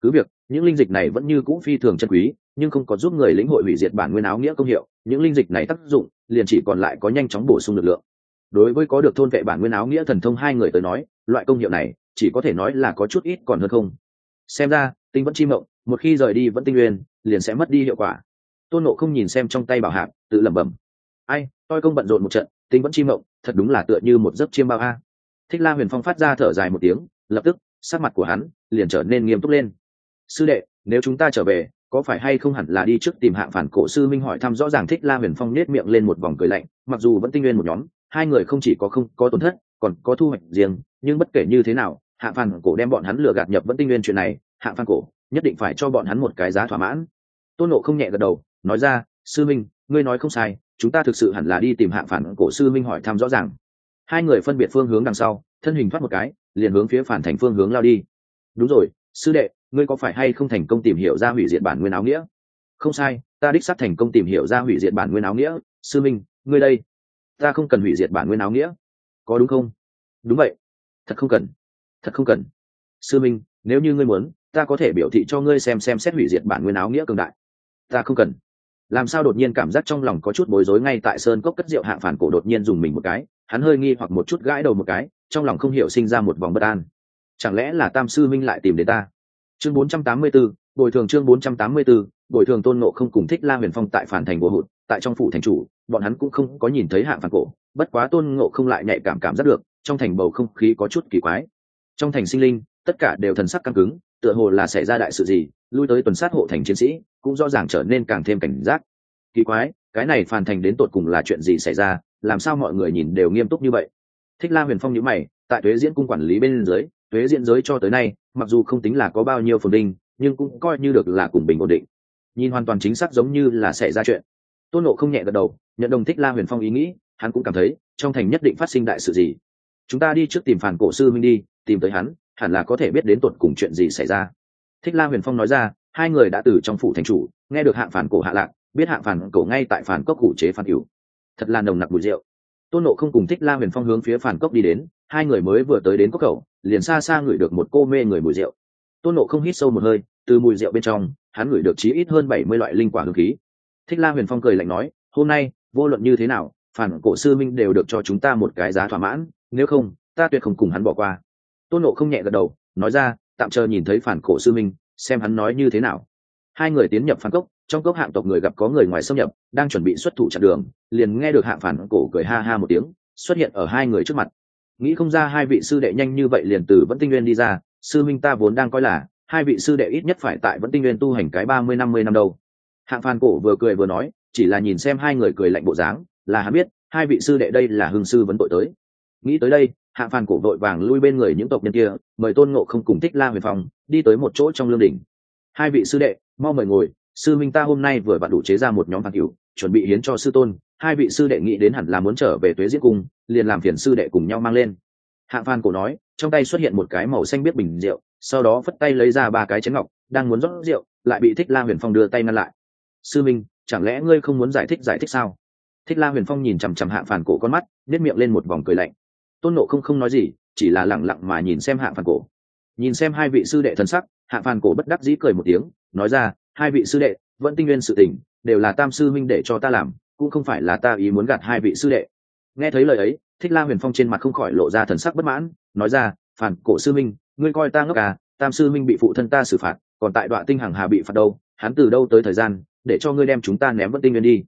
Cứ việc những linh dịch này vẫn như cũ phi thường chân quý, nhưng không có giúp người lĩnh hội hủy diệt bản nguyên áo nghĩa công hiệu. Những linh dịch này tác dụng, liền chỉ còn lại có nhanh chóng bổ sung lực lượng. Đối với có được thôn vệ bản nguyên áo nghĩa thần thông hai người tới nói, loại công hiệu này chỉ có thể nói là có chút ít còn hơn không. Xem ra, tinh vẫn chi mộng, một khi rời đi vẫn tinh nguyên, liền sẽ mất đi hiệu quả. Tôn nộ không nhìn xem trong tay bảo hạc, tự lẩm bẩm. Ai, tôi công bận rộn một trận, tinh vẫn chi mộng, thật đúng là tựa như một giấc chiêm bao a. Thích la huyền phong phát ra thở dài một tiếng, lập tức, sắc mặt của hắn liền trở nên nghiêm túc lên sư đệ, nếu chúng ta trở về, có phải hay không hẳn là đi trước tìm hạng phản cổ sư minh hỏi thăm rõ ràng thích la huyền phong nết miệng lên một vòng cười lạnh, mặc dù vẫn tinh nguyên một nhóm, hai người không chỉ có không có tổn thất, còn có thu hoạch riêng, nhưng bất kể như thế nào, hạng phản cổ đem bọn hắn lừa gạt nhập vẫn tinh nguyên chuyện này, hạng phản cổ nhất định phải cho bọn hắn một cái giá thỏa mãn. Tôn nộ không nhẹ gật đầu, nói ra, sư minh, ngươi nói không sai, chúng ta thực sự hẳn là đi tìm hạng phản cổ sư minh hỏi thăm rõ ràng. Hai người phân biệt phương hướng đằng sau, thân hình thoát một cái, liền hướng phía phản thành phương hướng lao đi. Đúng rồi, sư đệ ngươi có phải hay không thành công tìm hiểu ra hủy diệt bản nguyên áo nghĩa? Không sai, ta đích xác thành công tìm hiểu ra hủy diệt bản nguyên áo nghĩa. Sư minh, ngươi đây, ta không cần hủy diệt bản nguyên áo nghĩa. Có đúng không? Đúng vậy. Thật không cần. Thật không cần. Sư minh, nếu như ngươi muốn, ta có thể biểu thị cho ngươi xem xem xét hủy diệt bản nguyên áo nghĩa cường đại. Ta không cần. Làm sao đột nhiên cảm giác trong lòng có chút bối rối ngay tại sơn cốc cất rượu hạng phản cổ đột nhiên dùng mình một cái, hắn hơi nghi hoặc một chút gãi đầu một cái, trong lòng không hiểu sinh ra một vòng bất an. Chẳng lẽ là tam sư minh lại tìm đến ta? Chương 484, bồi thường chương 484, bồi thường tôn ngộ không cùng thích la huyền phong tại phản thành bồ hụt tại trong phủ thành chủ bọn hắn cũng không có nhìn thấy hạng phản cổ bất quá tôn ngộ không lại nhạy cảm cảm giác được trong thành bầu không khí có chút kỳ quái. Trong thành sinh linh tất cả đều thần sắc căng cứng tựa hồ là xảy ra đại sự gì lui tới tuần sát hộ thành chiến sĩ cũng rõ ràng trở nên càng thêm cảnh giác. Kỳ quái cái này phản thành đến tột cùng là chuyện gì xảy ra làm sao mọi người nhìn đều nghiêm túc như vậy? Thích la huyền phong nhữ mày tại thuế diễn cung quản lý bên dưới thuế diễn giới cho tới nay mặc dù không tính là có bao nhiêu phồn đinh nhưng cũng coi như được là cùng bình ổn định. Nhìn hoàn toàn chính xác giống như là xảy ra chuyện. Tôn nộ không nhẹ gật đầu, nhận đồng thích la huyền phong ý nghĩ, hắn cũng cảm thấy, trong thành nhất định phát sinh đại sự gì. Chúng ta đi trước tìm phản cổ sư minh đi, tìm tới hắn, hẳn là có thể biết đến tột cùng chuyện gì xảy ra. Thích la huyền phong nói ra, hai người đã từ trong phủ thành chủ, nghe được hạng phản cổ hạ lạc, biết hạng phản cổ ngay tại phản cốc cụ chế phản cửu. Thật là nồng nặc bụi rượu. Tôn nộ không cùng thích la huyền phong hướng phía phản cốc đi đến, hai người mới vừa tới đến cốc khẩu liền xa xa ngửi được một cô mê người mùi rượu. Tôn nộ không hít sâu một hơi, từ mùi rượu bên trong, hắn ngửi được chí ít hơn bảy mươi loại linh quả hương khí. Thích la huyền phong cười lạnh nói, hôm nay, vô luận như thế nào, phản cổ sư minh đều được cho chúng ta một cái giá thỏa mãn, nếu không, ta tuyệt không cùng hắn bỏ qua. Tôn nộ không nhẹ gật đầu, nói ra, tạm chờ nhìn thấy phản cổ sư minh, xem hắn nói như thế nào. Hai người tiến nhập phản cốc, trong cốc hạng tộc người gặp có người ngoài xâm nhập, đang chuẩn bị xuất thủ chặn đường, liền nghe được hạng phản cổ cười ha ha một tiếng, xuất hiện ở hai người trước mặt nghĩ không ra hai vị sư đệ nhanh như vậy liền từ vẫn tinh nguyên đi ra, sư minh ta vốn đang coi là, hai vị sư đệ ít nhất phải tại vẫn tinh nguyên tu hành cái ba mươi năm mươi năm đâu. Hạng Phan cổ vừa cười vừa nói, chỉ là nhìn xem hai người cười lạnh bộ dáng, là hắn biết, hai vị sư đệ đây là hương sư vấn tội tới. Nghĩ tới đây hạ Phan cổ vội vàng lui bên người những tộc nhân kia, mời tôn ngộ không cùng thích la huyền phong, đi tới một chỗ trong lương đỉnh. Hai vị sư đệ, mau mời ngồi, sư minh ta hôm nay vừa vặn đủ chế ra một nhóm phản cửu chuẩn bị hiến cho sư tôn, hai vị sư đệ nghĩ đến hẳn là muốn trở về tuế diễn cung, liền làm phiền sư đệ cùng nhau mang lên. Hạ phan cổ nói, trong tay xuất hiện một cái màu xanh biết bình rượu, sau đó phất tay lấy ra ba cái chén ngọc, đang muốn rót rượu, lại bị thích la huyền phong đưa tay ngăn lại. Sư minh, chẳng lẽ ngươi không muốn giải thích giải thích sao? Thích la huyền phong nhìn chằm chằm hạ phản cổ con mắt nếp miệng lên một vòng cười lạnh. Tôn nộ không không nói gì, chỉ là lẳng lặng mà nhìn xem hạ phản cổ. Nhìn xem hai vị sư đệ thần sắc hạ phản cổ bất đắc dĩ cười một tiếng, nói ra, hai vị sư đệ, vẫn tinh nguyên sự tình đều là tam sư minh để cho ta làm, cũng không phải là ta ý muốn gạt hai vị sư đệ. Nghe thấy lời ấy, thích la huyền phong trên mặt không khỏi lộ ra thần sắc bất mãn, nói ra, phản, cổ sư minh ngươi coi ta ngốc à tam sư minh bị phụ thân ta xử phạt, còn tại đoạn tinh hằng hà bị phạt đâu, hắn từ đâu tới thời gian, để cho ngươi đem chúng ta ném vẫn tinh nguyên đi.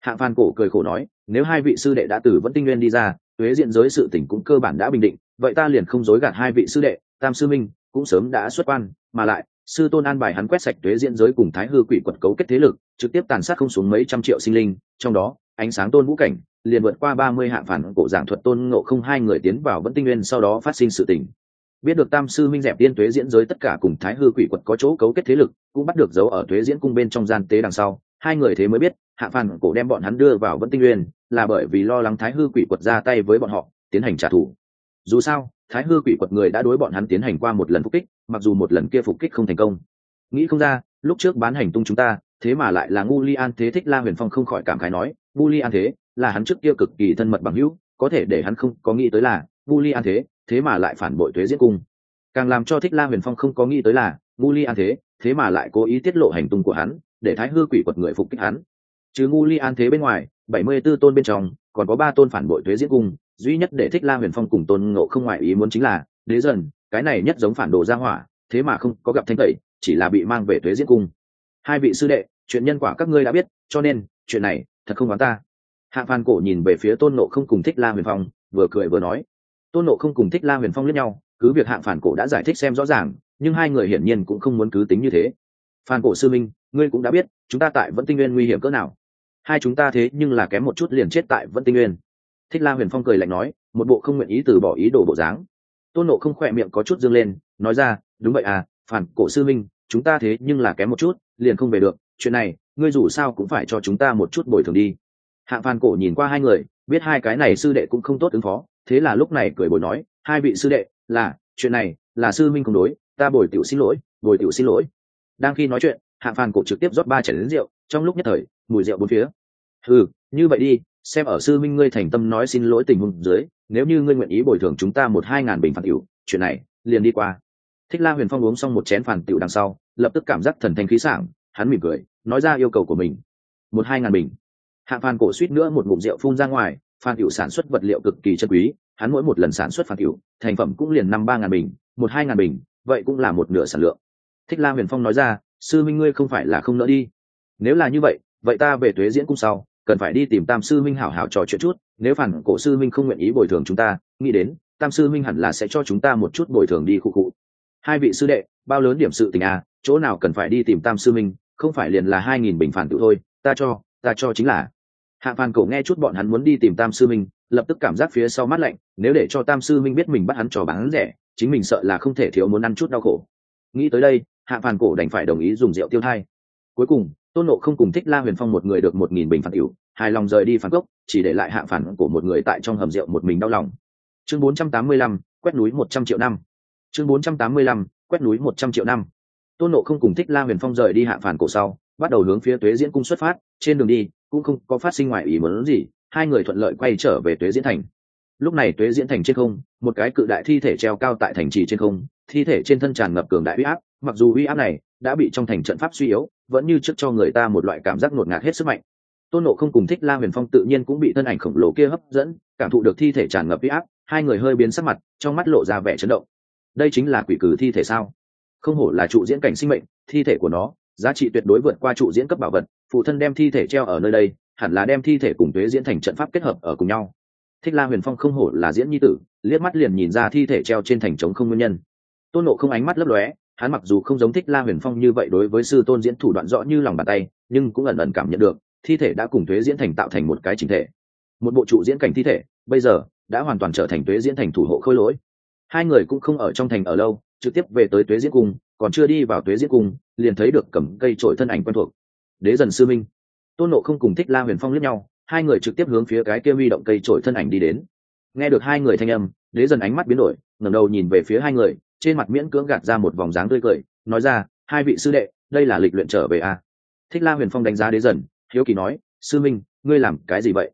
Hạ phan cổ cười khổ nói, nếu hai vị sư đệ đã từ vẫn tinh nguyên đi ra thuế diện giới sự tỉnh cũng cơ bản đã bình định, vậy ta liền không dối gạt hai vị sư đệ, tam sư minh cũng sớm đã xuất quan, mà lại sư tôn an bài hắn quét sạch thuế diễn giới cùng thái hư quỷ quật cấu kết thế lực, trực tiếp tàn sát không xuống mấy trăm triệu sinh linh, trong đó, ánh sáng tôn vũ cảnh, liền vượt qua ba mươi hạng phản cổ giảng thuật tôn ngộ không hai người tiến vào vẫn tinh nguyên sau đó phát sinh sự tình. Biết được tam sư minh dẹp tiên tuế diễn giới tất cả cùng thái hư quỷ quật có chỗ cấu kết thế lực, cũng bắt được dấu ở tuế diễn cung bên trong gian tế đằng sau, hai người thế mới biết, hạ phản cổ đem bọn hắn đưa vào vẫn tinh nguyên, là bởi vì lo lắng thái hư quỷ quật ra tay với bọn họ, tiến hành trả thù. Dù sao thái hư quỷ quật người đã đối bọn hắn tiến hành qua một lần phục kích, mặc dù một lần kia phục kích không thành công. Nghĩ không ra, lúc trước bán hành tung chúng ta, thế mà lại là ngu li an thế thích la huyền phong không khỏi cảm khái nói, ngu li an thế, là hắn trước kia cực kỳ thân mật bằng hữu, có thể để hắn không có nghĩ tới là, ngu li an thế thế mà lại phản bội thuế diễn cung. Càng làm cho thích la huyền phong không có nghĩ tới là, ngu li an thế thế mà lại cố ý tiết lộ hành tung của hắn, để thái hư quỷ quật người phục kích hắn. Chứ ngu li an thế bên ngoài bảy mươi b ố tôn bên trong, còn có ba tôn phản bội thuế diễn cung, duy nhất để thích la huyền phong cùng tôn ngộ không ngoại ý muốn chính là, đế dần cái này nhất giống phản đồ ra hỏa, thế mà không có gặp thanh tẩy, chỉ là bị mang về thuế diễn cung. Hai vị sư đệ, chuyện nhân quả các ngươi đã biết, cho nên, chuyện này, thật không đoán ta. Hạ phan cổ nhìn về phía tôn ngộ không cùng thích la huyền phong, vừa cười vừa nói. Tôn ngộ không cùng thích la huyền phong lẫn nhau, cứ việc hạng phản cổ đã giải thích xem rõ ràng, nhưng hai người hiển nhiên cũng không muốn cứ tính như thế. Phan cổ sư minh, ngươi cũng đã biết, chúng ta tại vẫn tinh nguyên nguy hiểm cỡ nào hai chúng ta thế nhưng là kém một chút liền chết tại vẫn tinh nguyên. Thích la huyền phong cười lạnh nói, một bộ không nguyện ý từ bỏ ý đồ bộ dáng. Tôn nộ không khỏe miệng có chút dương lên, nói ra, đúng vậy à phản, cổ sư minh, chúng ta thế nhưng là kém một chút, liền không về được, chuyện này, ngươi dù sao cũng phải cho chúng ta một chút bồi thường đi. Hạng phan cổ nhìn qua hai người, biết hai cái này sư đệ cũng không tốt ứng phó, thế là lúc này cười bồi nói, hai vị sư đệ, là, chuyện này, là sư minh không đối, ta bồi tiểu xin lỗi, bồi tiểu xin lỗi. Đang khi nói chuyện, hạng phan cổ trực tiếp rót ba chảy đến rượu, trong lúc nhất thời, mùi rượu bốn phía ừ như vậy đi xem ở sư minh ngươi thành tâm nói xin lỗi tình huống dưới nếu như ngươi nguyện ý bồi thường chúng ta một hai ngàn bình phản tiểu chuyện này liền đi qua. Thích la huyền phong uống xong một chén phản tiểu đằng sau lập tức cảm giác thần thanh khí sảng hắn mỉm cười nói ra yêu cầu của mình. Một hai ngàn bình. Hạ phan cổ suýt nữa một ngụm rượu phun ra ngoài phan tiểu sản xuất vật liệu cực kỳ chân quý hắn mỗi một lần sản xuất phan tiểu, thành phẩm cũng liền năm ba ngàn bình một hai ngàn bình vậy cũng là một nửa sản lượng. Thích la huyền phong nói ra sư minh ngươi không phải là không nỡ đi. Nếu là như vậy vậy ta về thuế diễn cung sau cần phải đi tìm tam sư minh hảo hảo trò chuyện chút, nếu phản cổ sư minh không nguyện ý bồi thường chúng ta, nghĩ đến, tam sư minh hẳn là sẽ cho chúng ta một chút bồi thường đi khu cụ hai vị sư đệ, bao lớn điểm sự tình à chỗ nào cần phải đi tìm tam sư minh không phải liền là hai nghìn bình phản tự thôi, ta cho ta cho chính là. Hạ phan cổ nghe chút bọn hắn muốn đi tìm tam sư minh lập tức cảm giác phía sau mắt lạnh, nếu để cho tam sư minh biết mình bắt hắn trò bán rẻ, chính mình sợ là không thể thiếu muốn ăn chút đau khổ. Nghĩ tới đây, hạ phan cổ đành phải đồng ý dùng rượu tiêu thai. Cuối cùng tôn nộ không cùng thích la huyền phong một người được một nghìn bình phản cửu hài lòng rời đi phản cốc, chỉ để lại hạ phản của một người tại trong hầm rượu một mình đau lòng. Chương bốn trăm tám mươi lăm, quét núi một trăm triệu năm. Chương bốn trăm tám mươi lăm, quét núi một trăm triệu năm. Tôn nộ không cùng thích la huyền phong rời đi hạ phản cổ sau, bắt đầu hướng phía tuế diễn cung xuất phát, trên đường đi, cũng không có phát sinh ngoài ý muốn gì, hai người thuận lợi quay trở về tuế diễn thành. Lúc này tuế diễn thành trên không, một cái cự đại thi thể treo cao tại thành trì trên không thi thể trên thân tràn ngập cường đại uy áp, mặc dù uy áp này đã bị trong thành trận pháp suy yếu, vẫn như trước cho người ta một loại cảm giác ngột ngạt hết sức mạnh. Tôn nộ không cùng thích la huyền phong tự nhiên cũng bị thân ảnh khổng lồ kia hấp dẫn, cảm thụ được thi thể tràn ngập uy áp, hai người hơi biến sắc mặt, trong mắt lộ ra vẻ chấn động. Đây chính là quỷ cử thi thể sao? Không hổ là trụ diễn cảnh sinh mệnh, thi thể của nó, giá trị tuyệt đối vượt qua trụ diễn cấp bảo vật, phụ thân đem thi thể treo ở nơi đây, hẳn là đem thi thể cùng tuế diễn thành trận pháp kết hợp ở cùng nhau. Thích la huyền phong không hổ là diễn nhi tử, liếc mắt liền nhìn ra thi thể treo trên thành trống không nguyên nhân tôn nộ không ánh mắt lấp lóe, hắn mặc dù không giống thích la huyền phong như vậy đối với sư tôn diễn thủ đoạn rõ như lòng bàn tay, nhưng cũng ẩn ẩn cảm nhận được, thi thể đã cùng thuế diễn thành tạo thành một cái chính thể. Một bộ trụ diễn cảnh thi thể, bây giờ, đã hoàn toàn trở thành tuế diễn thành thủ hộ khôi lỗi. Hai người cũng không ở trong thành ở lâu, trực tiếp về tới tuế diễn cung, còn chưa đi vào tuế diễn cung, liền thấy được cầm cây trội thân ảnh quen thuộc. Đế dần sư minh. Tôn nộ không cùng thích la huyền phong lướt nhau, hai người trực tiếp hướng phía cái kia huy động cây trội thân ảnh đi đến. Nghe được hai người thanh âm, đế dần ánh mắt biến đổi, ngẩng đầu nhìn về phía hai người trên mặt miễn cưỡng gạt ra một vòng dáng tươi cười, nói ra, hai vị sư đệ, đây là lịch luyện trở về à. thích la huyền phong đánh giá đế dần, hiếu kỳ nói, sư minh, ngươi làm cái gì vậy?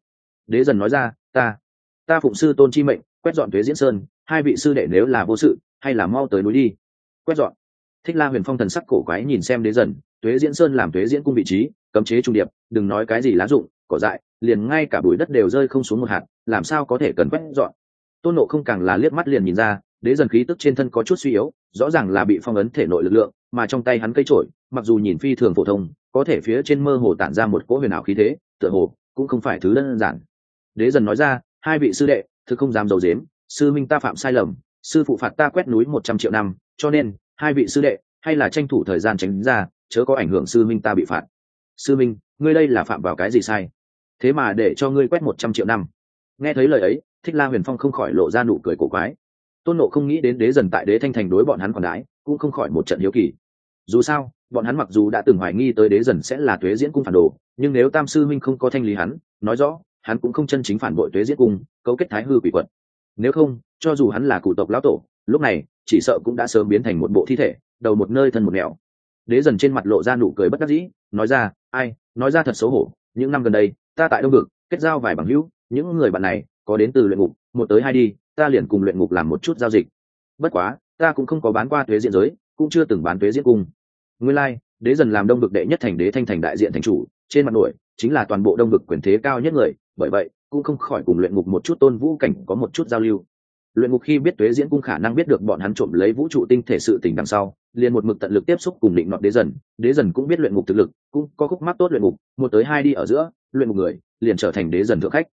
Đế dần nói ra, ta ta phụng sư tôn chi mệnh, quét dọn thuế diễn sơn, hai vị sư đệ nếu là vô sự, hay là mau tới núi đi. Quét dọn. Thích la huyền phong thần sắc cổ quái nhìn xem đế dần thuế diễn sơn làm thuế diễn cung vị trí, cấm chế trung điệp, đừng nói cái gì lá dụng, cỏ dại, liền ngay cả bụi đất đều rơi không xuống một hạt, làm sao có thể cần quét dọn? Tôn nộ không càng là liếc mắt liền nhìn ra đế dần khí tức trên thân có chút suy yếu, rõ ràng là bị phong ấn thể nội lực lượng, mà trong tay hắn cây trổi, mặc dù nhìn phi thường phổ thông, có thể phía trên mơ hồ tản ra một cỗ huyền ảo khí thế, tựa hồ cũng không phải thứ đơn giản. Đế dần nói ra, hai vị sư đệ, thực không dám dầu dếm, sư minh ta phạm sai lầm, sư phụ phạt ta quét núi một trăm triệu năm, cho nên, hai vị sư đệ, hay là tranh thủ thời gian tránh ra, chớ có ảnh hưởng sư minh ta bị phạt. Sư minh, ngươi đây là phạm vào cái gì sai? Thế mà để cho ngươi quét một trăm triệu năm. Nghe thấy lời ấy, thích la huyền phong không khỏi lộ ra nụ cười cổ quái tôn nộ không nghĩ đến đế dần tại đế thanh thành đối bọn hắn còn đái, cũng không khỏi một trận hiếu kỳ. Dù sao, bọn hắn mặc dù đã từng hoài nghi tới đế dần sẽ là tuế diễn cung phản đồ, nhưng nếu tam sư minh không có thanh lý hắn, nói rõ, hắn cũng không chân chính phản bội tuế diễn cung, cấu kết thái hư quỷ quật. Nếu không, cho dù hắn là cụ tộc lão tổ, lúc này, chỉ sợ cũng đã sớm biến thành một bộ thi thể, đầu một nơi thân một nẻo. Đế dần trên mặt lộ ra nụ cười bất đắc dĩ, nói ra, ai, nói ra thật xấu hổ, những năm gần đây, ta tại đông vực, kết giao vài bằng hữu, những người bạn này có đến từ luyện ngục, một tới hai đi ta liền cùng luyện ngục làm một chút giao dịch. Bất quá ta cũng không có bán qua thuế diện giới cũng chưa từng bán thuế diễn cung. Nguyên lai、like, đế dần làm đông vực đệ nhất thành đế thanh thành đại diện thành chủ trên mặt nổi chính là toàn bộ đông vực quyền thế cao nhất người bởi vậy cũng không khỏi cùng luyện ngục một chút tôn vũ cảnh có một chút giao lưu. Luyện ngục khi biết tuế diễn cung khả năng biết được bọn hắn trộm lấy vũ trụ tinh thể sự tình đằng sau liền một mực tận lực tiếp xúc cùng định nọt đế dần. Đế dần cũng biết luyện ngục thực lực cũng có khúc mắc tốt luyện ngục một tới hai đi ở giữa luyện ngục người liền trở thành đế dần thượng khách.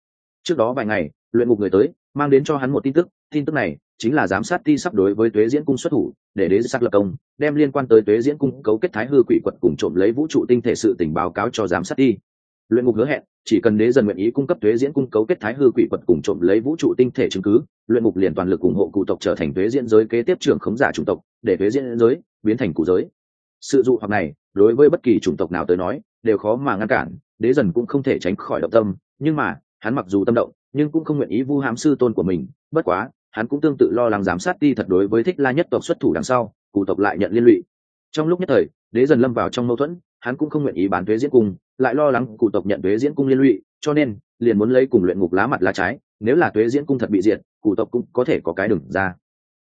Trước đó vài ngày luyện ngục người tới mang đến cho hắn một tin tức tin tức này chính là giám sát ti sắp đối với tuế diễn cung xuất thủ, để đế sắc lập công, đem liên quan tới tuế diễn cung cấu kết thái hư quỷ quật cùng trộm lấy vũ trụ tinh thể sự tình báo cáo cho giám sát ti. Luyện ngục hứa hẹn, chỉ cần đế dần nguyện ý cung cấp tuế diễn cung cấu kết thái hư quỷ quật cùng trộm lấy vũ trụ tinh thể chứng cứ, luyện ngục liền toàn lực ủng hộ cụ tộc trở thành tuế diễn giới kế tiếp trưởng khống giả chủng tộc, để tuế diễn giới biến thành cụ giới. Sự dụ hoặc này, đối với bất kỳ chủng tộc nào tới nói, đều khó mà ngăn cản, đế dần cũng không thể tránh khỏi động tâm, nhưng mà, hắn mặc dù tâm động nhưng cũng không nguyện ý vu hãm sư tôn của mình, bất quá, hắn cũng tương tự lo lắng giám sát ti thật đối với thích la nhất tộc xuất thủ đằng sau, cụ tộc lại nhận liên lụy. Trong lúc nhất thời, đế dần lâm vào trong mâu thuẫn, hắn cũng không nguyện ý bán thuế diễn cung, lại lo lắng cụ tộc nhận thuế diễn cung liên lụy, cho nên, liền muốn lấy cùng luyện ngục lá mặt lá trái, nếu là thuế diễn cung thật bị diệt, cụ tộc cũng có thể có cái đừng ra.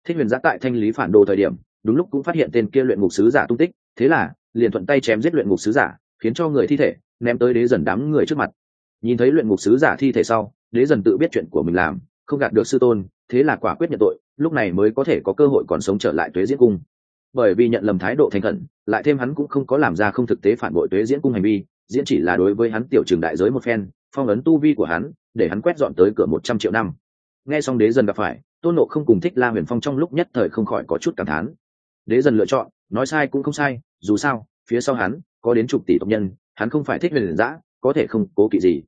Thích huyền giã tại thanh lý phản đồ thời điểm, đúng lúc cũng phát hiện tên kia luyện ngục sứ giả tung tích, thế là, liền thuận tay chém giết luyện ngục sứ giả, khiến cho người thi thể ném tới đế dần đám người trước mặt. Nhìn thấy luyện ngục sứ giả thi thể sau đế dần tự biết chuyện của mình làm, không gạt được sư tôn, thế là quả quyết nhận tội, lúc này mới có thể có cơ hội còn sống trở lại tuế diễn cung. Bởi vì nhận lầm thái độ thành khẩn, lại thêm hắn cũng không có làm ra không thực tế phản bội tuế diễn cung hành vi, diễn chỉ là đối với hắn tiểu trường đại giới một phen, phong ấn tu vi của hắn, để hắn quét dọn tới cửa một trăm triệu năm. Nghe xong đế dần gặp phải, tôn nộ không cùng thích la huyền phong trong lúc nhất thời không khỏi có chút cảm thán. Đế dần lựa chọn, nói sai cũng không sai, dù sao, phía sau hắn, có đến chục tỷ tộc nhân, hắn không phải thích huyền giã có thể không cố kỵ gì.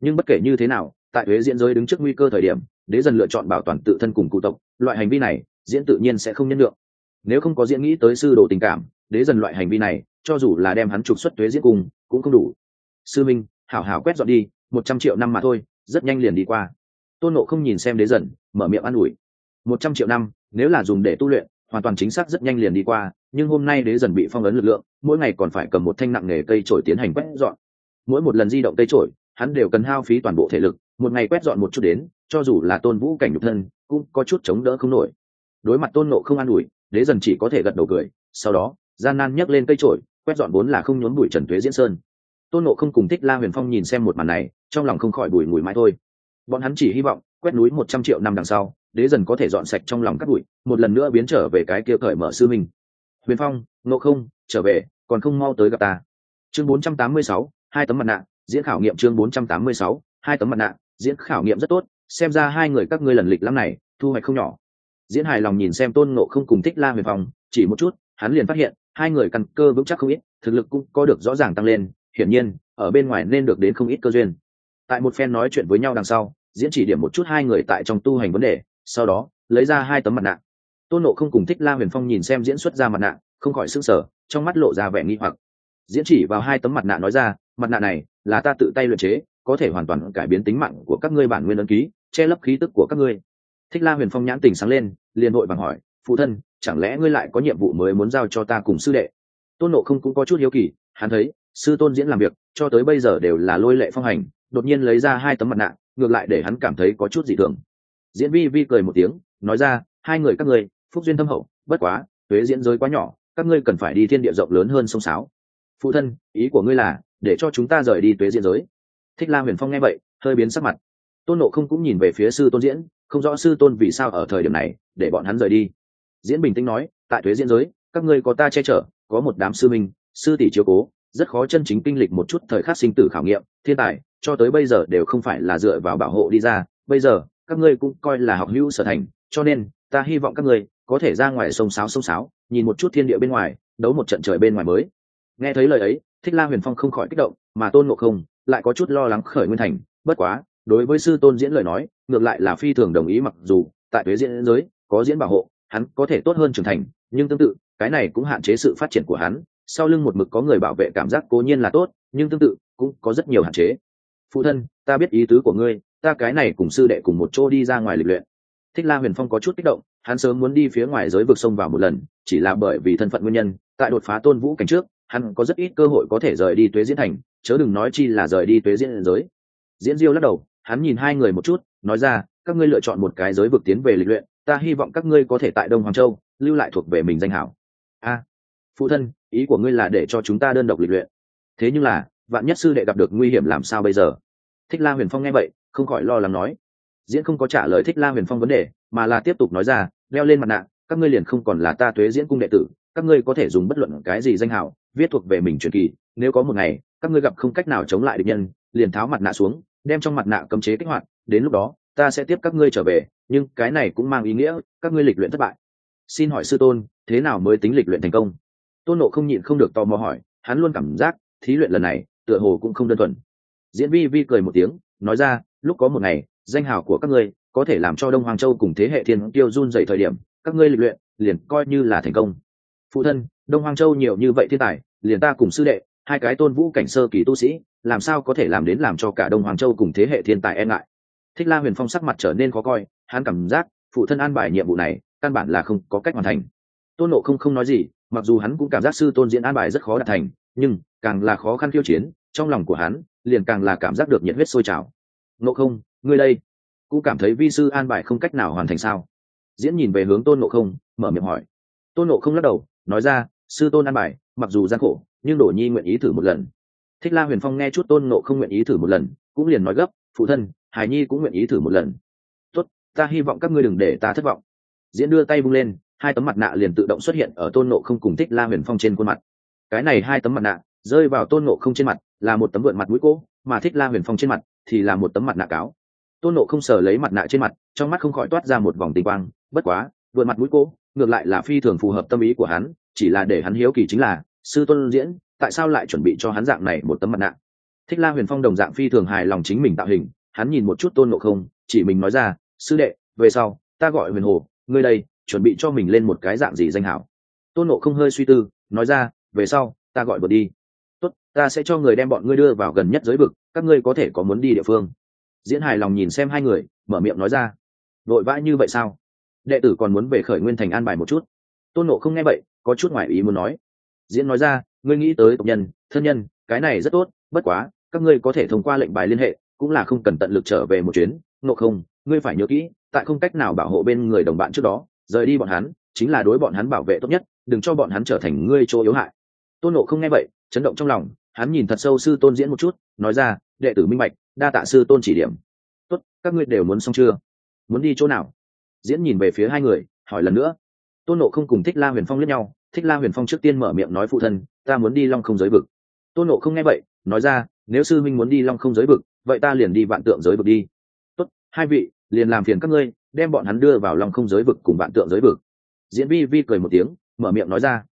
Nhưng bất kể như thế nào tại thuế diễn giới đứng trước nguy cơ thời điểm, đế dần lựa chọn bảo toàn tự thân cùng cụ tộc, loại hành vi này, diễn tự nhiên sẽ không nhân lượng nếu không có diễn nghĩ tới sư đồ tình cảm, đế dần loại hành vi này, cho dù là đem hắn trục xuất thuế diễn cùng, cũng không đủ. Sư minh, hảo hảo quét dọn đi, một trăm triệu năm mà thôi, rất nhanh liền đi qua. Tôn nộ không nhìn xem đế dần mở miệng an ủi. Một trăm triệu năm, nếu là dùng để tu luyện, hoàn toàn chính xác rất nhanh liền đi qua, nhưng hôm nay đế dần bị phong ấn lực lượng, mỗi ngày còn phải cầm một thanh nặng nghề cây trổi tiến hành quét dọn. Mỗi một lần di động cây trổi hắn đều cần hao phí toàn bộ thể lực một ngày quét dọn một chút đến, cho dù là tôn vũ cảnh nhục thân, cũng có chút chống đỡ không nổi. Đối mặt tôn nộ không an ủi, đế dần chỉ có thể gật đầu cười, sau đó, gian nan nhấc lên cây trổi quét dọn vốn là không nhốn bụi trần thuế diễn sơn. Tôn nộ không cùng thích la huyền phong nhìn xem một màn này, trong lòng không khỏi bùi mùi mãi thôi. Bọn hắn chỉ hy vọng, quét núi một trăm triệu năm đằng sau, đế dần có thể dọn sạch trong lòng các bụi, một lần nữa biến trở về cái kia cởi mở sư mình huyền phong nộ không, trở về, còn không mau tới gặp ta. Chương bốn trăm tám mươi sáu, hai tấm mặt nạ, diễn khảo nghiệm chương bốn trăm tám mươi sáu, hai tấm mặt nạ diễn khảo nghiệm rất tốt, xem ra hai người các ngươi lần lịch lắm này, thu hoạch không nhỏ. Diễn hài lòng nhìn xem tôn nộ không cùng thích la huyền phong, chỉ một chút, hắn liền phát hiện, hai người căn cơ vững chắc không ít, thực lực cũng có được rõ ràng tăng lên, hiển nhiên, ở bên ngoài nên được đến không ít cơ duyên. Tại một phen nói chuyện với nhau đằng sau, diễn chỉ điểm một chút hai người tại trong tu hành vấn đề, sau đó, lấy ra hai tấm mặt nạ. Tôn nộ không cùng thích la huyền phong nhìn xem diễn xuất ra mặt nạ, không khỏi s ư n g sở trong mắt lộ ra vẻ nghi hoặc. Diễn chỉ vào hai tấm mặt nạ nói ra, mặt nạ này là ta tự tay luyện chế có thể hoàn toàn cải biến tính mạng của các ngươi bản nguyên ấn ký, che lấp khí tức của các ngươi. Thích la huyền phong nhãn tình sáng lên, liền hội bằng hỏi, phụ thân, chẳng lẽ ngươi lại có nhiệm vụ mới muốn giao cho ta cùng sư đệ? Tôn nộ không cũng có chút hiếu kỳ, hắn thấy, sư tôn diễn làm việc, cho tới bây giờ đều là lôi lệ phong hành, đột nhiên lấy ra hai tấm mặt nạ, ngược lại để hắn cảm thấy có chút dị thường. Diễn vi vi cười một tiếng, nói ra, hai người các ngươi, phúc duyên thâm hậu, bất quá thuế diễn giới quá nhỏ, các ngươi cần phải đi thiên địa rộng lớn hơn sông sáo. Phụ thân, ý của ngươi là, để cho chúng ta rời đi tuế diễn giới thích la huyền phong nghe vậy, hơi biến sắc mặt. Tôn nộ không cũng nhìn về phía sư tôn diễn, không rõ sư tôn vì sao ở thời điểm này, để bọn hắn rời đi. Diễn bình tĩnh nói, tại thuế diễn giới, các ngươi có ta che chở, có một đám sư minh, sư tỷ chiếu cố, rất khó chân chính kinh lịch một chút thời khắc sinh tử khảo nghiệm, thiên tài, cho tới bây giờ đều không phải là dựa vào bảo hộ đi ra. Bây giờ, các ngươi cũng coi là học hữu sở thành, cho nên, ta hy vọng các ngươi có thể ra ngoài sông sáo sông sáo, nhìn một chút thiên địa bên ngoài, đấu một trận trời bên ngoài mới. Nghe thấy lời ấy, thích la huyền phong không khỏi kích động, mà tôn ngộ không lại có chút lo lắng khởi nguyên thành. Bất quá, đối với sư tôn diễn lời nói, ngược lại là phi thường đồng ý mặc dù, tại thuế diễn giới, có diễn bảo hộ, hắn có thể tốt hơn trưởng thành, nhưng tương tự, cái này cũng hạn chế sự phát triển của hắn. Sau lưng một mực có người bảo vệ cảm giác cố nhiên là tốt, nhưng tương tự, cũng có rất nhiều hạn chế. Phụ thân, ta biết ý tứ của ngươi, ta cái này cùng sư đệ cùng một chỗ đi ra ngoài lịch luyện. Thích la huyền phong có chút kích động, hắn sớm muốn đi phía ngoài giới vực sông vào một lần, chỉ là bởi vì thân phận nguyên nhân, tại đột phá tôn vũ cảnh trước, hắn có rất ít cơ hội có thể rời đi tuế diễn thành chớ đừng nói chi là rời đi tuế diễn giới. Diễn diêu lắc đầu, hắn nhìn hai người một chút, nói ra, các ngươi lựa chọn một cái giới vực tiến về lịch luyện, ta hy vọng các ngươi có thể tại đông hoàng châu, lưu lại thuộc về mình danh hảo. A, phụ thân, ý của ngươi là để cho chúng ta đơn độc lịch luyện. Thế nhưng là, vạn nhất sư đệ gặp được nguy hiểm làm sao bây giờ? Thích la huyền phong nghe vậy, không khỏi lo lắng nói. Diễn không có trả lời thích la huyền phong vấn đề, mà là tiếp tục nói ra, leo lên mặt nạ, các ngươi liền không còn là ta tuế diễn cung đệ tử, các ngươi có thể dùng bất luận cái gì danh hào viết thuộc về mình truyền kỳ, nếu có một ngày các ngươi gặp không cách nào chống lại địch nhân, liền tháo mặt nạ xuống, đem trong mặt nạ cấm chế kích hoạt, đến lúc đó, ta sẽ tiếp các ngươi trở về, nhưng cái này cũng mang ý nghĩa, các ngươi lịch luyện thất bại. Xin hỏi sư tôn, thế nào mới tính lịch luyện thành công? Tôn nộ không nhịn không được tò mò hỏi, hắn luôn cảm giác, thí luyện lần này, tựa hồ cũng không đơn thuần. Diễn vi vi cười một tiếng, nói ra, lúc có một ngày, danh hào của các ngươi có thể làm cho đông hoàng châu cùng thế hệ thiên tiêu run dậy thời điểm, các ngươi lịch luyện liền coi như là thành công. Phụ thân, đông hoàng châu nhiều như vậy thiên tài, liền ta cùng sư đệ hai cái tôn vũ cảnh sơ kỳ tu sĩ, làm sao có thể làm đến làm cho cả đông hoàng châu cùng thế hệ thiên tài e ngại? Thích la huyền phong sắc mặt trở nên khó coi, hắn cảm giác phụ thân an bài nhiệm vụ này căn bản là không có cách hoàn thành. Tôn nộ không không nói gì, mặc dù hắn cũng cảm giác sư tôn diễn an bài rất khó đạt thành, nhưng càng là khó khăn khiêu chiến, trong lòng của hắn liền càng là cảm giác được nhiệt huyết sôi trào. Nộ không, ngươi đây cũng cảm thấy vi sư an bài không cách nào hoàn thành sao? Diễn nhìn về hướng tôn nộ không, mở miệng hỏi. Tôn nộ không lắc đầu, nói ra, sư tôn an bài, mặc dù gian khổ nhưng đổ nhi nguyện ý thử một lần. Thích la huyền phong nghe chút tôn nộ không nguyện ý thử một lần, cũng liền nói gấp, phụ thân, hải nhi cũng nguyện ý thử một lần. Tốt, ta hy vọng các ngươi đừng để ta thất vọng. Diễn đưa tay bung lên, hai tấm mặt nạ liền tự động xuất hiện ở tôn nộ không cùng thích la huyền phong trên khuôn mặt. Cái này hai tấm mặt nạ rơi vào tôn nộ không trên mặt là một tấm vượn mặt mũi cỗ mà thích la huyền phong trên mặt thì là một tấm mặt nạ cáo. Tôn nộ không sờ lấy mặt nạ trên mặt, trong mắt không khỏi toát ra một vòng tinh quang, bất quá, vượn mặt mũi cỗ ngược lại là phi thường phù hợp tâm ý của hắn, chỉ là để hắn hiếu kỳ chính là sư tôn diễn, tại sao lại chuẩn bị cho hắn dạng này một tấm mặt nạ? Thích la huyền phong đồng dạng phi thường hài lòng chính mình tạo hình, hắn nhìn một chút tôn nộ không, chỉ mình nói ra, sư đệ, về sau, ta gọi huyền hồ, ngươi đây, chuẩn bị cho mình lên một cái dạng gì danh hảo? Tôn nộ không hơi suy tư, nói ra, về sau, ta gọi vượt đi. Tốt, ta sẽ cho người đem bọn ngươi đưa vào gần nhất giới vực, các ngươi có thể có muốn đi địa phương. Diễn hài lòng nhìn xem hai người, mở miệng nói ra, vội vã như vậy sao? Đệ tử còn muốn về khởi nguyên thành an bài một chút. Tôn nộ không nghe vậy, có chút ngoại ý muốn nói diễn nói ra, ngươi nghĩ tới tộc nhân, thân nhân, cái này rất tốt, bất quá, các ngươi có thể thông qua lệnh bài liên hệ, cũng là không cần tận lực trở về một chuyến. Nộ không, ngươi phải nhớ kỹ, tại không cách nào bảo hộ bên người đồng bạn trước đó, rời đi bọn hắn, chính là đối bọn hắn bảo vệ tốt nhất, đừng cho bọn hắn trở thành ngươi chỗ yếu hại. Tôn nộ không nghe vậy, chấn động trong lòng, hắn nhìn thật sâu sư tôn diễn một chút, nói ra, đệ tử minh bạch, đa tạ sư tôn chỉ điểm. Tốt, các ngươi đều muốn xong chưa? Muốn đi chỗ nào? Diễn nhìn về phía hai người, hỏi lần nữa. Tôn nộ không cùng thích la huyền phong lẫn nhau thích la huyền phong trước tiên mở miệng nói phụ thân, ta muốn đi long không giới vực. Tôn nộ không nghe vậy, nói ra, nếu sư minh muốn đi long không giới vực, vậy ta liền đi vạn tượng giới vực đi. Tốt, hai vị, liền làm phiền các ngươi, đem bọn hắn đưa vào long không giới vực cùng vạn tượng giới vực. Diễn vi vi cười một tiếng, mở miệng nói ra,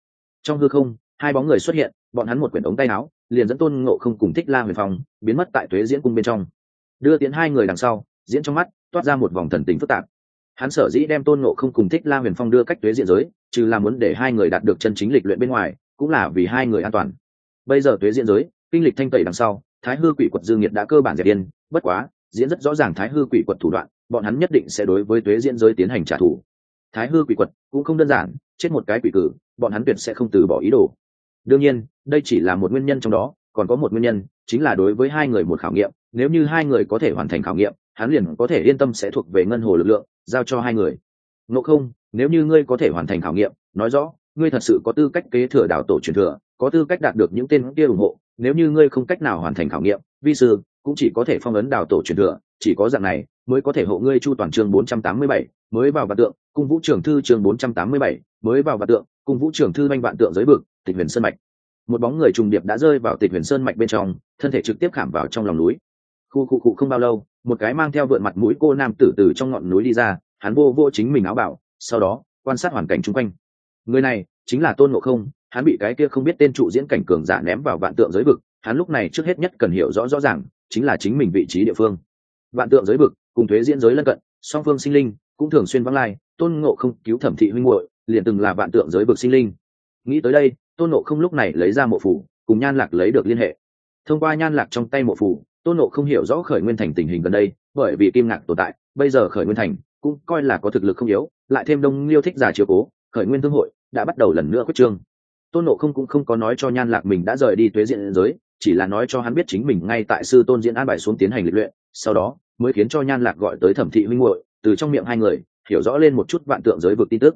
trong hư không, hai bóng người xuất hiện, bọn hắn một quyển ống tay áo, liền dẫn tôn ngộ không cùng thích la huyền phong, biến mất tại tuế diễn cung bên trong. Đưa tiến hai người đằng sau, diễn trong mắt, toát ra một vòng thần tính phức tạp. Hắn sở dĩ đem tôn nộ không cùng thích la huyền phong đưa cách tuế diện giới trừ là muốn để hai người đạt được chân chính lịch luyện bên ngoài, cũng là vì hai người an toàn. Bây giờ tuế diễn giới, kinh lịch thanh tẩy đằng sau, thái hư quỷ quật dương nghiệt đã cơ bản dẹp yên, bất quá, diễn rất rõ ràng thái hư quỷ quật thủ đoạn, bọn hắn nhất định sẽ đối với tuế diễn giới tiến hành trả thù. Thái hư quỷ quật cũng không đơn giản, chết một cái quỷ cử, bọn hắn tuyệt sẽ không từ bỏ ý đồ. Đương nhiên, đây chỉ là một nguyên nhân trong đó, còn có một nguyên nhân, chính là đối với hai người một khảo nghiệm, nếu như hai người có thể hoàn thành khảo nghiệm, hắn liền có thể yên tâm sẽ thuộc về ngân hồ lực lượng, giao cho hai người. Ngộ không nếu như ngươi có thể hoàn thành khảo nghiệm nói rõ ngươi thật sự có tư cách kế thừa đảo tổ truyền thừa có tư cách đạt được những tên kia ủng hộ nếu như ngươi không cách nào hoàn thành khảo nghiệm vi sư cũng chỉ có thể phong ấn đào tổ truyền thừa chỉ có dạng này mới có thể hộ ngươi chu toàn chương 487, mới vào vạn tượng cung vũ trưởng thư chương 487, mới vào vạn tượng cung vũ trưởng thư manh vạn tượng giới bực tịch huyền sơn mạch. Một bóng người trùng điệp đã rơi vào tịch huyền sơn mạch bên trong thân thể trực tiếp khảm vào trong lòng núi. Khu khu khu không bao lâu một cái mang theo vượn mặt mũi cô nam tử từ trong ngọn núi đi ra hắn vô vô chính mình áo bảo sau đó, quan sát hoàn cảnh chung quanh. Người này chính là tôn ngộ không, hắn bị cái kia không biết tên trụ diễn cảnh cường giả ném vào vạn tượng giới vực, hắn lúc này trước hết nhất cần hiểu rõ rõ ràng, chính là chính mình vị trí địa phương. Vạn tượng giới vực, cùng thuế diễn giới lân cận, song phương sinh linh cũng thường xuyên vắng lai, tôn ngộ không cứu thẩm thị huynh muội, liền từng là vạn tượng giới vực sinh linh. Nghĩ tới đây, tôn ngộ không lúc này lấy ra mộ phủ, cùng nhan lạc lấy được liên hệ. Thông qua nhan lạc trong tay mộ phủ, tôn ngộ không hiểu rõ khởi nguyên thành tình hình gần đây, bởi vì kim ngạc tồn tại, bây giờ khởi nguyên thành cũng coi là có thực lực không yếu, lại thêm đông liêu thích giả chiếu cố, khởi nguyên thương hội, đã bắt đầu lần nữa quyết trương. Tôn nộ không cũng không có nói cho nhan lạc mình đã rời đi tuế diện giới, chỉ là nói cho hắn biết chính mình ngay tại sư tôn diễn an bài xuống tiến hành lịch luyện, sau đó mới khiến cho nhan lạc gọi tới thẩm thị huynh hội từ trong miệng hai người, hiểu rõ lên một chút vạn tượng giới vực tin tức.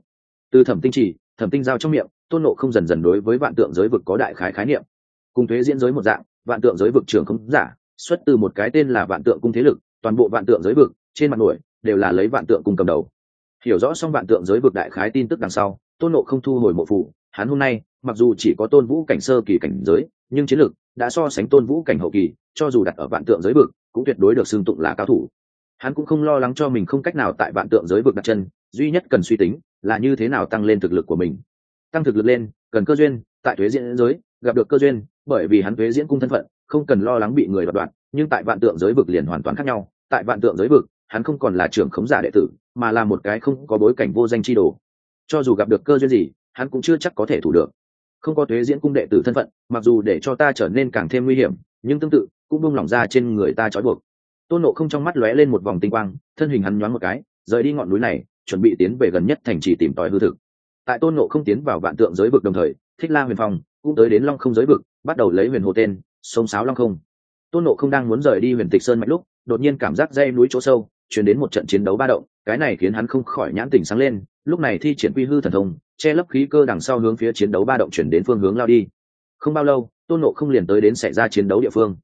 Từ thẩm tinh chỉ, thẩm tinh giao trong miệng, tôn nộ không dần dần đối với vạn tượng giới vực có đại khái khái niệm. Cùng thuế diễn giới một dạng, vạn tượng giới vực trường không giả, xuất từ một cái tên là vạn tượng cung thế lực, toàn bộ vạn tượng giới vực, trên mặt nổi đều là lấy vạn tượng cung cầm đầu. Hiểu rõ xong vạn tượng giới vực đại khái tin tức đằng sau, tôn nộ không thu hồi mộ phụ hắn hôm nay, mặc dù chỉ có tôn vũ cảnh sơ kỳ cảnh giới, nhưng chiến lược đã so sánh tôn vũ cảnh hậu kỳ, cho dù đặt ở vạn tượng giới vực, cũng tuyệt đối được xưng tụng là cao thủ. Hắn cũng không lo lắng cho mình không cách nào tại vạn tượng giới vực đặt chân, duy nhất cần suy tính là như thế nào tăng lên thực lực của mình. Tăng thực lực lên, cần cơ duyên, tại thuế diễn giới, gặp được cơ duyên, bởi vì hắn thuế diễn cung thân phận, không cần lo lắng bị người đoạt đoạt, nhưng tại vạn tượng giới vực liền hoàn toàn khác nhau. Tại vạn tượng giới vực hắn không còn là trưởng khống giả đệ tử, mà là một cái không có bối cảnh vô danh chi đồ. Cho dù gặp được cơ duyên gì, hắn cũng chưa chắc có thể thủ được. Không có thuế diễn cung đệ tử thân phận, mặc dù để cho ta trở nên càng thêm nguy hiểm, nhưng tương tự, cũng buông lỏng ra trên người ta trói buộc. Tôn nộ không trong mắt lóe lên một vòng tinh quang, thân hình hắn nhoáng một cái, rời đi ngọn núi này, chuẩn bị tiến về gần nhất thành trì tìm tòi hư thực. Tại tôn nộ không tiến vào vạn tượng giới vực đồng thời, thích la huyền phong cũng tới đến long không giới vực, bắt đầu lấy huyền hồ tên, sông sáo long không. Tôn nộ không đang muốn rời đi huyền tịch sơn mạnh lúc, đột nhiên cảm giác dây núi chỗ sâu chuyển đến một trận chiến đấu ba động, cái này khiến hắn không khỏi nhãn tình sáng lên, lúc này thi triển quy hư thần thông, che lấp khí cơ đằng sau hướng phía chiến đấu ba động chuyển đến phương hướng lao đi. Không bao lâu, tôn nộ không liền tới đến xảy ra chiến đấu địa phương.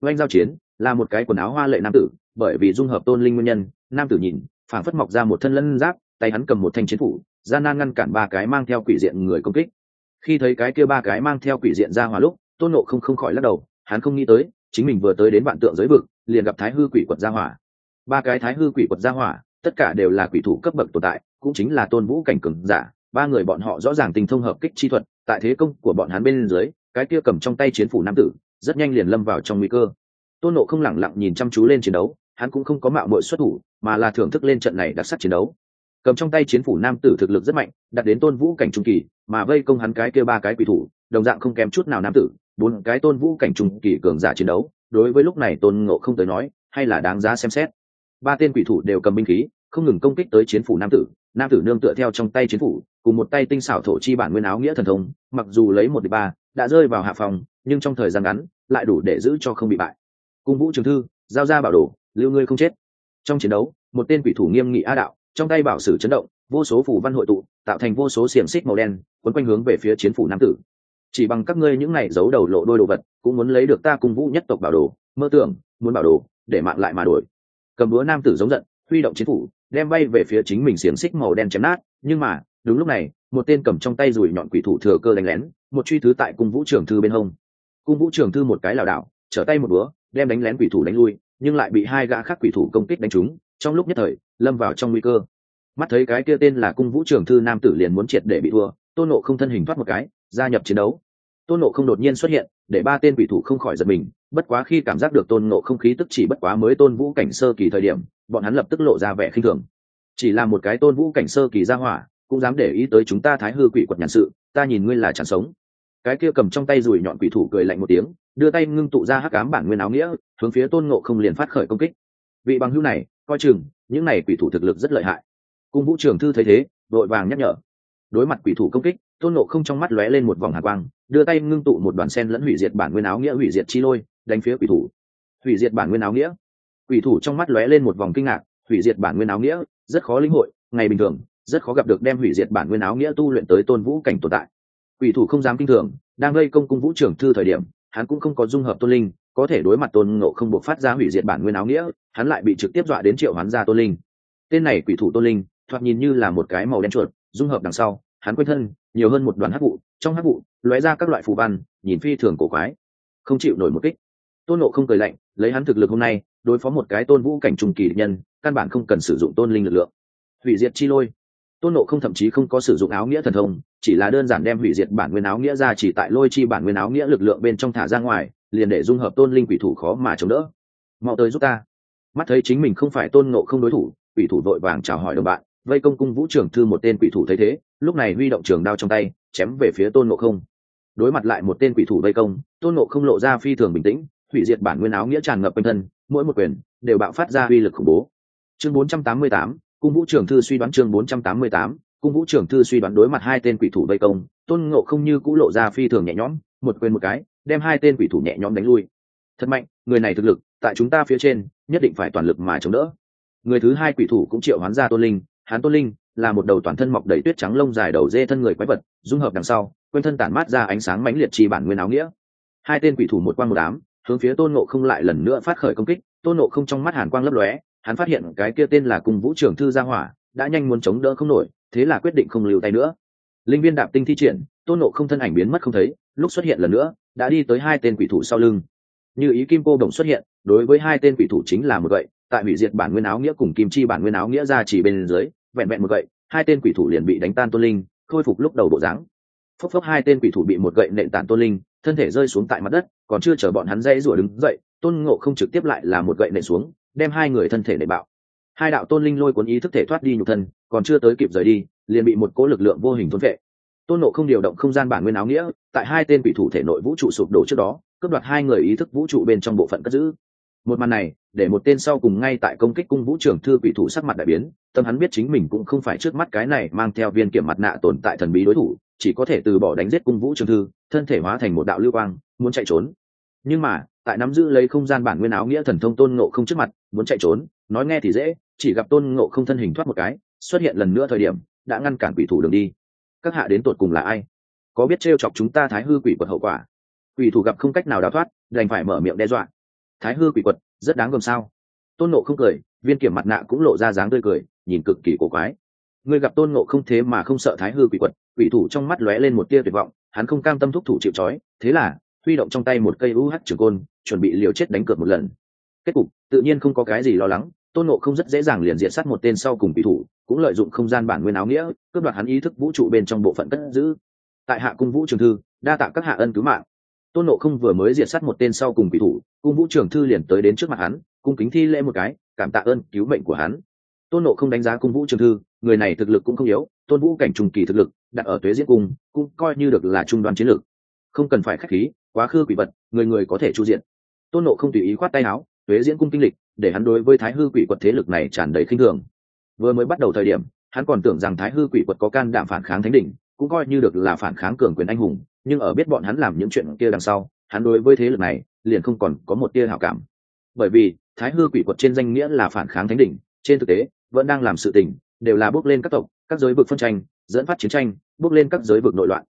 Oanh giao chiến, là một cái quần áo hoa lệ nam tử, bởi vì dung hợp tôn linh nguyên nhân, nam tử nhìn, phảng phất mọc ra một thân lân giáp, tay hắn cầm một thanh chiến phủ gian nan ngăn cản ba cái mang theo quỷ diện người công kích. Khi thấy cái kia ba cái mang theo quỷ diện ra hòa lúc, tôn nộ không không khỏi lắc đầu, hắn không nghĩ tới, chính mình vừa tới đến vạn tượng giới vực, liền gặp thái hư quỷ quật ra hỏa ba cái thái hư quỷ quật gia hỏa, tất cả đều là quỷ thủ cấp bậc tồn tại, cũng chính là tôn vũ cảnh cường giả, ba người bọn họ rõ ràng tình thông hợp kích chi thuật, tại thế công của bọn hắn bên dưới, cái kia cầm trong tay chiến phủ nam tử, rất nhanh liền lâm vào trong nguy cơ. Tôn nộ không lẳng lặng nhìn chăm chú lên chiến đấu, hắn cũng không có mạo mội xuất thủ, mà là thưởng thức lên trận này đặc sắc chiến đấu. Cầm trong tay chiến phủ nam tử thực lực rất mạnh đặt đến tôn vũ cảnh trung kỳ, mà vây công hắn cái kia ba cái quỷ thủ, đồng dạng không kém chút nào nam tử, bốn cái tôn vũ cảnh trung kỳ cường giả chiến đấu, đối với lúc này tôn ngộ không tới nói, hay là đáng giá xem xét ba tên quỷ thủ đều cầm binh khí, không ngừng công kích tới chiến phủ nam tử. Nam tử nương tựa theo trong tay chiến phủ, cùng một tay tinh xảo thổ chi bản nguyên áo nghĩa thần thông, mặc dù lấy một đ ba, đã rơi vào hạ phòng, nhưng trong thời gian ngắn, lại đủ để giữ cho không bị bại. Cung vũ trường thư, giao ra bảo đồ, lưu ngươi không chết. Trong chiến đấu, một tên quỷ thủ nghiêm nghị a đạo, trong tay bảo sử chấn động, vô số phủ văn hội tụ, tạo thành vô số xiềng xích màu đen, quấn quanh hướng về phía chiến phủ nam tử. Chỉ bằng các ngươi những này giấu đầu lộ đôi đồ vật, cũng muốn lấy được ta cung vũ nhất tộc bảo đồ, mơ tưởng, muốn bảo đồ, để mạng lại mà đổi cầm đũa nam tử giống giận, huy động chiến phủ, đem bay về phía chính mình xiềng xích màu đen chém nát. Nhưng mà, đúng lúc này, một tên cầm trong tay rùi nhọn quỷ thủ thừa cơ đánh lén, một truy thứ tại cung vũ trường thư bên hông. Cung vũ trường thư một cái lảo đảo, trở tay một búa đem đánh lén quỷ thủ đánh lui, nhưng lại bị hai gã khác quỷ thủ công kích đánh trúng, trong lúc nhất thời, lâm vào trong nguy cơ. Mắt thấy cái kia tên là cung vũ trường thư nam tử liền muốn triệt để bị thua, tôn nộ không thân hình thoát một cái, gia nhập chiến đấu tôn nộ không đột nhiên xuất hiện, để ba tên quỷ thủ không khỏi giật mình, bất quá khi cảm giác được tôn nộ không khí tức chỉ bất quá mới tôn vũ cảnh sơ kỳ thời điểm, bọn hắn lập tức lộ ra vẻ khinh thường. Chỉ là một cái tôn vũ cảnh sơ kỳ ra hỏa, cũng dám để ý tới chúng ta thái hư quỷ quật nhàn sự, ta nhìn ngươi là chẳng sống. Cái kia cầm trong tay rùi nhọn quỷ thủ cười lạnh một tiếng, đưa tay ngưng tụ ra hắc ám bản nguyên áo nghĩa, hướng phía tôn nộ không liền phát khởi công kích. Vị bằng hữu này, coi chừng, những này quỷ thủ thực lực rất lợi hại. Cung vũ trường thư thấy thế, đội vàng nhắc nhở. Đối mặt quỷ thủ công kích, tôn nộ không trong mắt lóe lên một vòng hạ quang đưa tay ngưng tụ một đoàn sen lẫn hủy diệt bản nguyên áo nghĩa hủy diệt chi lôi, đánh phía quỷ thủ. Hủy diệt bản nguyên áo nghĩa. Quỷ thủ trong mắt lóe lên một vòng kinh ngạc, hủy diệt bản nguyên áo nghĩa, rất khó linh hội, ngày bình thường, rất khó gặp được đem hủy diệt bản nguyên áo nghĩa tu luyện tới tôn vũ cảnh tồn tại. Quỷ thủ không dám kinh thường, đang gây công cung vũ trưởng thư thời điểm, hắn cũng không có dung hợp tôn linh, có thể đối mặt tôn ngộ không buộc phát ra hủy diệt bản nguyên áo nghĩa, hắn lại bị trực tiếp dọa đến triệu hắn ra tôn linh. Tên này quỷ thủ tôn linh, thoạt nhìn như là một cái màu đen chuột, dung hợp đằng sau, hắn quanh thân, nhiều hơn một đoàn hắc vụ, trong hắc vụ lóe ra các loại phù văn, nhìn phi thường cổ quái. Không chịu nổi một kích. Tôn nộ không cười lạnh, lấy hắn thực lực hôm nay, đối phó một cái tôn vũ cảnh trùng kỳ nhân, căn bản không cần sử dụng tôn linh lực lượng. Hủy diệt chi lôi. Tôn nộ không thậm chí không có sử dụng áo nghĩa thần thông, chỉ là đơn giản đem hủy diệt bản nguyên áo nghĩa ra chỉ tại lôi chi bản nguyên áo nghĩa lực lượng bên trong thả ra ngoài, liền để dung hợp tôn linh quỷ thủ khó mà chống đỡ. Mau tới giúp ta. Mắt thấy chính mình không phải tôn nộ không đối thủ, quỷ thủ vội vàng chào hỏi đồng bạn, vây công cung vũ trưởng thư một tên quỷ thủ thấy thế, lúc này huy động trường đao trong tay, chém về phía tôn nộ không đối mặt lại một tên quỷ thủ vây công tôn nộ không lộ ra phi thường bình tĩnh hủy diệt bản nguyên áo nghĩa tràn ngập quanh thân mỗi một quyền đều bạo phát ra uy lực khủng bố. Chương 488, cung vũ trưởng thư suy đoán chương 488, cung vũ trưởng thư suy đoán đối mặt hai tên quỷ thủ vây công tôn ngộ không như cũ lộ ra phi thường nhẹ nhõm một quyền một cái đem hai tên quỷ thủ nhẹ nhõm đánh lui. Thật mạnh người này thực lực tại chúng ta phía trên nhất định phải toàn lực mà chống đỡ. Người thứ hai quỷ thủ cũng triệu hoán ra tôn linh hán tôn linh là một đầu toàn thân mọc đầy tuyết trắng lông dài đầu dê thân người quái vật dung hợp đằng sau quanh thân tản mát ra ánh sáng mãnh liệt chi bản nguyên áo nghĩa. Hai tên quỷ thủ một quan một đám hướng phía tôn nộ không lại lần nữa phát khởi công kích. Tôn nộ không trong mắt hàn quang lấp lóe, hắn phát hiện cái kia tên là cung vũ trưởng thư gia hỏa, đã nhanh muốn chống đỡ không nổi, thế là quyết định không lưu tay nữa. Linh viên đạp tinh thi triển, tôn nộ không thân ảnh biến mất không thấy, lúc xuất hiện lần nữa, đã đi tới hai tên quỷ thủ sau lưng. Như ý kim cô đồng xuất hiện, đối với hai tên quỷ thủ chính là một gậy, tại hủy diệt bản nguyên áo nghĩa cùng kim chi bản nguyên áo nghĩa ra chỉ bên dưới, vẹn vẹn một gậy, hai tên quỷ thủ liền bị đánh tan tôn linh, khôi phục lúc đầu bộ dáng phốc phốc hai tên quỷ thủ bị một gậy nện tàn tôn linh, thân thể rơi xuống tại mặt đất, còn chưa chờ bọn hắn dây rủa đứng dậy, tôn ngộ không trực tiếp lại là một gậy nện xuống, đem hai người thân thể nệ bạo. Hai đạo tôn linh lôi cuốn ý thức thể thoát đi nhục thân, còn chưa tới kịp rời đi, liền bị một cỗ lực lượng vô hình thôn vệ. Tôn nộ không điều động không gian bản nguyên áo nghĩa, tại hai tên quỷ thủ thể nội vũ trụ sụp đổ trước đó, cướp đoạt hai người ý thức vũ trụ bên trong bộ phận cất giữ. Một màn này, để một tên sau cùng ngay tại công kích cung vũ trưởng thư quỷ thủ sắc mặt đại biến, tâm hắn biết chính mình cũng không phải trước mắt cái này mang theo viên kiểm mặt nạ tồn tại thần bí đối thủ chỉ có thể từ bỏ đánh giết cung vũ trường thư, thân thể hóa thành một đạo lưu quang, muốn chạy trốn. Nhưng mà, tại nắm giữ lấy không gian bản nguyên áo nghĩa thần thông tôn ngộ không trước mặt, muốn chạy trốn, nói nghe thì dễ, chỉ gặp tôn ngộ không thân hình thoát một cái, xuất hiện lần nữa thời điểm, đã ngăn cản quỷ thủ đường đi. Các hạ đến tột cùng là ai? Có biết t chọc chúng ta thái hư quỷ quật hậu quả? Quỷ thủ gặp không cách nào đào thoát, đành phải mở miệng đe dọa. Thái hư quỷ quật, rất đáng gồm sao? Tôn nộ không cười, viên kiểm mặt nạ cũng lộ ra dáng tươi cười, nhìn cực kỳ cổ quái người gặp tôn ngộ không thế mà không sợ thái hư quỷ quật, quỷ thủ trong mắt lóe lên một tia tuyệt vọng, hắn không cam tâm thúc thủ chịu trói, thế là, huy động trong tay một cây uh trường côn, chuẩn bị liều chết đánh cược một lần. Kết cục, tự nhiên không có cái gì lo lắng, tôn nộ không rất dễ dàng liền diện sát một tên sau cùng quỷ thủ, cũng lợi dụng không gian bản nguyên áo nghĩa, cướp đoạt hắn ý thức vũ trụ bên trong bộ phận cất giữ. Tại hạ cung vũ trường thư, đa tạ các hạ ân cứu mạng. Tôn nộ không vừa mới diệt sát một tên sau cùng quỷ thủ, cung vũ trường thư liền tới đến trước mặt hắn, cung kính thi lễ một cái, cảm tạ ơn cứu mệnh của hắn. Tôn nộ không đánh giá cung vũ trường thư người này thực lực cũng không yếu, tôn vũ cảnh trùng kỳ thực lực, đặt ở tuế diễn cung, cũng coi như được là trung đoàn chiến lược. Không cần phải k h á c h khí, quá khứ quỷ vật, người người có thể chu diện. Tôn nộ không tùy ý khoát tay áo, tuế diễn cung kinh lịch, để hắn đối với thái hư quỷ quật thế lực này tràn đầy khinh thường. Vừa mới bắt đầu thời điểm, hắn còn tưởng rằng thái hư quỷ quật có can đảm phản kháng thánh đỉnh, cũng coi như được là phản kháng cường quyền anh hùng, nhưng ở biết bọn hắn làm những chuyện kia đằng sau, hắn đối với thế lực này, liền không còn có một tia hảo cảm. Bởi vì, thái hư quỷ quật trên danh nghĩa là phản kháng thánh đỉnh, trên thực tế, vẫn đang làm sự tình đều là bước lên các tộc, các giới vực phân tranh, dẫn phát chiến tranh, bước lên các giới vực nội loạn.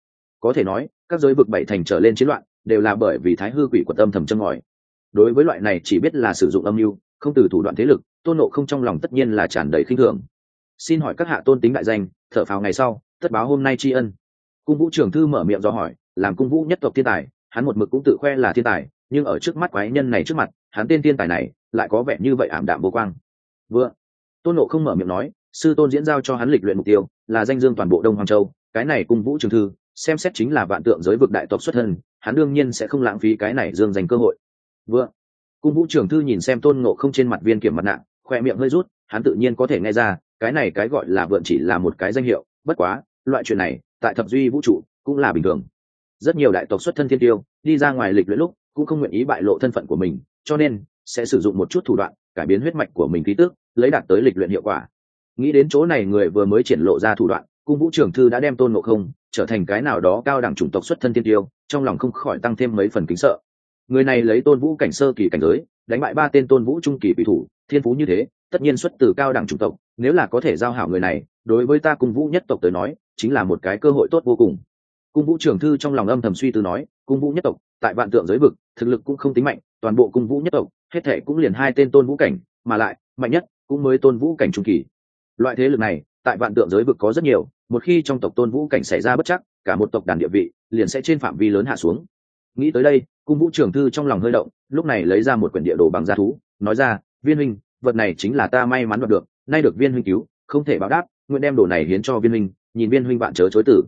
Có thể nói, các giới vực bảy thành trở lên chiến loạn đều là bởi vì thái hư quỷ quật âm thầm chân ngòi. Đối với loại này chỉ biết là sử dụng âm mưu, không từ thủ đoạn thế lực, tôn nộ không trong lòng tất nhiên là tràn đầy khinh thường. Xin hỏi các hạ tôn tính đại danh, thở phào ngày sau, tất báo hôm nay tri ân. Cung vũ trưởng thư mở miệng do hỏi, làm cung vũ nhất tộc thiên tài, hắn một mực cũng tự khoe là thiên tài, nhưng ở trước mắt quái nhân này trước mặt, hắn tên thiên tài này lại có vẻ như vậy ảm đạm vô quang. Vừa, tôn nộ không mở miệng nói sư tôn diễn giao cho hắn lịch luyện mục tiêu, là danh dương toàn bộ đông hoàng châu, cái này cung vũ trường thư, xem xét chính là vạn tượng giới vực đại tộc xuất thân, hắn đương nhiên sẽ không lãng phí cái này dương dành cơ hội. Vừa cung vũ trường thư nhìn xem tôn ngộ không trên mặt viên kiểm mặt nạ, khoe miệng hơi rút, hắn tự nhiên có thể nghe ra, cái này cái gọi là vượn chỉ là một cái danh hiệu, bất quá, loại chuyện này, tại thập duy vũ trụ, cũng là bình thường. Rất nhiều đại tộc xuất thân thiên tiêu, đi ra ngoài lịch luyện lúc, cũng không nguyện ý bại lộ thân phận của mình, cho nên, sẽ sử dụng một chút thủ đoạn, cải biến huyết mạch của mình ký tước, lấy đạt tới lịch luyện hiệu quả nghĩ đến chỗ này người vừa mới triển lộ ra thủ đoạn, cung vũ trưởng thư đã đem tôn ngộ không trở thành cái nào đó cao đẳng chủng tộc xuất thân tiên tiêu, trong lòng không khỏi tăng thêm mấy phần kính sợ. Người này lấy tôn vũ cảnh sơ kỳ cảnh giới, đánh bại ba tên tôn vũ trung kỳ bị thủ, thiên phú như thế, tất nhiên xuất từ cao đẳng chủng tộc, nếu là có thể giao hảo người này, đối với ta cung vũ nhất tộc tới nói, chính là một cái cơ hội tốt vô cùng. Cung vũ trưởng thư trong lòng âm thầm suy tư nói, cung vũ nhất tộc, tại vạn tượng giới vực, thực lực cũng không tính mạnh, toàn bộ cung vũ nhất tộc, hết thể cũng liền hai tên tôn vũ cảnh, mà lại, mạnh nhất cũng mới tôn vũ cảnh trung kỳ loại thế lực này, tại vạn tượng giới vực có rất nhiều, một khi trong tộc tôn vũ cảnh xảy ra bất chắc, cả một tộc đàn địa vị liền sẽ trên phạm vi lớn hạ xuống. Nghĩ tới đây, cung vũ trưởng thư trong lòng hơi động, lúc này lấy ra một quyển địa đồ bằng g thú, nói ra, viên huynh, vật này chính là ta may mắn đoạt được, nay được viên huynh cứu, không thể báo đáp, nguyện đem đồ này hiến cho viên huynh, nhìn viên huynh bạn chớ chối tử.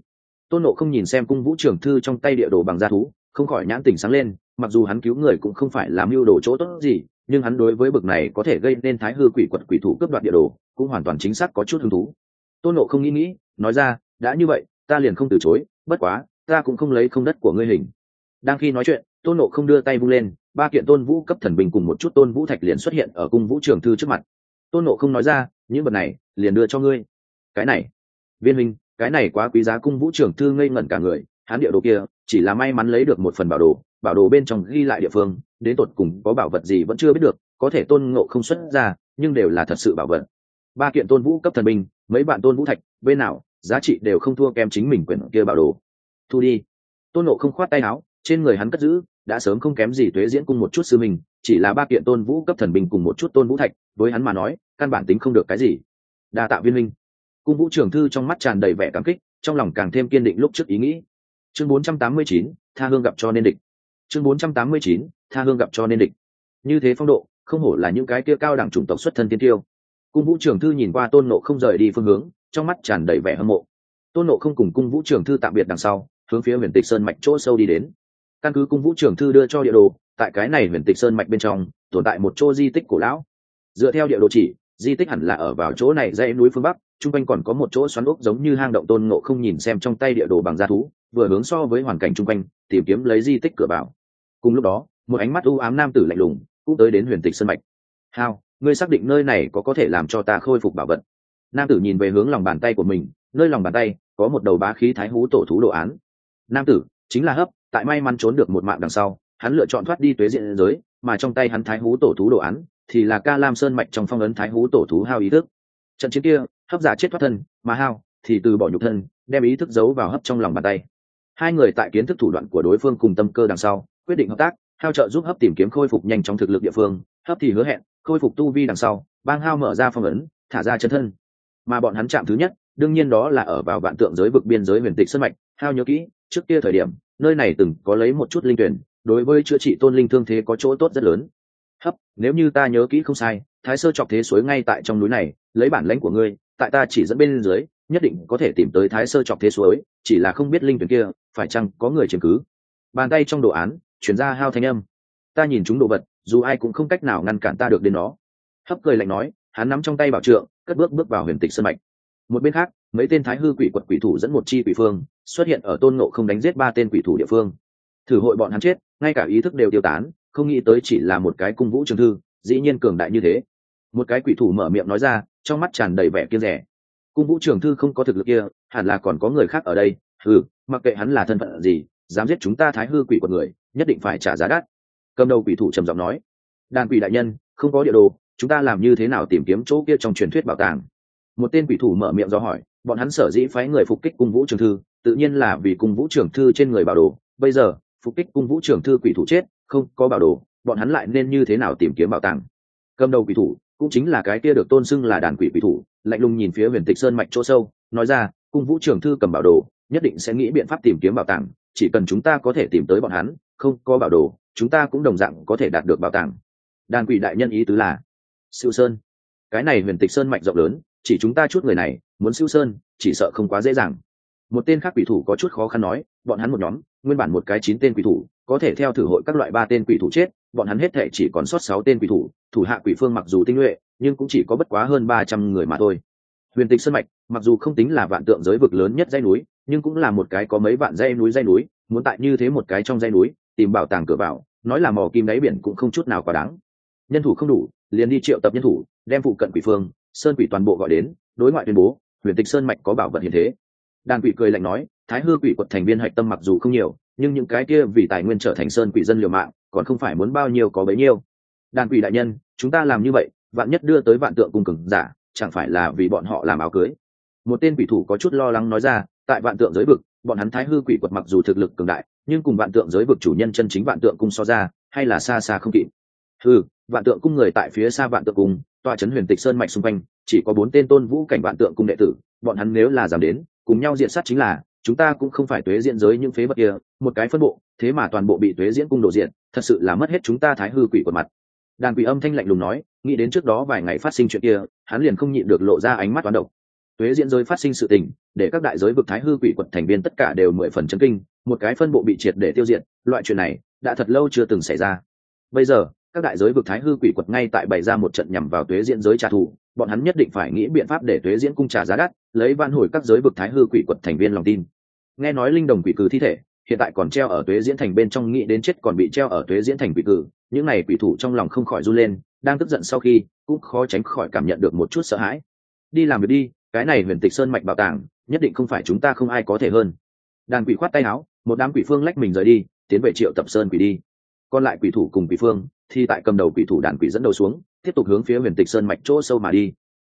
Tôn nộ không nhìn xem cung vũ trưởng thư trong tay địa đồ bằng g thú, không khỏi nhãn tỉnh sáng lên, mặc dù hắn cứu người cũng không phải làm mưu đồ chỗ tốt gì nhưng hắn đối với bực này có thể gây nên thái hư quỷ quật quỷ thủ cướp đoạt địa đồ, cũng hoàn toàn chính xác có chút hứng thú. Tôn nộ không nghĩ nghĩ, nói ra, đã như vậy, ta liền không từ chối, bất quá, ta cũng không lấy không đất của ngươi hình. Đang khi nói chuyện, tôn nộ không đưa tay vung lên, ba kiện tôn vũ cấp thần bình cùng một chút tôn vũ thạch liền xuất hiện ở cung vũ trường thư trước mặt. Tôn nộ không nói ra, những vật này, liền đưa cho ngươi. Cái này, viên minh cái này quá quý giá. Cung vũ trường thư ngây ngẩn cả người, hán địa đồ kia, chỉ là may mắn lấy được một phần bảo đồ bảo đồ bên trong ghi lại địa phương đến tột cùng có bảo vật gì vẫn chưa biết được có thể tôn ngộ không xuất ra nhưng đều là thật sự bảo vật. Ba kiện tôn vũ cấp thần binh mấy bạn tôn vũ thạch bên nào giá trị đều không thua kém chính mình quyển kia bảo đồ. Thu đi. Tôn ngộ không khoát tay áo trên người hắn cất giữ đã sớm không kém gì tuế diễn cung một chút sư mình chỉ là ba kiện tôn vũ cấp thần binh cùng một chút tôn vũ thạch với hắn mà nói căn bản tính không được cái gì. Đa tạ viên minh. Cung vũ trường thư trong mắt tràn đầy vẻ cảm kích trong lòng càng thêm kiên định lúc trước ý nghĩ. Chương 489, tha hương gặp cho nên địch. Chương 489, tha hương gặp cho nên địch. Như thế phong độ, không hổ là những cái kia cao đẳng chủng tộc xuất thân tiên tiêu. Cung vũ trường thư nhìn qua tôn nộ không rời đi phương hướng, trong mắt tràn đầy vẻ hâm mộ. Tôn nộ không cùng cung vũ trường thư tạm biệt đằng sau, hướng phía huyền tịch sơn mạch chỗ sâu đi đến. Căn cứ cung vũ trường thư đưa cho địa đồ, tại cái này huyền tịch sơn mạch bên trong, tồn tại một chỗ di tích cổ lão. Dựa theo địa đồ chỉ, di tích hẳn là ở vào chỗ này dãy núi phương bắc, chung quanh còn có một chỗ xoắn ốc giống như hang động tôn ngộ không nhìn xem trong tay địa đồ bằng da thú, vừa hướng so với hoàn cảnh chung quanh, tìm kiếm lấy di tích cửa vào. Cùng lúc đó một ánh mắt u ám nam tử lạnh lùng, cũng tới đến huyền tịch sân mạch. Hao ngươi xác định nơi này có có thể làm cho ta khôi phục bảo vật? Nam tử nhìn về hướng lòng bàn tay của mình, nơi lòng bàn tay có một đầu bá khí thái hú tổ thú đồ án. Nam tử, chính là hấp, tại may mắn trốn được một mạng đằng sau, hắn lựa chọn thoát đi tuế diện giới, mà trong tay hắn thái hú tổ thú đồ án thì là ca lam sơn mạch trong phong ấn thái hú tổ thú hao ý thức. Trận chiến kia, hấp giả chết thoát thân, mà hao thì từ bỏ nhục thân, đem ý thức giấu vào hấp trong lòng bàn tay. Hai người tại kiến thức thủ đoạn của đối phương cùng tâm cơ đằng sau, quyết định hợp tác hao trợ giúp hấp tìm kiếm khôi phục nhanh trong thực lực địa phương, hấp thì hứa hẹn, khôi phục tu vi đằng sau, bang hao mở ra phong ấn, thả ra chân thân. Mà bọn hắn chạm thứ nhất, đương nhiên đó là ở vào vạn tượng giới vực biên giới huyền tịch sân mạch. Hao nhớ kỹ, trước kia thời điểm, nơi này từng có lấy một chút linh tuyển, đối với chữa trị tôn linh thương thế có chỗ tốt rất lớn. Hấp, nếu như ta nhớ kỹ không sai, thái sơ chọc thế suối ngay tại trong núi này, lấy bản lãnh của ngươi, tại ta chỉ dẫn bên dưới, nhất định có thể tìm tới thái sơ chọc thế suối, chỉ là không biết linh tuyển kia, phải chăng có người chứng cứ. Bàn tay trong đồ án chuyển ra hao thanh âm. Ta nhìn chúng đồ vật, dù ai cũng không cách nào ngăn cản ta được đến nó. Hấp cười lạnh nói, hắn nắm trong tay bảo trượng, cất bước bước vào huyền tịch sân mạch. Một bên khác, mấy tên thái hư quỷ quật quỷ thủ dẫn một chi quỷ phương, xuất hiện ở tôn ngộ không đánh giết ba tên quỷ thủ địa phương. Thử hội bọn hắn chết, ngay cả ý thức đều tiêu tán, không nghĩ tới chỉ là một cái cung vũ trường thư, dĩ nhiên cường đại như thế. Một cái quỷ thủ mở miệng nói ra, trong mắt tràn đầy vẻ kiên rẻ. Cung vũ trường thư không có thực lực kia, hẳn là còn có người khác ở đây. Ừ mặc kệ hắn là thân phận gì, dám giết chúng ta thái hư quỷ quật người nhất định phải trả giá đắt. Cầm đầu quỷ thủ trầm giọng nói, đàn quỷ đại nhân, không có địa đồ, chúng ta làm như thế nào tìm kiếm chỗ kia trong truyền thuyết bảo tàng? Một tên quỷ thủ mở miệng do hỏi, bọn hắn sở dĩ phái người phục kích cung vũ trường thư, tự nhiên là vì cung vũ trường thư trên người bảo đồ. Bây giờ, phục kích cung vũ trường thư quỷ thủ chết, không có bảo đồ, bọn hắn lại nên như thế nào tìm kiếm bảo tàng? Cầm đầu quỷ thủ, cũng chính là cái kia được tôn xưng là đàn quỷ quỷ thủ, lạnh lùng nhìn phía huyền tịch sơn mạch chỗ sâu, nói ra, cung vũ trường thư cầm bảo đồ, nhất định sẽ nghĩ biện pháp tìm kiếm bảo tàng, chỉ cần chúng ta có thể tìm tới bọn hắn không có bảo đồ, chúng ta cũng đồng dạng có thể đạt được bảo tàng. Đàn quỷ đại nhân ý tứ là, siêu sơn. Cái này huyền tịch sơn mạnh rộng lớn, chỉ chúng ta chút người này, muốn siêu sơn, chỉ sợ không quá dễ dàng. Một tên khác quỷ thủ có chút khó khăn nói, bọn hắn một nhóm, nguyên bản một cái chín tên quỷ thủ, có thể theo thử hội các loại ba tên quỷ thủ chết, bọn hắn hết thể chỉ còn sót sáu tên quỷ thủ thủ hạ quỷ phương mặc dù tinh nhuệ, nhưng cũng chỉ có bất quá hơn ba trăm người mà thôi. Huyền tịch sơn mạch mặc dù không tính là vạn tượng giới vực lớn nhất dây núi, nhưng cũng là một cái có mấy vạn dây núi dây núi, muốn tại như thế một cái trong dây núi tìm bảo tàng cửa vào, nói là mò kim đáy biển cũng không chút nào quá đáng. Nhân thủ không đủ, liền đi triệu tập nhân thủ, đem phụ cận quỷ phương, sơn quỷ toàn bộ gọi đến, đối ngoại tuyên bố, huyền tịch sơn mạch có bảo vật hiện thế. Đàn quỷ cười lạnh nói, thái hư quỷ quật thành viên hạch tâm mặc dù không nhiều, nhưng những cái kia vì tài nguyên trở thành sơn quỷ dân liều mạng, còn không phải muốn bao nhiêu có bấy nhiêu. Đàn quỷ đại nhân, chúng ta làm như vậy, vạn nhất đưa tới vạn tượng cung cường giả, chẳng phải là vì bọn họ làm áo cưới? Một tên quỷ thủ có chút lo lắng nói ra, tại vạn tượng giới vực bọn hắn thái hư quỷ quật mặc dù thực lực cường đại, nhưng cùng vạn tượng giới vực chủ nhân chân chính vạn tượng cung so ra, hay là xa xa không kịp. Hư vạn tượng cung người tại phía xa vạn tượng cung, tòa trấn huyền tịch sơn mạch xung quanh, chỉ có bốn tên tôn vũ cảnh vạn tượng cung đệ tử, bọn hắn nếu là giảm đến, cùng nhau diện sát chính là, chúng ta cũng không phải tuế diễn giới những phế vật kia, một cái phân bộ, thế mà toàn bộ bị tuế diễn cung đồ diện, thật sự là mất hết chúng ta thái hư quỷ quật mặt. Đàn quỷ âm thanh lạnh lùng nói, nghĩ đến trước đó vài ngày phát sinh chuyện kia, hắn liền không nhịn được lộ ra ánh mắt toán độc tuế diễn giới phát sinh sự tình, để các đại giới vực thái hư quỷ quật thành viên tất cả đều mười phần chân kinh, một cái phân bộ bị triệt để tiêu diệt, loại chuyện này đã thật lâu chưa từng xảy ra. Bây giờ, các đại giới vực thái hư quỷ quật ngay tại bày ra một trận nhằm vào tuế diễn giới trả thù, bọn hắn nhất định phải nghĩ biện pháp để tuế diễn cung trả giá đắt, lấy van hồi các giới vực thái hư quỷ quật thành viên lòng tin. Nghe nói linh đồng quỷ cử thi thể, hiện tại còn treo ở tuế diễn thành bên trong nghĩ đến chết còn bị treo ở tuế diễn thành quỷ cử những này quỷ thủ trong lòng không khỏi run lên, đang tức giận sau khi, cũng khó tránh khỏi cảm nhận được một chút sợ hãi. Đi làm việc đi cái này huyền tịch sơn mạch bảo tàng, nhất định không phải chúng ta không ai có thể hơn. Đàn quỷ khoát tay áo, một đám quỷ phương lách mình rời đi, tiến về triệu tập sơn quỷ đi. Còn lại quỷ thủ cùng quỷ phương, thì tại cầm đầu quỷ thủ đàn quỷ dẫn đầu xuống, tiếp tục hướng phía huyền tịch sơn mạch chỗ sâu mà đi.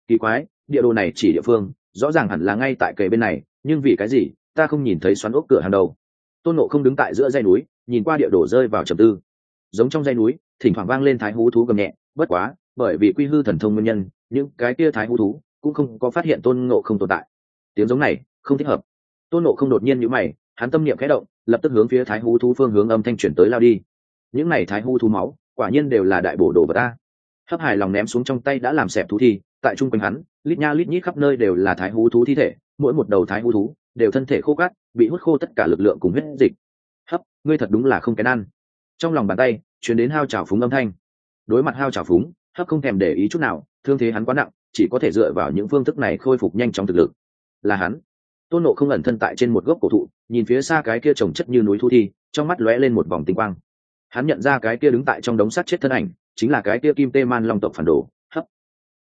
Kỳ quái, địa đồ này chỉ địa phương, rõ ràng hẳn là ngay tại kề bên này, nhưng vì cái gì, ta không nhìn thấy xoắn ốc cửa hàng đầu. Tôn nộ không đứng tại giữa dây núi, nhìn qua địa đồ rơi vào trầm tư. Giống trong dây núi, thỉnh thoảng vang lên thái hú thú gầm nhẹ, bất quá, bởi vì quy hư thần thông nguyên nhân, những cái kia thái hú thú cũng không có phát hiện tôn ngộ không tồn tại. Tiếng giống này, không thích hợp. Tôn ngộ không đột nhiên nhữ mày, hắn tâm niệm khẽ động, lập tức hướng phía thái hú thú phương hướng âm thanh chuyển tới lao đi. Những này thái hú thú máu, quả nhiên đều là đại bổ đồ vật ta hấp hài lòng ném xuống trong tay đã làm xẹp thú thi, tại trung quanh hắn, lít nha lít nhít khắp nơi đều là thái hú thú thi thể, mỗi một đầu thái hú thú đều thân thể khô cát, bị hút khô tất cả lực lượng cùng huyết dịch. Hấp, ngươi thật đúng là không kén ăn. Trong lòng bàn tay chuyển đến hao trào phúng âm thanh. Đối mặt hao trào phúng, hấp không thèm để ý chút nào, thương thế hắn quá nặng chỉ có thể dựa vào những phương thức này khôi phục nhanh chóng thực lực. Là hắn. Tôn nộ không ẩn thân tại trên một gốc cổ thụ, nhìn phía xa cái kia trồng chất như núi thu thi, trong mắt lóe lên một vòng tinh quang. Hắn nhận ra cái kia đứng tại trong đống sắt chết thân ảnh, chính là cái kia kim tê man long tộc phản đồ.